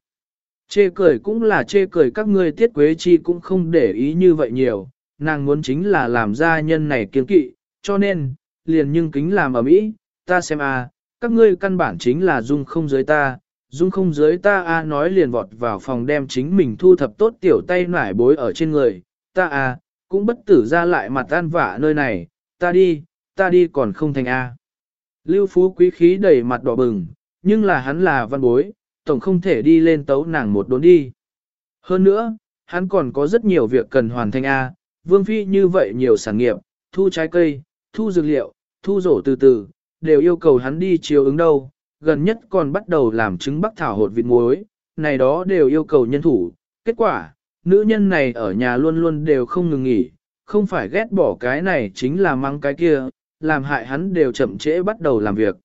Chê cười cũng là chê cười các ngươi tiết quế chi cũng không để ý như vậy nhiều, nàng muốn chính là làm gia nhân này kiên kỵ, cho nên, liền nhưng kính làm ở Mỹ, ta xem a, các ngươi căn bản chính là dung không giới ta, dung không giới ta a nói liền vọt vào phòng đem chính mình thu thập tốt tiểu tay nải bối ở trên người, ta a cũng bất tử ra lại mặt tan vả nơi này, ta đi, ta đi còn không thành a. Lưu Phú quý khí đầy mặt đỏ bừng, nhưng là hắn là văn bối, tổng không thể đi lên tấu nàng một đốn đi. Hơn nữa, hắn còn có rất nhiều việc cần hoàn thành a, Vương Phi như vậy nhiều sản nghiệp, thu trái cây, thu dược liệu, thu rổ từ từ, đều yêu cầu hắn đi chiều ứng đâu, gần nhất còn bắt đầu làm trứng bắc thảo hột vịt muối, này đó đều yêu cầu nhân thủ. Kết quả, nữ nhân này ở nhà luôn luôn đều không ngừng nghỉ, không phải ghét bỏ cái này chính là mang cái kia, làm hại hắn đều chậm trễ bắt đầu làm việc.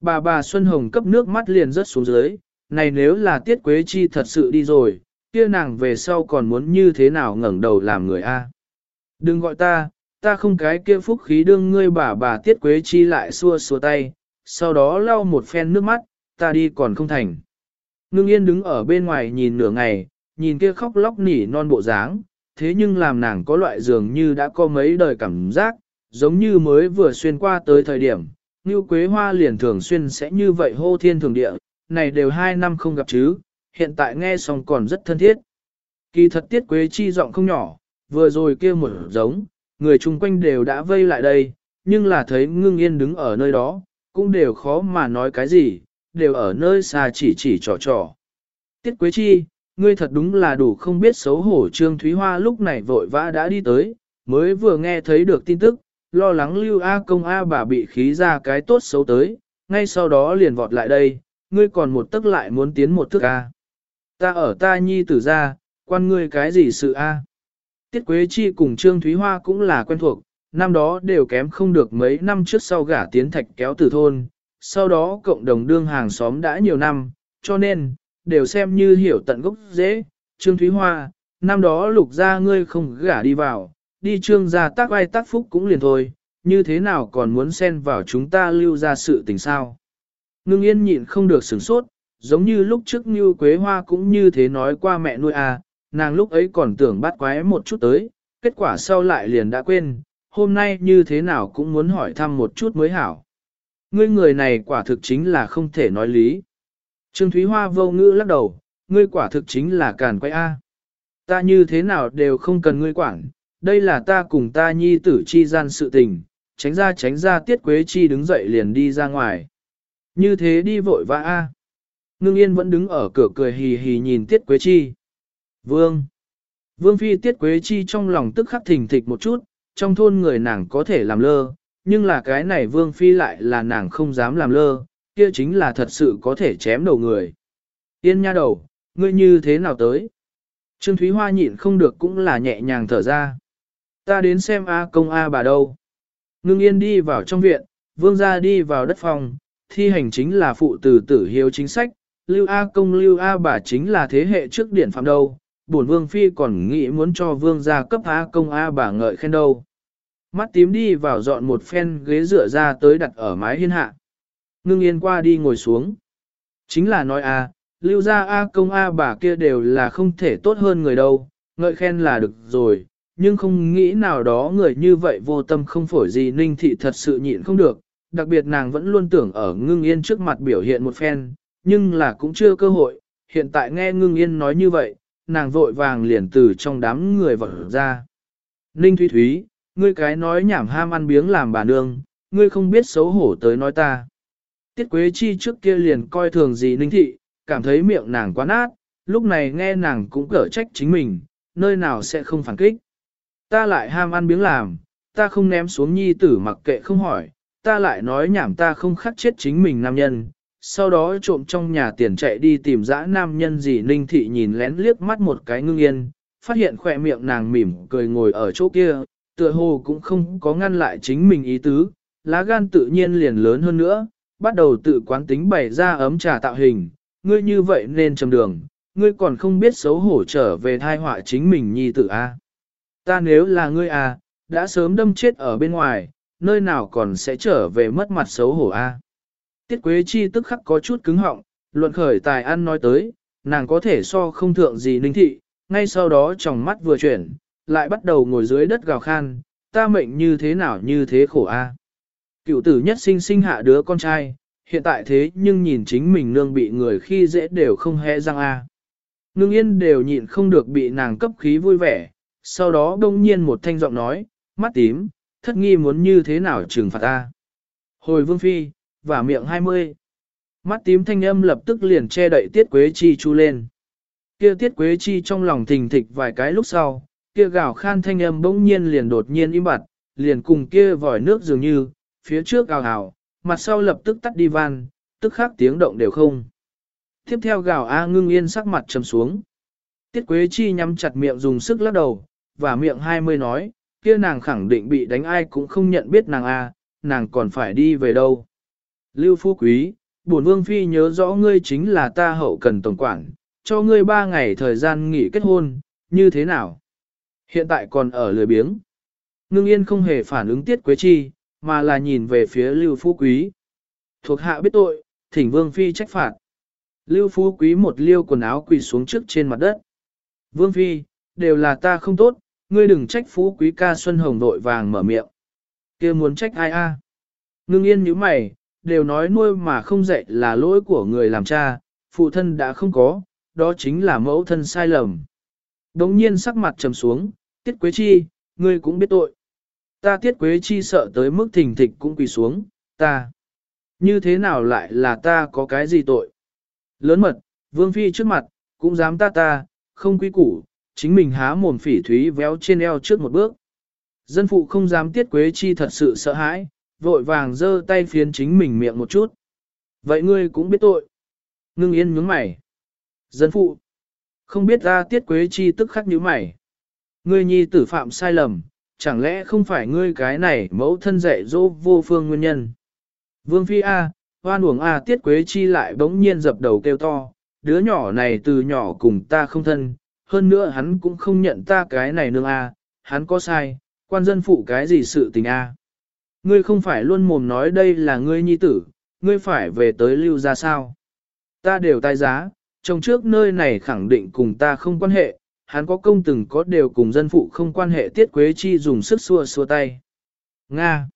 Bà bà Xuân Hồng cấp nước mắt liền rớt xuống dưới, này nếu là Tiết Quế Chi thật sự đi rồi, kia nàng về sau còn muốn như thế nào ngẩng đầu làm người a? Đừng gọi ta, ta không cái kia phúc khí đương ngươi bà bà tiết quế chi lại xua xua tay, sau đó lau một phen nước mắt, ta đi còn không thành. Ngưng yên đứng ở bên ngoài nhìn nửa ngày, nhìn kia khóc lóc nỉ non bộ dáng, thế nhưng làm nàng có loại dường như đã có mấy đời cảm giác, giống như mới vừa xuyên qua tới thời điểm, như quế hoa liền thường xuyên sẽ như vậy hô thiên thường địa, này đều hai năm không gặp chứ, hiện tại nghe xong còn rất thân thiết. Kỳ thật tiết quế chi giọng không nhỏ, vừa rồi kia một giống, người chung quanh đều đã vây lại đây, nhưng là thấy ngưng yên đứng ở nơi đó, cũng đều khó mà nói cái gì, đều ở nơi xa chỉ chỉ trò trò. Tiết Quế Chi, ngươi thật đúng là đủ không biết xấu hổ Trương Thúy Hoa lúc này vội vã đã đi tới, mới vừa nghe thấy được tin tức, lo lắng lưu A công A bà bị khí ra cái tốt xấu tới, ngay sau đó liền vọt lại đây, ngươi còn một tức lại muốn tiến một thức a. Ta ở ta nhi tử ra, quan ngươi cái gì sự a? Tiết Quế Chi cùng Trương Thúy Hoa cũng là quen thuộc, năm đó đều kém không được mấy năm trước sau gả tiến thạch kéo từ thôn, sau đó cộng đồng đương hàng xóm đã nhiều năm, cho nên, đều xem như hiểu tận gốc dễ. Trương Thúy Hoa, năm đó lục ra ngươi không gả đi vào, đi trương gia tác ai tác phúc cũng liền thôi, như thế nào còn muốn xen vào chúng ta lưu ra sự tình sao. Ngưng yên nhịn không được sửng sốt, giống như lúc trước như Quế Hoa cũng như thế nói qua mẹ nuôi à, nàng lúc ấy còn tưởng bắt quái một chút tới, kết quả sau lại liền đã quên, hôm nay như thế nào cũng muốn hỏi thăm một chút mới hảo. Ngươi người này quả thực chính là không thể nói lý. Trương Thúy Hoa vô ngữ lắc đầu, ngươi quả thực chính là càn quay A. Ta như thế nào đều không cần ngươi quản, đây là ta cùng ta nhi tử chi gian sự tình, tránh ra tránh ra tiết quế chi đứng dậy liền đi ra ngoài. Như thế đi vội vã A. Ngưng yên vẫn đứng ở cửa cười hì hì nhìn tiết quế chi. Vương. Vương phi tiết quế chi trong lòng tức khắc thình thịch một chút, trong thôn người nàng có thể làm lơ, nhưng là cái này vương phi lại là nàng không dám làm lơ, kia chính là thật sự có thể chém đầu người. Yên nha đầu, ngươi như thế nào tới? Trương Thúy Hoa nhịn không được cũng là nhẹ nhàng thở ra. Ta đến xem A công A bà đâu. Ngưng yên đi vào trong viện, vương gia đi vào đất phòng, thi hành chính là phụ tử tử hiếu chính sách, lưu A công lưu A bà chính là thế hệ trước điển phạm đâu. Bổn vương phi còn nghĩ muốn cho vương gia cấp A công A bà ngợi khen đâu. Mắt tím đi vào dọn một phen ghế dựa ra tới đặt ở mái hiên hạ. Ngưng yên qua đi ngồi xuống. Chính là nói a, lưu ra a công a bà kia đều là không thể tốt hơn người đâu, ngợi khen là được rồi, nhưng không nghĩ nào đó người như vậy vô tâm không phổi gì ninh thị thật sự nhịn không được, đặc biệt nàng vẫn luôn tưởng ở ngưng yên trước mặt biểu hiện một phen, nhưng là cũng chưa cơ hội, hiện tại nghe ngưng yên nói như vậy, nàng vội vàng liền từ trong đám người vỡ ra. Ninh Thúy Thúy, ngươi cái nói nhảm ham ăn biếng làm bà nương, ngươi không biết xấu hổ tới nói ta. Tiết Quế Chi trước kia liền coi thường gì ninh thị, cảm thấy miệng nàng quá nát, lúc này nghe nàng cũng cở trách chính mình, nơi nào sẽ không phản kích. Ta lại ham ăn biếng làm, ta không ném xuống nhi tử mặc kệ không hỏi, ta lại nói nhảm ta không khắc chết chính mình nam nhân. Sau đó trộm trong nhà tiền chạy đi tìm dã nam nhân gì ninh thị nhìn lén liếc mắt một cái ngưng yên, phát hiện khỏe miệng nàng mỉm cười ngồi ở chỗ kia, tựa hồ cũng không có ngăn lại chính mình ý tứ, lá gan tự nhiên liền lớn hơn nữa, bắt đầu tự quán tính bày ra ấm trà tạo hình, ngươi như vậy nên trầm đường, ngươi còn không biết xấu hổ trở về thai họa chính mình nhi tử a. Ta nếu là ngươi à, đã sớm đâm chết ở bên ngoài, nơi nào còn sẽ trở về mất mặt xấu hổ a. Tiết Quế Chi tức khắc có chút cứng họng, luận khởi tài ăn nói tới, nàng có thể so không thượng gì ninh thị, ngay sau đó trong mắt vừa chuyển, lại bắt đầu ngồi dưới đất gào khan, ta mệnh như thế nào như thế khổ a. Cựu tử nhất sinh sinh hạ đứa con trai, hiện tại thế nhưng nhìn chính mình nương bị người khi dễ đều không hé răng a. Nương yên đều nhịn không được bị nàng cấp khí vui vẻ, sau đó đông nhiên một thanh giọng nói, mắt tím, thất nghi muốn như thế nào trừng phạt ta. Hồi vương phi, và miệng hai mươi. Mắt tím thanh âm lập tức liền che đậy tiết quế chi chu lên. Kia tiết quế chi trong lòng thình thịch vài cái lúc sau, kia gào khan thanh âm bỗng nhiên liền đột nhiên im bặt, liền cùng kia vòi nước dường như, phía trước gào hào, mặt sau lập tức tắt đi van, tức khắc tiếng động đều không. Tiếp theo gào A ngưng yên sắc mặt trầm xuống. Tiết Quế Chi nhắm chặt miệng dùng sức lắc đầu, và miệng hai mươi nói, kia nàng khẳng định bị đánh ai cũng không nhận biết nàng A, nàng còn phải đi về đâu. Lưu Phú Quý, bổn vương phi nhớ rõ ngươi chính là ta hậu cần tổng quản, cho ngươi ba ngày thời gian nghỉ kết hôn, như thế nào? Hiện tại còn ở lười biếng. Ngưng yên không hề phản ứng tiết quế chi, mà là nhìn về phía Lưu Phú Quý. Thuộc hạ biết tội, thỉnh Vương Phi trách phạt. Lưu Phú Quý một liêu quần áo quỳ xuống trước trên mặt đất. Vương Phi, đều là ta không tốt, ngươi đừng trách Phú Quý ca Xuân Hồng đội vàng mở miệng. kia muốn trách ai a? Ngưng yên như mày, đều nói nuôi mà không dạy là lỗi của người làm cha, phụ thân đã không có, đó chính là mẫu thân sai lầm. Đống nhiên sắc mặt trầm xuống, tiết quế chi, ngươi cũng biết tội. Ta tiết quế chi sợ tới mức thình thịch cũng quỳ xuống, ta. Như thế nào lại là ta có cái gì tội? Lớn mật, vương phi trước mặt, cũng dám ta ta, không quý củ, chính mình há mồm phỉ thúy véo trên eo trước một bước. Dân phụ không dám tiết quế chi thật sự sợ hãi, vội vàng giơ tay phiến chính mình miệng một chút. Vậy ngươi cũng biết tội. Ngưng yên nhướng mày. Dân phụ. Không biết ra tiết quế chi tức khắc như mày. Ngươi nhi tử phạm sai lầm, chẳng lẽ không phải ngươi cái này mẫu thân dạy dỗ vô phương nguyên nhân. Vương Phi A, hoan uổng A tiết quế chi lại bỗng nhiên dập đầu kêu to, đứa nhỏ này từ nhỏ cùng ta không thân, hơn nữa hắn cũng không nhận ta cái này nương A, hắn có sai, quan dân phụ cái gì sự tình A. Ngươi không phải luôn mồm nói đây là ngươi nhi tử, ngươi phải về tới lưu ra sao. Ta đều tài giá, trong trước nơi này khẳng định cùng ta không quan hệ, hắn có công từng có đều cùng dân phụ không quan hệ tiết quế chi dùng sức xua xua tay. Nga.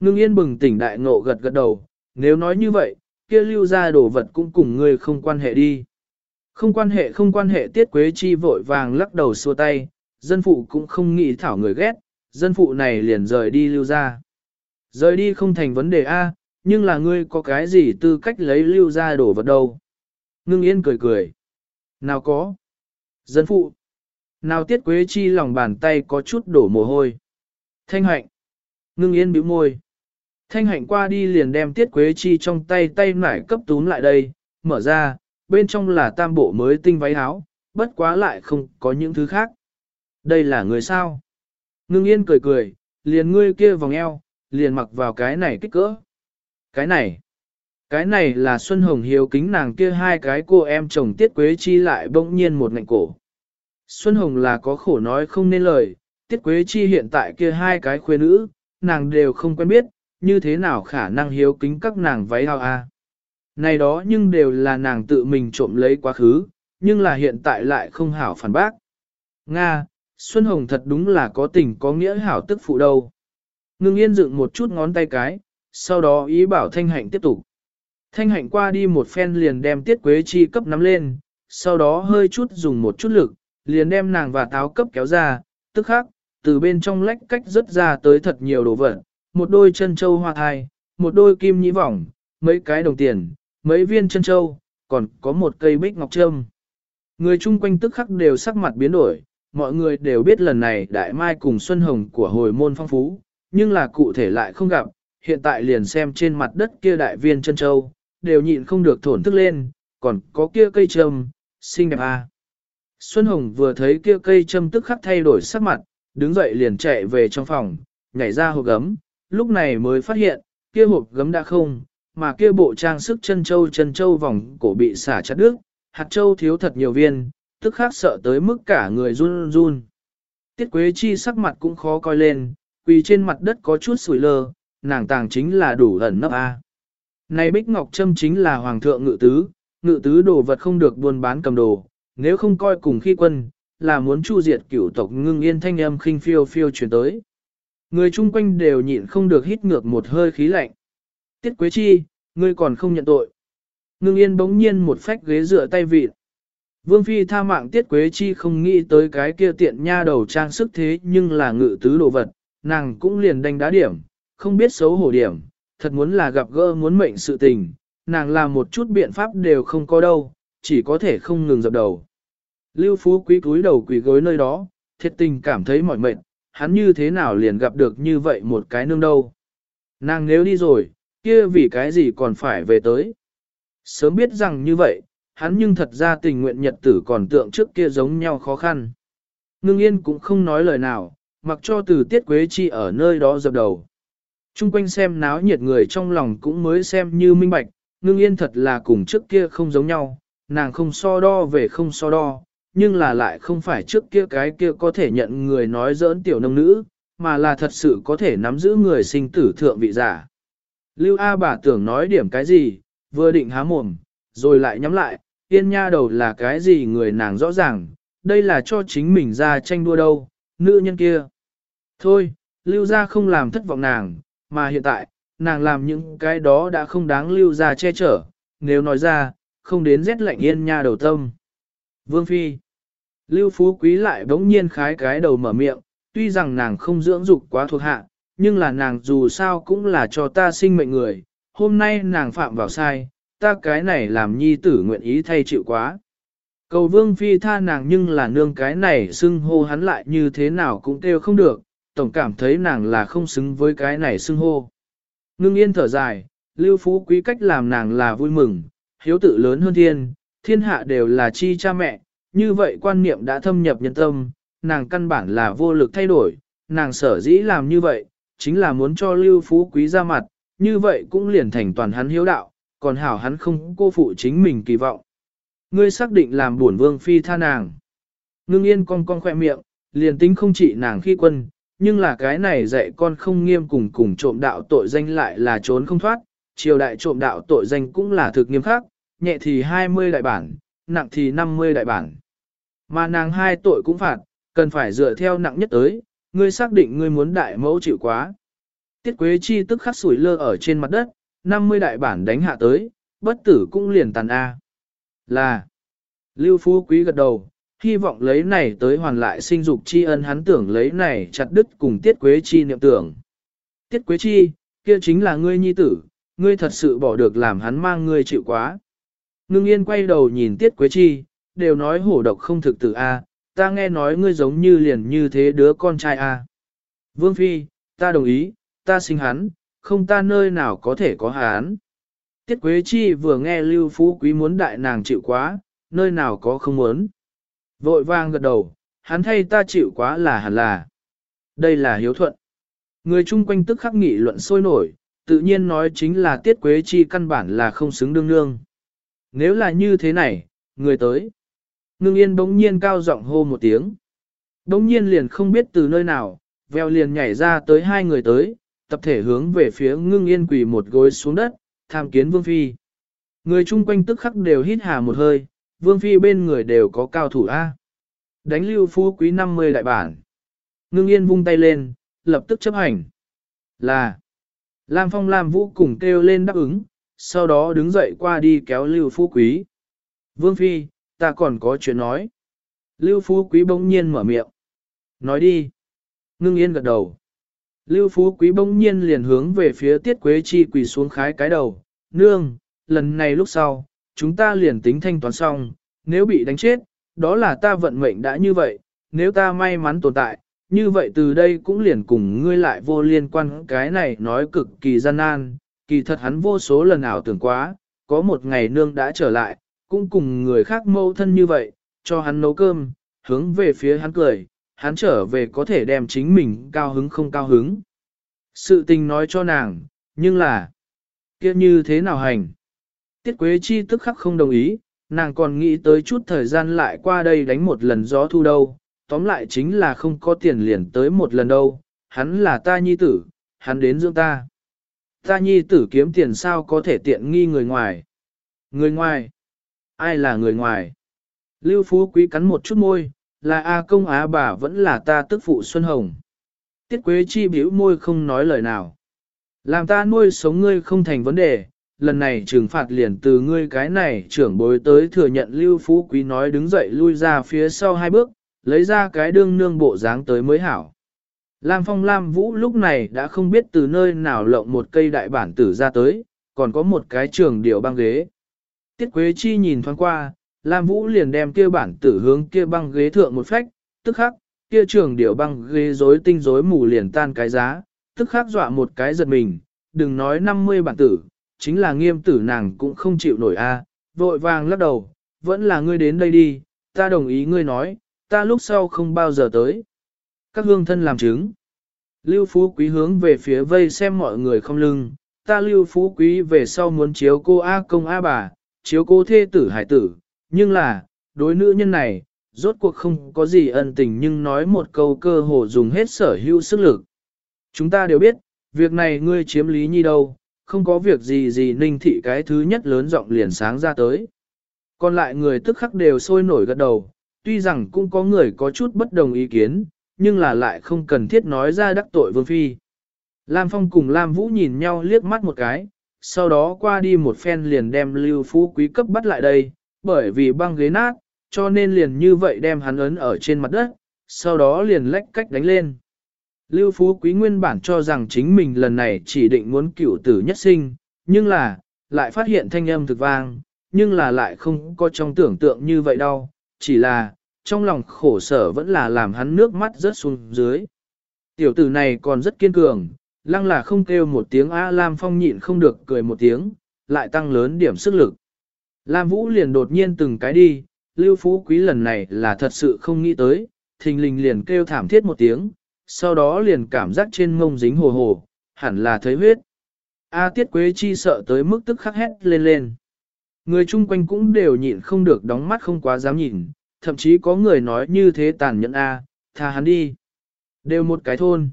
Ngưng yên bừng tỉnh đại ngộ gật gật đầu, nếu nói như vậy, kia lưu ra đồ vật cũng cùng ngươi không quan hệ đi. Không quan hệ không quan hệ tiết quế chi vội vàng lắc đầu xua tay, dân phụ cũng không nghĩ thảo người ghét, dân phụ này liền rời đi lưu ra. Rời đi không thành vấn đề A, nhưng là ngươi có cái gì tư cách lấy lưu ra đồ vật đâu. Ngưng yên cười cười. Nào có. Dân phụ. Nào tiết quế chi lòng bàn tay có chút đổ mồ hôi. Thanh hạnh. Ngưng yên bĩu môi. Thanh hạnh qua đi liền đem tiết quế chi trong tay tay nải cấp túm lại đây, mở ra, bên trong là tam bộ mới tinh váy áo, bất quá lại không có những thứ khác. Đây là người sao? Ngưng yên cười cười, liền ngươi kia vòng eo, liền mặc vào cái này kích cỡ. Cái này, cái này là Xuân Hồng hiếu kính nàng kia hai cái cô em chồng Tiết Quế Chi lại bỗng nhiên một ngạnh cổ. Xuân Hồng là có khổ nói không nên lời, Tiết Quế Chi hiện tại kia hai cái khuê nữ, nàng đều không quen biết, như thế nào khả năng hiếu kính các nàng váy hao a. Này đó nhưng đều là nàng tự mình trộm lấy quá khứ, nhưng là hiện tại lại không hảo phản bác. Nga, Xuân Hồng thật đúng là có tình có nghĩa hảo tức phụ đâu. Ngưng yên dựng một chút ngón tay cái, sau đó ý bảo Thanh Hạnh tiếp tục. Thanh Hạnh qua đi một phen liền đem tiết quế chi cấp nắm lên, sau đó hơi chút dùng một chút lực, liền đem nàng và táo cấp kéo ra, tức khắc, từ bên trong lách cách rất ra tới thật nhiều đồ vật, một đôi chân châu hoa thai, một đôi kim nhĩ vòng, mấy cái đồng tiền, mấy viên chân châu, còn có một cây bích ngọc trâm. Người chung quanh tức khắc đều sắc mặt biến đổi, mọi người đều biết lần này đại mai cùng Xuân Hồng của hồi môn phong phú, nhưng là cụ thể lại không gặp, hiện tại liền xem trên mặt đất kia đại viên chân châu, đều nhịn không được thổn thức lên, còn có kia cây trầm, xinh đẹp à. Xuân Hồng vừa thấy kia cây châm tức khắc thay đổi sắc mặt, đứng dậy liền chạy về trong phòng, nhảy ra hộp gấm, lúc này mới phát hiện, kia hộp gấm đã không, mà kia bộ trang sức chân châu chân châu vòng cổ bị xả chặt đứt, hạt châu thiếu thật nhiều viên, tức khắc sợ tới mức cả người run run. Tiết Quế Chi sắc mặt cũng khó coi lên, quỳ trên mặt đất có chút sủi lơ, nàng tàng chính là đủ ẩn nấp a. Này Bích Ngọc Trâm chính là hoàng thượng ngự tứ, ngự tứ đồ vật không được buôn bán cầm đồ, nếu không coi cùng khi quân, là muốn chu diệt cửu tộc ngưng yên thanh âm khinh phiêu phiêu chuyển tới. Người chung quanh đều nhịn không được hít ngược một hơi khí lạnh. Tiết Quế Chi, ngươi còn không nhận tội. Ngưng yên bỗng nhiên một phách ghế dựa tay vịt. Vương Phi tha mạng Tiết Quế Chi không nghĩ tới cái kia tiện nha đầu trang sức thế nhưng là ngự tứ đồ vật, nàng cũng liền đánh đá điểm, không biết xấu hổ điểm, thật muốn là gặp gỡ muốn mệnh sự tình, nàng làm một chút biện pháp đều không có đâu, chỉ có thể không ngừng dập đầu. Lưu Phú Quý cúi đầu quỳ gối nơi đó, thiệt tình cảm thấy mỏi mệt, hắn như thế nào liền gặp được như vậy một cái nương đâu. Nàng nếu đi rồi, kia vì cái gì còn phải về tới. Sớm biết rằng như vậy, hắn nhưng thật ra tình nguyện nhật tử còn tượng trước kia giống nhau khó khăn. Ngưng yên cũng không nói lời nào, mặc cho từ tiết quế chi ở nơi đó dập đầu. Trung quanh xem náo nhiệt người trong lòng cũng mới xem như minh bạch, ngưng yên thật là cùng trước kia không giống nhau, nàng không so đo về không so đo, nhưng là lại không phải trước kia cái kia có thể nhận người nói giỡn tiểu nông nữ, mà là thật sự có thể nắm giữ người sinh tử thượng vị giả. Lưu A bà tưởng nói điểm cái gì, vừa định há mồm, rồi lại nhắm lại, yên nha đầu là cái gì người nàng rõ ràng, đây là cho chính mình ra tranh đua đâu, nữ nhân kia. Thôi, lưu ra không làm thất vọng nàng, mà hiện tại, nàng làm những cái đó đã không đáng lưu ra che chở, nếu nói ra, không đến rét lạnh yên nha đầu tâm. Vương Phi Lưu Phú Quý lại bỗng nhiên khái cái đầu mở miệng, tuy rằng nàng không dưỡng dục quá thuộc hạ, nhưng là nàng dù sao cũng là cho ta sinh mệnh người, hôm nay nàng phạm vào sai, ta cái này làm nhi tử nguyện ý thay chịu quá. Cầu Vương Phi tha nàng nhưng là nương cái này xưng hô hắn lại như thế nào cũng kêu không được, tổng cảm thấy nàng là không xứng với cái này xưng hô. Ngưng yên thở dài, lưu phú quý cách làm nàng là vui mừng, hiếu tự lớn hơn thiên, thiên hạ đều là chi cha mẹ, như vậy quan niệm đã thâm nhập nhân tâm, nàng căn bản là vô lực thay đổi, nàng sở dĩ làm như vậy, chính là muốn cho lưu phú quý ra mặt, như vậy cũng liền thành toàn hắn hiếu đạo, còn hảo hắn không cô phụ chính mình kỳ vọng. Ngươi xác định làm buồn vương phi tha nàng. Ngưng yên con con khoe miệng, liền tính không trị nàng khi quân, nhưng là cái này dạy con không nghiêm cùng cùng trộm đạo tội danh lại là trốn không thoát, triều đại trộm đạo tội danh cũng là thực nghiêm khắc, nhẹ thì 20 đại bản, nặng thì 50 đại bản. Mà nàng hai tội cũng phạt, cần phải dựa theo nặng nhất tới, ngươi xác định ngươi muốn đại mẫu chịu quá. Tiết Quế Chi tức khắc sủi lơ ở trên mặt đất, 50 đại bản đánh hạ tới, bất tử cũng liền tàn A. Là, Lưu Phú Quý gật đầu, hy vọng lấy này tới hoàn lại sinh dục chi ân hắn tưởng lấy này chặt đứt cùng Tiết Quế Chi niệm tưởng. Tiết Quế Chi, kia chính là ngươi nhi tử, ngươi thật sự bỏ được làm hắn mang ngươi chịu quá. Ngưng yên quay đầu nhìn Tiết Quế Chi, đều nói hổ độc không thực tử A, ta nghe nói ngươi giống như liền như thế đứa con trai A. Vương Phi, ta đồng ý, ta sinh hắn, không ta nơi nào có thể có hắn. Tiết Quế Chi vừa nghe Lưu Phú Quý muốn đại nàng chịu quá, nơi nào có không muốn. Vội vang gật đầu, hắn thay ta chịu quá là hẳn là. Đây là hiếu thuận. Người chung quanh tức khắc nghị luận sôi nổi, tự nhiên nói chính là Tiết Quế Chi căn bản là không xứng đương nương. Nếu là như thế này, người tới. Ngưng yên bỗng nhiên cao giọng hô một tiếng. Bỗng nhiên liền không biết từ nơi nào, veo liền nhảy ra tới hai người tới, tập thể hướng về phía ngưng yên quỳ một gối xuống đất, tham kiến vương phi. Người chung quanh tức khắc đều hít hà một hơi, vương phi bên người đều có cao thủ A. Đánh lưu phú quý 50 đại bản. Ngưng yên vung tay lên, lập tức chấp hành. Là. Lam Phong Lam Vũ cùng kêu lên đáp ứng, sau đó đứng dậy qua đi kéo Lưu Phú Quý. Vương Phi, ta còn có chuyện nói. Lưu Phú Quý bỗng nhiên mở miệng. Nói đi. Ngưng yên gật đầu. Lưu Phú Quý bỗng nhiên liền hướng về phía Tiết Quế Chi quỳ xuống khái cái đầu. Nương, lần này lúc sau, chúng ta liền tính thanh toán xong, nếu bị đánh chết, đó là ta vận mệnh đã như vậy, nếu ta may mắn tồn tại, như vậy từ đây cũng liền cùng ngươi lại vô liên quan cái này nói cực kỳ gian nan, kỳ thật hắn vô số lần ảo tưởng quá, có một ngày nương đã trở lại, cũng cùng người khác mâu thân như vậy, cho hắn nấu cơm, hướng về phía hắn cười, hắn trở về có thể đem chính mình cao hứng không cao hứng. Sự tình nói cho nàng, nhưng là, kia như thế nào hành? Tiết Quế Chi tức khắc không đồng ý, nàng còn nghĩ tới chút thời gian lại qua đây đánh một lần gió thu đâu, tóm lại chính là không có tiền liền tới một lần đâu, hắn là ta nhi tử, hắn đến dưỡng ta. Ta nhi tử kiếm tiền sao có thể tiện nghi người ngoài. Người ngoài? Ai là người ngoài? Lưu Phú Quý cắn một chút môi, là A công á bà vẫn là ta tức phụ Xuân Hồng. Tiết Quế Chi bĩu môi không nói lời nào. Làm ta nuôi sống ngươi không thành vấn đề, lần này trừng phạt liền từ ngươi cái này trưởng bối tới thừa nhận Lưu Phú Quý nói đứng dậy lui ra phía sau hai bước, lấy ra cái đương nương bộ dáng tới mới hảo. Lam Phong Lam Vũ lúc này đã không biết từ nơi nào lộng một cây đại bản tử ra tới, còn có một cái trường điệu băng ghế. Tiết Quế Chi nhìn thoáng qua, Lam Vũ liền đem kia bản tử hướng kia băng ghế thượng một phách, tức khắc, kia trường điệu băng ghế rối tinh rối mù liền tan cái giá, tức khắc dọa một cái giật mình, đừng nói 50 bản tử, chính là nghiêm tử nàng cũng không chịu nổi a, vội vàng lắc đầu, vẫn là ngươi đến đây đi, ta đồng ý ngươi nói, ta lúc sau không bao giờ tới. Các hương thân làm chứng. Lưu Phú Quý hướng về phía vây xem mọi người không lưng, ta Lưu Phú Quý về sau muốn chiếu cô A công A bà, chiếu cô thê tử hải tử, nhưng là, đối nữ nhân này, rốt cuộc không có gì ân tình nhưng nói một câu cơ hồ dùng hết sở hữu sức lực. Chúng ta đều biết, việc này ngươi chiếm lý nhi đâu, không có việc gì gì ninh thị cái thứ nhất lớn giọng liền sáng ra tới. Còn lại người tức khắc đều sôi nổi gật đầu, tuy rằng cũng có người có chút bất đồng ý kiến, nhưng là lại không cần thiết nói ra đắc tội vương phi. Lam Phong cùng Lam Vũ nhìn nhau liếc mắt một cái, sau đó qua đi một phen liền đem Lưu Phú Quý cấp bắt lại đây, bởi vì băng ghế nát, cho nên liền như vậy đem hắn ấn ở trên mặt đất, sau đó liền lách cách đánh lên. Lưu Phú Quý nguyên bản cho rằng chính mình lần này chỉ định muốn cửu tử nhất sinh, nhưng là, lại phát hiện thanh âm thực vang, nhưng là lại không có trong tưởng tượng như vậy đâu, chỉ là, trong lòng khổ sở vẫn là làm hắn nước mắt rớt xuống dưới. Tiểu tử này còn rất kiên cường, lăng là không kêu một tiếng A Lam Phong nhịn không được cười một tiếng, lại tăng lớn điểm sức lực. Lam Vũ liền đột nhiên từng cái đi, Lưu Phú Quý lần này là thật sự không nghĩ tới, thình lình liền kêu thảm thiết một tiếng, sau đó liền cảm giác trên mông dính hồ hồ, hẳn là thấy huyết. A Tiết Quế Chi sợ tới mức tức khắc hét lên lên. Người chung quanh cũng đều nhịn không được đóng mắt không quá dám nhìn, thậm chí có người nói như thế tàn nhẫn A, tha hắn đi. Đều một cái thôn.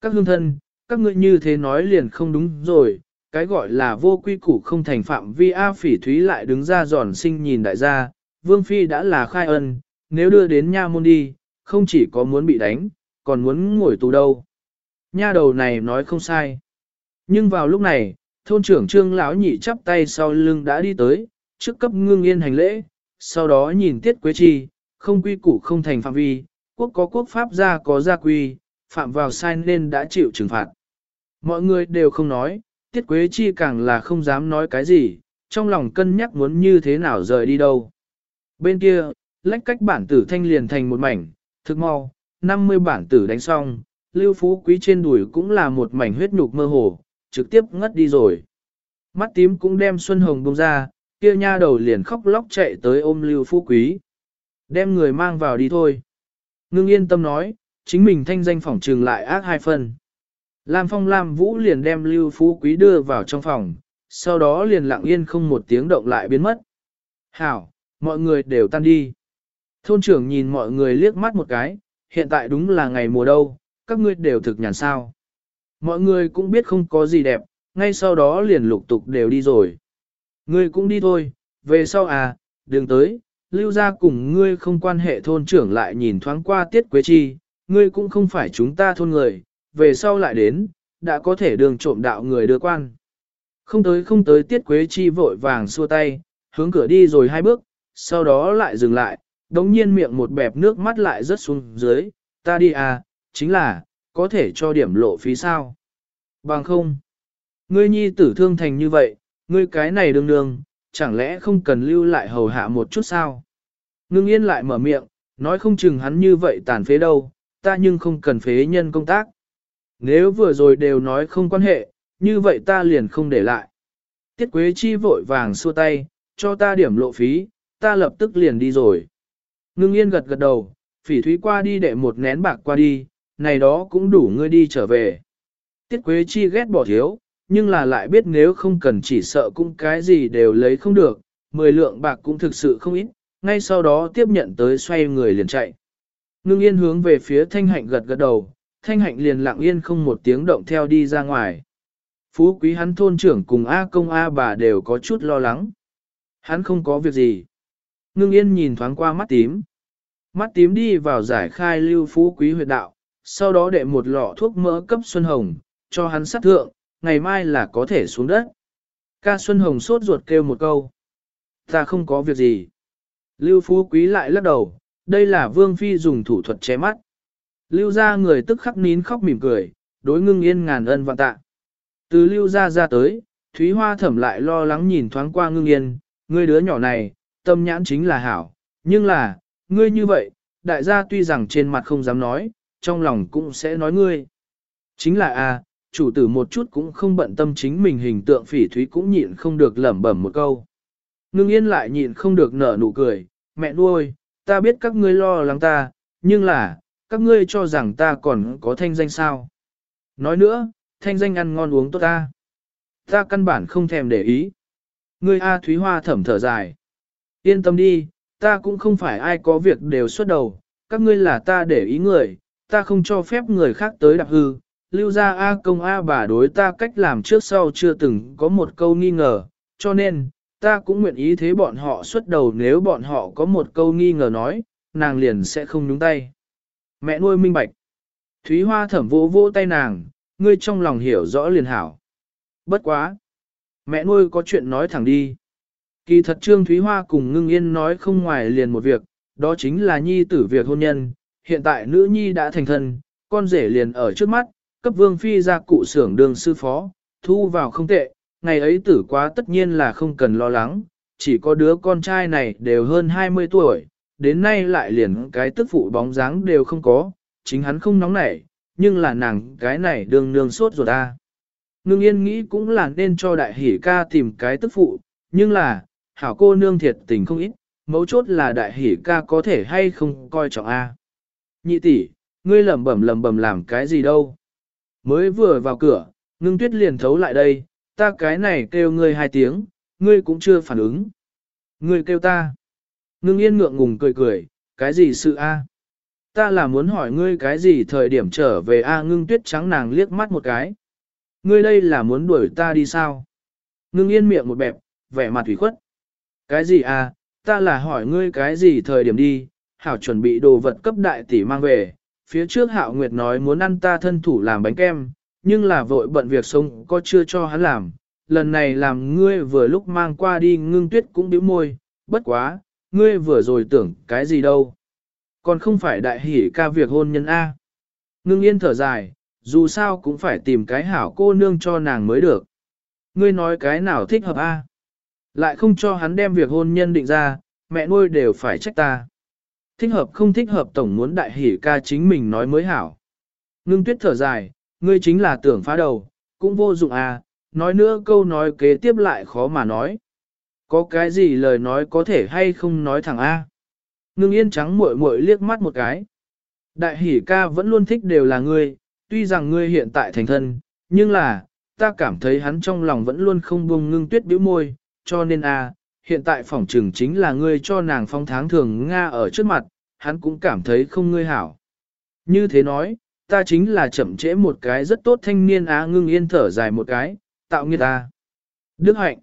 Các hương thân, các ngươi như thế nói liền không đúng rồi, cái gọi là vô quy củ không thành phạm vi A phỉ thúy lại đứng ra giòn sinh nhìn đại gia, Vương Phi đã là khai ân, nếu đưa đến nha môn đi, không chỉ có muốn bị đánh, còn muốn ngồi tù đâu. Nha đầu này nói không sai. Nhưng vào lúc này, thôn trưởng trương lão nhị chắp tay sau lưng đã đi tới, trước cấp ngưng yên hành lễ, sau đó nhìn tiết quế chi, không quy củ không thành phạm vi, quốc có quốc pháp gia có gia quy, phạm vào sai nên đã chịu trừng phạt. Mọi người đều không nói, tiết quế chi càng là không dám nói cái gì, trong lòng cân nhắc muốn như thế nào rời đi đâu. Bên kia, lách cách bản tử thanh liền thành một mảnh, thức mau, 50 bản tử đánh xong, lưu phú quý trên đùi cũng là một mảnh huyết nhục mơ hồ, trực tiếp ngất đi rồi. Mắt tím cũng đem Xuân Hồng bông ra, kia nha đầu liền khóc lóc chạy tới ôm lưu phú quý. Đem người mang vào đi thôi. Ngưng yên tâm nói, chính mình thanh danh phòng trường lại ác hai phần. Lam Phong Lam Vũ liền đem Lưu Phú Quý đưa vào trong phòng, sau đó liền lặng yên không một tiếng động lại biến mất. Hảo, mọi người đều tan đi. Thôn trưởng nhìn mọi người liếc mắt một cái, hiện tại đúng là ngày mùa đâu, các ngươi đều thực nhàn sao. Mọi người cũng biết không có gì đẹp, ngay sau đó liền lục tục đều đi rồi. Ngươi cũng đi thôi, về sau à, đừng tới, lưu ra cùng ngươi không quan hệ thôn trưởng lại nhìn thoáng qua tiết quế chi, ngươi cũng không phải chúng ta thôn người, về sau lại đến, đã có thể đường trộm đạo người đưa quan. Không tới không tới tiết quế chi vội vàng xua tay, hướng cửa đi rồi hai bước, sau đó lại dừng lại, đống nhiên miệng một bẹp nước mắt lại rớt xuống dưới, ta đi à, chính là, có thể cho điểm lộ phí sao. Bằng không, ngươi nhi tử thương thành như vậy, ngươi cái này đương đương, chẳng lẽ không cần lưu lại hầu hạ một chút sao? Ngưng yên lại mở miệng, nói không chừng hắn như vậy tàn phế đâu, ta nhưng không cần phế nhân công tác. Nếu vừa rồi đều nói không quan hệ, như vậy ta liền không để lại. Tiết Quế Chi vội vàng xua tay, cho ta điểm lộ phí, ta lập tức liền đi rồi. Ngưng yên gật gật đầu, phỉ thúy qua đi để một nén bạc qua đi, này đó cũng đủ ngươi đi trở về. Tiết Quế Chi ghét bỏ thiếu, nhưng là lại biết nếu không cần chỉ sợ cũng cái gì đều lấy không được, mười lượng bạc cũng thực sự không ít, ngay sau đó tiếp nhận tới xoay người liền chạy. Ngưng yên hướng về phía thanh hạnh gật gật đầu, thanh hạnh liền lặng yên không một tiếng động theo đi ra ngoài. Phú quý hắn thôn trưởng cùng A công A bà đều có chút lo lắng. Hắn không có việc gì. Ngưng yên nhìn thoáng qua mắt tím. Mắt tím đi vào giải khai lưu phú quý huyệt đạo, sau đó đệ một lọ thuốc mỡ cấp Xuân Hồng, cho hắn sát thượng, ngày mai là có thể xuống đất. Ca Xuân Hồng sốt ruột kêu một câu. Ta không có việc gì. Lưu Phú Quý lại lắc đầu, đây là Vương Phi dùng thủ thuật che mắt. Lưu ra người tức khắc nín khóc mỉm cười, đối ngưng yên ngàn ân vạn tạ. Từ lưu ra ra tới, Thúy Hoa thẩm lại lo lắng nhìn thoáng qua ngưng yên, người đứa nhỏ này, tâm nhãn chính là hảo, nhưng là, ngươi như vậy, đại gia tuy rằng trên mặt không dám nói, trong lòng cũng sẽ nói ngươi. Chính là a, à, chủ tử một chút cũng không bận tâm chính mình hình tượng phỉ thúy cũng nhịn không được lẩm bẩm một câu. Ngưng yên lại nhịn không được nở nụ cười, mẹ nuôi, ta biết các ngươi lo lắng ta, nhưng là, các ngươi cho rằng ta còn có thanh danh sao. Nói nữa, thanh danh ăn ngon uống tốt ta. Ta căn bản không thèm để ý. Ngươi A Thúy Hoa thẩm thở dài. Yên tâm đi, ta cũng không phải ai có việc đều xuất đầu, các ngươi là ta để ý người, ta không cho phép người khác tới đạp hư. Lưu ra A công A bà đối ta cách làm trước sau chưa từng có một câu nghi ngờ, cho nên, ta cũng nguyện ý thế bọn họ xuất đầu nếu bọn họ có một câu nghi ngờ nói, nàng liền sẽ không nhúng tay. Mẹ nuôi minh bạch. Thúy Hoa thẩm vỗ vỗ tay nàng, ngươi trong lòng hiểu rõ liền hảo. Bất quá. Mẹ nuôi có chuyện nói thẳng đi. Kỳ thật Trương Thúy Hoa cùng ngưng yên nói không ngoài liền một việc, đó chính là nhi tử việc hôn nhân. Hiện tại nữ nhi đã thành thân, con rể liền ở trước mắt, cấp vương phi ra cụ xưởng đường sư phó, thu vào không tệ, ngày ấy tử quá tất nhiên là không cần lo lắng, chỉ có đứa con trai này đều hơn 20 tuổi, đến nay lại liền cái tức phụ bóng dáng đều không có, chính hắn không nóng nảy, nhưng là nàng cái này đương nương sốt rồi ta. Ngưng yên nghĩ cũng là nên cho đại hỷ ca tìm cái tức phụ, nhưng là, hảo cô nương thiệt tình không ít, mấu chốt là đại hỉ ca có thể hay không coi trọng A. Nhị tỷ, ngươi lẩm bẩm lẩm bẩm làm cái gì đâu. Mới vừa vào cửa, ngưng tuyết liền thấu lại đây, ta cái này kêu ngươi hai tiếng, ngươi cũng chưa phản ứng. Ngươi kêu ta. Ngưng yên ngượng ngùng cười cười, cái gì sự A? Ta là muốn hỏi ngươi cái gì thời điểm trở về A ngưng tuyết trắng nàng liếc mắt một cái. Ngươi đây là muốn đuổi ta đi sao? Ngưng yên miệng một bẹp, vẻ mặt thủy khuất. Cái gì à, ta là hỏi ngươi cái gì thời điểm đi, hảo chuẩn bị đồ vật cấp đại tỷ mang về. Phía trước hạo nguyệt nói muốn ăn ta thân thủ làm bánh kem, nhưng là vội bận việc sống có chưa cho hắn làm. Lần này làm ngươi vừa lúc mang qua đi ngưng tuyết cũng bĩu môi, bất quá, ngươi vừa rồi tưởng cái gì đâu. Còn không phải đại hỉ ca việc hôn nhân A. Ngưng yên thở dài, dù sao cũng phải tìm cái hảo cô nương cho nàng mới được. Ngươi nói cái nào thích hợp A. Lại không cho hắn đem việc hôn nhân định ra, mẹ nuôi đều phải trách ta. Thích hợp không thích hợp tổng muốn đại hỉ ca chính mình nói mới hảo. Ngưng tuyết thở dài, ngươi chính là tưởng phá đầu, cũng vô dụng à, nói nữa câu nói kế tiếp lại khó mà nói. Có cái gì lời nói có thể hay không nói thẳng A. Ngưng yên trắng muội muội liếc mắt một cái. Đại hỉ ca vẫn luôn thích đều là ngươi, tuy rằng ngươi hiện tại thành thân, nhưng là, ta cảm thấy hắn trong lòng vẫn luôn không buông ngưng tuyết bĩu môi, cho nên a, hiện tại phỏng trừng chính là ngươi cho nàng phong tháng thường Nga ở trước mặt, hắn cũng cảm thấy không ngươi hảo. Như thế nói, ta chính là chậm trễ một cái rất tốt thanh niên á ngưng yên thở dài một cái, tạo nghiệt ta. Đức hạnh.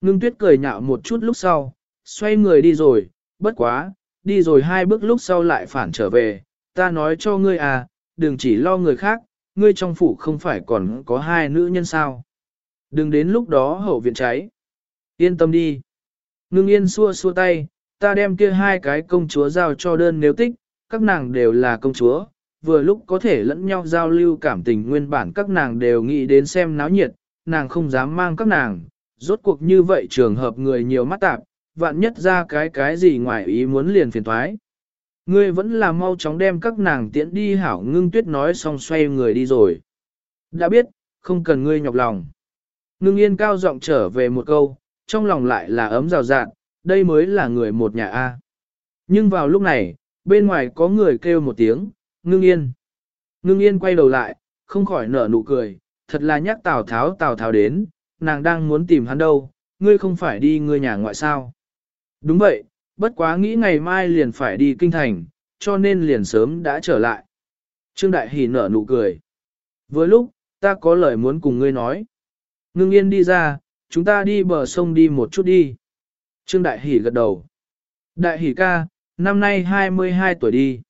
Ngưng tuyết cười nhạo một chút lúc sau, xoay người đi rồi, bất quá, đi rồi hai bước lúc sau lại phản trở về, ta nói cho ngươi à, đừng chỉ lo người khác, ngươi trong phủ không phải còn có hai nữ nhân sao. Đừng đến lúc đó hậu viện cháy. Yên tâm đi. Ngưng yên xua xua tay, ta đem kia hai cái công chúa giao cho đơn nếu tích, các nàng đều là công chúa, vừa lúc có thể lẫn nhau giao lưu cảm tình nguyên bản các nàng đều nghĩ đến xem náo nhiệt, nàng không dám mang các nàng, rốt cuộc như vậy trường hợp người nhiều mắt tạp, vạn nhất ra cái cái gì ngoài ý muốn liền phiền thoái. Ngươi vẫn là mau chóng đem các nàng tiễn đi hảo ngưng tuyết nói xong xoay người đi rồi. Đã biết, không cần ngươi nhọc lòng. Ngưng yên cao giọng trở về một câu, trong lòng lại là ấm rào rạt, đây mới là người một nhà A. Nhưng vào lúc này, bên ngoài có người kêu một tiếng, ngưng yên. Ngưng yên quay đầu lại, không khỏi nở nụ cười, thật là nhắc Tào Tháo Tào Tháo đến, nàng đang muốn tìm hắn đâu, ngươi không phải đi ngươi nhà ngoại sao. Đúng vậy, bất quá nghĩ ngày mai liền phải đi kinh thành, cho nên liền sớm đã trở lại. Trương Đại Hỷ nở nụ cười. Vừa lúc, ta có lời muốn cùng ngươi nói. Ngưng yên đi ra, chúng ta đi bờ sông đi một chút đi. Trương Đại Hỷ gật đầu. Đại Hỷ ca, năm nay 22 tuổi đi.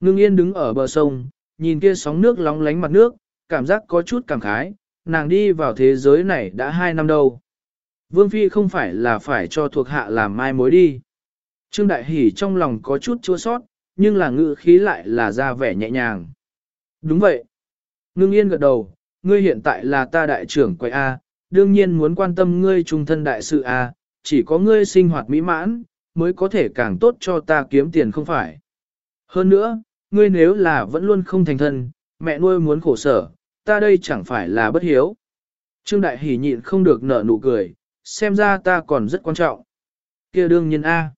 Ngưng yên đứng ở bờ sông, nhìn kia sóng nước lóng lánh mặt nước, cảm giác có chút cảm khái, nàng đi vào thế giới này đã hai năm đâu. Vương Phi không phải là phải cho thuộc hạ làm mai mối đi. Trương Đại Hỷ trong lòng có chút chua sót, nhưng là ngự khí lại là ra vẻ nhẹ nhàng. Đúng vậy. Ngưng yên gật đầu, ngươi hiện tại là ta đại trưởng quầy A, đương nhiên muốn quan tâm ngươi trung thân đại sự à chỉ có ngươi sinh hoạt mỹ mãn, mới có thể càng tốt cho ta kiếm tiền không phải. Hơn nữa, ngươi nếu là vẫn luôn không thành thân, mẹ nuôi muốn khổ sở, ta đây chẳng phải là bất hiếu. Trương Đại Hỷ nhịn không được nở nụ cười, xem ra ta còn rất quan trọng. kia đương nhiên A.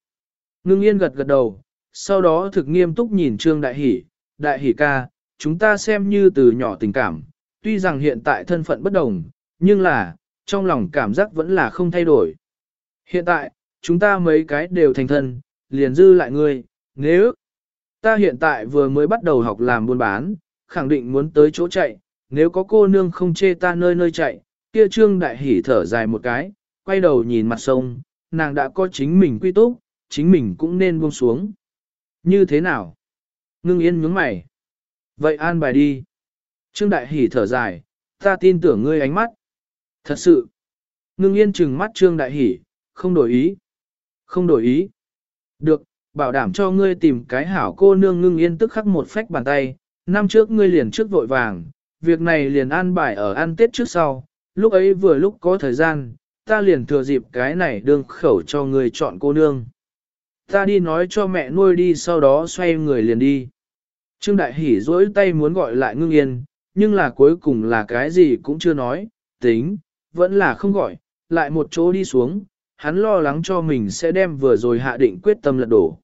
Ngưng yên gật gật đầu, sau đó thực nghiêm túc nhìn Trương Đại Hỷ, Đại Hỷ ca, chúng ta xem như từ nhỏ tình cảm, tuy rằng hiện tại thân phận bất đồng, nhưng là, trong lòng cảm giác vẫn là không thay đổi. Hiện tại, chúng ta mấy cái đều thành thân, liền dư lại ngươi, nếu ta hiện tại vừa mới bắt đầu học làm buôn bán, khẳng định muốn tới chỗ chạy, nếu có cô nương không chê ta nơi nơi chạy, kia trương đại hỉ thở dài một cái, quay đầu nhìn mặt sông, nàng đã có chính mình quy túc, chính mình cũng nên buông xuống. Như thế nào? Ngưng yên nhướng mày. Vậy an bài đi. Trương đại hỉ thở dài, ta tin tưởng ngươi ánh mắt. Thật sự. Ngưng yên trừng mắt trương đại hỉ, không đổi ý. Không đổi ý. Được, bảo đảm cho ngươi tìm cái hảo cô nương ngưng yên tức khắc một phách bàn tay. Năm trước ngươi liền trước vội vàng, việc này liền an bài ở ăn tết trước sau, lúc ấy vừa lúc có thời gian, ta liền thừa dịp cái này đương khẩu cho người chọn cô nương. Ta đi nói cho mẹ nuôi đi sau đó xoay người liền đi. Trương Đại Hỷ dỗi tay muốn gọi lại ngưng yên, nhưng là cuối cùng là cái gì cũng chưa nói, tính, vẫn là không gọi, lại một chỗ đi xuống, hắn lo lắng cho mình sẽ đem vừa rồi hạ định quyết tâm lật đổ.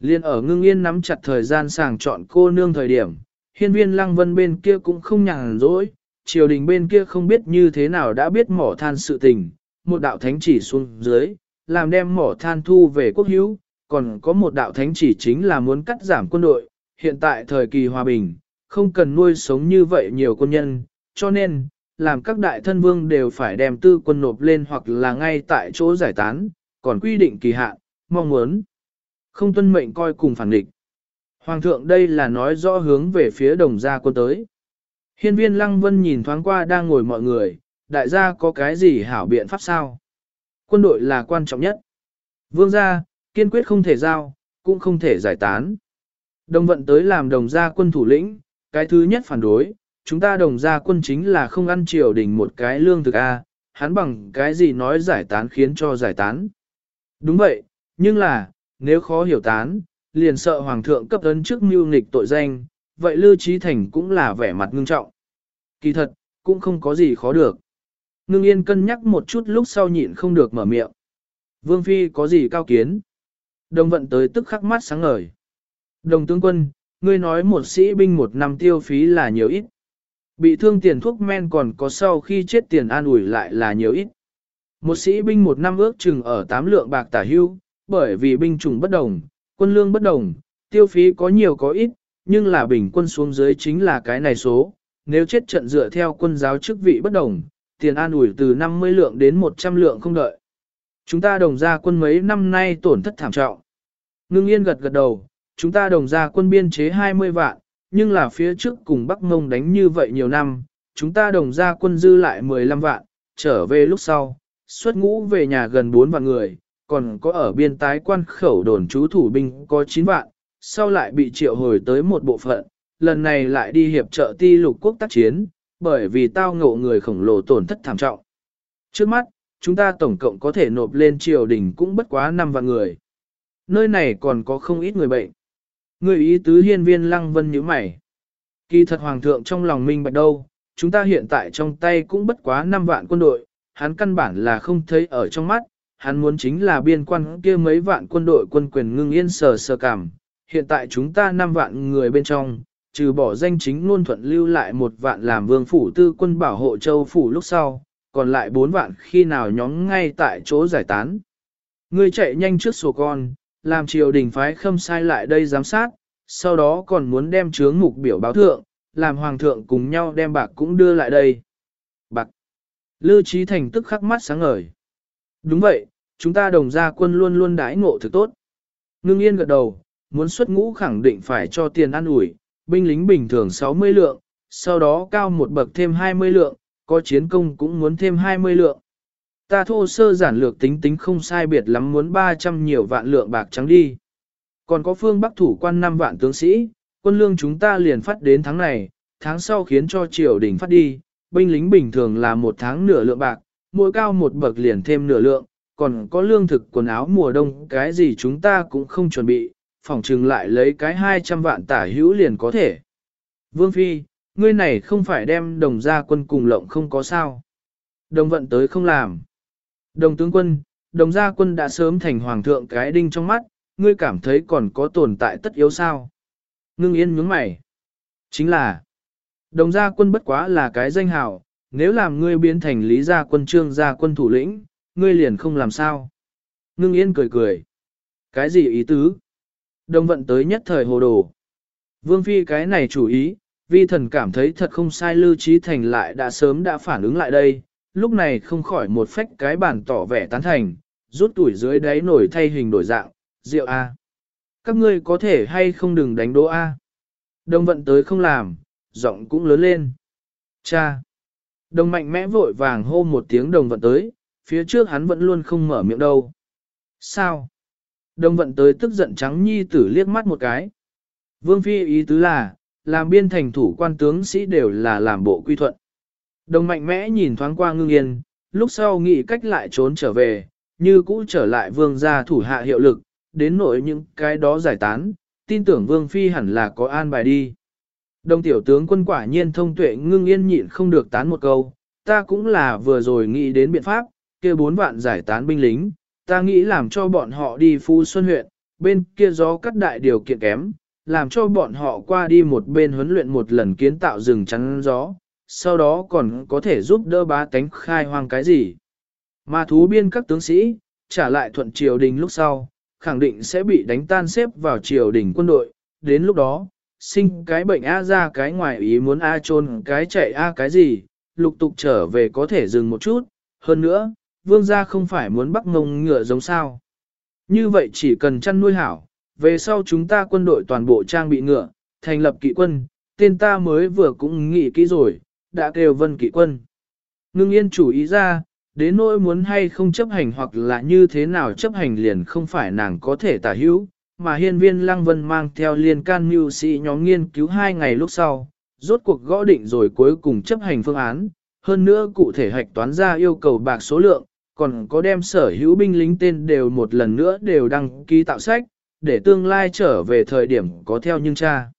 Liên ở ngưng yên nắm chặt thời gian sàng chọn cô nương thời điểm, hiên viên lăng vân bên kia cũng không nhàn rỗi, triều đình bên kia không biết như thế nào đã biết mỏ than sự tình, một đạo thánh chỉ xuống dưới, làm đem mỏ than thu về quốc hữu, còn có một đạo thánh chỉ chính là muốn cắt giảm quân đội, hiện tại thời kỳ hòa bình, không cần nuôi sống như vậy nhiều quân nhân, cho nên, làm các đại thân vương đều phải đem tư quân nộp lên hoặc là ngay tại chỗ giải tán, còn quy định kỳ hạn, mong muốn không tuân mệnh coi cùng phản địch. Hoàng thượng đây là nói rõ hướng về phía đồng gia quân tới. Hiên viên Lăng Vân nhìn thoáng qua đang ngồi mọi người, đại gia có cái gì hảo biện pháp sao? Quân đội là quan trọng nhất. Vương gia, kiên quyết không thể giao, cũng không thể giải tán. Đồng vận tới làm đồng gia quân thủ lĩnh, cái thứ nhất phản đối, chúng ta đồng gia quân chính là không ăn triều đình một cái lương thực A, hắn bằng cái gì nói giải tán khiến cho giải tán. Đúng vậy, nhưng là, nếu khó hiểu tán, liền sợ hoàng thượng cấp ấn trước mưu nghịch tội danh, vậy Lưu Trí Thành cũng là vẻ mặt ngưng trọng. Kỳ thật, cũng không có gì khó được. Ngưng yên cân nhắc một chút lúc sau nhịn không được mở miệng. Vương Phi có gì cao kiến? Đồng vận tới tức khắc mắt sáng ngời. Đồng tướng quân, ngươi nói một sĩ binh một năm tiêu phí là nhiều ít. Bị thương tiền thuốc men còn có sau khi chết tiền an ủi lại là nhiều ít. Một sĩ binh một năm ước chừng ở tám lượng bạc tả hưu, bởi vì binh chủng bất đồng, quân lương bất đồng, tiêu phí có nhiều có ít, nhưng là bình quân xuống dưới chính là cái này số. Nếu chết trận dựa theo quân giáo chức vị bất đồng, tiền an ủi từ 50 lượng đến 100 lượng không đợi. Chúng ta đồng ra quân mấy năm nay tổn thất thảm trọng. Ngưng yên gật gật đầu, chúng ta đồng ra quân biên chế 20 vạn, nhưng là phía trước cùng Bắc Mông đánh như vậy nhiều năm, chúng ta đồng ra quân dư lại 15 vạn, trở về lúc sau, xuất ngũ về nhà gần 4 vạn người, còn có ở biên tái quan khẩu đồn trú thủ binh có 9 vạn, sau lại bị triệu hồi tới một bộ phận, lần này lại đi hiệp trợ ti lục quốc tác chiến, bởi vì tao ngộ người khổng lồ tổn thất thảm trọng. Trước mắt, chúng ta tổng cộng có thể nộp lên triều đình cũng bất quá 5 vạn người. Nơi này còn có không ít người bệnh. Người ý tứ hiên viên lăng vân như mày. Kỳ thật hoàng thượng trong lòng minh bạch đâu, chúng ta hiện tại trong tay cũng bất quá 5 vạn quân đội, hắn căn bản là không thấy ở trong mắt, hắn muốn chính là biên quan kia mấy vạn quân đội quân quyền ngưng yên sờ sờ cảm. Hiện tại chúng ta 5 vạn người bên trong, trừ bỏ danh chính ngôn thuận lưu lại một vạn làm vương phủ tư quân bảo hộ châu phủ lúc sau, còn lại 4 vạn khi nào nhóm ngay tại chỗ giải tán. Ngươi chạy nhanh trước sổ con, làm triều đình phái khâm sai lại đây giám sát, sau đó còn muốn đem chướng mục biểu báo thượng, làm hoàng thượng cùng nhau đem bạc cũng đưa lại đây. Bạc. Lưu Trí Thành tức khắc mắt sáng ngời. Đúng vậy, chúng ta đồng gia quân luôn luôn đãi ngộ thực tốt. Ngưng yên gật đầu, muốn xuất ngũ khẳng định phải cho tiền ăn ủi, binh lính bình thường 60 lượng, sau đó cao một bậc thêm 20 lượng, có chiến công cũng muốn thêm 20 lượng. Ta thô sơ giản lược tính tính không sai biệt lắm muốn 300 nhiều vạn lượng bạc trắng đi. Còn có phương bắc thủ quan 5 vạn tướng sĩ, quân lương chúng ta liền phát đến tháng này, tháng sau khiến cho triều đình phát đi, binh lính bình thường là một tháng nửa lượng bạc, mỗi cao một bậc liền thêm nửa lượng, còn có lương thực quần áo mùa đông cái gì chúng ta cũng không chuẩn bị, phỏng trừng lại lấy cái 200 vạn tả hữu liền có thể. Vương Phi, ngươi này không phải đem đồng gia quân cùng lộng không có sao. Đồng vận tới không làm. Đồng tướng quân, đồng gia quân đã sớm thành hoàng thượng cái đinh trong mắt, ngươi cảm thấy còn có tồn tại tất yếu sao. Ngưng yên nhướng mày. Chính là, đồng gia quân bất quá là cái danh hào, nếu làm ngươi biến thành lý gia quân trương gia quân thủ lĩnh, ngươi liền không làm sao. Ngưng yên cười cười. Cái gì ý tứ? Đồng vận tới nhất thời hồ đồ. Vương Phi cái này chủ ý, vi thần cảm thấy thật không sai lưu trí thành lại đã sớm đã phản ứng lại đây, lúc này không khỏi một phách cái bản tỏ vẻ tán thành, rút tuổi dưới đáy nổi thay hình đổi dạng, rượu A. Các ngươi có thể hay không đừng đánh đố A. Đồng vận tới không làm, giọng cũng lớn lên. Cha. Đồng mạnh mẽ vội vàng hô một tiếng đồng vận tới, phía trước hắn vẫn luôn không mở miệng đâu. Sao? Đồng vận tới tức giận trắng nhi tử liếc mắt một cái. Vương phi ý tứ là, làm biên thành thủ quan tướng sĩ đều là làm bộ quy thuận. Đồng mạnh mẽ nhìn thoáng qua ngưng yên, lúc sau nghĩ cách lại trốn trở về, như cũ trở lại vương gia thủ hạ hiệu lực, đến nỗi những cái đó giải tán, tin tưởng Vương Phi hẳn là có an bài đi. Đồng tiểu tướng quân quả nhiên thông tuệ ngưng yên nhịn không được tán một câu, ta cũng là vừa rồi nghĩ đến biện pháp, kia bốn vạn giải tán binh lính, ta nghĩ làm cho bọn họ đi Phú Xuân huyện, bên kia gió cắt đại điều kiện kém, làm cho bọn họ qua đi một bên huấn luyện một lần kiến tạo rừng chắn gió, sau đó còn có thể giúp đỡ bá tánh khai hoang cái gì. Mà thú biên các tướng sĩ, trả lại thuận triều đình lúc sau, khẳng định sẽ bị đánh tan xếp vào triều đình quân đội, đến lúc đó, sinh cái bệnh A ra cái ngoài ý muốn A trôn cái chạy A cái gì, lục tục trở về có thể dừng một chút, hơn nữa, vương gia không phải muốn bắt ngông ngựa giống sao. Như vậy chỉ cần chăn nuôi hảo, về sau chúng ta quân đội toàn bộ trang bị ngựa, thành lập kỵ quân, tên ta mới vừa cũng nghĩ kỹ rồi, đã kêu vân kỵ quân. Ngưng yên chủ ý ra, đến nỗi muốn hay không chấp hành hoặc là như thế nào chấp hành liền không phải nàng có thể tả hữu, mà hiên viên lăng vân mang theo liên can mưu sĩ nhóm nghiên cứu hai ngày lúc sau, rốt cuộc gõ định rồi cuối cùng chấp hành phương án, hơn nữa cụ thể hạch toán ra yêu cầu bạc số lượng, còn có đem sở hữu binh lính tên đều một lần nữa đều đăng ký tạo sách, để tương lai trở về thời điểm có theo nhưng cha.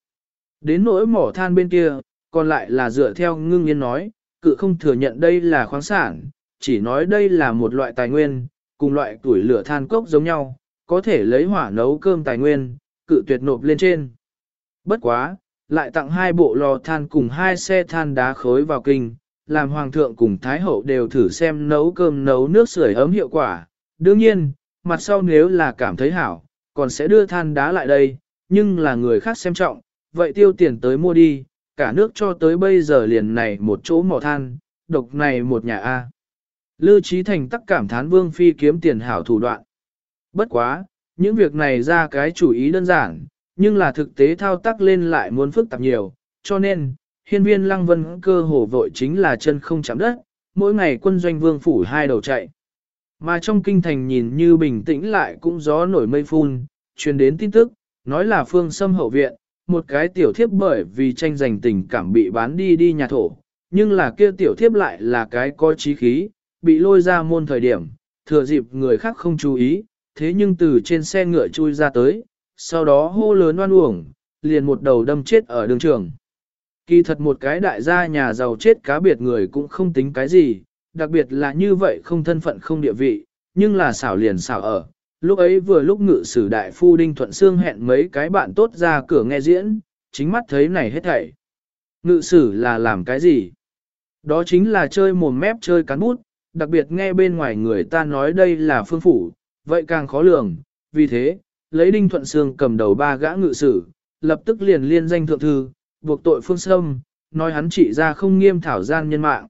Đến nỗi mỏ than bên kia, còn lại là dựa theo ngưng yên nói, cự không thừa nhận đây là khoáng sản, chỉ nói đây là một loại tài nguyên, cùng loại tuổi lửa than cốc giống nhau, có thể lấy hỏa nấu cơm tài nguyên, cự tuyệt nộp lên trên. Bất quá, lại tặng hai bộ lò than cùng hai xe than đá khối vào kinh, làm hoàng thượng cùng thái hậu đều thử xem nấu cơm nấu nước sưởi ấm hiệu quả. Đương nhiên, mặt sau nếu là cảm thấy hảo, còn sẽ đưa than đá lại đây, nhưng là người khác xem trọng, vậy tiêu tiền tới mua đi, cả nước cho tới bây giờ liền này một chỗ mỏ than, độc này một nhà A. lư Trí Thành tắc cảm thán Vương Phi kiếm tiền hảo thủ đoạn. Bất quá, những việc này ra cái chủ ý đơn giản, nhưng là thực tế thao tác lên lại muốn phức tạp nhiều, cho nên, hiên viên lăng vân cơ hồ vội chính là chân không chạm đất, mỗi ngày quân doanh vương phủ hai đầu chạy. Mà trong kinh thành nhìn như bình tĩnh lại cũng gió nổi mây phun, truyền đến tin tức, nói là phương xâm hậu viện, một cái tiểu thiếp bởi vì tranh giành tình cảm bị bán đi đi nhà thổ, nhưng là kia tiểu thiếp lại là cái có trí khí, bị lôi ra môn thời điểm, thừa dịp người khác không chú ý, thế nhưng từ trên xe ngựa chui ra tới, sau đó hô lớn oan uổng, liền một đầu đâm chết ở đường trường. Kỳ thật một cái đại gia nhà giàu chết cá biệt người cũng không tính cái gì, đặc biệt là như vậy không thân phận không địa vị, nhưng là xảo liền xảo ở. Lúc ấy vừa lúc ngự sử đại phu Đinh Thuận Sương hẹn mấy cái bạn tốt ra cửa nghe diễn, chính mắt thấy này hết thảy. Ngự sử là làm cái gì? Đó chính là chơi mồm mép chơi cán bút, đặc biệt nghe bên ngoài người ta nói đây là phương phủ, vậy càng khó lường, vì thế, lấy Đinh Thuận Sương cầm đầu ba gã ngự sử, lập tức liền liên danh thượng thư, buộc tội phương sâm, nói hắn trị ra không nghiêm thảo gian nhân mạng.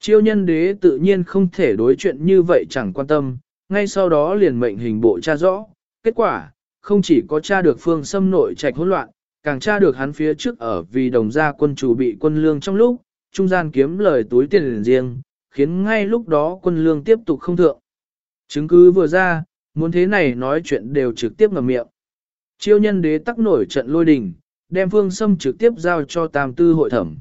Chiêu nhân đế tự nhiên không thể đối chuyện như vậy chẳng quan tâm, ngay sau đó liền mệnh hình bộ tra rõ. Kết quả, không chỉ có tra được phương xâm nội trạch hỗn loạn, càng tra được hắn phía trước ở vì đồng gia quân chủ bị quân lương trong lúc, trung gian kiếm lời túi tiền riêng, khiến ngay lúc đó quân lương tiếp tục không thượng. Chứng cứ vừa ra, muốn thế này nói chuyện đều trực tiếp ngầm miệng. Chiêu nhân đế tắc nổi trận lôi đình, đem phương xâm trực tiếp giao cho tam tư hội thẩm.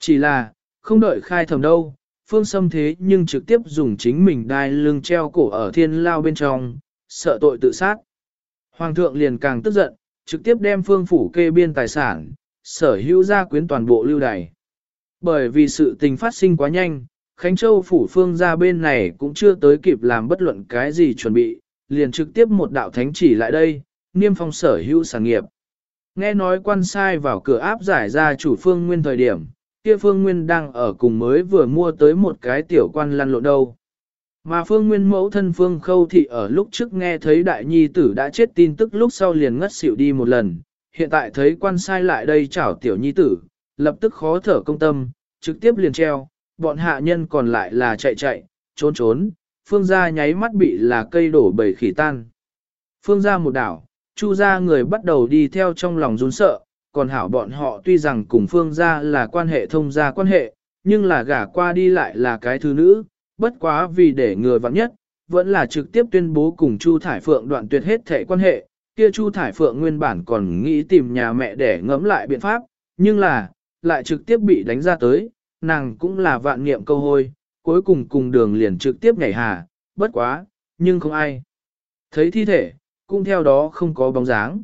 Chỉ là, không đợi khai thẩm đâu, phương sâm thế nhưng trực tiếp dùng chính mình đai lưng treo cổ ở thiên lao bên trong, sợ tội tự sát. Hoàng thượng liền càng tức giận, trực tiếp đem phương phủ kê biên tài sản, sở hữu gia quyến toàn bộ lưu đày. Bởi vì sự tình phát sinh quá nhanh, Khánh Châu phủ phương ra bên này cũng chưa tới kịp làm bất luận cái gì chuẩn bị, liền trực tiếp một đạo thánh chỉ lại đây, niêm phong sở hữu sản nghiệp. Nghe nói quan sai vào cửa áp giải ra chủ phương nguyên thời điểm, kia phương nguyên đang ở cùng mới vừa mua tới một cái tiểu quan lăn lộn đâu. Mà phương nguyên mẫu thân phương khâu thị ở lúc trước nghe thấy đại nhi tử đã chết tin tức lúc sau liền ngất xỉu đi một lần, hiện tại thấy quan sai lại đây chảo tiểu nhi tử, lập tức khó thở công tâm, trực tiếp liền treo, bọn hạ nhân còn lại là chạy chạy, trốn trốn, phương gia nháy mắt bị là cây đổ bầy khỉ tan. Phương gia một đảo, chu gia người bắt đầu đi theo trong lòng run sợ, còn hảo bọn họ tuy rằng cùng phương gia là quan hệ thông gia quan hệ, nhưng là gả qua đi lại là cái thứ nữ, bất quá vì để người vắng nhất, vẫn là trực tiếp tuyên bố cùng Chu Thải Phượng đoạn tuyệt hết thể quan hệ, kia Chu Thải Phượng nguyên bản còn nghĩ tìm nhà mẹ để ngẫm lại biện pháp, nhưng là, lại trực tiếp bị đánh ra tới, nàng cũng là vạn niệm câu hôi, cuối cùng cùng đường liền trực tiếp nhảy hà, bất quá, nhưng không ai. Thấy thi thể, cũng theo đó không có bóng dáng.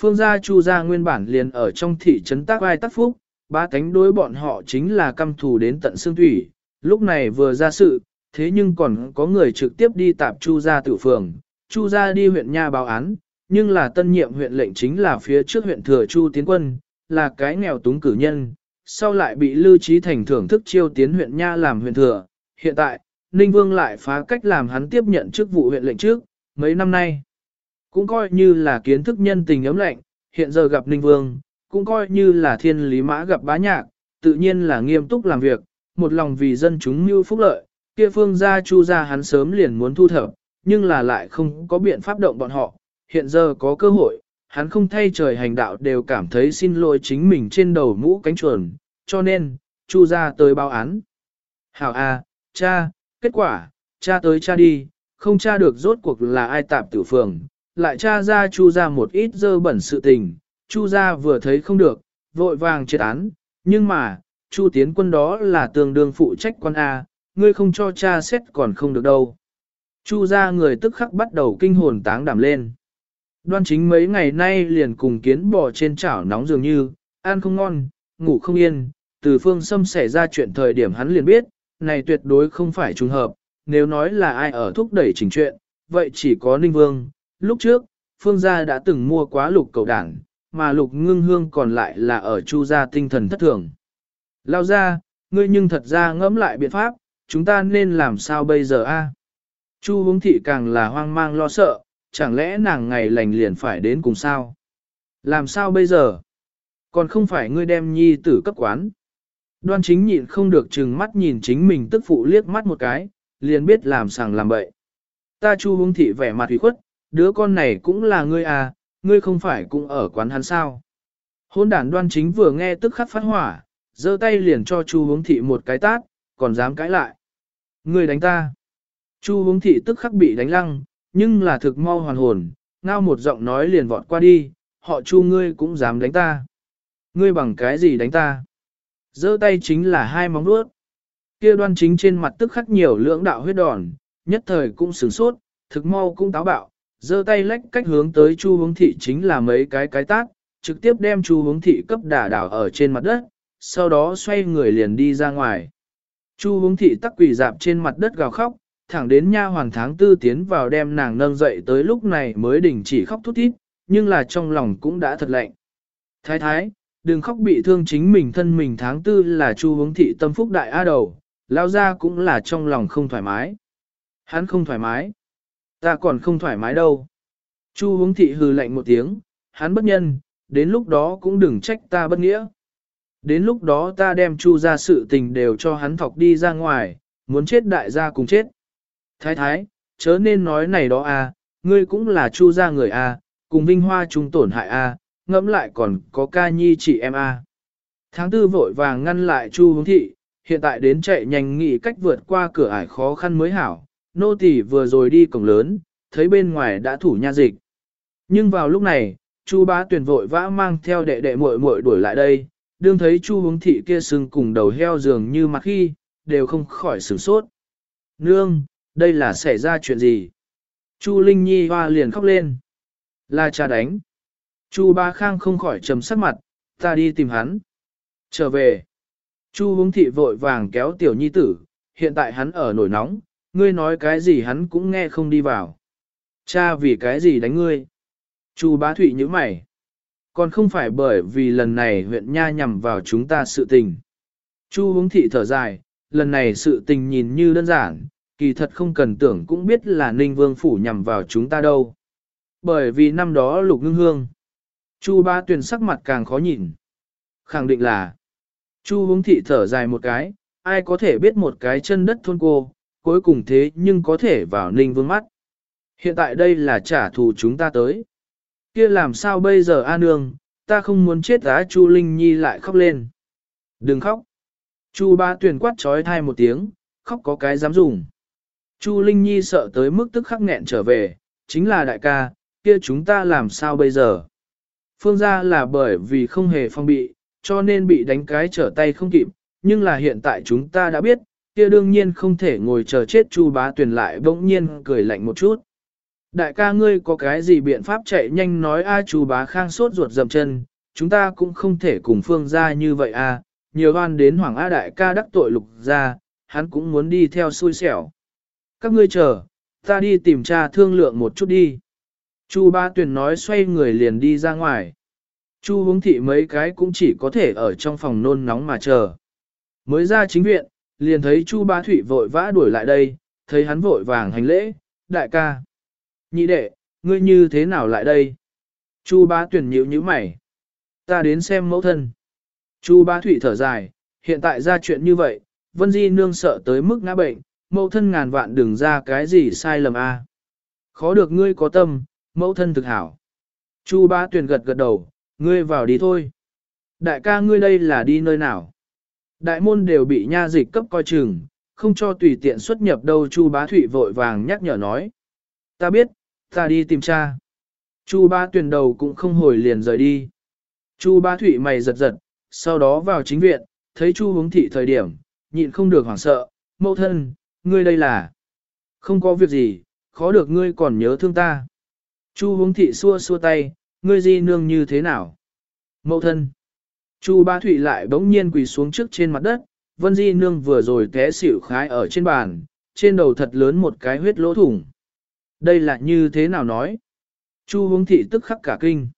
Phương gia Chu gia nguyên bản liền ở trong thị trấn Tác Ai Tác Phúc, ba cánh đối bọn họ chính là căm thù đến tận xương thủy, lúc này vừa ra sự, thế nhưng còn có người trực tiếp đi tạp Chu gia tự phường, Chu gia đi huyện nha báo án, nhưng là tân nhiệm huyện lệnh chính là phía trước huyện thừa Chu Tiến Quân, là cái nghèo túng cử nhân, sau lại bị Lưu Trí Thành thưởng thức chiêu tiến huyện nha làm huyện thừa. Hiện tại, Ninh Vương lại phá cách làm hắn tiếp nhận chức vụ huyện lệnh trước, mấy năm nay. Cũng coi như là kiến thức nhân tình ấm lạnh hiện giờ gặp Ninh Vương, cũng coi như là thiên lý mã gặp bá nhạc, tự nhiên là nghiêm túc làm việc, một lòng vì dân chúng mưu phúc lợi, kia phương gia chu gia hắn sớm liền muốn thu thập, nhưng là lại không có biện pháp động bọn họ, hiện giờ có cơ hội, hắn không thay trời hành đạo đều cảm thấy xin lỗi chính mình trên đầu mũ cánh chuồn, cho nên, chu gia tới báo án. Hảo a, cha, kết quả, cha tới cha đi, không cha được rốt cuộc là ai tạp tử phường, lại tra ra chu ra một ít dơ bẩn sự tình, chu ra vừa thấy không được, vội vàng triệt án, nhưng mà, chu tiến quân đó là tương đương phụ trách quan A, ngươi không cho cha xét còn không được đâu. Chu ra người tức khắc bắt đầu kinh hồn táng đảm lên. Đoan chính mấy ngày nay liền cùng kiến bò trên chảo nóng dường như, ăn không ngon, ngủ không yên, từ phương xâm xảy ra chuyện thời điểm hắn liền biết, này tuyệt đối không phải trùng hợp, nếu nói là ai ở thúc đẩy trình chuyện, vậy chỉ có Ninh Vương. Lúc trước, Phương gia đã từng mua quá lục cầu đảng, mà lục ngưng hương còn lại là ở chu gia tinh thần thất thường. Lao ra, ngươi nhưng thật ra ngẫm lại biện pháp, chúng ta nên làm sao bây giờ a? Chu hướng thị càng là hoang mang lo sợ, chẳng lẽ nàng ngày lành liền phải đến cùng sao? Làm sao bây giờ? Còn không phải ngươi đem nhi tử cấp quán. Đoan chính nhịn không được chừng mắt nhìn chính mình tức phụ liếc mắt một cái, liền biết làm sàng làm bậy. Ta chu hướng thị vẻ mặt hủy khuất, đứa con này cũng là ngươi à, ngươi không phải cũng ở quán hắn sao. Hôn đản đoan chính vừa nghe tức khắc phát hỏa, giơ tay liền cho chu hướng thị một cái tát, còn dám cãi lại. Ngươi đánh ta. Chu hướng thị tức khắc bị đánh lăng, nhưng là thực mau hoàn hồn, ngao một giọng nói liền vọt qua đi, họ chu ngươi cũng dám đánh ta. Ngươi bằng cái gì đánh ta? giơ tay chính là hai móng vuốt. Kia đoan chính trên mặt tức khắc nhiều lưỡng đạo huyết đòn, nhất thời cũng sửng sốt, thực mau cũng táo bạo, giơ tay lách cách hướng tới chu hướng thị chính là mấy cái cái tác, trực tiếp đem chu hướng thị cấp đả đảo ở trên mặt đất, sau đó xoay người liền đi ra ngoài. Chu hướng thị tắc quỳ dạp trên mặt đất gào khóc, thẳng đến nha hoàng tháng tư tiến vào đem nàng nâng dậy tới lúc này mới đình chỉ khóc thút thít, nhưng là trong lòng cũng đã thật lạnh. Thái thái, đừng khóc bị thương chính mình thân mình tháng tư là chu hướng thị tâm phúc đại a đầu, lao ra cũng là trong lòng không thoải mái. Hắn không thoải mái. Ta còn không thoải mái đâu. Chu hướng thị hừ lạnh một tiếng, hắn bất nhân, đến lúc đó cũng đừng trách ta bất nghĩa. Đến lúc đó ta đem chu ra sự tình đều cho hắn thọc đi ra ngoài, muốn chết đại gia cùng chết. Thái thái, chớ nên nói này đó a, ngươi cũng là chu ra người a, cùng vinh hoa chúng tổn hại a, ngẫm lại còn có ca nhi chị em a. Tháng tư vội vàng ngăn lại chu hướng thị, hiện tại đến chạy nhanh nghĩ cách vượt qua cửa ải khó khăn mới hảo, nô tỳ vừa rồi đi cổng lớn, thấy bên ngoài đã thủ nha dịch. Nhưng vào lúc này, Chu bá Tuyền vội vã mang theo đệ đệ muội muội đuổi lại đây, đương thấy Chu hướng thị kia sưng cùng đầu heo dường như mặt khi, đều không khỏi sửng sốt. Nương, đây là xảy ra chuyện gì? Chu Linh Nhi hoa liền khóc lên. Là cha đánh. Chu Ba Khang không khỏi trầm sắc mặt, ta đi tìm hắn. Trở về. Chu hướng thị vội vàng kéo tiểu nhi tử, hiện tại hắn ở nổi nóng, ngươi nói cái gì hắn cũng nghe không đi vào. Cha vì cái gì đánh ngươi? Chu bá thụy như mày. Còn không phải bởi vì lần này huyện nha nhằm vào chúng ta sự tình. Chu hướng thị thở dài, lần này sự tình nhìn như đơn giản, kỳ thật không cần tưởng cũng biết là Ninh Vương Phủ nhằm vào chúng ta đâu. Bởi vì năm đó lục ngưng hương. Chu ba tuyển sắc mặt càng khó nhìn. Khẳng định là, Chu hướng thị thở dài một cái, ai có thể biết một cái chân đất thôn cô, cuối cùng thế nhưng có thể vào ninh vương mắt. Hiện tại đây là trả thù chúng ta tới. kia làm sao bây giờ A nương, ta không muốn chết á Chu Linh Nhi lại khóc lên. Đừng khóc. Chu ba tuyển quát trói thai một tiếng, khóc có cái dám dùng. Chu Linh Nhi sợ tới mức tức khắc nghẹn trở về, chính là đại ca, kia chúng ta làm sao bây giờ? Phương gia là bởi vì không hề phong bị, cho nên bị đánh cái trở tay không kịp, nhưng là hiện tại chúng ta đã biết, kia đương nhiên không thể ngồi chờ chết Chu Bá Tuyền lại bỗng nhiên cười lạnh một chút. Đại ca ngươi có cái gì biện pháp chạy nhanh nói a Chu bá khang sốt ruột dầm chân, chúng ta cũng không thể cùng phương ra như vậy a nhiều oan đến hoàng a đại ca đắc tội lục ra, hắn cũng muốn đi theo xui xẻo. Các ngươi chờ, ta đi tìm tra thương lượng một chút đi. Chu ba Tuyền nói xoay người liền đi ra ngoài. Chu hướng thị mấy cái cũng chỉ có thể ở trong phòng nôn nóng mà chờ. Mới ra chính viện, liền thấy Chu bá thủy vội vã đuổi lại đây, thấy hắn vội vàng hành lễ, đại ca. Nhị đệ, ngươi như thế nào lại đây? Chu bá tuyển nhíu nhíu mày. Ta đến xem mẫu thân. Chu bá thủy thở dài, hiện tại ra chuyện như vậy, Vân Di nương sợ tới mức ngã bệnh, mẫu thân ngàn vạn đừng ra cái gì sai lầm a. À. Khó được ngươi có tâm, mẫu thân thực hảo. Chu bá tuyển gật gật đầu, ngươi vào đi thôi. Đại ca ngươi đây là đi nơi nào? Đại môn đều bị nha dịch cấp coi chừng, không cho tùy tiện xuất nhập đâu Chu bá thụy vội vàng nhắc nhở nói. Ta biết, ta đi tìm cha. Chu Bá tuyển đầu cũng không hồi liền rời đi. Chu Bá thụy mày giật giật, sau đó vào chính viện, thấy Chu hướng thị thời điểm, nhịn không được hoảng sợ, mẫu thân, ngươi đây là... Không có việc gì, khó được ngươi còn nhớ thương ta. Chu hướng thị xua xua tay, ngươi di nương như thế nào? Mẫu thân. Chu ba thụy lại bỗng nhiên quỳ xuống trước trên mặt đất, vân di nương vừa rồi té xỉu khái ở trên bàn, trên đầu thật lớn một cái huyết lỗ thủng. Đây là như thế nào nói? Chu hướng thị tức khắc cả kinh.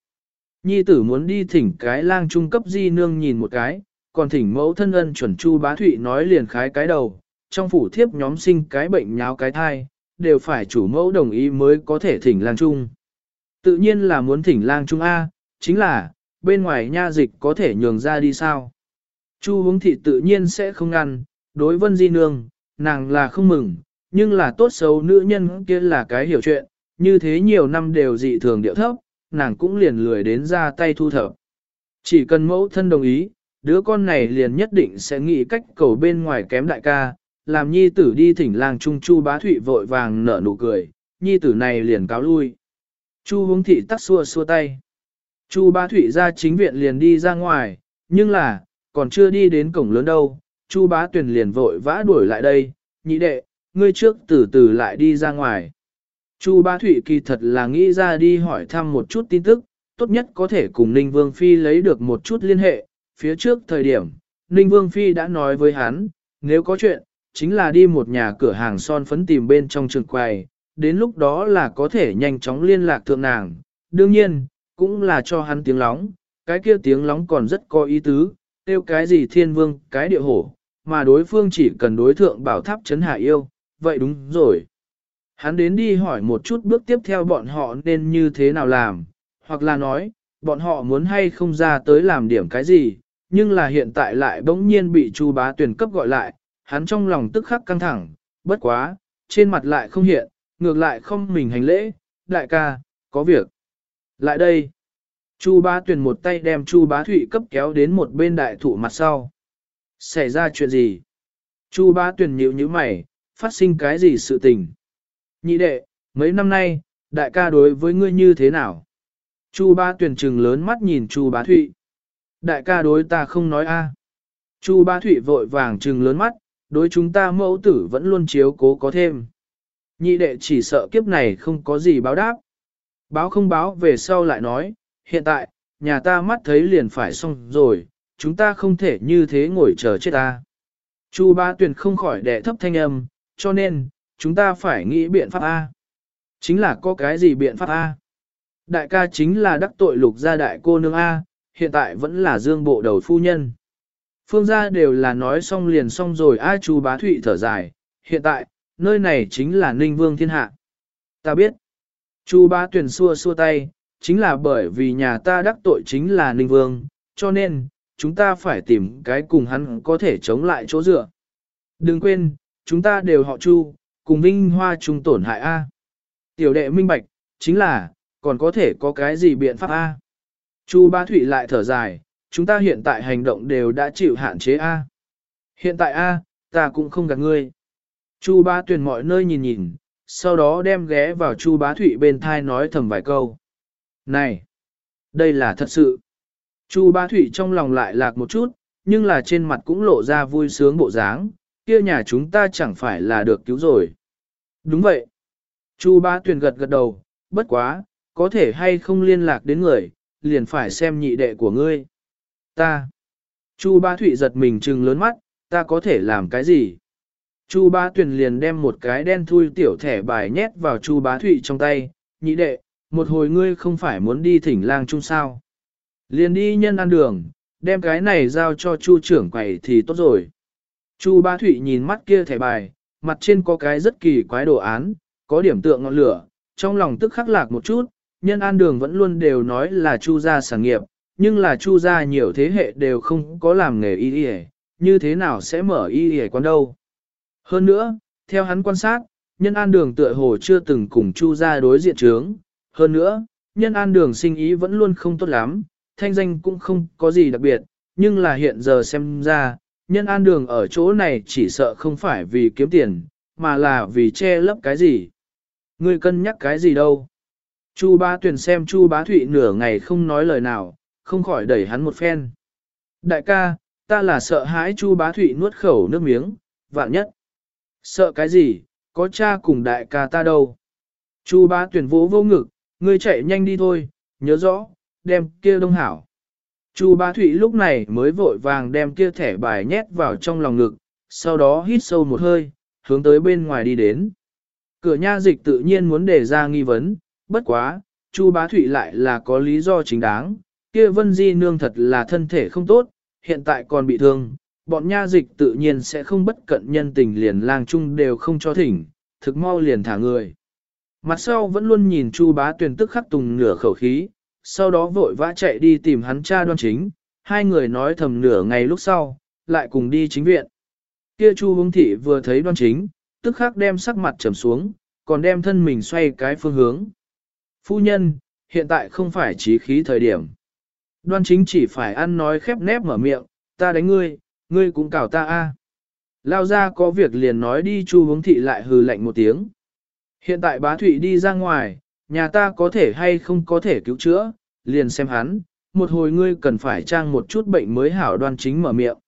Nhi tử muốn đi thỉnh cái lang trung cấp di nương nhìn một cái, còn thỉnh mẫu thân ân chuẩn chu bá thụy nói liền khái cái đầu, trong phủ thiếp nhóm sinh cái bệnh nháo cái thai, đều phải chủ mẫu đồng ý mới có thể thỉnh lang trung. Tự nhiên là muốn thỉnh lang trung A, chính là, bên ngoài nha dịch có thể nhường ra đi sao. Chu hướng thị tự nhiên sẽ không ngăn, đối vân di nương, nàng là không mừng, nhưng là tốt xấu nữ nhân kia là cái hiểu chuyện, như thế nhiều năm đều dị thường điệu thấp, nàng cũng liền lười đến ra tay thu thập. Chỉ cần mẫu thân đồng ý, đứa con này liền nhất định sẽ nghĩ cách cầu bên ngoài kém đại ca, làm nhi tử đi thỉnh làng trung chu bá thụy vội vàng nở nụ cười, nhi tử này liền cáo lui. Chu hướng thị tắt xua xua tay. Chu bá thụy ra chính viện liền đi ra ngoài, nhưng là, còn chưa đi đến cổng lớn đâu, chu bá Tuyền liền vội vã đuổi lại đây, nhị đệ, ngươi trước từ từ lại đi ra ngoài. Chu bá thụy kỳ thật là nghĩ ra đi hỏi thăm một chút tin tức, tốt nhất có thể cùng Ninh Vương Phi lấy được một chút liên hệ, phía trước thời điểm, Ninh Vương Phi đã nói với hắn, nếu có chuyện, chính là đi một nhà cửa hàng son phấn tìm bên trong trường quầy, đến lúc đó là có thể nhanh chóng liên lạc thượng nàng. Đương nhiên, cũng là cho hắn tiếng lóng, cái kia tiếng lóng còn rất có ý tứ, tiêu cái gì thiên vương, cái địa hổ, mà đối phương chỉ cần đối thượng bảo tháp chấn hạ yêu, vậy đúng rồi. Hắn đến đi hỏi một chút bước tiếp theo bọn họ nên như thế nào làm, hoặc là nói, bọn họ muốn hay không ra tới làm điểm cái gì, nhưng là hiện tại lại bỗng nhiên bị Chu bá tuyển cấp gọi lại, hắn trong lòng tức khắc căng thẳng, bất quá, trên mặt lại không hiện, ngược lại không mình hành lễ, đại ca, có việc. Lại đây, Chu bá tuyển một tay đem Chu bá thụy cấp kéo đến một bên đại thụ mặt sau. Xảy ra chuyện gì? Chu bá tuyển nhíu nhíu mày, phát sinh cái gì sự tình? Nhị đệ, mấy năm nay, đại ca đối với ngươi như thế nào? Chu bá tuyển trừng lớn mắt nhìn Chu bá thụy. Đại ca đối ta không nói a. Chu bá thụy vội vàng trừng lớn mắt, đối chúng ta mẫu tử vẫn luôn chiếu cố có thêm. Nhị đệ chỉ sợ kiếp này không có gì báo đáp. Báo không báo về sau lại nói, hiện tại, nhà ta mắt thấy liền phải xong rồi, chúng ta không thể như thế ngồi chờ chết ta. Chu ba tuyển không khỏi đẻ thấp thanh âm, cho nên, chúng ta phải nghĩ biện pháp A. Chính là có cái gì biện pháp A? Đại ca chính là đắc tội lục gia đại cô nương A, hiện tại vẫn là dương bộ đầu phu nhân. Phương gia đều là nói xong liền xong rồi a chu bá thụy thở dài, hiện tại, nơi này chính là ninh vương thiên hạ. Ta biết, chu bá tuyển xua xua tay, chính là bởi vì nhà ta đắc tội chính là ninh vương, cho nên, chúng ta phải tìm cái cùng hắn có thể chống lại chỗ dựa. Đừng quên, chúng ta đều họ chu, cùng vinh hoa chung tổn hại A. Tiểu đệ minh bạch, chính là, còn có thể có cái gì biện pháp A. Chu Bá Thụy lại thở dài, chúng ta hiện tại hành động đều đã chịu hạn chế A. Hiện tại A, ta cũng không gạt ngươi. Chu Bá Tuyền mọi nơi nhìn nhìn, sau đó đem ghé vào Chu Bá Thụy bên thai nói thầm vài câu. Này, đây là thật sự. Chu Bá Thụy trong lòng lại lạc một chút, nhưng là trên mặt cũng lộ ra vui sướng bộ dáng, kia nhà chúng ta chẳng phải là được cứu rồi. Đúng vậy. Chu Bá Tuyền gật gật đầu, bất quá, có thể hay không liên lạc đến người, liền phải xem nhị đệ của ngươi. Ta. Chu bá Thụy giật mình trừng lớn mắt, ta có thể làm cái gì? Chu Bá Tuyền liền đem một cái đen thui tiểu thẻ bài nhét vào Chu Bá Thụy trong tay, nhị đệ, một hồi ngươi không phải muốn đi thỉnh lang chung sao. Liền đi nhân ăn đường, đem cái này giao cho Chu trưởng quầy thì tốt rồi. Chu Bá Thụy nhìn mắt kia thẻ bài, mặt trên có cái rất kỳ quái đồ án, có điểm tượng ngọn lửa, trong lòng tức khắc lạc một chút, nhân an đường vẫn luôn đều nói là Chu gia sản nghiệp, nhưng là Chu gia nhiều thế hệ đều không có làm nghề y y như thế nào sẽ mở y y quán đâu. Hơn nữa, theo hắn quan sát, nhân an đường tựa hồ chưa từng cùng Chu gia đối diện trướng. Hơn nữa, nhân an đường sinh ý vẫn luôn không tốt lắm, thanh danh cũng không có gì đặc biệt, nhưng là hiện giờ xem ra, nhân an đường ở chỗ này chỉ sợ không phải vì kiếm tiền, mà là vì che lấp cái gì. Ngươi cân nhắc cái gì đâu. Chu bá tuyển xem chu bá thụy nửa ngày không nói lời nào, không khỏi đẩy hắn một phen. Đại ca, ta là sợ hãi chu bá thụy nuốt khẩu nước miếng, vạn nhất. Sợ cái gì, có cha cùng đại ca ta đâu. Chu bá tuyển vỗ vô ngực, ngươi chạy nhanh đi thôi, nhớ rõ, đem kia đông hảo. Chu bá thụy lúc này mới vội vàng đem kia thẻ bài nhét vào trong lòng ngực, sau đó hít sâu một hơi, hướng tới bên ngoài đi đến. Cửa nha dịch tự nhiên muốn đề ra nghi vấn, bất quá, Chu bá thụy lại là có lý do chính đáng, kia vân di nương thật là thân thể không tốt, hiện tại còn bị thương, bọn nha dịch tự nhiên sẽ không bất cận nhân tình liền lang chung đều không cho thỉnh, thực mau liền thả người. Mặt sau vẫn luôn nhìn Chu bá tuyển tức khắc tùng nửa khẩu khí, sau đó vội vã chạy đi tìm hắn cha đoan chính, hai người nói thầm nửa ngày lúc sau, lại cùng đi chính viện. Kia Chu Hướng Thị vừa thấy đoan chính, tức khắc đem sắc mặt trầm xuống, còn đem thân mình xoay cái phương hướng. Phu nhân, hiện tại không phải trí khí thời điểm. Đoan chính chỉ phải ăn nói khép nép mở miệng, ta đánh ngươi, ngươi cũng cào ta a. Lao ra có việc liền nói đi Chu Hướng Thị lại hừ lạnh một tiếng. Hiện tại bá thụy đi ra ngoài, nhà ta có thể hay không có thể cứu chữa, liền xem hắn, một hồi ngươi cần phải trang một chút bệnh mới hảo đoan chính mở miệng.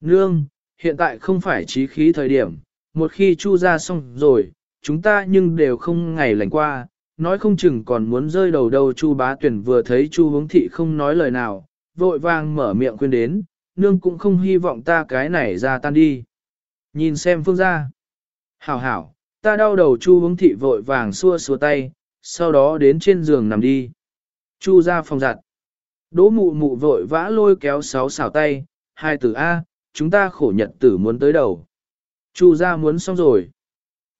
Nương, hiện tại không phải trí khí thời điểm, một khi chu ra xong rồi, chúng ta nhưng đều không ngày lành qua, nói không chừng còn muốn rơi đầu đầu chu bá tuyển vừa thấy chu hướng thị không nói lời nào, vội vàng mở miệng khuyên đến, nương cũng không hy vọng ta cái này ra tan đi. Nhìn xem phương ra. Hảo hảo, ta đau đầu chu hướng thị vội vàng xua xua tay, sau đó đến trên giường nằm đi. Chu ra phòng giặt. Đỗ mụ mụ vội vã lôi kéo sáu xảo tay, hai tử A, chúng ta khổ nhật tử muốn tới đầu. Chu ra muốn xong rồi.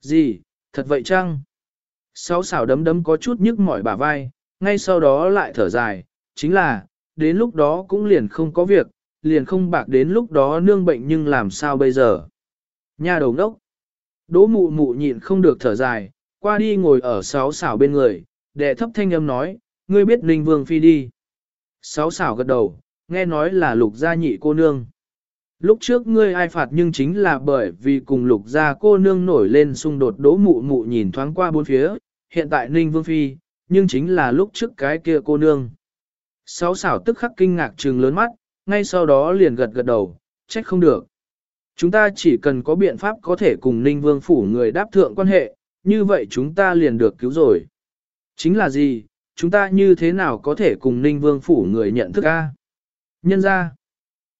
Gì, thật vậy chăng? Sáu xảo đấm đấm có chút nhức mỏi bả vai, ngay sau đó lại thở dài, chính là, đến lúc đó cũng liền không có việc, liền không bạc đến lúc đó nương bệnh nhưng làm sao bây giờ. Nhà đầu đốc. Đỗ mụ mụ nhịn không được thở dài, qua đi ngồi ở sáu xảo bên người, đệ thấp thanh âm nói, ngươi biết Ninh Vương Phi đi. Sáu xảo gật đầu, nghe nói là lục gia nhị cô nương. Lúc trước ngươi ai phạt nhưng chính là bởi vì cùng lục gia cô nương nổi lên xung đột đỗ mụ mụ nhìn thoáng qua bốn phía, hiện tại Ninh Vương Phi, nhưng chính là lúc trước cái kia cô nương. Sáu xảo tức khắc kinh ngạc trừng lớn mắt, ngay sau đó liền gật gật đầu, trách không được. Chúng ta chỉ cần có biện pháp có thể cùng Ninh Vương Phủ người đáp thượng quan hệ, như vậy chúng ta liền được cứu rồi. Chính là gì, chúng ta như thế nào có thể cùng Ninh Vương Phủ người nhận thức a? Nhân ra,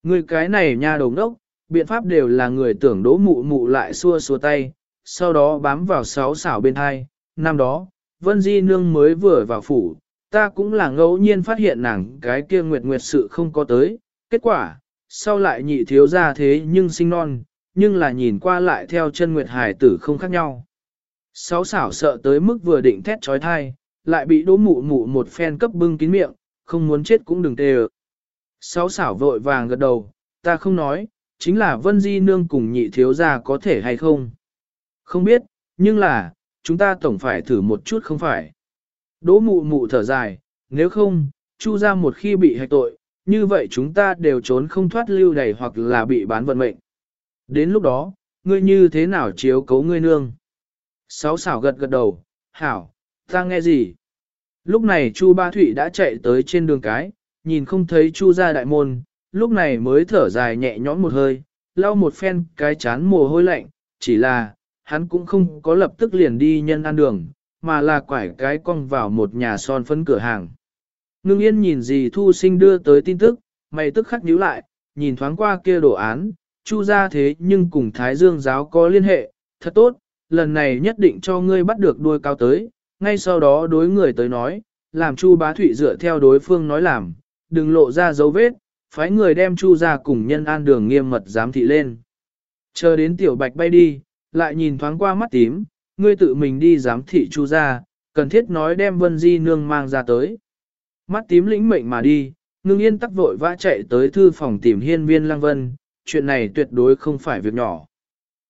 người cái này nha đồng đốc, biện pháp đều là người tưởng đỗ mụ mụ lại xua xua tay, sau đó bám vào sáu xảo bên hai. Năm đó, Vân Di Nương mới vừa vào phủ, ta cũng là ngẫu nhiên phát hiện nàng cái kia nguyệt nguyệt sự không có tới. Kết quả, sau lại nhị thiếu ra thế nhưng sinh non, nhưng là nhìn qua lại theo chân nguyệt hải tử không khác nhau. Sáu xảo sợ tới mức vừa định thét trói thai, lại bị đỗ mụ mụ một phen cấp bưng kín miệng, không muốn chết cũng đừng tê ợ. Sáu xảo vội vàng gật đầu, ta không nói, chính là vân di nương cùng nhị thiếu gia có thể hay không. Không biết, nhưng là, chúng ta tổng phải thử một chút không phải. Đỗ mụ mụ thở dài, nếu không, chu ra một khi bị hạch tội, như vậy chúng ta đều trốn không thoát lưu đầy hoặc là bị bán vận mệnh. Đến lúc đó, ngươi như thế nào chiếu cấu ngươi nương? Sáu xảo gật gật đầu, hảo, ta nghe gì? Lúc này Chu Ba Thụy đã chạy tới trên đường cái, nhìn không thấy Chu ra đại môn, lúc này mới thở dài nhẹ nhõm một hơi, lau một phen cái chán mồ hôi lạnh, chỉ là, hắn cũng không có lập tức liền đi nhân ăn đường, mà là quải cái cong vào một nhà son phấn cửa hàng. Ngưng yên nhìn gì thu sinh đưa tới tin tức, mày tức khắc nhíu lại, nhìn thoáng qua kia đồ án, chu ra thế nhưng cùng Thái Dương giáo có liên hệ, thật tốt, lần này nhất định cho ngươi bắt được đuôi cao tới, ngay sau đó đối người tới nói, làm chu bá thụy dựa theo đối phương nói làm, đừng lộ ra dấu vết, phái người đem chu ra cùng nhân an đường nghiêm mật giám thị lên. Chờ đến tiểu bạch bay đi, lại nhìn thoáng qua mắt tím, ngươi tự mình đi giám thị chu ra, cần thiết nói đem vân di nương mang ra tới. Mắt tím lĩnh mệnh mà đi, ngưng yên tắc vội vã chạy tới thư phòng tìm hiên viên lăng vân, chuyện này tuyệt đối không phải việc nhỏ.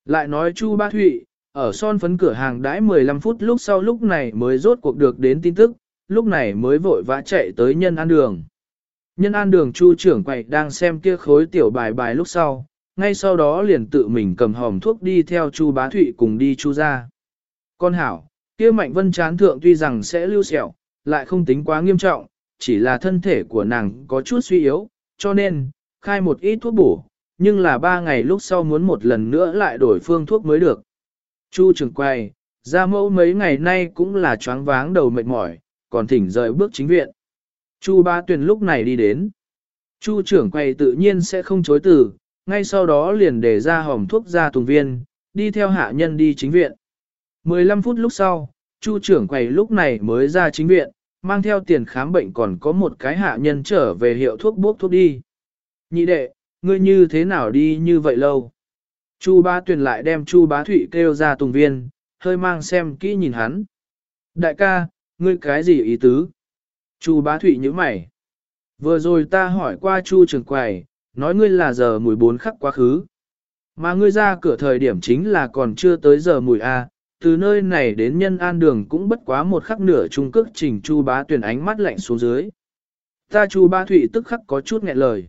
Lại nói chu ba thụy, ở son phấn cửa hàng đãi 15 phút lúc sau lúc này mới rốt cuộc được đến tin tức, lúc này mới vội vã chạy tới nhân an đường. Nhân an đường chu trưởng quầy đang xem kia khối tiểu bài bài lúc sau, ngay sau đó liền tự mình cầm hòm thuốc đi theo chu bá thụy cùng đi chu ra. Con hảo, kia mạnh vân chán thượng tuy rằng sẽ lưu sẹo, lại không tính quá nghiêm trọng, chỉ là thân thể của nàng có chút suy yếu, cho nên, khai một ít thuốc bổ, nhưng là ba ngày lúc sau muốn một lần nữa lại đổi phương thuốc mới được. Chu trưởng quay, ra mẫu mấy ngày nay cũng là choáng váng đầu mệt mỏi, còn thỉnh rời bước chính viện. Chu ba tuyển lúc này đi đến. Chu trưởng quay tự nhiên sẽ không chối từ, ngay sau đó liền để ra hòm thuốc ra tùng viên, đi theo hạ nhân đi chính viện. 15 phút lúc sau, Chu trưởng quầy lúc này mới ra chính viện, mang theo tiền khám bệnh còn có một cái hạ nhân trở về hiệu thuốc bốc thuốc đi. Nhị đệ, ngươi như thế nào đi như vậy lâu? Chu bá Tuyền lại đem Chu bá thụy kêu ra tùng viên, hơi mang xem kỹ nhìn hắn. Đại ca, ngươi cái gì ý tứ? Chu bá thụy như mày. Vừa rồi ta hỏi qua Chu Trường quầy, nói ngươi là giờ mùi bốn khắc quá khứ. Mà ngươi ra cửa thời điểm chính là còn chưa tới giờ mùi A, từ nơi này đến nhân an đường cũng bất quá một khắc nửa trung cước trình Chu bá tuyển ánh mắt lạnh xuống dưới. Ta Chu bá thụy tức khắc có chút nghẹn lời.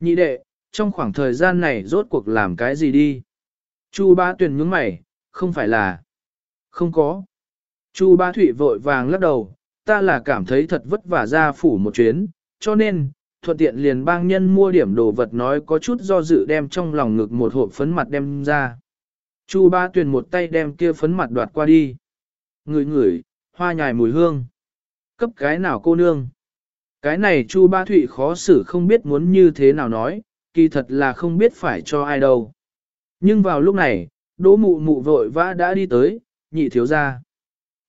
Nhị đệ, trong khoảng thời gian này rốt cuộc làm cái gì đi? Chu bá tuyển nhướng mày, không phải là... Không có. Chu bá thụy vội vàng lắc đầu, ta là cảm thấy thật vất vả ra phủ một chuyến, cho nên, thuận tiện liền bang nhân mua điểm đồ vật nói có chút do dự đem trong lòng ngực một hộp phấn mặt đem ra. Chu ba tuyền một tay đem kia phấn mặt đoạt qua đi. Ngửi ngửi, hoa nhài mùi hương. Cấp cái nào cô nương? Cái này Chu ba thụy khó xử không biết muốn như thế nào nói, kỳ thật là không biết phải cho ai đâu. Nhưng vào lúc này, đỗ mụ mụ vội vã đã đi tới, nhị thiếu ra.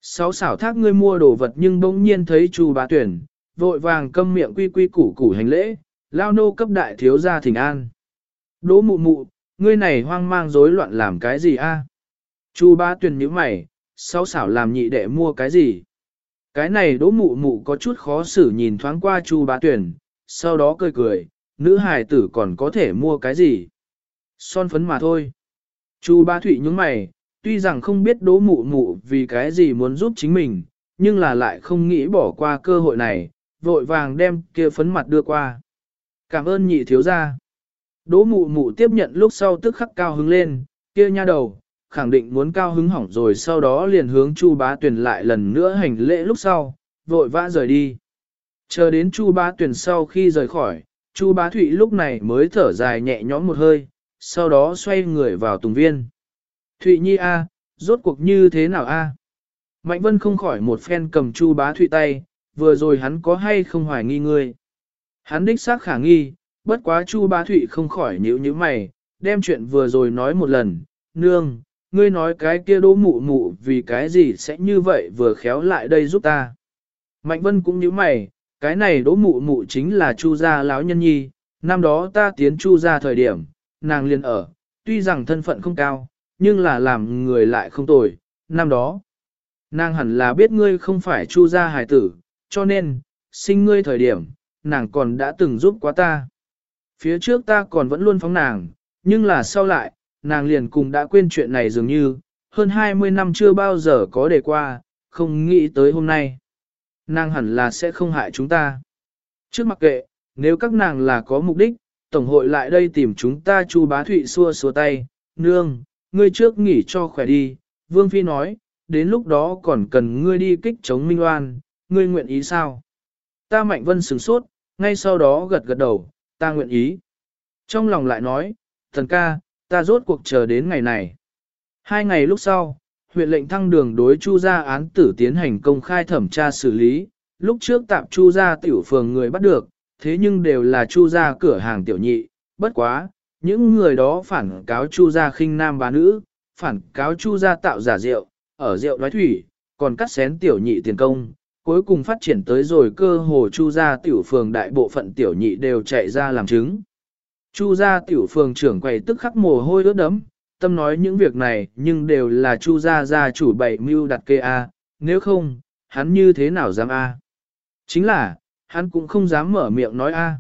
Sáu xảo thác ngươi mua đồ vật nhưng bỗng nhiên thấy Chu Ba tuyển, vội vàng câm miệng quy quy củ củ hành lễ, lao nô cấp đại thiếu gia thỉnh an. Đỗ mụ mụ, ngươi này hoang mang rối loạn làm cái gì a? Chu ba Tuyền nhíu mày, sáu xảo làm nhị đệ mua cái gì? Cái này đỗ mụ mụ có chút khó xử nhìn thoáng qua chu bá Tuyền, sau đó cười cười, nữ hài tử còn có thể mua cái gì? Son phấn mà thôi. Chu ba thụy nhướng mày, tuy rằng không biết đỗ mụ mụ vì cái gì muốn giúp chính mình, nhưng là lại không nghĩ bỏ qua cơ hội này, vội vàng đem kia phấn mặt đưa qua. Cảm ơn nhị thiếu gia. Đỗ mụ mụ tiếp nhận lúc sau tức khắc cao hứng lên, kia nha đầu, khẳng định muốn cao hứng hỏng rồi sau đó liền hướng Chu bá tuyển lại lần nữa hành lễ lúc sau, vội vã rời đi. Chờ đến Chu bá tuyển sau khi rời khỏi, Chu bá thụy lúc này mới thở dài nhẹ nhõm một hơi, sau đó xoay người vào tùng viên. Thụy nhi a, rốt cuộc như thế nào a? Mạnh vân không khỏi một phen cầm Chu bá thụy tay, vừa rồi hắn có hay không hoài nghi ngươi. Hắn đích xác khả nghi, bất quá Chu Bá Thụy không khỏi nhíu nhíu mày, đem chuyện vừa rồi nói một lần, nương, ngươi nói cái kia đỗ mụ mụ vì cái gì sẽ như vậy vừa khéo lại đây giúp ta. Mạnh Vân cũng nhíu mày, cái này đỗ mụ mụ chính là Chu gia lão nhân nhi, năm đó ta tiến Chu gia thời điểm, nàng liền ở, tuy rằng thân phận không cao, nhưng là làm người lại không tồi, năm đó. Nàng hẳn là biết ngươi không phải Chu gia hài tử, cho nên, sinh ngươi thời điểm, nàng còn đã từng giúp quá ta. Phía trước ta còn vẫn luôn phóng nàng, nhưng là sau lại, nàng liền cùng đã quên chuyện này dường như, hơn 20 năm chưa bao giờ có đề qua, không nghĩ tới hôm nay. Nàng hẳn là sẽ không hại chúng ta. Trước mặc kệ, nếu các nàng là có mục đích, Tổng hội lại đây tìm chúng ta chu bá thụy xua xua tay, nương, ngươi trước nghỉ cho khỏe đi, Vương Phi nói, đến lúc đó còn cần ngươi đi kích chống Minh Oan, ngươi nguyện ý sao? Ta Mạnh Vân sửng sốt, ngay sau đó gật gật đầu, ta nguyện ý. Trong lòng lại nói, thần ca, ta rốt cuộc chờ đến ngày này. Hai ngày lúc sau, huyện lệnh thăng đường đối Chu gia án tử tiến hành công khai thẩm tra xử lý, lúc trước tạm Chu gia tiểu phường người bắt được, thế nhưng đều là Chu gia cửa hàng tiểu nhị, bất quá, những người đó phản cáo Chu gia khinh nam bá nữ, phản cáo Chu gia tạo giả rượu, ở rượu nói thủy, còn cắt xén tiểu nhị tiền công, cuối cùng phát triển tới rồi cơ hồ Chu gia tiểu phường đại bộ phận tiểu nhị đều chạy ra làm chứng. Chu gia tiểu phường trưởng quầy tức khắc mồ hôi ướt đấm, tâm nói những việc này nhưng đều là Chu gia gia chủ bảy mưu đặt kê A, nếu không, hắn như thế nào dám A. Chính là, hắn cũng không dám mở miệng nói A.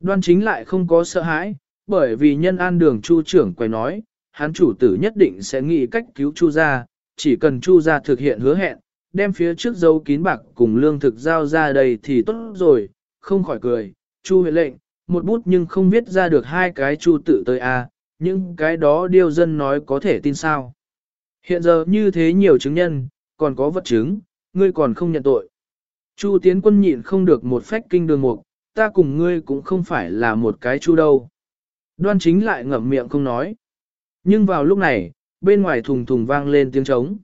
Đoan chính lại không có sợ hãi, bởi vì nhân an đường Chu trưởng quầy nói, hắn chủ tử nhất định sẽ nghĩ cách cứu Chu gia, chỉ cần Chu gia thực hiện hứa hẹn, đem phía trước dấu kín bạc cùng lương thực giao ra đây thì tốt rồi, không khỏi cười, Chu huyện lệnh, một bút nhưng không viết ra được hai cái Chu tự tới a, những cái đó điêu dân nói có thể tin sao. Hiện giờ như thế nhiều chứng nhân, còn có vật chứng, ngươi còn không nhận tội. Chu tiến quân nhịn không được một phách kinh đường mục, ta cùng ngươi cũng không phải là một cái chu đâu. Đoan chính lại ngậm miệng không nói. Nhưng vào lúc này, bên ngoài thùng thùng vang lên tiếng trống.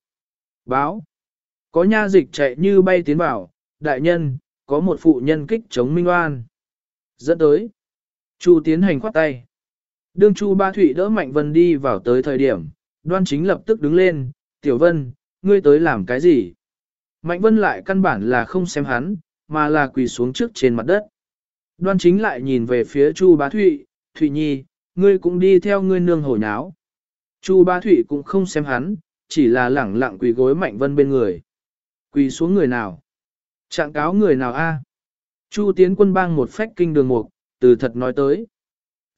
Báo. Có nha dịch chạy như bay tiến vào, đại nhân, có một phụ nhân kích chống minh oan. Dẫn tới. Chu tiến hành khoát tay. Đương Chu Ba Thụy đỡ Mạnh Vân đi vào tới thời điểm, đoan chính lập tức đứng lên, Tiểu Vân, ngươi tới làm cái gì? Mạnh Vân lại căn bản là không xem hắn, mà là quỳ xuống trước trên mặt đất. Đoan chính lại nhìn về phía Chu Bá Thụy, Thụy Nhi, ngươi cũng đi theo ngươi nương hổ nháo. Chu Bá Thụy cũng không xem hắn, chỉ là lẳng lặng quỳ gối Mạnh Vân bên người. Quỳ xuống người nào? Trạng cáo người nào a? Chu tiến quân bang một phách kinh đường mục, từ thật nói tới.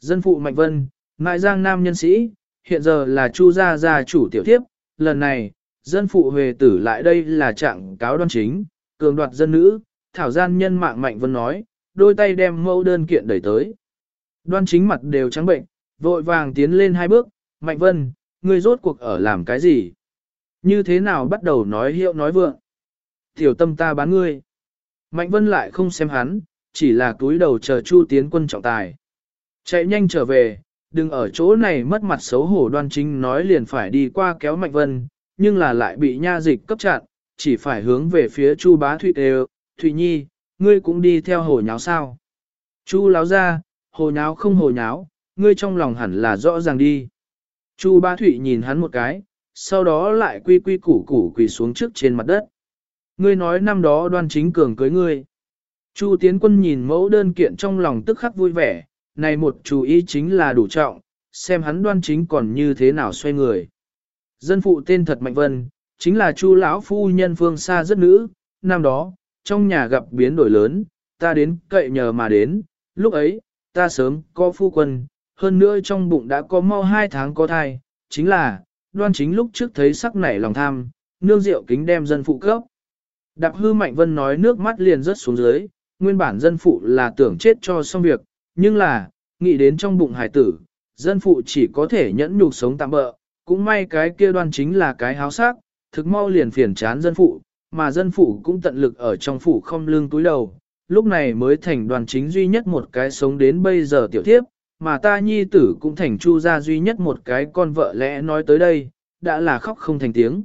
Dân phụ Mạnh Vân, Mại Giang Nam nhân sĩ, hiện giờ là Chu gia gia chủ tiểu thiếp, lần này, dân phụ Huệ tử lại đây là trạng cáo đoan chính, cường đoạt dân nữ, thảo gian nhân mạng Mạnh Vân nói, đôi tay đem mẫu đơn kiện đẩy tới. Đoan chính mặt đều trắng bệnh, vội vàng tiến lên hai bước, Mạnh Vân, ngươi rốt cuộc ở làm cái gì? Như thế nào bắt đầu nói hiệu nói vượng? Tiểu tâm ta bán ngươi. Mạnh Vân lại không xem hắn, chỉ là túi đầu chờ Chu tiến quân trọng tài. Chạy nhanh trở về, đừng ở chỗ này mất mặt xấu hổ đoan chính nói liền phải đi qua kéo Mạnh Vân, nhưng là lại bị nha dịch cấp chặn, chỉ phải hướng về phía Chu bá Thụy đều, Thụy Nhi, ngươi cũng đi theo hồ nháo sao. Chu láo ra, hồ nháo không hồ nháo, ngươi trong lòng hẳn là rõ ràng đi. Chu bá Thụy nhìn hắn một cái, sau đó lại quy quy củ củ quỳ xuống trước trên mặt đất. Ngươi nói năm đó đoan chính cường cưới ngươi. Chu tiến quân nhìn mẫu đơn kiện trong lòng tức khắc vui vẻ, này một chú ý chính là đủ trọng, xem hắn đoan chính còn như thế nào xoay người. Dân phụ tên thật Mạnh Vân, chính là Chu lão phu nhân phương xa rất nữ, năm đó, trong nhà gặp biến đổi lớn, ta đến cậy nhờ mà đến, lúc ấy, ta sớm có phu quân, hơn nữa trong bụng đã có mau hai tháng có thai, chính là, đoan chính lúc trước thấy sắc nảy lòng tham, nương rượu kính đem dân phụ cấp. Đạp hư Mạnh Vân nói nước mắt liền rớt xuống dưới, nguyên bản dân phụ là tưởng chết cho xong việc, nhưng là, nghĩ đến trong bụng hải tử, dân phụ chỉ có thể nhẫn nhục sống tạm bỡ, cũng may cái kia đoan chính là cái háo sắc, thực mau liền phiền chán dân phụ, mà dân phụ cũng tận lực ở trong phủ không lương túi đầu, lúc này mới thành đoàn chính duy nhất một cái sống đến bây giờ tiểu thiếp, mà ta nhi tử cũng thành chu gia duy nhất một cái con vợ lẽ nói tới đây, đã là khóc không thành tiếng.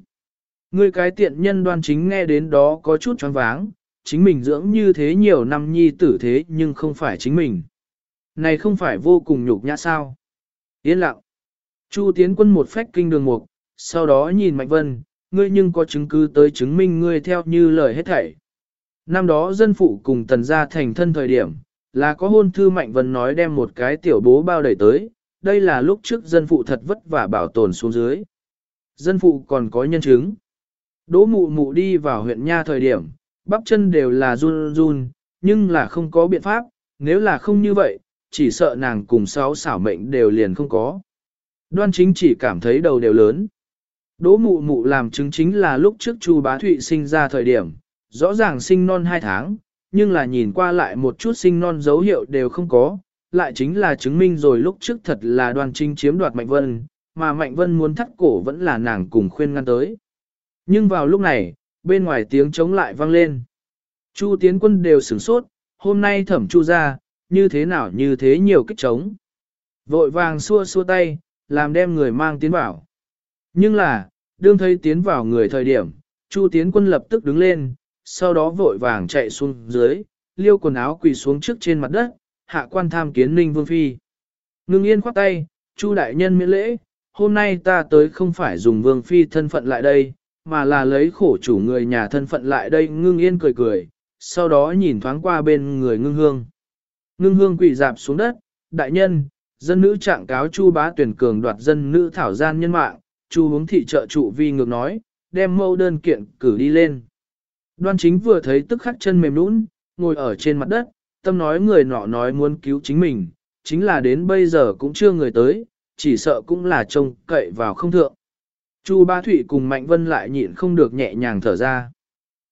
Người cái tiện nhân đoan chính nghe đến đó có chút choáng váng, chính mình dưỡng như thế nhiều năm nhi tử thế nhưng không phải chính mình. Này không phải vô cùng nhục nhã sao? Yên lặng. Chu tiến quân một phách kinh đường mục, sau đó nhìn Mạnh Vân, ngươi nhưng có chứng cứ tới chứng minh ngươi theo như lời hết thảy. Năm đó dân phụ cùng tần gia thành thân thời điểm, là có hôn thư Mạnh Vân nói đem một cái tiểu bố bao đẩy tới, đây là lúc trước dân phụ thật vất vả bảo tồn xuống dưới. Dân phụ còn có nhân chứng. Đỗ mụ mụ đi vào huyện Nha thời điểm, bắp chân đều là run run, nhưng là không có biện pháp, nếu là không như vậy, chỉ sợ nàng cùng sáu xảo mệnh đều liền không có. Đoan chính chỉ cảm thấy đầu đều lớn. Đỗ mụ mụ làm chứng chính là lúc trước Chu Bá Thụy sinh ra thời điểm, rõ ràng sinh non 2 tháng, nhưng là nhìn qua lại một chút sinh non dấu hiệu đều không có, lại chính là chứng minh rồi lúc trước thật là đoan chính chiếm đoạt Mạnh Vân, mà Mạnh Vân muốn thắt cổ vẫn là nàng cùng khuyên ngăn tới. Nhưng vào lúc này, bên ngoài tiếng chống lại vang lên. Chu tiến quân đều sửng sốt, hôm nay thẩm chu ra, như thế nào như thế nhiều kích trống. Vội vàng xua xua tay, làm đem người mang tiến vào Nhưng là, đương thấy tiến vào người thời điểm, Chu Tiến Quân lập tức đứng lên, sau đó vội vàng chạy xuống dưới, liêu quần áo quỳ xuống trước trên mặt đất, hạ quan tham kiến Ninh Vương Phi. Ngưng yên khoát tay, Chu đại nhân miễn lễ, hôm nay ta tới không phải dùng Vương Phi thân phận lại đây, mà là lấy khổ chủ người nhà thân phận lại đây ngưng yên cười cười, sau đó nhìn thoáng qua bên người ngưng hương. Ngưng hương quỳ dạp xuống đất, đại nhân, dân nữ trạng cáo Chu bá tuyển cường đoạt dân nữ thảo gian nhân mạng, Chu hướng thị trợ trụ vi ngược nói, đem mâu đơn kiện cử đi lên. Đoan chính vừa thấy tức khắc chân mềm nũng, ngồi ở trên mặt đất, tâm nói người nọ nói muốn cứu chính mình, chính là đến bây giờ cũng chưa người tới, chỉ sợ cũng là trông cậy vào không thượng. Chu Bá Thụy cùng Mạnh Vân lại nhịn không được nhẹ nhàng thở ra.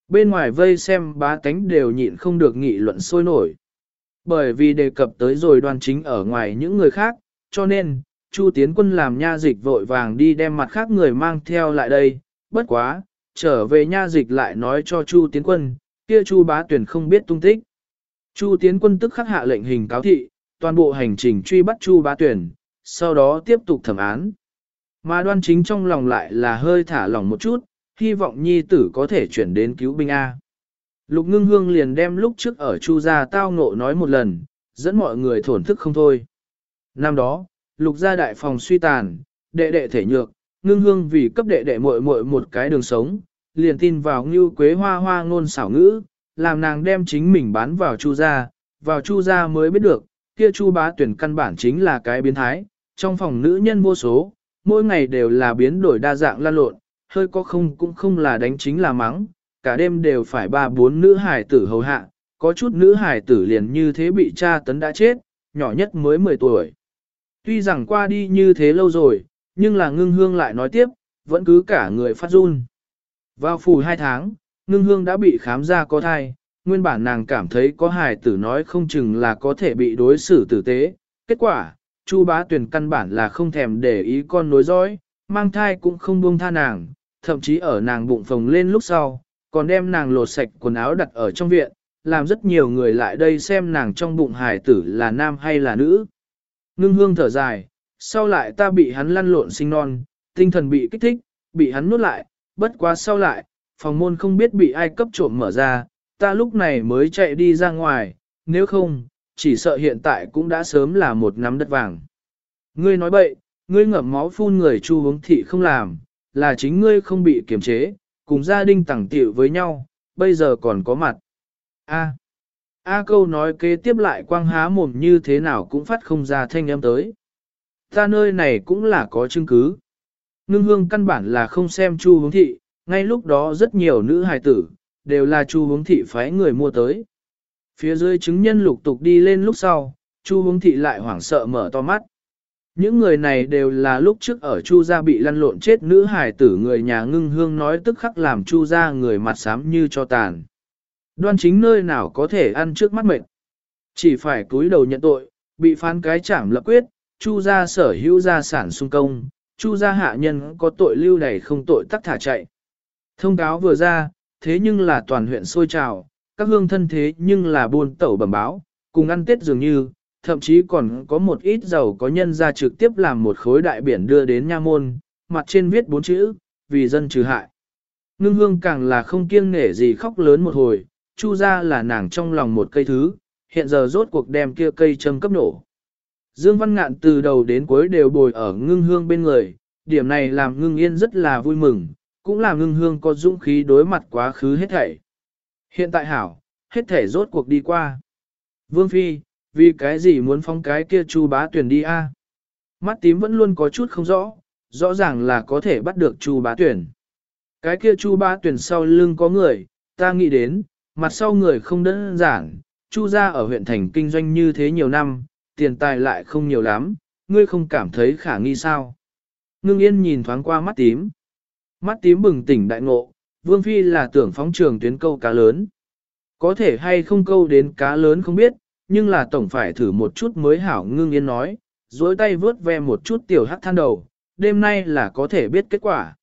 Bên ngoài vây xem bá tánh đều nhịn không được nghị luận sôi nổi. Bởi vì đề cập tới rồi đoàn chính ở ngoài những người khác, cho nên, Chu Tiến Quân làm nha dịch vội vàng đi đem mặt khác người mang theo lại đây, bất quá, trở về nha dịch lại nói cho Chu Tiến Quân, kia Chu Bá Tuyển không biết tung tích. Chu Tiến Quân tức khắc hạ lệnh hình cáo thị, toàn bộ hành trình truy bắt Chu Bá Tuyển, sau đó tiếp tục thẩm án. Mà đoan chính trong lòng lại là hơi thả lỏng một chút, hy vọng nhi tử có thể chuyển đến cứu binh A. Lục ngưng hương liền đem lúc trước ở Chu gia tao ngộ nói một lần, dẫn mọi người thổn thức không thôi. Năm đó, lục gia đại phòng suy tàn, đệ đệ thể nhược, ngưng hương vì cấp đệ đệ muội muội một cái đường sống, liền tin vào ngưu quế hoa hoa ngôn xảo ngữ, làm nàng đem chính mình bán vào chu gia, vào chu gia mới biết được, kia chu bá tuyển căn bản chính là cái biến thái, trong phòng nữ nhân vô số, mỗi ngày đều là biến đổi đa dạng lan lộn, hơi có không cũng không là đánh chính là mắng, cả đêm đều phải ba bốn nữ hải tử hầu hạ, có chút nữ hải tử liền như thế bị cha tấn đã chết, nhỏ nhất mới 10 tuổi. Tuy rằng qua đi như thế lâu rồi, nhưng là ngưng hương lại nói tiếp, vẫn cứ cả người phát run. Vào phủ hai tháng, ngưng hương đã bị khám ra có thai, nguyên bản nàng cảm thấy có hài tử nói không chừng là có thể bị đối xử tử tế. Kết quả, Chu bá tuyển căn bản là không thèm để ý con nối dõi, mang thai cũng không buông tha nàng, thậm chí ở nàng bụng phồng lên lúc sau, còn đem nàng lột sạch quần áo đặt ở trong viện, làm rất nhiều người lại đây xem nàng trong bụng hài tử là nam hay là nữ. Ngưng hương thở dài, sau lại ta bị hắn lăn lộn sinh non, tinh thần bị kích thích, bị hắn nuốt lại, bất quá sau lại, phòng môn không biết bị ai cấp trộm mở ra, ta lúc này mới chạy đi ra ngoài, nếu không, chỉ sợ hiện tại cũng đã sớm là một nắm đất vàng. Ngươi nói bậy, ngươi ngậm máu phun người chu hướng thị không làm, là chính ngươi không bị kiềm chế, cùng gia đình tẳng tiệu với nhau, bây giờ còn có mặt. A. A câu nói kế tiếp lại quang há mồm như thế nào cũng phát không ra thanh âm tới. Ta nơi này cũng là có chứng cứ. Ngưng hương căn bản là không xem chu hướng thị, ngay lúc đó rất nhiều nữ hài tử, đều là chu hướng thị phái người mua tới. Phía dưới chứng nhân lục tục đi lên lúc sau, chu hướng thị lại hoảng sợ mở to mắt. Những người này đều là lúc trước ở Chu gia bị lăn lộn chết nữ hài tử người nhà ngưng hương nói tức khắc làm Chu gia người mặt xám như cho tàn. Đoan chính nơi nào có thể ăn trước mắt mệt. Chỉ phải cúi đầu nhận tội, bị phán cái trảm lập quyết, Chu gia sở hữu gia sản sung công, Chu gia hạ nhân có tội lưu đầy không tội tắc thả chạy. Thông cáo vừa ra, thế nhưng là toàn huyện sôi trào, các hương thân thế nhưng là buôn tẩu bẩm báo, cùng ăn tết dường như, thậm chí còn có một ít giàu có nhân ra trực tiếp làm một khối đại biển đưa đến nha môn, mặt trên viết bốn chữ, vì dân trừ hại. Ngưng hương càng là không kiêng nể gì khóc lớn một hồi, chu ra là nàng trong lòng một cây thứ, hiện giờ rốt cuộc đem kia cây châm cấp nổ. Dương Văn Ngạn từ đầu đến cuối đều bồi ở ngưng hương bên người, điểm này làm ngưng yên rất là vui mừng, cũng làm ngưng hương có dũng khí đối mặt quá khứ hết thảy. Hiện tại hảo, hết thể rốt cuộc đi qua. Vương Phi, vì cái gì muốn phong cái kia chu bá tuyển đi a? Mắt tím vẫn luôn có chút không rõ, rõ ràng là có thể bắt được chu bá tuyển. Cái kia chu bá tuyển sau lưng có người, ta nghĩ đến, mặt sau người không đơn giản, chu ra ở huyện thành kinh doanh như thế nhiều năm, tiền tài lại không nhiều lắm, ngươi không cảm thấy khả nghi sao. Ngưng yên nhìn thoáng qua mắt tím. Mắt tím bừng tỉnh đại ngộ, vương phi là tưởng phóng trường tuyến câu cá lớn. Có thể hay không câu đến cá lớn không biết, nhưng là tổng phải thử một chút mới hảo ngưng yên nói, dối tay vướt ve một chút tiểu hắc than đầu, đêm nay là có thể biết kết quả.